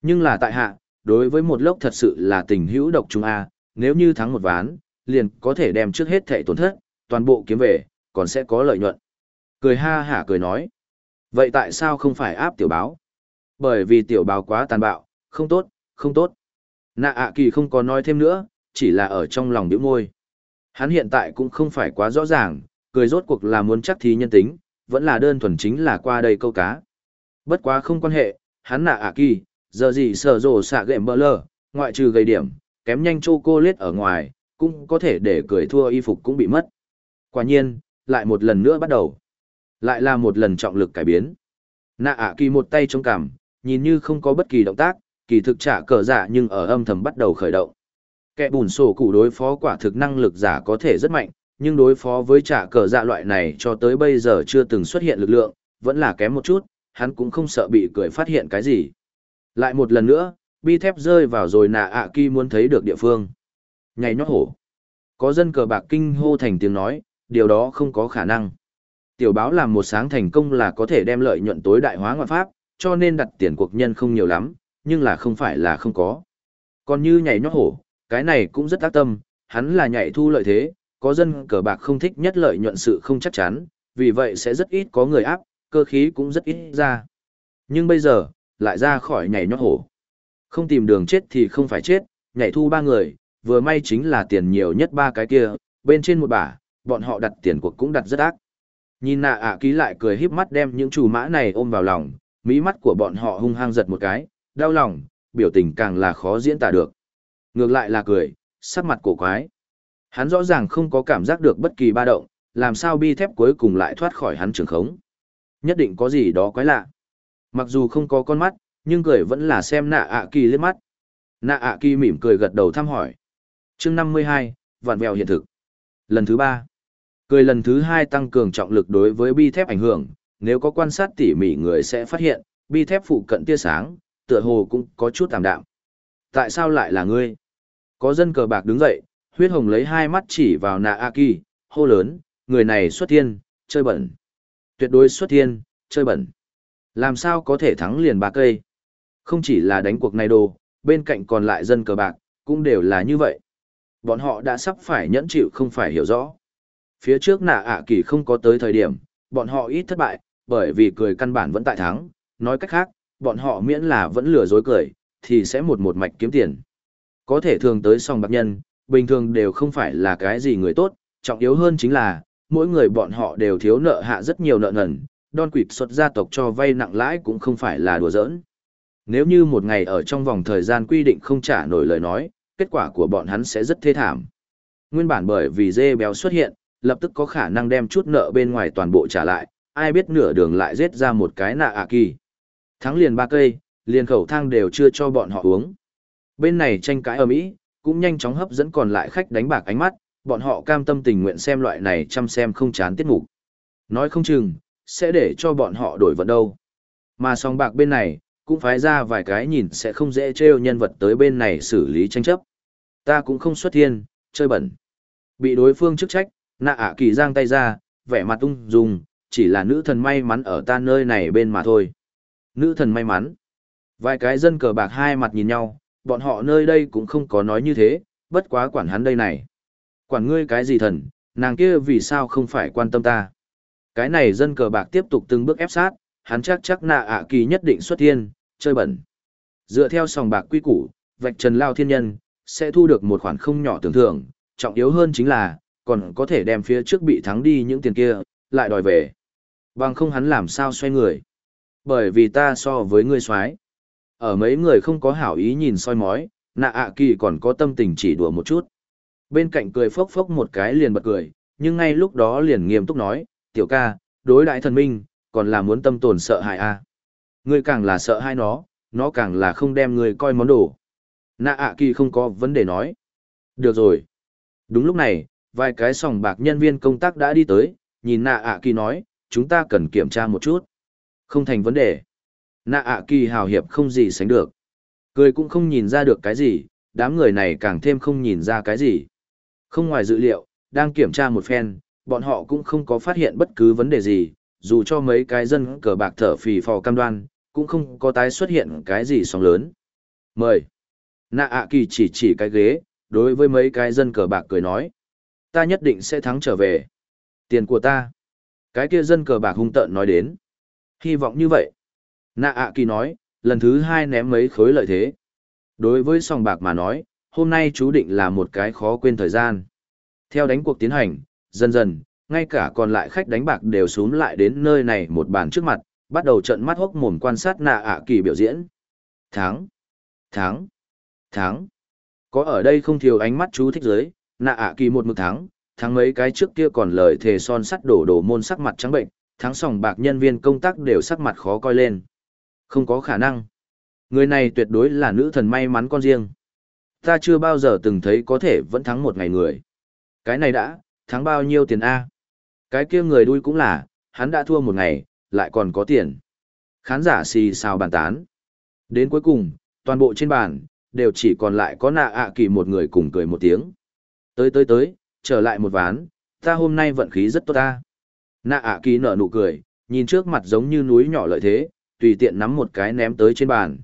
S1: Nhưng là tại hạ, đối với một lốc thật sự là tình hữu độc chúng a nếu như thắng một ván, liền có thể đem trước hết thệ tổn thất, toàn bộ kiếm về, còn sẽ có lợi nhuận. Cười ha hả cười nói. Vậy tại sao không phải áp tiểu báo? Bởi vì tiểu báo quá tàn bạo, không tốt, không tốt. Nạ ạ kỳ không có nói thêm nữa, chỉ là ở trong lòng điểm môi. Hắn hiện tại cũng không phải quá rõ ràng, cười rốt cuộc là muốn chắc thí nhân tính, vẫn là đơn thuần chính là qua đây câu cá. Bất quá không quan hệ, hắn nạ ạ kỳ, giờ gì sở rồ xạ gệm bơ lơ, ngoại trừ gây điểm, kém nhanh chô cô lết ở ngoài, cũng có thể để cười thua y phục cũng bị mất. Quả nhiên, lại một lần nữa bắt đầu. Lại là một lần trọng lực cải biến. Nạ ạ kỳ một tay chống cằm, nhìn như không có bất kỳ động tác, kỳ thực trả cờ giả nhưng ở âm thầm bắt đầu khởi động. Kẻ bùn sổ cụ đối phó quả thực năng lực giả có thể rất mạnh, nhưng đối phó với trả cờ dạ loại này cho tới bây giờ chưa từng xuất hiện lực lượng, vẫn là kém một chút, hắn cũng không sợ bị cười phát hiện cái gì. Lại một lần nữa, bi thép rơi vào rồi nạ ạ kỳ muốn thấy được địa phương. Nhảy nhót hổ. Có dân cờ bạc kinh hô thành tiếng nói, điều đó không có khả năng. Tiểu báo làm một sáng thành công là có thể đem lợi nhuận tối đại hóa ngoại pháp, cho nên đặt tiền cuộc nhân không nhiều lắm, nhưng là không phải là không có. Còn như nhảy nhót hổ, cái này cũng rất tác tâm, hắn là nhảy thu lợi thế, có dân cờ bạc không thích nhất lợi nhuận sự không chắc chắn, vì vậy sẽ rất ít có người áp, cơ khí cũng rất ít ra. Nhưng bây giờ, lại ra khỏi nhảy nhót hổ. Không tìm đường chết thì không phải chết, nhảy thu ba người, vừa may chính là tiền nhiều nhất ba cái kia, bên trên một bả, bọn họ đặt tiền cuộc cũng đặt rất ác. Nhìn nạ ạ ký lại cười híp mắt đem những chủ mã này ôm vào lòng, mỹ mắt của bọn họ hung hăng giật một cái, đau lòng, biểu tình càng là khó diễn tả được. Ngược lại là cười, sắc mặt cổ quái. Hắn rõ ràng không có cảm giác được bất kỳ ba động, làm sao bi thép cuối cùng lại thoát khỏi hắn trường khống. Nhất định có gì đó quái lạ. Mặc dù không có con mắt, nhưng cười vẫn là xem nạ ạ kỳ lên mắt. Nạ ạ kỳ mỉm cười gật đầu thăm hỏi chương 52, vạn vẹo hiện thực. Lần thứ ba, cười lần thứ hai tăng cường trọng lực đối với bi thép ảnh hưởng, nếu có quan sát tỉ mỉ người sẽ phát hiện, bi thép phụ cận tia sáng, tựa hồ cũng có chút tạm đạm. Tại sao lại là ngươi? Có dân cờ bạc đứng dậy, huyết hồng lấy hai mắt chỉ vào nạ a kỳ, hô lớn, người này xuất thiên, chơi bẩn. Tuyệt đối xuất thiên, chơi bẩn. Làm sao có thể thắng liền ba cây? Không chỉ là đánh cuộc này đồ, bên cạnh còn lại dân cờ bạc, cũng đều là như vậy. Bọn họ đã sắp phải nhẫn chịu không phải hiểu rõ. Phía trước nạ ạ kỳ không có tới thời điểm, bọn họ ít thất bại, bởi vì cười căn bản vẫn tại thắng. Nói cách khác, bọn họ miễn là vẫn lừa dối cười, thì sẽ một một mạch kiếm tiền. Có thể thường tới song bạc nhân, bình thường đều không phải là cái gì người tốt, trọng yếu hơn chính là, mỗi người bọn họ đều thiếu nợ hạ rất nhiều nợ nần, đòn quỵt xuất gia tộc cho vay nặng lãi cũng không phải là đùa giỡn. Nếu như một ngày ở trong vòng thời gian quy định không trả nổi lời nói, kết quả của bọn hắn sẽ rất thê thảm. Nguyên bản bởi vì dê béo xuất hiện, lập tức có khả năng đem chút nợ bên ngoài toàn bộ trả lại, ai biết nửa đường lại giết ra một cái nạ ạ kỳ. Thắng liền ba cây, liền khẩu thang đều chưa cho bọn họ uống. Bên này tranh cãi ở Mỹ, cũng nhanh chóng hấp dẫn còn lại khách đánh bạc ánh mắt, bọn họ cam tâm tình nguyện xem loại này chăm xem không chán tiết mục. Nói không chừng, sẽ để cho bọn họ đổi vận đâu. Mà song bạc bên này, cũng phái ra vài cái nhìn sẽ không dễ trêu nhân vật tới bên này xử lý tranh chấp. Ta cũng không xuất thiên, chơi bẩn. Bị đối phương chức trách, nạ ạ kỳ giang tay ra, vẻ mặt ung dung, chỉ là nữ thần may mắn ở ta nơi này bên mà thôi. Nữ thần may mắn. Vài cái dân cờ bạc hai mặt nhìn nhau, bọn họ nơi đây cũng không có nói như thế, bất quá quản hắn đây này. Quản ngươi cái gì thần, nàng kia vì sao không phải quan tâm ta. Cái này dân cờ bạc tiếp tục từng bước ép sát, hắn chắc chắc nạ ạ kỳ nhất định xuất thiên, chơi bẩn. Dựa theo sòng bạc quy củ, vạch trần lao thiên nhân, sẽ thu được một khoản không nhỏ tưởng thưởng, trọng yếu hơn chính là, còn có thể đem phía trước bị thắng đi những tiền kia, lại đòi về. Bằng không hắn làm sao xoay người. Bởi vì ta so với ngươi xoái. Ở mấy người không có hảo ý nhìn soi mói, nạ ạ kỳ còn có tâm tình chỉ đùa một chút. Bên cạnh cười phốc phốc một cái liền bật cười, nhưng ngay lúc đó liền nghiêm túc nói, tiểu ca, đối đại thần minh, còn là muốn tâm tồn sợ hại a à. Ngươi càng là sợ hai nó, nó càng là không đem ngươi coi món đồ. Nạ ạ kỳ không có vấn đề nói. Được rồi. Đúng lúc này, vài cái sòng bạc nhân viên công tác đã đi tới, nhìn nạ ạ kỳ nói, chúng ta cần kiểm tra một chút. Không thành vấn đề. Nạ ạ kỳ hào hiệp không gì sánh được. Cười cũng không nhìn ra được cái gì, đám người này càng thêm không nhìn ra cái gì. Không ngoài dự liệu, đang kiểm tra một phen, bọn họ cũng không có phát hiện bất cứ vấn đề gì, dù cho mấy cái dân cờ bạc thở phì phò cam đoan, cũng không có tái xuất hiện cái gì sóng lớn. Mời. Nạ ạ kỳ chỉ chỉ cái ghế, đối với mấy cái dân cờ bạc cười nói. Ta nhất định sẽ thắng trở về. Tiền của ta. Cái kia dân cờ bạc hung tợn nói đến. Hy vọng như vậy. Nạ ạ kỳ nói, lần thứ hai ném mấy khối lợi thế. Đối với sòng bạc mà nói, hôm nay chú định là một cái khó quên thời gian. Theo đánh cuộc tiến hành, dần dần, ngay cả còn lại khách đánh bạc đều xuống lại đến nơi này một bàn trước mặt, bắt đầu trận mắt hốc mồm quan sát nạ ạ kỳ biểu diễn. Tháng, tháng, tháng. Có ở đây không thiếu ánh mắt chú thích giới, nạ ạ kỳ một mực tháng, tháng mấy cái trước kia còn lời thề son sắt đổ đổ môn sắc mặt trắng bệnh, tháng sòng bạc nhân viên công tác đều sắc mặt khó coi lên. Không có khả năng. Người này tuyệt đối là nữ thần may mắn con riêng. Ta chưa bao giờ từng thấy có thể vẫn thắng một ngày người. Cái này đã, thắng bao nhiêu tiền A? Cái kia người đuôi cũng là, hắn đã thua một ngày, lại còn có tiền. Khán giả xì xào bàn tán. Đến cuối cùng, toàn bộ trên bàn, đều chỉ còn lại có nạ ạ kỳ một người cùng cười một tiếng. Tới tới tới, trở lại một ván, ta hôm nay vận khí rất tốt ta. Nạ ạ kỳ nở nụ cười, nhìn trước mặt giống như núi nhỏ lợi thế, tùy tiện nắm một cái ném tới trên bàn.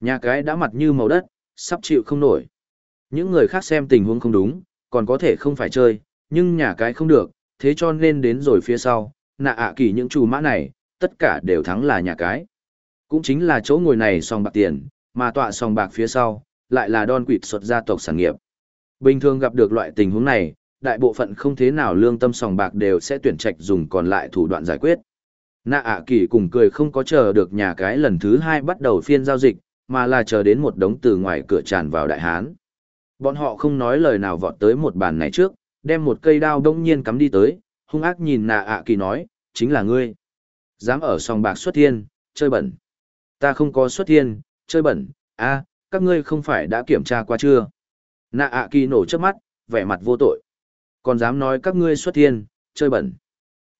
S1: Nhà cái đã mặt như màu đất, sắp chịu không nổi. Những người khác xem tình huống không đúng, còn có thể không phải chơi, nhưng nhà cái không được, thế cho nên đến rồi phía sau, nạ ạ kỳ những chủ mã này, tất cả đều thắng là nhà cái. Cũng chính là chỗ ngồi này song bạc tiền, mà tọa song bạc phía sau, lại là đòn quỵt xuất gia tộc sản nghiệp. Bình thường gặp được loại tình huống này, đại bộ phận không thế nào lương tâm sòng bạc đều sẽ tuyển trạch dùng còn lại thủ đoạn giải quyết. Nạ ạ kỳ cùng cười không có chờ được nhà cái lần thứ hai bắt đầu phiên giao dịch, mà là chờ đến một đống từ ngoài cửa tràn vào đại hán. Bọn họ không nói lời nào vọt tới một bàn này trước, đem một cây đao đông nhiên cắm đi tới, hung ác nhìn nạ ạ kỳ nói, chính là ngươi. Dám ở sòng bạc xuất thiên, chơi bẩn. Ta không có xuất thiên, chơi bẩn, a các ngươi không phải đã kiểm tra qua chưa? Nạ ạ kỳ nổ trước mắt, vẻ mặt vô tội. Còn dám nói các ngươi xuất thiên, chơi bẩn.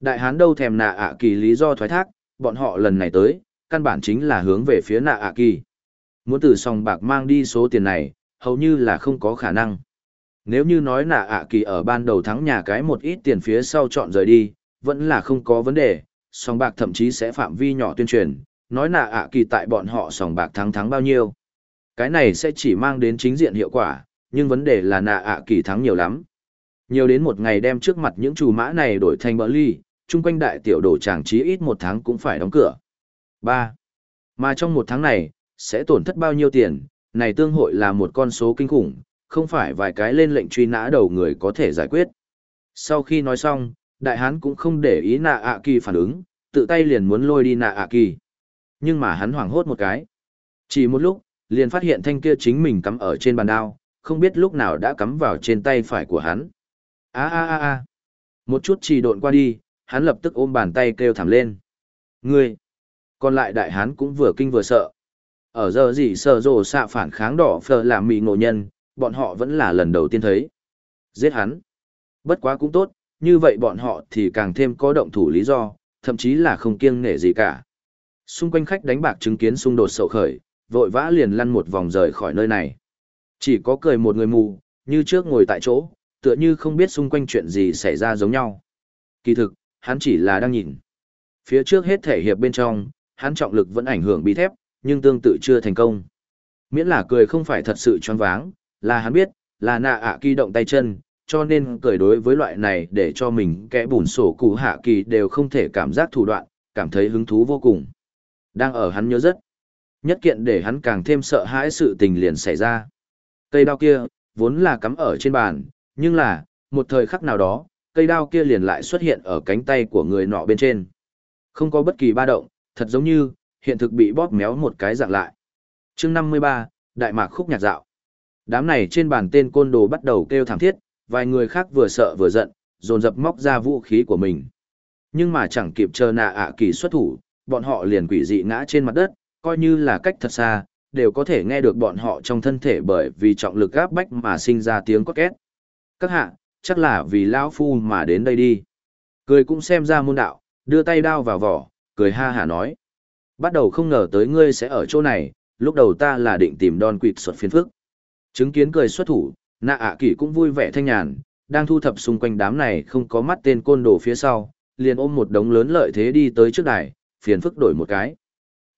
S1: Đại hán đâu thèm nạ ạ kỳ lý do thoái thác, bọn họ lần này tới, căn bản chính là hướng về phía nạ ạ kỳ. Muốn từ sòng bạc mang đi số tiền này, hầu như là không có khả năng. Nếu như nói nạ ạ kỳ ở ban đầu thắng nhà cái một ít tiền phía sau chọn rời đi, vẫn là không có vấn đề, sòng bạc thậm chí sẽ phạm vi nhỏ tuyên truyền, nói nạ ạ kỳ tại bọn họ sòng bạc thắng thắng bao nhiêu. Cái này sẽ chỉ mang đến chính diện hiệu quả, nhưng vấn đề là nạ ạ kỳ thắng nhiều lắm. Nhiều đến một ngày đem trước mặt những chủ mã này đổi thành bỡ ly, chung quanh đại tiểu đồ tràng trí ít một tháng cũng phải đóng cửa. 3. Mà trong một tháng này, sẽ tổn thất bao nhiêu tiền, này tương hội là một con số kinh khủng, không phải vài cái lên lệnh truy nã đầu người có thể giải quyết. Sau khi nói xong, đại hán cũng không để ý nạ ạ kỳ phản ứng, tự tay liền muốn lôi đi nạ ạ kỳ. Nhưng mà hắn hoảng hốt một cái. Chỉ một lúc, liền phát hiện thanh kia chính mình cắm ở trên bàn đao, không biết lúc nào đã cắm vào trên tay phải của hắn. a a a a Một chút trì độn qua đi, hắn lập tức ôm bàn tay kêu thảm lên. Ngươi! Còn lại đại hán cũng vừa kinh vừa sợ. Ở giờ gì sợ rồ xạ phản kháng đỏ phờ làm mị ngộ nhân, bọn họ vẫn là lần đầu tiên thấy. Giết hắn. Bất quá cũng tốt, như vậy bọn họ thì càng thêm có động thủ lý do, thậm chí là không kiêng nể gì cả. Xung quanh khách đánh bạc chứng kiến xung đột sầu khởi, vội vã liền lăn một vòng rời khỏi nơi này. Chỉ có cười một người mù, như trước ngồi tại chỗ, tựa như không biết xung quanh chuyện gì xảy ra giống nhau. Kỳ thực, hắn chỉ là đang nhìn. Phía trước hết thể hiệp bên trong, hắn trọng lực vẫn ảnh hưởng bị thép, nhưng tương tự chưa thành công. Miễn là cười không phải thật sự choáng váng, là hắn biết, là nạ ạ kỳ động tay chân, cho nên cười đối với loại này để cho mình kẽ bùn sổ cụ hạ kỳ đều không thể cảm giác thủ đoạn, cảm thấy hứng thú vô cùng. Đang ở hắn nhớ rất. Nhất kiện để hắn càng thêm sợ hãi sự tình liền xảy ra. Cây đao kia, vốn là cắm ở trên bàn, nhưng là, một thời khắc nào đó, cây đao kia liền lại xuất hiện ở cánh tay của người nọ bên trên. Không có bất kỳ ba động, thật giống như, hiện thực bị bóp méo một cái dạng lại. chương 53, Đại mạc khúc nhạc dạo. Đám này trên bàn tên côn đồ bắt đầu kêu thảm thiết, vài người khác vừa sợ vừa giận, dồn dập móc ra vũ khí của mình. Nhưng mà chẳng kịp chờ nạ ạ kỳ xuất thủ, bọn họ liền quỷ dị ngã trên mặt đất, coi như là cách thật xa, đều có thể nghe được bọn họ trong thân thể bởi vì trọng lực áp bách mà sinh ra tiếng quát két. Các hạ, chắc là vì lão phu mà đến đây đi. Cười cũng xem ra môn đạo, đưa tay đao vào vỏ, cười ha hả nói. Bắt đầu không ngờ tới ngươi sẽ ở chỗ này, lúc đầu ta là định tìm đòn quỵt xuất phiến phức. Chứng kiến cười xuất thủ, nạ ạ à kỷ cũng vui vẻ thanh nhàn, đang thu thập xung quanh đám này không có mắt tên côn đồ phía sau, liền ôm một đống lớn lợi thế đi tới trước đài, phiền phức đổi một cái.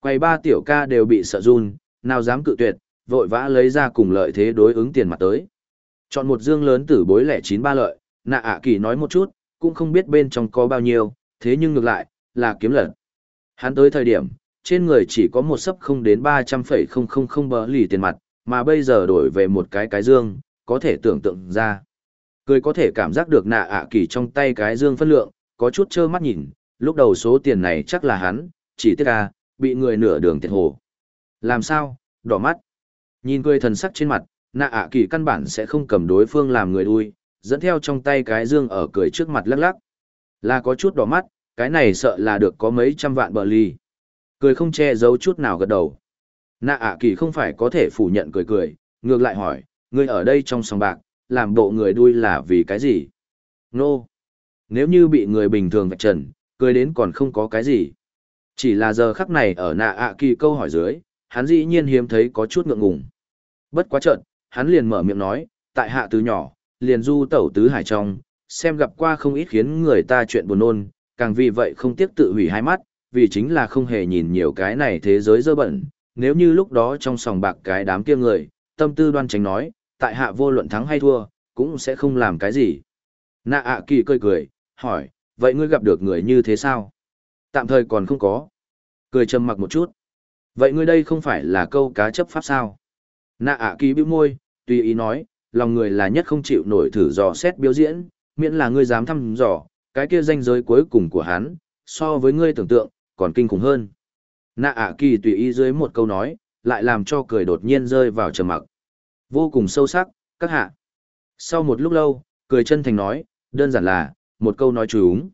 S1: Quay ba tiểu ca đều bị sợ run, nào dám cự tuyệt, vội vã lấy ra cùng lợi thế đối ứng tiền mặt tới. Chọn một dương lớn tử bối lẻ chín ba lợi, nạ ạ à kỳ nói một chút, cũng không biết bên trong có bao nhiêu, thế nhưng ngược lại, là kiếm lật. Hắn tới thời điểm, trên người chỉ có một sấp không đến ba trăm phẩy không không không bờ lì tiền mặt, mà bây giờ đổi về một cái cái dương, có thể tưởng tượng ra. Cười có thể cảm giác được nạ ạ à kỳ trong tay cái dương phân lượng, có chút trơ mắt nhìn, lúc đầu số tiền này chắc là hắn, chỉ tiếc à, bị người nửa đường tiệt hồ. Làm sao, đỏ mắt. Nhìn cười thần sắc trên mặt, nạ ạ à kỳ căn bản sẽ không cầm đối phương làm người đuôi, dẫn theo trong tay cái dương ở cười trước mặt lắc lắc. Là có chút đỏ mắt, cái này sợ là được có mấy trăm vạn bờ ly. Cười không che giấu chút nào gật đầu. Nạ ạ à kỳ không phải có thể phủ nhận cười cười, ngược lại hỏi, ngươi ở đây trong sòng bạc, làm bộ người đuôi là vì cái gì? Nô! No. Nếu như bị người bình thường vạch trần, cười đến còn không có cái gì. Chỉ là giờ khắc này ở nạ ạ à kỳ câu hỏi dưới, hắn dĩ nhiên hiếm thấy có chút ngượng ngùng. Bất quá trận, hắn liền mở miệng nói, tại hạ từ nhỏ, liền du tẩu tứ hải trong, xem gặp qua không ít khiến người ta chuyện buồn nôn, càng vì vậy không tiếc tự hủy hai mắt, vì chính là không hề nhìn nhiều cái này thế giới dơ bẩn. Nếu như lúc đó trong sòng bạc cái đám kia người, tâm tư đoan tránh nói, tại hạ vô luận thắng hay thua, cũng sẽ không làm cái gì. Nạ ạ kỳ cười cười, hỏi, vậy ngươi gặp được người như thế sao? Tạm thời còn không có. Cười trầm mặc một chút. Vậy ngươi đây không phải là câu cá chấp pháp sao? Nạ ạ kỳ bĩu môi, tùy ý nói, lòng người là nhất không chịu nổi thử dò xét biểu diễn, miễn là ngươi dám thăm dò, cái kia danh giới cuối cùng của hắn, so với ngươi tưởng tượng, còn kinh khủng hơn. Nạ ạ kỳ tùy ý dưới một câu nói, lại làm cho cười đột nhiên rơi vào trầm mặc. Vô cùng sâu sắc, các hạ. Sau một lúc lâu, cười chân thành nói, đơn giản là, một câu nói chúng.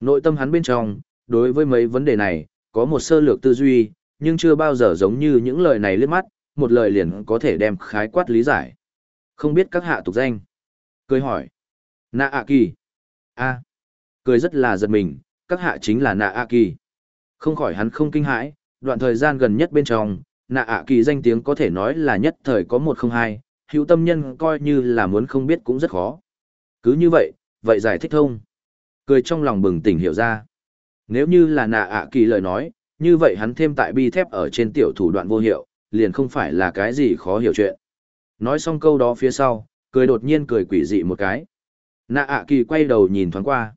S1: Nội tâm hắn bên trong, đối với mấy vấn đề này, có một sơ lược tư duy, nhưng chưa bao giờ giống như những lời này liếc mắt, một lời liền có thể đem khái quát lý giải. Không biết các hạ tục danh. Cười hỏi. Nạ ạ kỳ. a Cười rất là giật mình, các hạ chính là nạ ạ kỳ. Không khỏi hắn không kinh hãi, đoạn thời gian gần nhất bên trong, nạ ạ kỳ danh tiếng có thể nói là nhất thời có một không hai, hữu tâm nhân coi như là muốn không biết cũng rất khó. Cứ như vậy, vậy giải thích thông. Cười trong lòng bừng tỉnh hiểu ra. Nếu như là nạ ạ kỳ lời nói, như vậy hắn thêm tại bi thép ở trên tiểu thủ đoạn vô hiệu, liền không phải là cái gì khó hiểu chuyện. Nói xong câu đó phía sau, cười đột nhiên cười quỷ dị một cái. Nạ ạ kỳ quay đầu nhìn thoáng qua.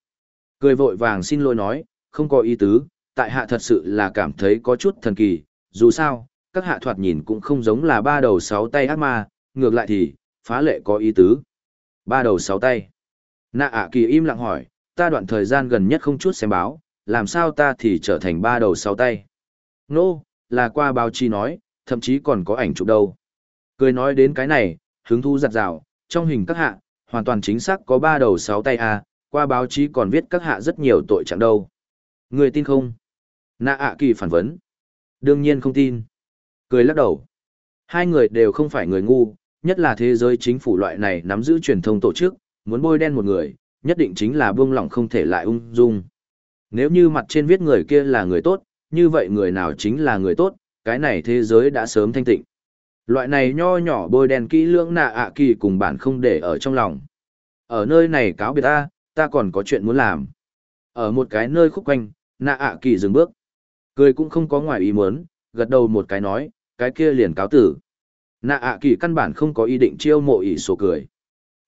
S1: Cười vội vàng xin lỗi nói, không có ý tứ, tại hạ thật sự là cảm thấy có chút thần kỳ, dù sao, các hạ thoạt nhìn cũng không giống là ba đầu sáu tay ác ma, ngược lại thì, phá lệ có ý tứ. Ba đầu sáu tay. Nạ ạ kỳ im lặng hỏi, ta đoạn thời gian gần nhất không chút xem báo, làm sao ta thì trở thành ba đầu sáu tay. Nô, no, là qua báo chí nói, thậm chí còn có ảnh chụp đâu. Cười nói đến cái này, hứng thú giặt rào, trong hình các hạ, hoàn toàn chính xác có ba đầu sáu tay à, qua báo chí còn viết các hạ rất nhiều tội chẳng đâu. Người tin không? Nạ ạ kỳ phản vấn. Đương nhiên không tin. Cười lắc đầu. Hai người đều không phải người ngu, nhất là thế giới chính phủ loại này nắm giữ truyền thông tổ chức, muốn bôi đen một người, nhất định chính là buông lỏng không thể lại ung dung. Nếu như mặt trên viết người kia là người tốt, như vậy người nào chính là người tốt, cái này thế giới đã sớm thanh tịnh. Loại này nho nhỏ bôi đen kỹ lưỡng nạ ạ kỳ cùng bản không để ở trong lòng. Ở nơi này cáo biệt ta, ta còn có chuyện muốn làm. Ở một cái nơi khúc quanh, nạ ạ kỳ dừng bước. Cười cũng không có ngoài ý muốn, gật đầu một cái nói, cái kia liền cáo tử. Nạ ạ kỳ căn bản không có ý định chiêu mộ ỷ sổ cười.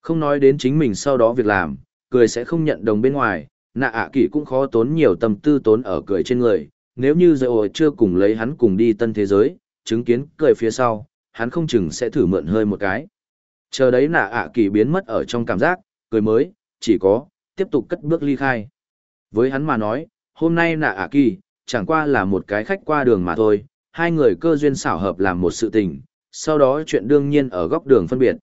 S1: Không nói đến chính mình sau đó việc làm, cười sẽ không nhận đồng bên ngoài, nạ ạ kỳ cũng khó tốn nhiều tâm tư tốn ở cười trên người. Nếu như dạy ổi chưa cùng lấy hắn cùng đi tân thế giới, chứng kiến cười phía sau, hắn không chừng sẽ thử mượn hơi một cái. Chờ đấy nạ ạ kỳ biến mất ở trong cảm giác, cười mới, chỉ có, tiếp tục cất bước ly khai. Với hắn mà nói, hôm nay nạ ạ kỳ, chẳng qua là một cái khách qua đường mà thôi, hai người cơ duyên xảo hợp làm một sự tình, sau đó chuyện đương nhiên ở góc đường phân biệt.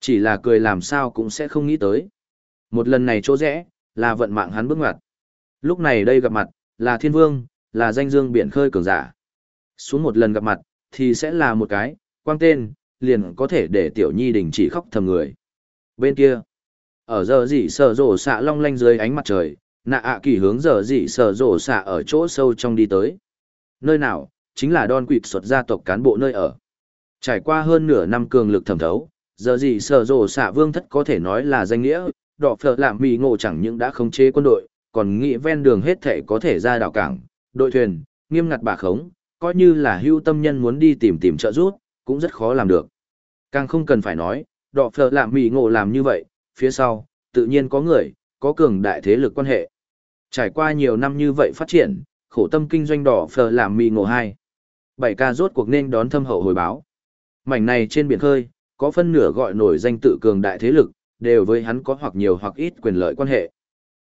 S1: Chỉ là cười làm sao cũng sẽ không nghĩ tới. Một lần này chỗ rẽ, là vận mạng hắn bước ngoặt. Lúc này đây gặp mặt, là thiên vương, là danh dương biển khơi cường giả. Xuống một lần gặp mặt, thì sẽ là một cái, quang tên, liền có thể để tiểu nhi đình chỉ khóc thầm người. Bên kia, ở giờ gì sở rổ xạ long lanh dưới ánh mặt trời, nạ ạ kỳ hướng giờ dị sở rổ xạ ở chỗ sâu trong đi tới. Nơi nào, chính là đòn quỵt xuất gia tộc cán bộ nơi ở. Trải qua hơn nửa năm cường lực thẩm thấu, giờ dị sở rổ xạ vương thất có thể nói là danh nghĩa, đỏ phở làm mì ngộ chẳng những đã khống chế quân đội, còn nghĩ ven đường hết thể có thể ra đảo cảng, đội thuyền, nghiêm ngặt bà khống, coi như là hưu tâm nhân muốn đi tìm tìm trợ giúp, cũng rất khó làm được. Càng không cần phải nói, đỏ phở làm mì ngộ làm như vậy, phía sau, tự nhiên có người, có cường đại thế lực quan hệ. Trải qua nhiều năm như vậy phát triển, khổ tâm kinh doanh đỏ phờ làm mì ngộ hai. Bảy ca rốt cuộc nên đón thâm hậu hồi báo. Mảnh này trên biển khơi, có phân nửa gọi nổi danh tự cường đại thế lực, đều với hắn có hoặc nhiều hoặc ít quyền lợi quan hệ.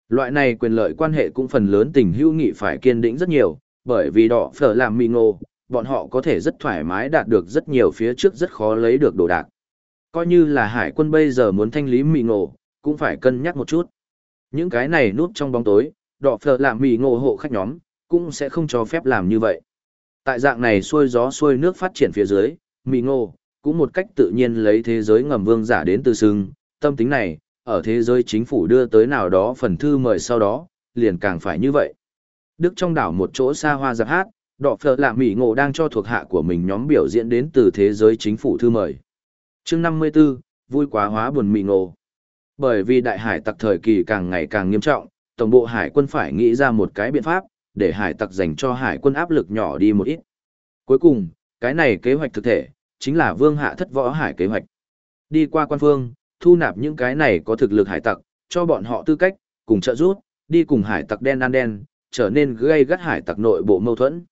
S1: Loại này quyền lợi quan hệ cũng phần lớn tình hữu nghị phải kiên định rất nhiều, bởi vì đỏ phở làm mì ngộ, bọn họ có thể rất thoải mái đạt được rất nhiều phía trước rất khó lấy được đồ đạc. Coi như là hải quân bây giờ muốn thanh lý mì ngộ, cũng phải cân nhắc một chút. Những cái này núp trong bóng tối, đỏ phở làm mì ngộ hộ khách nhóm, cũng sẽ không cho phép làm như vậy. Tại dạng này xuôi gió xuôi nước phát triển phía dưới, mì ngộ, cũng một cách tự nhiên lấy thế giới ngầm vương giả đến từ sưng, tâm tính này, ở thế giới chính phủ đưa tới nào đó phần thư mời sau đó, liền càng phải như vậy. Đức trong đảo một chỗ xa hoa giáp hát, đỏ phở làm mỹ ngộ đang cho thuộc hạ của mình nhóm biểu diễn đến từ thế giới chính phủ thư mời. chương 54, vui quá hóa buồn mỹ ngộ. Bởi vì đại hải tặc thời kỳ càng ngày càng nghiêm trọng, tổng bộ hải quân phải nghĩ ra một cái biện pháp, để hải tặc dành cho hải quân áp lực nhỏ đi một ít. Cuối cùng, cái này kế hoạch thực thể, chính là vương hạ thất võ hải kế hoạch. Đi qua quan phương, thu nạp những cái này có thực lực hải tặc, cho bọn họ tư cách, cùng trợ giúp, đi cùng hải tặc đen ăn đen, trở nên gây gắt hải tặc nội bộ mâu thuẫn.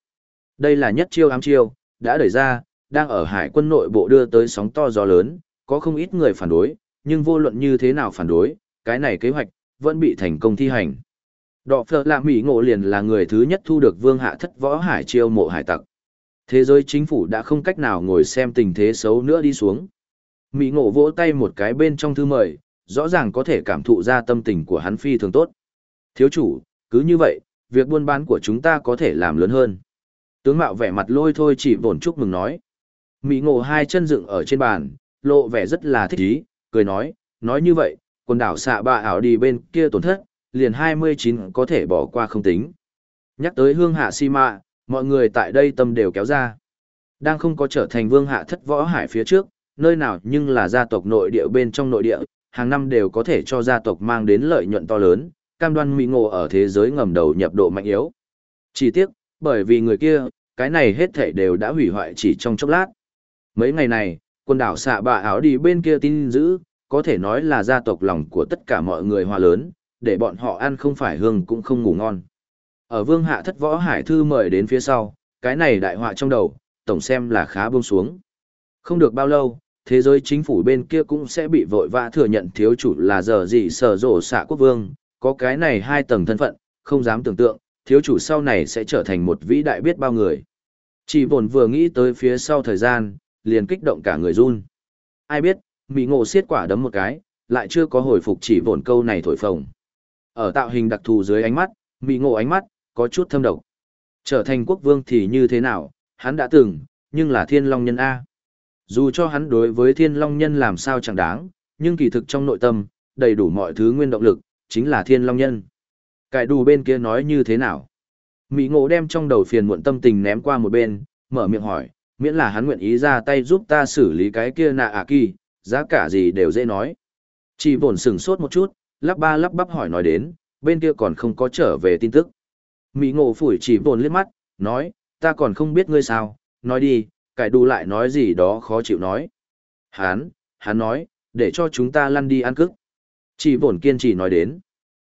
S1: Đây là nhất chiêu ám chiêu, đã đẩy ra, đang ở hải quân nội bộ đưa tới sóng to gió lớn, có không ít người phản đối, nhưng vô luận như thế nào phản đối, cái này kế hoạch, vẫn bị thành công thi hành. Đọ phở lạ Mỹ ngộ liền là người thứ nhất thu được vương hạ thất võ hải chiêu mộ hải tặc. Thế giới chính phủ đã không cách nào ngồi xem tình thế xấu nữa đi xuống. Mỹ ngộ vỗ tay một cái bên trong thư mời, rõ ràng có thể cảm thụ ra tâm tình của hắn phi thường tốt. Thiếu chủ, cứ như vậy, việc buôn bán của chúng ta có thể làm lớn hơn. Tướng mạo vẻ mặt lôi thôi chỉ vồn chúc mừng nói. Mỹ ngộ hai chân dựng ở trên bàn, lộ vẻ rất là thích ý, cười nói, nói như vậy, quần đảo xạ bạ ảo đi bên kia tổn thất, liền 29 có thể bỏ qua không tính. Nhắc tới hương hạ si mạ, mọi người tại đây tâm đều kéo ra. Đang không có trở thành vương hạ thất võ hải phía trước, nơi nào nhưng là gia tộc nội địa bên trong nội địa, hàng năm đều có thể cho gia tộc mang đến lợi nhuận to lớn, cam đoan mỹ ngộ ở thế giới ngầm đầu nhập độ mạnh yếu. Chỉ tiếc, bởi vì người kia, cái này hết thảy đều đã hủy hoại chỉ trong chốc lát. Mấy ngày này, quần đảo xạ bạ áo đi bên kia tin giữ, có thể nói là gia tộc lòng của tất cả mọi người hòa lớn, để bọn họ ăn không phải hương cũng không ngủ ngon. Ở vương hạ thất võ hải thư mời đến phía sau, cái này đại họa trong đầu, tổng xem là khá buông xuống. Không được bao lâu, thế giới chính phủ bên kia cũng sẽ bị vội vã thừa nhận thiếu chủ là giờ gì sở rổ xạ quốc vương, có cái này hai tầng thân phận, không dám tưởng tượng, thiếu chủ sau này sẽ trở thành một vĩ đại biết bao người. Chỉ vồn vừa nghĩ tới phía sau thời gian, liền kích động cả người run. Ai biết, Mỹ ngộ xiết quả đấm một cái, lại chưa có hồi phục chỉ vồn câu này thổi phồng. Ở tạo hình đặc thù dưới ánh mắt, Mỹ ngộ ánh mắt, có chút thâm độc. Trở thành quốc vương thì như thế nào, hắn đã từng, nhưng là thiên long nhân A. Dù cho hắn đối với thiên long nhân làm sao chẳng đáng, nhưng kỳ thực trong nội tâm, đầy đủ mọi thứ nguyên động lực, chính là thiên long nhân. Cải đù bên kia nói như thế nào? Mỹ ngộ đem trong đầu phiền muộn tâm tình ném qua một bên, mở miệng hỏi, miễn là hắn nguyện ý ra tay giúp ta xử lý cái kia nạ ạ kỳ, giá cả gì đều dễ nói. Chỉ bổn sừng sốt một chút, lắp ba lắp bắp hỏi nói đến, bên kia còn không có trở về tin tức. Mỹ ngộ phủi chỉ bổn liếc mắt, nói, ta còn không biết ngươi sao, nói đi, cải đù lại nói gì đó khó chịu nói. Hán, hắn nói, để cho chúng ta lăn đi ăn cức. Chỉ bổn kiên trì nói đến.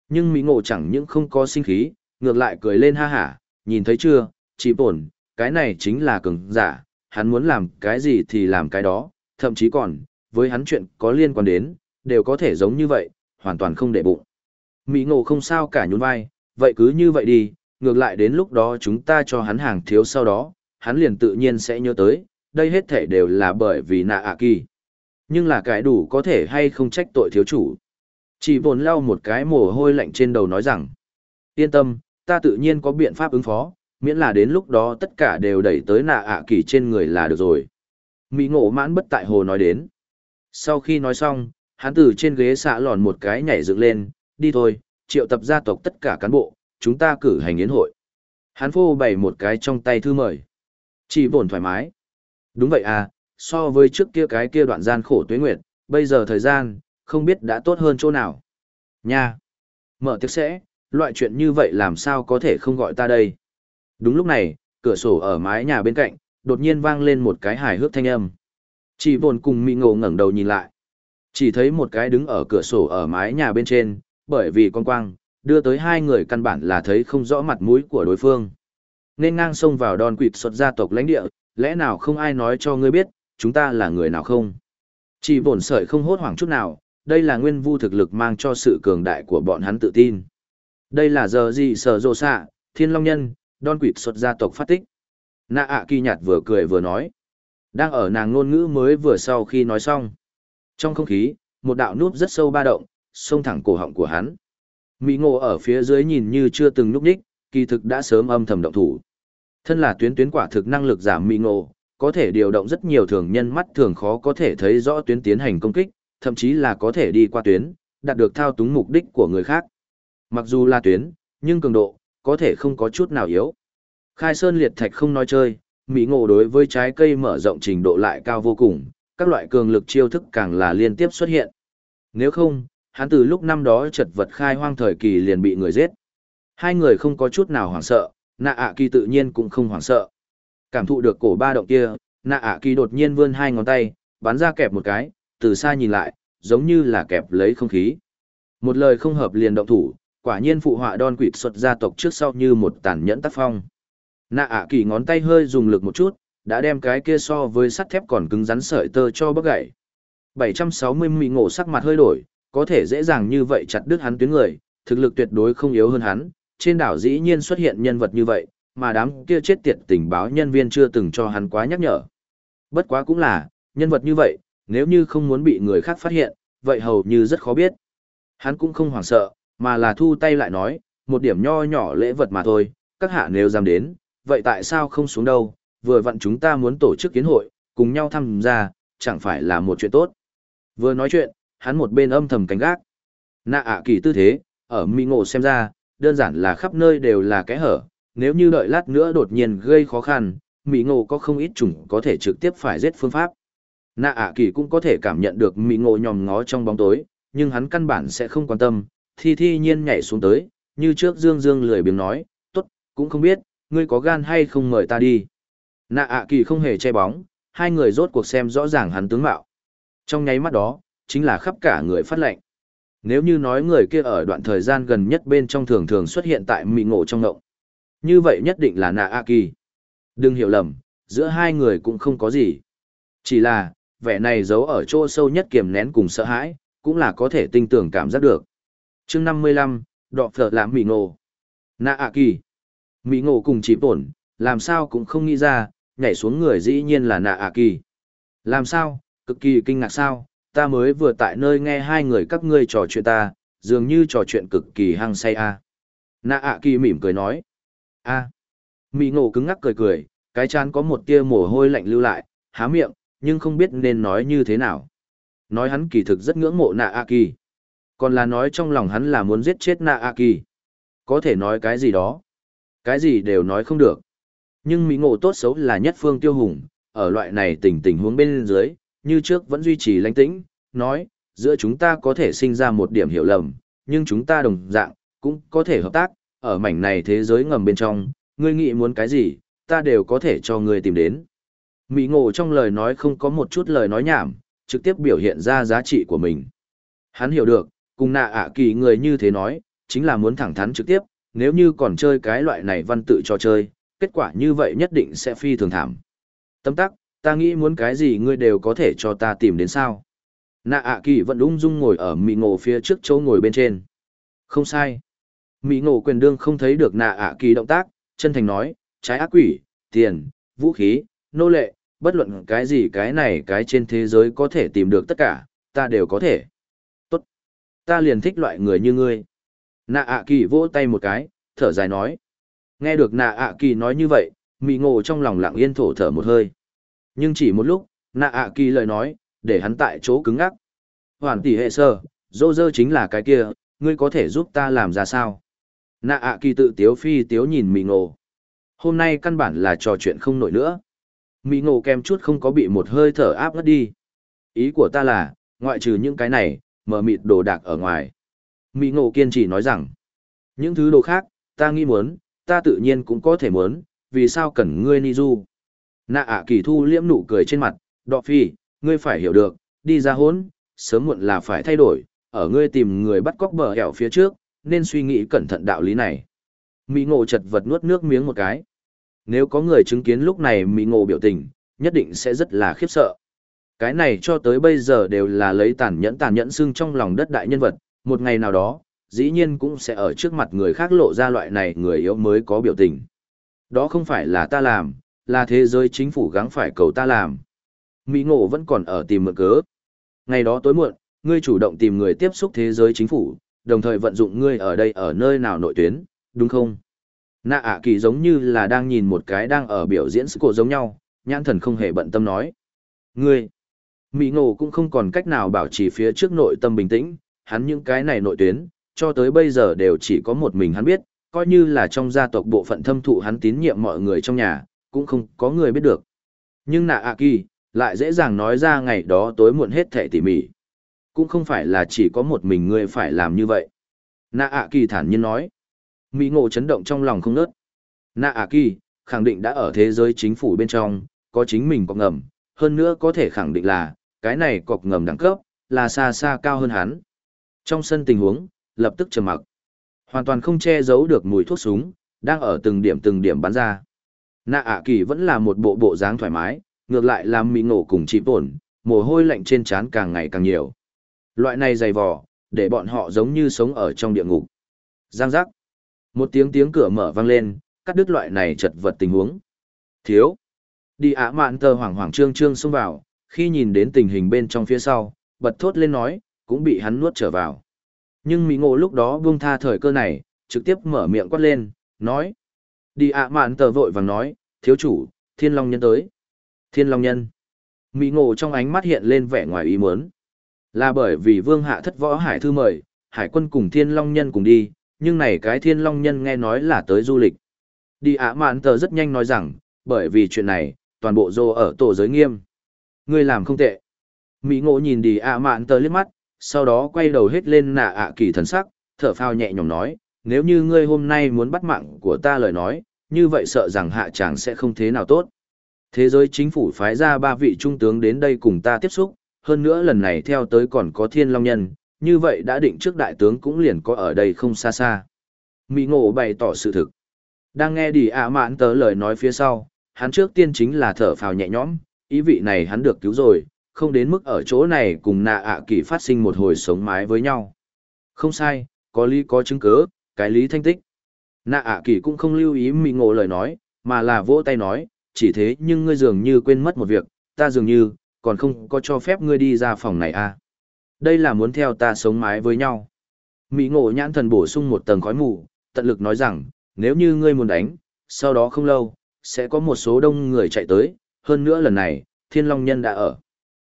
S1: Nhưng Mỹ ngộ chẳng những không có sinh khí, ngược lại cười lên ha hả, nhìn thấy chưa, chỉ bổn, cái này chính là cường giả, hắn muốn làm cái gì thì làm cái đó, thậm chí còn, với hắn chuyện có liên quan đến, đều có thể giống như vậy, hoàn toàn không để bụng. Mỹ ngộ không sao cả nhún vai, vậy cứ như vậy đi, ngược lại đến lúc đó chúng ta cho hắn hàng thiếu sau đó, hắn liền tự nhiên sẽ nhớ tới, đây hết thể đều là bởi vì nạ ạ kỳ. Nhưng là cái đủ có thể hay không trách tội thiếu chủ. Chỉ vồn lau một cái mồ hôi lạnh trên đầu nói rằng, yên tâm, ta tự nhiên có biện pháp ứng phó, miễn là đến lúc đó tất cả đều đẩy tới nạ ạ kỳ trên người là được rồi. Mỹ ngộ mãn bất tại hồ nói đến. Sau khi nói xong, hắn từ trên ghế xạ lòn một cái nhảy dựng lên, đi thôi, triệu tập gia tộc tất cả cán bộ, chúng ta cử hành yến hội. Hắn phô bày một cái trong tay thư mời. Chỉ bổn thoải mái. Đúng vậy à, so với trước kia cái kia đoạn gian khổ tuế nguyệt, bây giờ thời gian, không biết đã tốt hơn chỗ nào. Nha! Mở tiệc sẽ, loại chuyện như vậy làm sao có thể không gọi ta đây. Đúng lúc này, cửa sổ ở mái nhà bên cạnh, đột nhiên vang lên một cái hài hước thanh âm. Chỉ vồn cùng Mỹ Ngộ ngẩng đầu nhìn lại. Chỉ thấy một cái đứng ở cửa sổ ở mái nhà bên trên, bởi vì con quang, đưa tới hai người căn bản là thấy không rõ mặt mũi của đối phương. Nên ngang xông vào đòn quỵt xuất gia tộc lãnh địa, lẽ nào không ai nói cho ngươi biết, chúng ta là người nào không? Chỉ vồn sợi không hốt hoảng chút nào, đây là nguyên vu thực lực mang cho sự cường đại của bọn hắn tự tin. Đây là giờ gì sở rộ xạ, thiên long nhân, đòn quỵt xuất gia tộc phát tích. Nạ ạ kỳ nhạt vừa cười vừa nói. Đang ở nàng ngôn ngữ mới vừa sau khi nói xong. Trong không khí, một đạo núp rất sâu ba động, xông thẳng cổ họng của hắn. Mỹ ngộ ở phía dưới nhìn như chưa từng núp đích, kỳ thực đã sớm âm thầm động thủ. Thân là tuyến tuyến quả thực năng lực giảm Mỹ ngộ, có thể điều động rất nhiều thường nhân mắt thường khó có thể thấy rõ tuyến tiến hành công kích, thậm chí là có thể đi qua tuyến, đạt được thao túng mục đích của người khác. Mặc dù là tuyến, nhưng cường độ, có thể không có chút nào yếu. Khai sơn liệt thạch không nói chơi, Mỹ ngộ đối với trái cây mở rộng trình độ lại cao vô cùng, các loại cường lực chiêu thức càng là liên tiếp xuất hiện. Nếu không, hắn từ lúc năm đó chật vật khai hoang thời kỳ liền bị người giết. Hai người không có chút nào hoảng sợ, nạ ạ kỳ tự nhiên cũng không hoảng sợ. Cảm thụ được cổ ba động kia, nạ ạ kỳ đột nhiên vươn hai ngón tay, bắn ra kẹp một cái, từ xa nhìn lại, giống như là kẹp lấy không khí. Một lời không hợp liền động thủ, quả nhiên phụ họa đon quỵt xuất gia tộc trước sau như một tàn nhẫn tác phong. Nạ ạ kỳ ngón tay hơi dùng lực một chút, đã đem cái kia so với sắt thép còn cứng rắn sợi tơ cho bấc gãy. 760 mị ngộ sắc mặt hơi đổi, có thể dễ dàng như vậy chặt đứt hắn tuyến người, thực lực tuyệt đối không yếu hơn hắn, trên đảo dĩ nhiên xuất hiện nhân vật như vậy, mà đám kia chết tiệt tình báo nhân viên chưa từng cho hắn quá nhắc nhở. Bất quá cũng là, nhân vật như vậy, nếu như không muốn bị người khác phát hiện, vậy hầu như rất khó biết. Hắn cũng không hoảng sợ, mà là thu tay lại nói, một điểm nho nhỏ lễ vật mà thôi, các hạ nếu dám đến, vậy tại sao không xuống đâu, vừa vặn chúng ta muốn tổ chức kiến hội, cùng nhau tham gia, chẳng phải là một chuyện tốt. Vừa nói chuyện, hắn một bên âm thầm cánh gác. Nạ ạ kỳ tư thế, ở mi ngộ xem ra, đơn giản là khắp nơi đều là cái hở, nếu như đợi lát nữa đột nhiên gây khó khăn, Mỹ Ngộ có không ít chủng có thể trực tiếp phải giết phương pháp. Nạ ạ kỳ cũng có thể cảm nhận được Mỹ Ngộ nhòm ngó trong bóng tối, nhưng hắn căn bản sẽ không quan tâm, thi thi nhiên nhảy xuống tới, như trước Dương Dương lười biếng nói, tốt, cũng không biết, ngươi có gan hay không mời ta đi. Nạ ạ kỳ không hề che bóng, hai người rốt cuộc xem rõ ràng hắn tướng mạo. Trong nháy mắt đó, chính là khắp cả người phát lệnh. Nếu như nói người kia ở đoạn thời gian gần nhất bên trong thường thường xuất hiện tại mị ngộ trong ngộng. Như vậy nhất định là nạ A Kỳ. Đừng hiểu lầm, giữa hai người cũng không có gì. Chỉ là, vẻ này giấu ở chỗ sâu nhất kiềm nén cùng sợ hãi, cũng là có thể tinh tưởng cảm giác được. chương 55, đọ phở làm mị ngộ. Nạ A Kỳ. Mỹ ngộ cùng chỉ tổn, làm sao cũng không nghĩ ra, nhảy xuống người dĩ nhiên là nạ A Kỳ. Làm sao, cực kỳ kinh ngạc sao, ta mới vừa tại nơi nghe hai người các ngươi trò chuyện ta, dường như trò chuyện cực kỳ hăng say a. Nạ ạ kỳ mỉm cười nói. a. Mỹ ngộ cứng ngắc cười cười, cái chán có một tia mồ hôi lạnh lưu lại, há miệng, nhưng không biết nên nói như thế nào. Nói hắn kỳ thực rất ngưỡng mộ nạ A Kỳ. Còn là nói trong lòng hắn là muốn giết chết nạ A Kỳ. Có thể nói cái gì đó. Cái gì đều nói không được. Nhưng Mỹ ngộ tốt xấu là nhất phương tiêu hùng, ở loại này tình tình huống bên dưới, như trước vẫn duy trì lãnh tĩnh, nói, giữa chúng ta có thể sinh ra một điểm hiểu lầm, nhưng chúng ta đồng dạng, cũng có thể hợp tác, ở mảnh này thế giới ngầm bên trong, ngươi nghĩ muốn cái gì, ta đều có thể cho ngươi tìm đến. Mỹ ngộ trong lời nói không có một chút lời nói nhảm, trực tiếp biểu hiện ra giá trị của mình. Hắn hiểu được, cùng nạ ạ kỳ người như thế nói, chính là muốn thẳng thắn trực tiếp, nếu như còn chơi cái loại này văn tự cho chơi, kết quả như vậy nhất định sẽ phi thường thảm. Tâm tắc, ta nghĩ muốn cái gì ngươi đều có thể cho ta tìm đến sao. Nạ ạ kỳ vẫn ung dung ngồi ở mị ngộ phía trước chỗ ngồi bên trên. Không sai. Mị ngộ quyền đương không thấy được nạ ạ kỳ động tác, chân thành nói, trái ác quỷ, tiền, vũ khí, nô lệ, bất luận cái gì cái này cái trên thế giới có thể tìm được tất cả, ta đều có thể. Tốt. Ta liền thích loại người như ngươi. Nạ ạ kỳ vỗ tay một cái, thở dài nói. Nghe được nạ ạ kỳ nói như vậy, Mị ngộ trong lòng lặng yên thổ thở một hơi. Nhưng chỉ một lúc, nạ ạ kỳ lời nói, để hắn tại chỗ cứng ngắc. Hoàn tỷ hệ sơ, dô dơ chính là cái kia, ngươi có thể giúp ta làm ra sao? Nạ ạ kỳ tự tiếu phi tiếu nhìn Mị ngộ. Hôm nay căn bản là trò chuyện không nổi nữa. Mị ngộ kem chút không có bị một hơi thở áp ngất đi. Ý của ta là, ngoại trừ những cái này, mở mịt đồ đạc ở ngoài. Mỹ ngộ kiên trì nói rằng, những thứ đồ khác, ta nghĩ muốn, ta tự nhiên cũng có thể muốn, vì sao cần ngươi ni du. Nạ ạ kỳ thu liễm nụ cười trên mặt, đọ phi, ngươi phải hiểu được, đi ra hốn, sớm muộn là phải thay đổi, ở ngươi tìm người bắt cóc bờ hẻo phía trước, nên suy nghĩ cẩn thận đạo lý này. Mỹ ngộ chật vật nuốt nước miếng một cái. Nếu có người chứng kiến lúc này Mỹ ngộ biểu tình, nhất định sẽ rất là khiếp sợ. Cái này cho tới bây giờ đều là lấy tàn nhẫn tàn nhẫn xưng trong lòng đất đại nhân vật, một ngày nào đó, dĩ nhiên cũng sẽ ở trước mặt người khác lộ ra loại này người yếu mới có biểu tình. Đó không phải là ta làm, là thế giới chính phủ gắng phải cầu ta làm. Mỹ ngộ vẫn còn ở tìm mượn cớ. Ngày đó tối muộn, ngươi chủ động tìm người tiếp xúc thế giới chính phủ, đồng thời vận dụng ngươi ở đây ở nơi nào nội tuyến, đúng không? Nạ ạ kỳ giống như là đang nhìn một cái đang ở biểu diễn sự cổ giống nhau, nhãn thần không hề bận tâm nói. Ngươi, Mỹ ngộ cũng không còn cách nào bảo trì phía trước nội tâm bình tĩnh, hắn những cái này nội tuyến, cho tới bây giờ đều chỉ có một mình hắn biết, coi như là trong gia tộc bộ phận thâm thụ hắn tín nhiệm mọi người trong nhà, cũng không có người biết được. Nhưng nạ ạ kỳ, lại dễ dàng nói ra ngày đó tối muộn hết thẻ tỉ mỉ. Cũng không phải là chỉ có một mình ngươi phải làm như vậy. Nạ ạ kỳ thản nhiên nói. Mỹ ngộ chấn động trong lòng không nớt. Nạ ạ kỳ, khẳng định đã ở thế giới chính phủ bên trong, có chính mình cọc ngầm, hơn nữa có thể khẳng định là, cái này cọc ngầm đẳng cấp, là xa xa cao hơn hắn. Trong sân tình huống, lập tức trầm mặc. Hoàn toàn không che giấu được mùi thuốc súng, đang ở từng điểm từng điểm bắn ra. Nạ ạ kỳ vẫn là một bộ bộ dáng thoải mái, ngược lại làm mỹ nổ cùng chị ổn, mồ hôi lạnh trên trán càng ngày càng nhiều. Loại này dày vò, để bọn họ giống như sống ở trong địa ngục. Giang giác. Một tiếng tiếng cửa mở vang lên, cắt đứt loại này chật vật tình huống. Thiếu. Đi ả mạn tờ hoảng hoảng trương trương xông vào, khi nhìn đến tình hình bên trong phía sau, bật thốt lên nói, cũng bị hắn nuốt trở vào. Nhưng Mỹ Ngộ lúc đó buông tha thời cơ này, trực tiếp mở miệng quát lên, nói. Đi ạ mạn tờ vội vàng nói, thiếu chủ, thiên long nhân tới. Thiên long nhân. Mỹ Ngộ trong ánh mắt hiện lên vẻ ngoài ý muốn. Là bởi vì vương hạ thất võ hải thư mời, hải quân cùng thiên long nhân cùng đi, nhưng này cái thiên long nhân nghe nói là tới du lịch. Đi ạ mạn tờ rất nhanh nói rằng, bởi vì chuyện này, toàn bộ dô ở tổ giới nghiêm. Ngươi làm không tệ. Mỹ ngộ nhìn đi ạ mạn tờ liếc mắt, sau đó quay đầu hết lên nạ ạ kỳ thần sắc, thở phao nhẹ nhõm nói, nếu như ngươi hôm nay muốn bắt mạng của ta lời nói, như vậy sợ rằng hạ chàng sẽ không thế nào tốt. Thế giới chính phủ phái ra ba vị trung tướng đến đây cùng ta tiếp xúc, hơn nữa lần này theo tới còn có thiên long nhân, như vậy đã định trước đại tướng cũng liền có ở đây không xa xa. Mỹ ngộ bày tỏ sự thực. Đang nghe đi ạ mạn tớ lời nói phía sau, hắn trước tiên chính là thở phào nhẹ nhõm, ý vị này hắn được cứu rồi, không đến mức ở chỗ này cùng nạ ạ kỳ phát sinh một hồi sống mái với nhau. Không sai, có lý có chứng cứ, cái lý thanh tích. Nạ ạ kỳ cũng không lưu ý mị ngộ lời nói, mà là vỗ tay nói, chỉ thế nhưng ngươi dường như quên mất một việc, ta dường như, còn không có cho phép ngươi đi ra phòng này à. Đây là muốn theo ta sống mái với nhau. Mỹ ngộ nhãn thần bổ sung một tầng khói mù, tận lực nói rằng, nếu như ngươi muốn đánh, sau đó không lâu, sẽ có một số đông người chạy tới, hơn nữa lần này, thiên long nhân đã ở.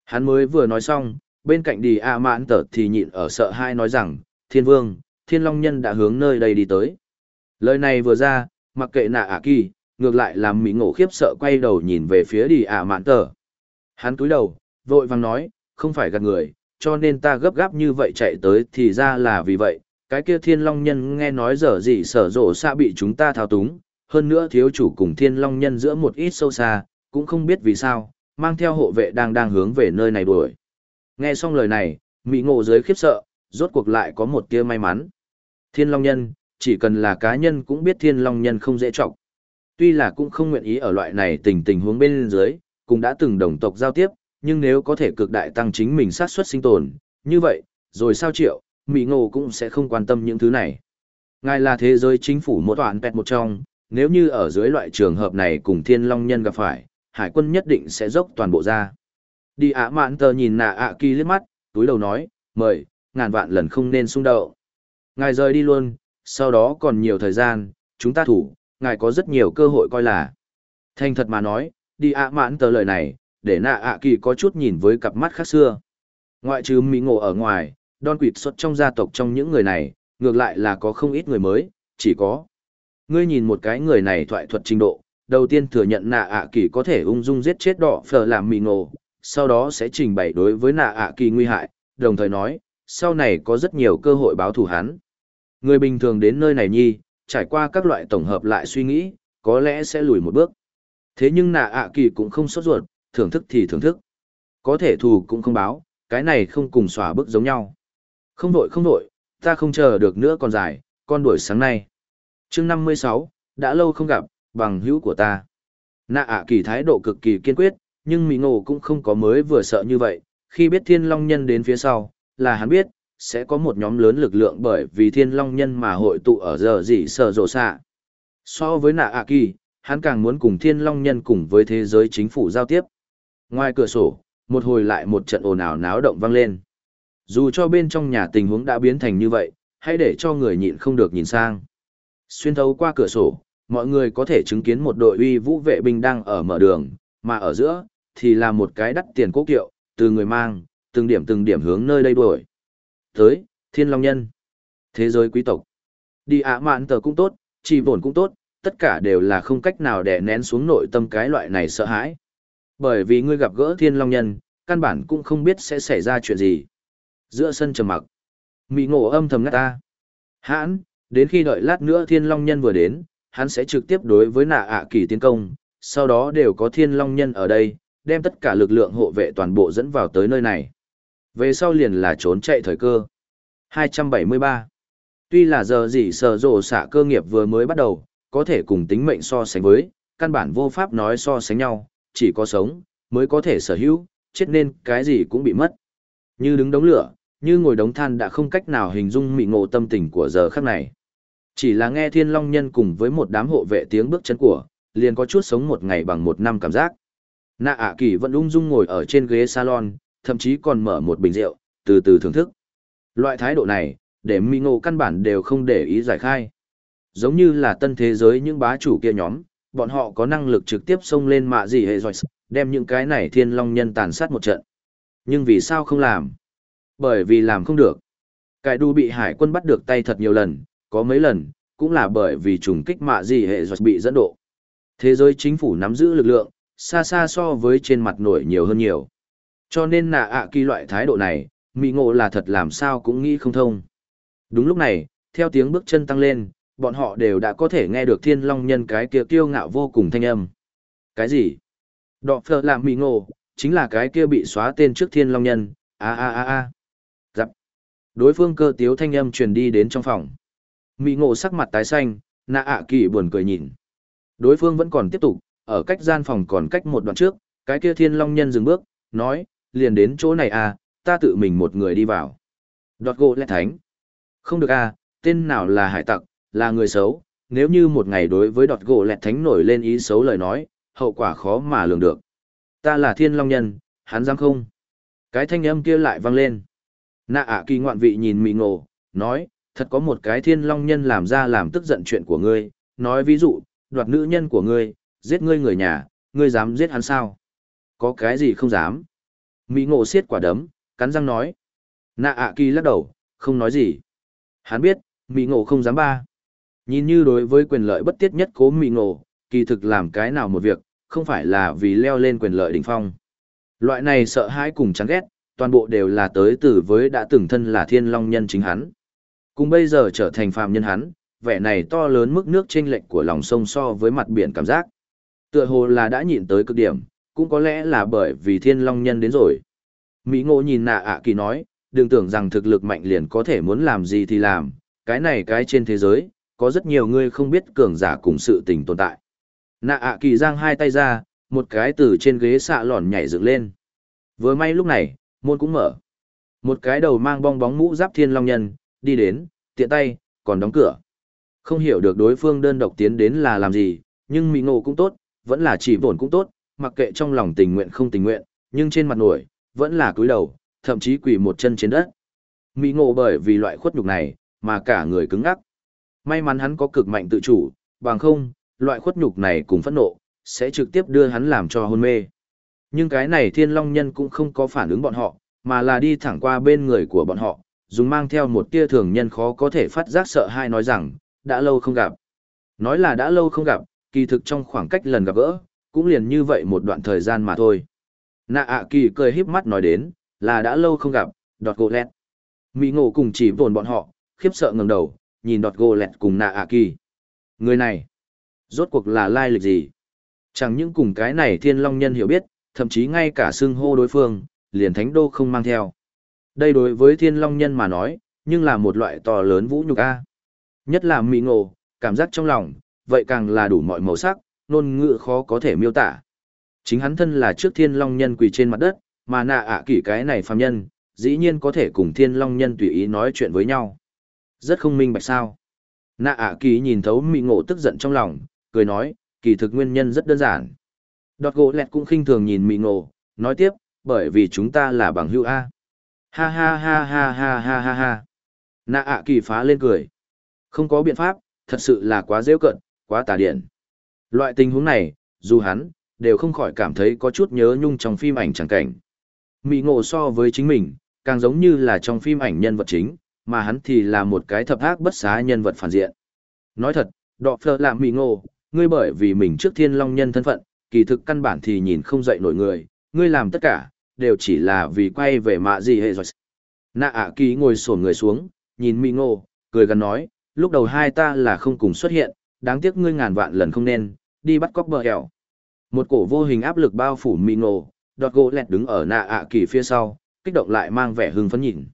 S1: Hắn mới vừa nói xong, bên cạnh đi A mãn tở thì nhịn ở sợ hai nói rằng, thiên vương, thiên long nhân đã hướng nơi đây đi tới. Lời này vừa ra, mặc kệ nạ ạ kỳ, ngược lại làm mỹ ngộ khiếp sợ quay đầu nhìn về phía đi A mãn tở. Hắn cúi đầu, vội vàng nói, không phải gạt người, cho nên ta gấp gáp như vậy chạy tới thì ra là vì vậy, cái kia thiên long nhân nghe nói dở gì sở rộ xa bị chúng ta thao túng, hơn nữa thiếu chủ cùng thiên long nhân giữa một ít sâu xa, cũng không biết vì sao, mang theo hộ vệ đang đang hướng về nơi này đuổi. Nghe xong lời này, Mỹ ngộ dưới khiếp sợ, rốt cuộc lại có một tia may mắn. Thiên long nhân, chỉ cần là cá nhân cũng biết thiên long nhân không dễ trọng. Tuy là cũng không nguyện ý ở loại này tình tình huống bên dưới, cũng đã từng đồng tộc giao tiếp, nhưng nếu có thể cực đại tăng chính mình sát suất sinh tồn, như vậy, rồi sao triệu, Mỹ Ngộ cũng sẽ không quan tâm những thứ này. Ngài là thế giới chính phủ một toàn pẹt một trong, nếu như ở dưới loại trường hợp này cùng thiên long nhân gặp phải, hải quân nhất định sẽ dốc toàn bộ ra. Đi ạ mạn tờ nhìn nạ ạ kỳ liếc mắt, túi đầu nói, mời, ngàn vạn lần không nên xung đậu. Ngài rời đi luôn, sau đó còn nhiều thời gian, chúng ta thủ, ngài có rất nhiều cơ hội coi là. Thành thật mà nói, đi ạ mạn tờ lời này, để nạ ạ kỳ có chút nhìn với cặp mắt khác xưa. Ngoại trừ Mỹ ngộ ở ngoài, Don quỵt xuất trong gia tộc trong những người này, ngược lại là có không ít người mới, chỉ có. Ngươi nhìn một cái người này thoại thuật trình độ, đầu tiên thừa nhận nạ ạ kỳ có thể ung dung giết chết đỏ phở làm mì ngộ, sau đó sẽ trình bày đối với nạ ạ kỳ nguy hại, đồng thời nói, sau này có rất nhiều cơ hội báo thù hắn. Người bình thường đến nơi này nhi, trải qua các loại tổng hợp lại suy nghĩ, có lẽ sẽ lùi một bước. Thế nhưng nạ ạ kỳ cũng không sốt ruột, thưởng thức thì thưởng thức. Có thể thù cũng không báo, cái này không cùng xòa bức giống nhau. Không đội không đội, ta không chờ được nữa còn dài, con đuổi sáng nay. chương 56, đã lâu không gặp, bằng hữu của ta. Nạ ạ kỳ thái độ cực kỳ kiên quyết, nhưng Mỹ Ngộ cũng không có mới vừa sợ như vậy, khi biết Thiên Long Nhân đến phía sau, là hắn biết, sẽ có một nhóm lớn lực lượng bởi vì Thiên Long Nhân mà hội tụ ở giờ gì sở rộ xạ. So với nạ ạ kỳ, hắn càng muốn cùng Thiên Long Nhân cùng với thế giới chính phủ giao tiếp. Ngoài cửa sổ, một hồi lại một trận ồn ào náo động vang lên. Dù cho bên trong nhà tình huống đã biến thành như vậy, hãy để cho người nhịn không được nhìn sang. Xuyên thấu qua cửa sổ, mọi người có thể chứng kiến một đội uy vũ vệ binh đang ở mở đường, mà ở giữa, thì là một cái đắt tiền cố kiệu, từ người mang, từng điểm từng điểm hướng nơi đây đuổi. Tới, thiên long nhân, thế giới quý tộc. Đi ạ mạn tờ cũng tốt, chỉ bổn cũng tốt, tất cả đều là không cách nào để nén xuống nội tâm cái loại này sợ hãi. Bởi vì ngươi gặp gỡ thiên long nhân, căn bản cũng không biết sẽ xảy ra chuyện gì. Giữa sân trầm mặc, Mị ngộ âm thầm ngắt ta. Hãn, đến khi đợi lát nữa thiên long nhân vừa đến, hắn sẽ trực tiếp đối với nạ ạ kỳ tiến công, sau đó đều có thiên long nhân ở đây, đem tất cả lực lượng hộ vệ toàn bộ dẫn vào tới nơi này. Về sau liền là trốn chạy thời cơ. 273. Tuy là giờ gì sở rộ xạ cơ nghiệp vừa mới bắt đầu, có thể cùng tính mệnh so sánh với, căn bản vô pháp nói so sánh nhau, chỉ có sống, mới có thể sở hữu, chết nên cái gì cũng bị mất. Như đứng đống lửa, như ngồi đống than đã không cách nào hình dung mị ngộ tâm tình của giờ khắc này. Chỉ là nghe thiên long nhân cùng với một đám hộ vệ tiếng bước chân của, liền có chút sống một ngày bằng một năm cảm giác. Nạ ạ kỳ vẫn ung dung ngồi ở trên ghế salon, thậm chí còn mở một bình rượu, từ từ thưởng thức. Loại thái độ này, để mi ngộ căn bản đều không để ý giải khai. Giống như là tân thế giới những bá chủ kia nhóm, bọn họ có năng lực trực tiếp xông lên mạ gì hệ rồi, đem những cái này thiên long nhân tàn sát một trận. Nhưng vì sao không làm? Bởi vì làm không được. Cải đu bị hải quân bắt được tay thật nhiều lần, có mấy lần, cũng là bởi vì trùng kích mạ gì hệ giọt bị dẫn độ. Thế giới chính phủ nắm giữ lực lượng, xa xa so với trên mặt nổi nhiều hơn nhiều. Cho nên nạ ạ kỳ loại thái độ này, mỹ ngộ là thật làm sao cũng nghĩ không thông. Đúng lúc này, theo tiếng bước chân tăng lên, bọn họ đều đã có thể nghe được thiên long nhân cái kia kiêu ngạo vô cùng thanh âm. Cái gì? Đọ phở làm mỹ ngộ, chính là cái kia bị xóa tên trước thiên long nhân, a a a a. Giặc. Đối phương cơ tiếu thanh âm truyền đi đến trong phòng. Mỹ ngộ sắc mặt tái xanh, nạ ạ kỳ buồn cười nhìn. Đối phương vẫn còn tiếp tục, ở cách gian phòng còn cách một đoạn trước, cái kia thiên long nhân dừng bước, nói, liền đến chỗ này à, ta tự mình một người đi vào. Đọt gỗ lẹ thánh. Không được à, tên nào là hải tặc, là người xấu, nếu như một ngày đối với đọt gỗ lẹt thánh nổi lên ý xấu lời nói, hậu quả khó mà lường được. Ta là thiên long nhân, hắn dám không? Cái thanh âm kia lại vang lên. Nạ ạ kỳ ngoạn vị nhìn mị ngộ, nói, thật có một cái thiên long nhân làm ra làm tức giận chuyện của ngươi, nói ví dụ, đoạt nữ nhân của ngươi, giết ngươi người nhà, ngươi dám giết hắn sao? Có cái gì không dám? Mỹ ngộ siết quả đấm, cắn răng nói. Nạ ạ kỳ lắc đầu, không nói gì. Hắn biết, Mỹ ngộ không dám ba. Nhìn như đối với quyền lợi bất tiết nhất cố Mỹ ngộ, kỳ thực làm cái nào một việc, không phải là vì leo lên quyền lợi đỉnh phong. Loại này sợ hãi cùng chán ghét, toàn bộ đều là tới từ với đã từng thân là thiên long nhân chính hắn. Cùng bây giờ trở thành phàm nhân hắn, vẻ này to lớn mức nước chênh lệch của lòng sông so với mặt biển cảm giác. Tựa hồ là đã nhịn tới cực điểm, cũng có lẽ là bởi vì thiên long nhân đến rồi. Mỹ ngộ nhìn nạ ạ kỳ nói, đừng tưởng rằng thực lực mạnh liền có thể muốn làm gì thì làm, cái này cái trên thế giới, có rất nhiều người không biết cường giả cùng sự tình tồn tại. Nạ ạ kỳ giang hai tay ra, một cái từ trên ghế xạ lòn nhảy dựng lên. Vừa may lúc này, môn cũng mở. Một cái đầu mang bong bóng mũ giáp thiên long nhân, đi đến, tiện tay, còn đóng cửa. Không hiểu được đối phương đơn độc tiến đến là làm gì, nhưng mỹ ngộ cũng tốt, vẫn là chỉ vổn cũng tốt, mặc kệ trong lòng tình nguyện không tình nguyện, nhưng trên mặt nổi, vẫn là cúi đầu, thậm chí quỳ một chân trên đất. Mỹ ngộ bởi vì loại khuất nhục này, mà cả người cứng ngắc. May mắn hắn có cực mạnh tự chủ, bằng không, loại khuất nhục này cùng phẫn nộ, sẽ trực tiếp đưa hắn làm cho hôn mê. Nhưng cái này thiên long nhân cũng không có phản ứng bọn họ, mà là đi thẳng qua bên người của bọn họ, dùng mang theo một tia thường nhân khó có thể phát giác sợ hai nói rằng, đã lâu không gặp. Nói là đã lâu không gặp, kỳ thực trong khoảng cách lần gặp gỡ, cũng liền như vậy một đoạn thời gian mà thôi. Nạ ạ kỳ cười híp mắt nói đến, là đã lâu không gặp, đọt gỗ lẹt. Mỹ ngộ cùng chỉ vồn bọn họ, khiếp sợ ngẩng đầu, nhìn đọt gỗ lẹt cùng nạ ạ kỳ. Người này, rốt cuộc là lai lịch gì? Chẳng những cùng cái này thiên long nhân hiểu biết, thậm chí ngay cả xưng hô đối phương, liền thánh đô không mang theo. Đây đối với thiên long nhân mà nói, nhưng là một loại to lớn vũ nhục A. Nhất là mỹ ngộ, cảm giác trong lòng, vậy càng là đủ mọi màu sắc, ngôn ngữ khó có thể miêu tả. Chính hắn thân là trước thiên long nhân quỳ trên mặt đất, mà nạ ạ à kỷ cái này phàm nhân, dĩ nhiên có thể cùng thiên long nhân tùy ý nói chuyện với nhau. Rất không minh bạch sao. Nạ ạ à kỳ nhìn thấu mỹ ngộ tức giận trong lòng, cười nói, kỳ thực nguyên nhân rất đơn giản. Đọt gỗ lẹt cũng khinh thường nhìn mỹ ngộ, nói tiếp, bởi vì chúng ta là bằng hữu A. Ha ha ha ha ha ha ha ha. Nạ ạ kỳ phá lên cười. Không có biện pháp, thật sự là quá dễ cận, quá tà điện. Loại tình huống này, dù hắn, đều không khỏi cảm thấy có chút nhớ nhung trong phim ảnh chẳng cảnh. Mỹ ngộ so với chính mình, càng giống như là trong phim ảnh nhân vật chính, mà hắn thì là một cái thập ác bất xá nhân vật phản diện. Nói thật, đọ phơ là Mỹ ngộ, ngươi bởi vì mình trước thiên long nhân thân phận, kỳ thực căn bản thì nhìn không dậy nổi người, ngươi làm tất cả, đều chỉ là vì quay về mạ gì hệ rồi. Nạ ạ kỳ ngồi sổn người xuống, nhìn Mỹ ngộ, cười gần nói, lúc đầu hai ta là không cùng xuất hiện, đáng tiếc ngươi ngàn vạn lần không nên, đi bắt cóc bờ hẻo. Một cổ vô hình áp lực bao phủ Mỹ ngộ, đọt gỗ lẹt đứng ở nạ ạ kỳ phía sau, kích động lại mang vẻ hưng phấn nhìn.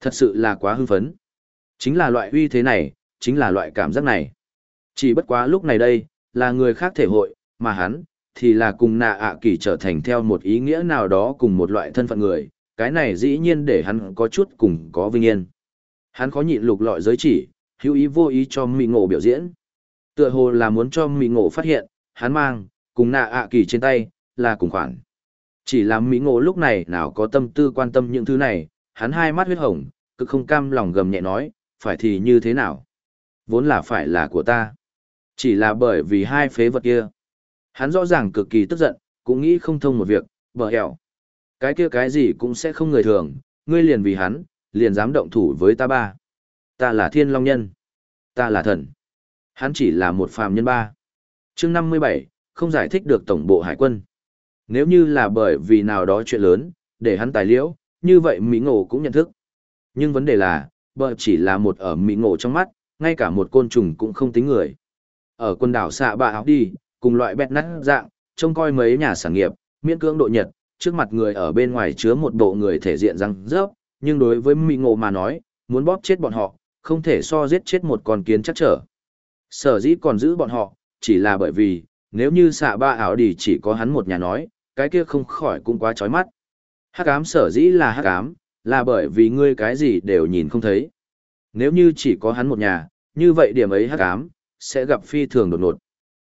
S1: Thật sự là quá hưng phấn. Chính là loại uy thế này, chính là loại cảm giác này. Chỉ bất quá lúc này đây, là người khác thể hội, mà hắn, thì là cùng nạ ạ kỳ trở thành theo một ý nghĩa nào đó cùng một loại thân phận người, cái này dĩ nhiên để hắn có chút cùng có vinh yên. Hắn khó nhịn lục lọi giới chỉ, hữu ý vô ý cho Mỹ Ngộ biểu diễn. Tựa hồ là muốn cho Mỹ Ngộ phát hiện, hắn mang, cùng nạ ạ kỳ trên tay, là cùng khoản. Chỉ là Mỹ Ngộ lúc này nào có tâm tư quan tâm những thứ này, hắn hai mắt huyết hồng, cực không cam lòng gầm nhẹ nói, phải thì như thế nào? Vốn là phải là của ta. Chỉ là bởi vì hai phế vật kia. Hắn rõ ràng cực kỳ tức giận, cũng nghĩ không thông một việc, bờ hẹo. Cái kia cái gì cũng sẽ không người thường, ngươi liền vì hắn, liền dám động thủ với ta ba. Ta là thiên long nhân. Ta là thần. Hắn chỉ là một phàm nhân ba. chương năm mươi bảy không giải thích được tổng bộ hải quân. Nếu như là bởi vì nào đó chuyện lớn, để hắn tài liễu, như vậy Mỹ Ngộ cũng nhận thức. Nhưng vấn đề là, bờ chỉ là một ở Mỹ Ngộ trong mắt, ngay cả một côn trùng cũng không tính người. Ở quần đảo xạ bạ áo đi, cùng loại bẹt nát dạng, trông coi mấy nhà sản nghiệp, miễn cưỡng độ nhật, trước mặt người ở bên ngoài chứa một bộ người thể diện răng rớp, nhưng đối với Mỹ Ngộ mà nói, muốn bóp chết bọn họ, không thể so giết chết một con kiến chắc trở. Sở dĩ còn giữ bọn họ, chỉ là bởi vì, nếu như xạ ba ảo đi chỉ có hắn một nhà nói, cái kia không khỏi cũng quá chói mắt. Hắc ám sở dĩ là hắc ám, là bởi vì ngươi cái gì đều nhìn không thấy. Nếu như chỉ có hắn một nhà, như vậy điểm ấy hắc ám, sẽ gặp phi thường đột ngột.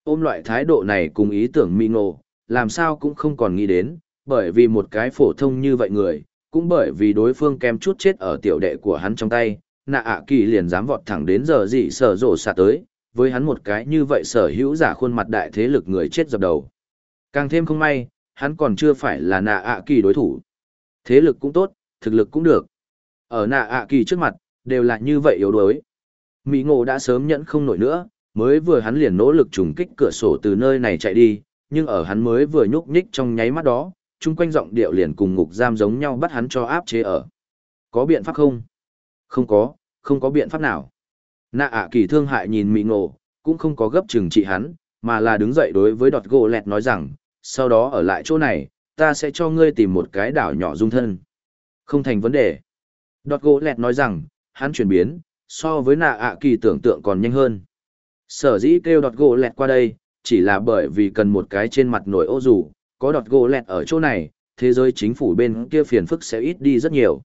S1: Ôm loại thái độ này cùng ý tưởng mị ngộ, làm sao cũng không còn nghĩ đến, bởi vì một cái phổ thông như vậy người, cũng bởi vì đối phương kém chút chết ở tiểu đệ của hắn trong tay, nạ ạ kỳ liền dám vọt thẳng đến giờ gì sở rổ xạ tới, với hắn một cái như vậy sở hữu giả khuôn mặt đại thế lực người chết dập đầu. Càng thêm không may, hắn còn chưa phải là nạ ạ kỳ đối thủ. Thế lực cũng tốt, thực lực cũng được. Ở nạ ạ kỳ trước mặt, đều là như vậy yếu đuối. Mỹ ngộ đã sớm nhẫn không nổi nữa, mới vừa hắn liền nỗ lực trùng kích cửa sổ từ nơi này chạy đi, nhưng ở hắn mới vừa nhúc nhích trong nháy mắt đó, chung quanh giọng điệu liền cùng ngục giam giống nhau bắt hắn cho áp chế ở. Có biện pháp không? Không có, không có biện pháp nào. Nạ ạ kỳ thương hại nhìn Mị ngộ, cũng không có gấp trừng trị hắn, mà là đứng dậy đối với đọt gỗ lẹt nói rằng, sau đó ở lại chỗ này, ta sẽ cho ngươi tìm một cái đảo nhỏ dung thân. Không thành vấn đề. Đọt gỗ lẹt nói rằng, hắn chuyển biến, so với nạ ạ kỳ tưởng tượng còn nhanh hơn. Sở dĩ kêu đọt gỗ lẹt qua đây, chỉ là bởi vì cần một cái trên mặt nổi ô rủ, có đọt gỗ lẹt ở chỗ này, thế giới chính phủ bên kia phiền phức sẽ ít đi rất nhiều.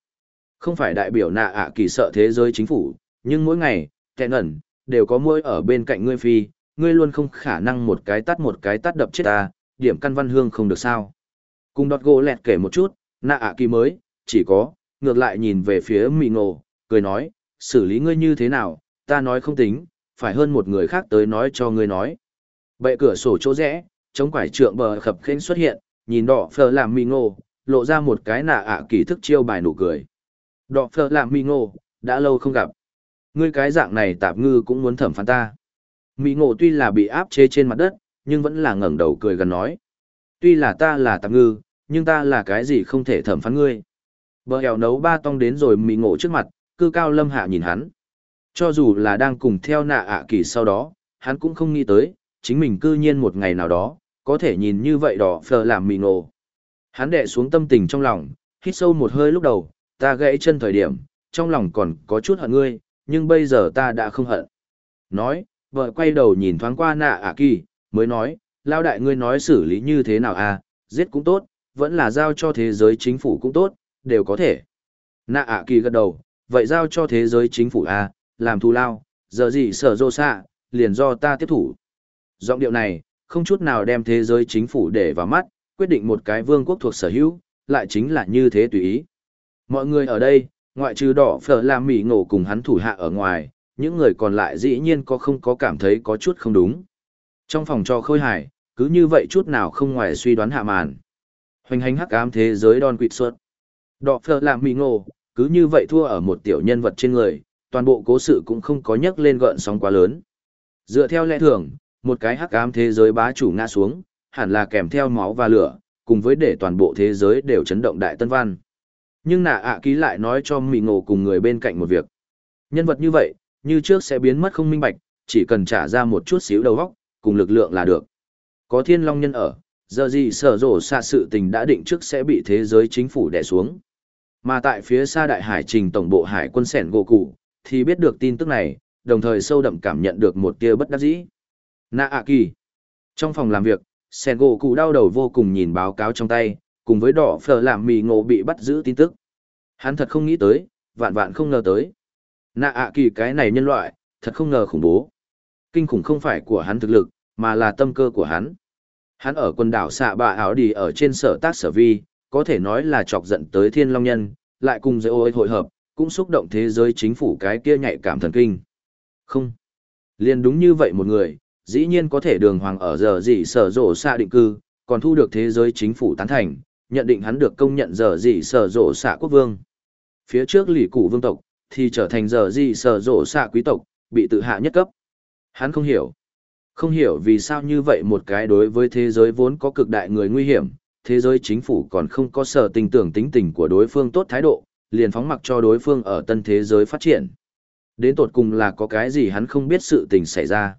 S1: Không phải đại biểu nạ ạ kỳ sợ thế giới chính phủ, nhưng mỗi ngày, kẹn ẩn, đều có mỗi ở bên cạnh ngươi phi, ngươi luôn không khả năng một cái tắt một cái tắt đập chết ta, điểm căn văn hương không được sao. Cùng đọt gỗ lẹt kể một chút, nạ ạ kỳ mới, chỉ có, ngược lại nhìn về phía mì ngộ, cười nói, xử lý ngươi như thế nào, ta nói không tính, phải hơn một người khác tới nói cho ngươi nói. Bệ cửa sổ chỗ rẽ, chống quải trượng bờ khập khênh xuất hiện, nhìn đỏ phờ làm mì ngô lộ ra một cái nạ ạ kỳ thức chiêu bài nụ cười. Đỏ phờ làm mì ngô đã lâu không gặp. Ngươi cái dạng này tạp ngư cũng muốn thẩm phán ta. Mì ngộ tuy là bị áp chế trên mặt đất, nhưng vẫn là ngẩng đầu cười gần nói. Tuy là ta là tạp ngư, nhưng ta là cái gì không thể thẩm phán ngươi. Bờ hèo nấu ba tong đến rồi mì ngộ trước mặt, cư cao lâm hạ nhìn hắn. Cho dù là đang cùng theo nạ ạ kỳ sau đó, hắn cũng không nghĩ tới, chính mình cư nhiên một ngày nào đó, có thể nhìn như vậy đỏ phờ làm mì ngộ. Hắn đệ xuống tâm tình trong lòng, hít sâu một hơi lúc đầu, ta gãy chân thời điểm, trong lòng còn có chút hận ngươi, nhưng bây giờ ta đã không hận. Nói, vợ quay đầu nhìn thoáng qua nạ ạ kỳ, mới nói, lao đại ngươi nói xử lý như thế nào à, giết cũng tốt, vẫn là giao cho thế giới chính phủ cũng tốt, đều có thể. Nạ ạ kỳ gật đầu, vậy giao cho thế giới chính phủ à, làm thù lao, giờ gì sở rô xạ, liền do ta tiếp thủ. Giọng điệu này, không chút nào đem thế giới chính phủ để vào mắt, quyết định một cái vương quốc thuộc sở hữu, lại chính là như thế tùy ý. Mọi người ở đây, ngoại trừ đỏ phở làm mỉ ngộ cùng hắn thủ hạ ở ngoài, những người còn lại dĩ nhiên có không có cảm thấy có chút không đúng. Trong phòng cho khôi hải, cứ như vậy chút nào không ngoài suy đoán hạ màn. Hoành hành hắc ám thế giới đòn quỵt suốt. Đỏ phở làm mỉ ngộ, cứ như vậy thua ở một tiểu nhân vật trên người, toàn bộ cố sự cũng không có nhấc lên gợn sóng quá lớn. Dựa theo lẽ thường, một cái hắc ám thế giới bá chủ ngã xuống, hẳn là kèm theo máu và lửa, cùng với để toàn bộ thế giới đều chấn động đại tân văn. Nhưng nạ ạ ký lại nói cho mị ngộ cùng người bên cạnh một việc. Nhân vật như vậy, như trước sẽ biến mất không minh bạch, chỉ cần trả ra một chút xíu đầu óc, cùng lực lượng là được. Có thiên long nhân ở, giờ gì sở rổ xa sự tình đã định trước sẽ bị thế giới chính phủ đè xuống. Mà tại phía xa đại hải trình tổng bộ hải quân sẻn gỗ cụ, thì biết được tin tức này, đồng thời sâu đậm cảm nhận được một tia bất đắc dĩ. Nạ ạ kỳ. Trong phòng làm việc, sẻn gỗ cụ đau đầu vô cùng nhìn báo cáo trong tay, cùng với đỏ phở làm mì ngộ bị bắt giữ tin tức. Hắn thật không nghĩ tới, vạn vạn không ngờ tới. Nạ ạ kỳ cái này nhân loại, thật không ngờ khủng bố. Kinh khủng không phải của hắn thực lực, mà là tâm cơ của hắn. Hắn ở quần đảo xạ bạ áo đi ở trên sở tác sở vi, có thể nói là chọc giận tới thiên long nhân, lại cùng dễ ôi hội hợp, cũng xúc động thế giới chính phủ cái kia nhạy cảm thần kinh. Không. liền đúng như vậy một người, dĩ nhiên có thể đường hoàng ở giờ gì sở rổ xạ định cư, còn thu được thế giới chính phủ tán thành, nhận định hắn được công nhận giờ gì sở rổ xạ quốc vương. Phía trước lỷ cụ vương tộc, thì trở thành giờ gì sở rổ xạ quý tộc, bị tự hạ nhất cấp. Hắn không hiểu. Không hiểu vì sao như vậy một cái đối với thế giới vốn có cực đại người nguy hiểm, thế giới chính phủ còn không có sở tình tưởng tính tình của đối phương tốt thái độ, liền phóng mặc cho đối phương ở tân thế giới phát triển. Đến tột cùng là có cái gì hắn không biết sự tình xảy ra.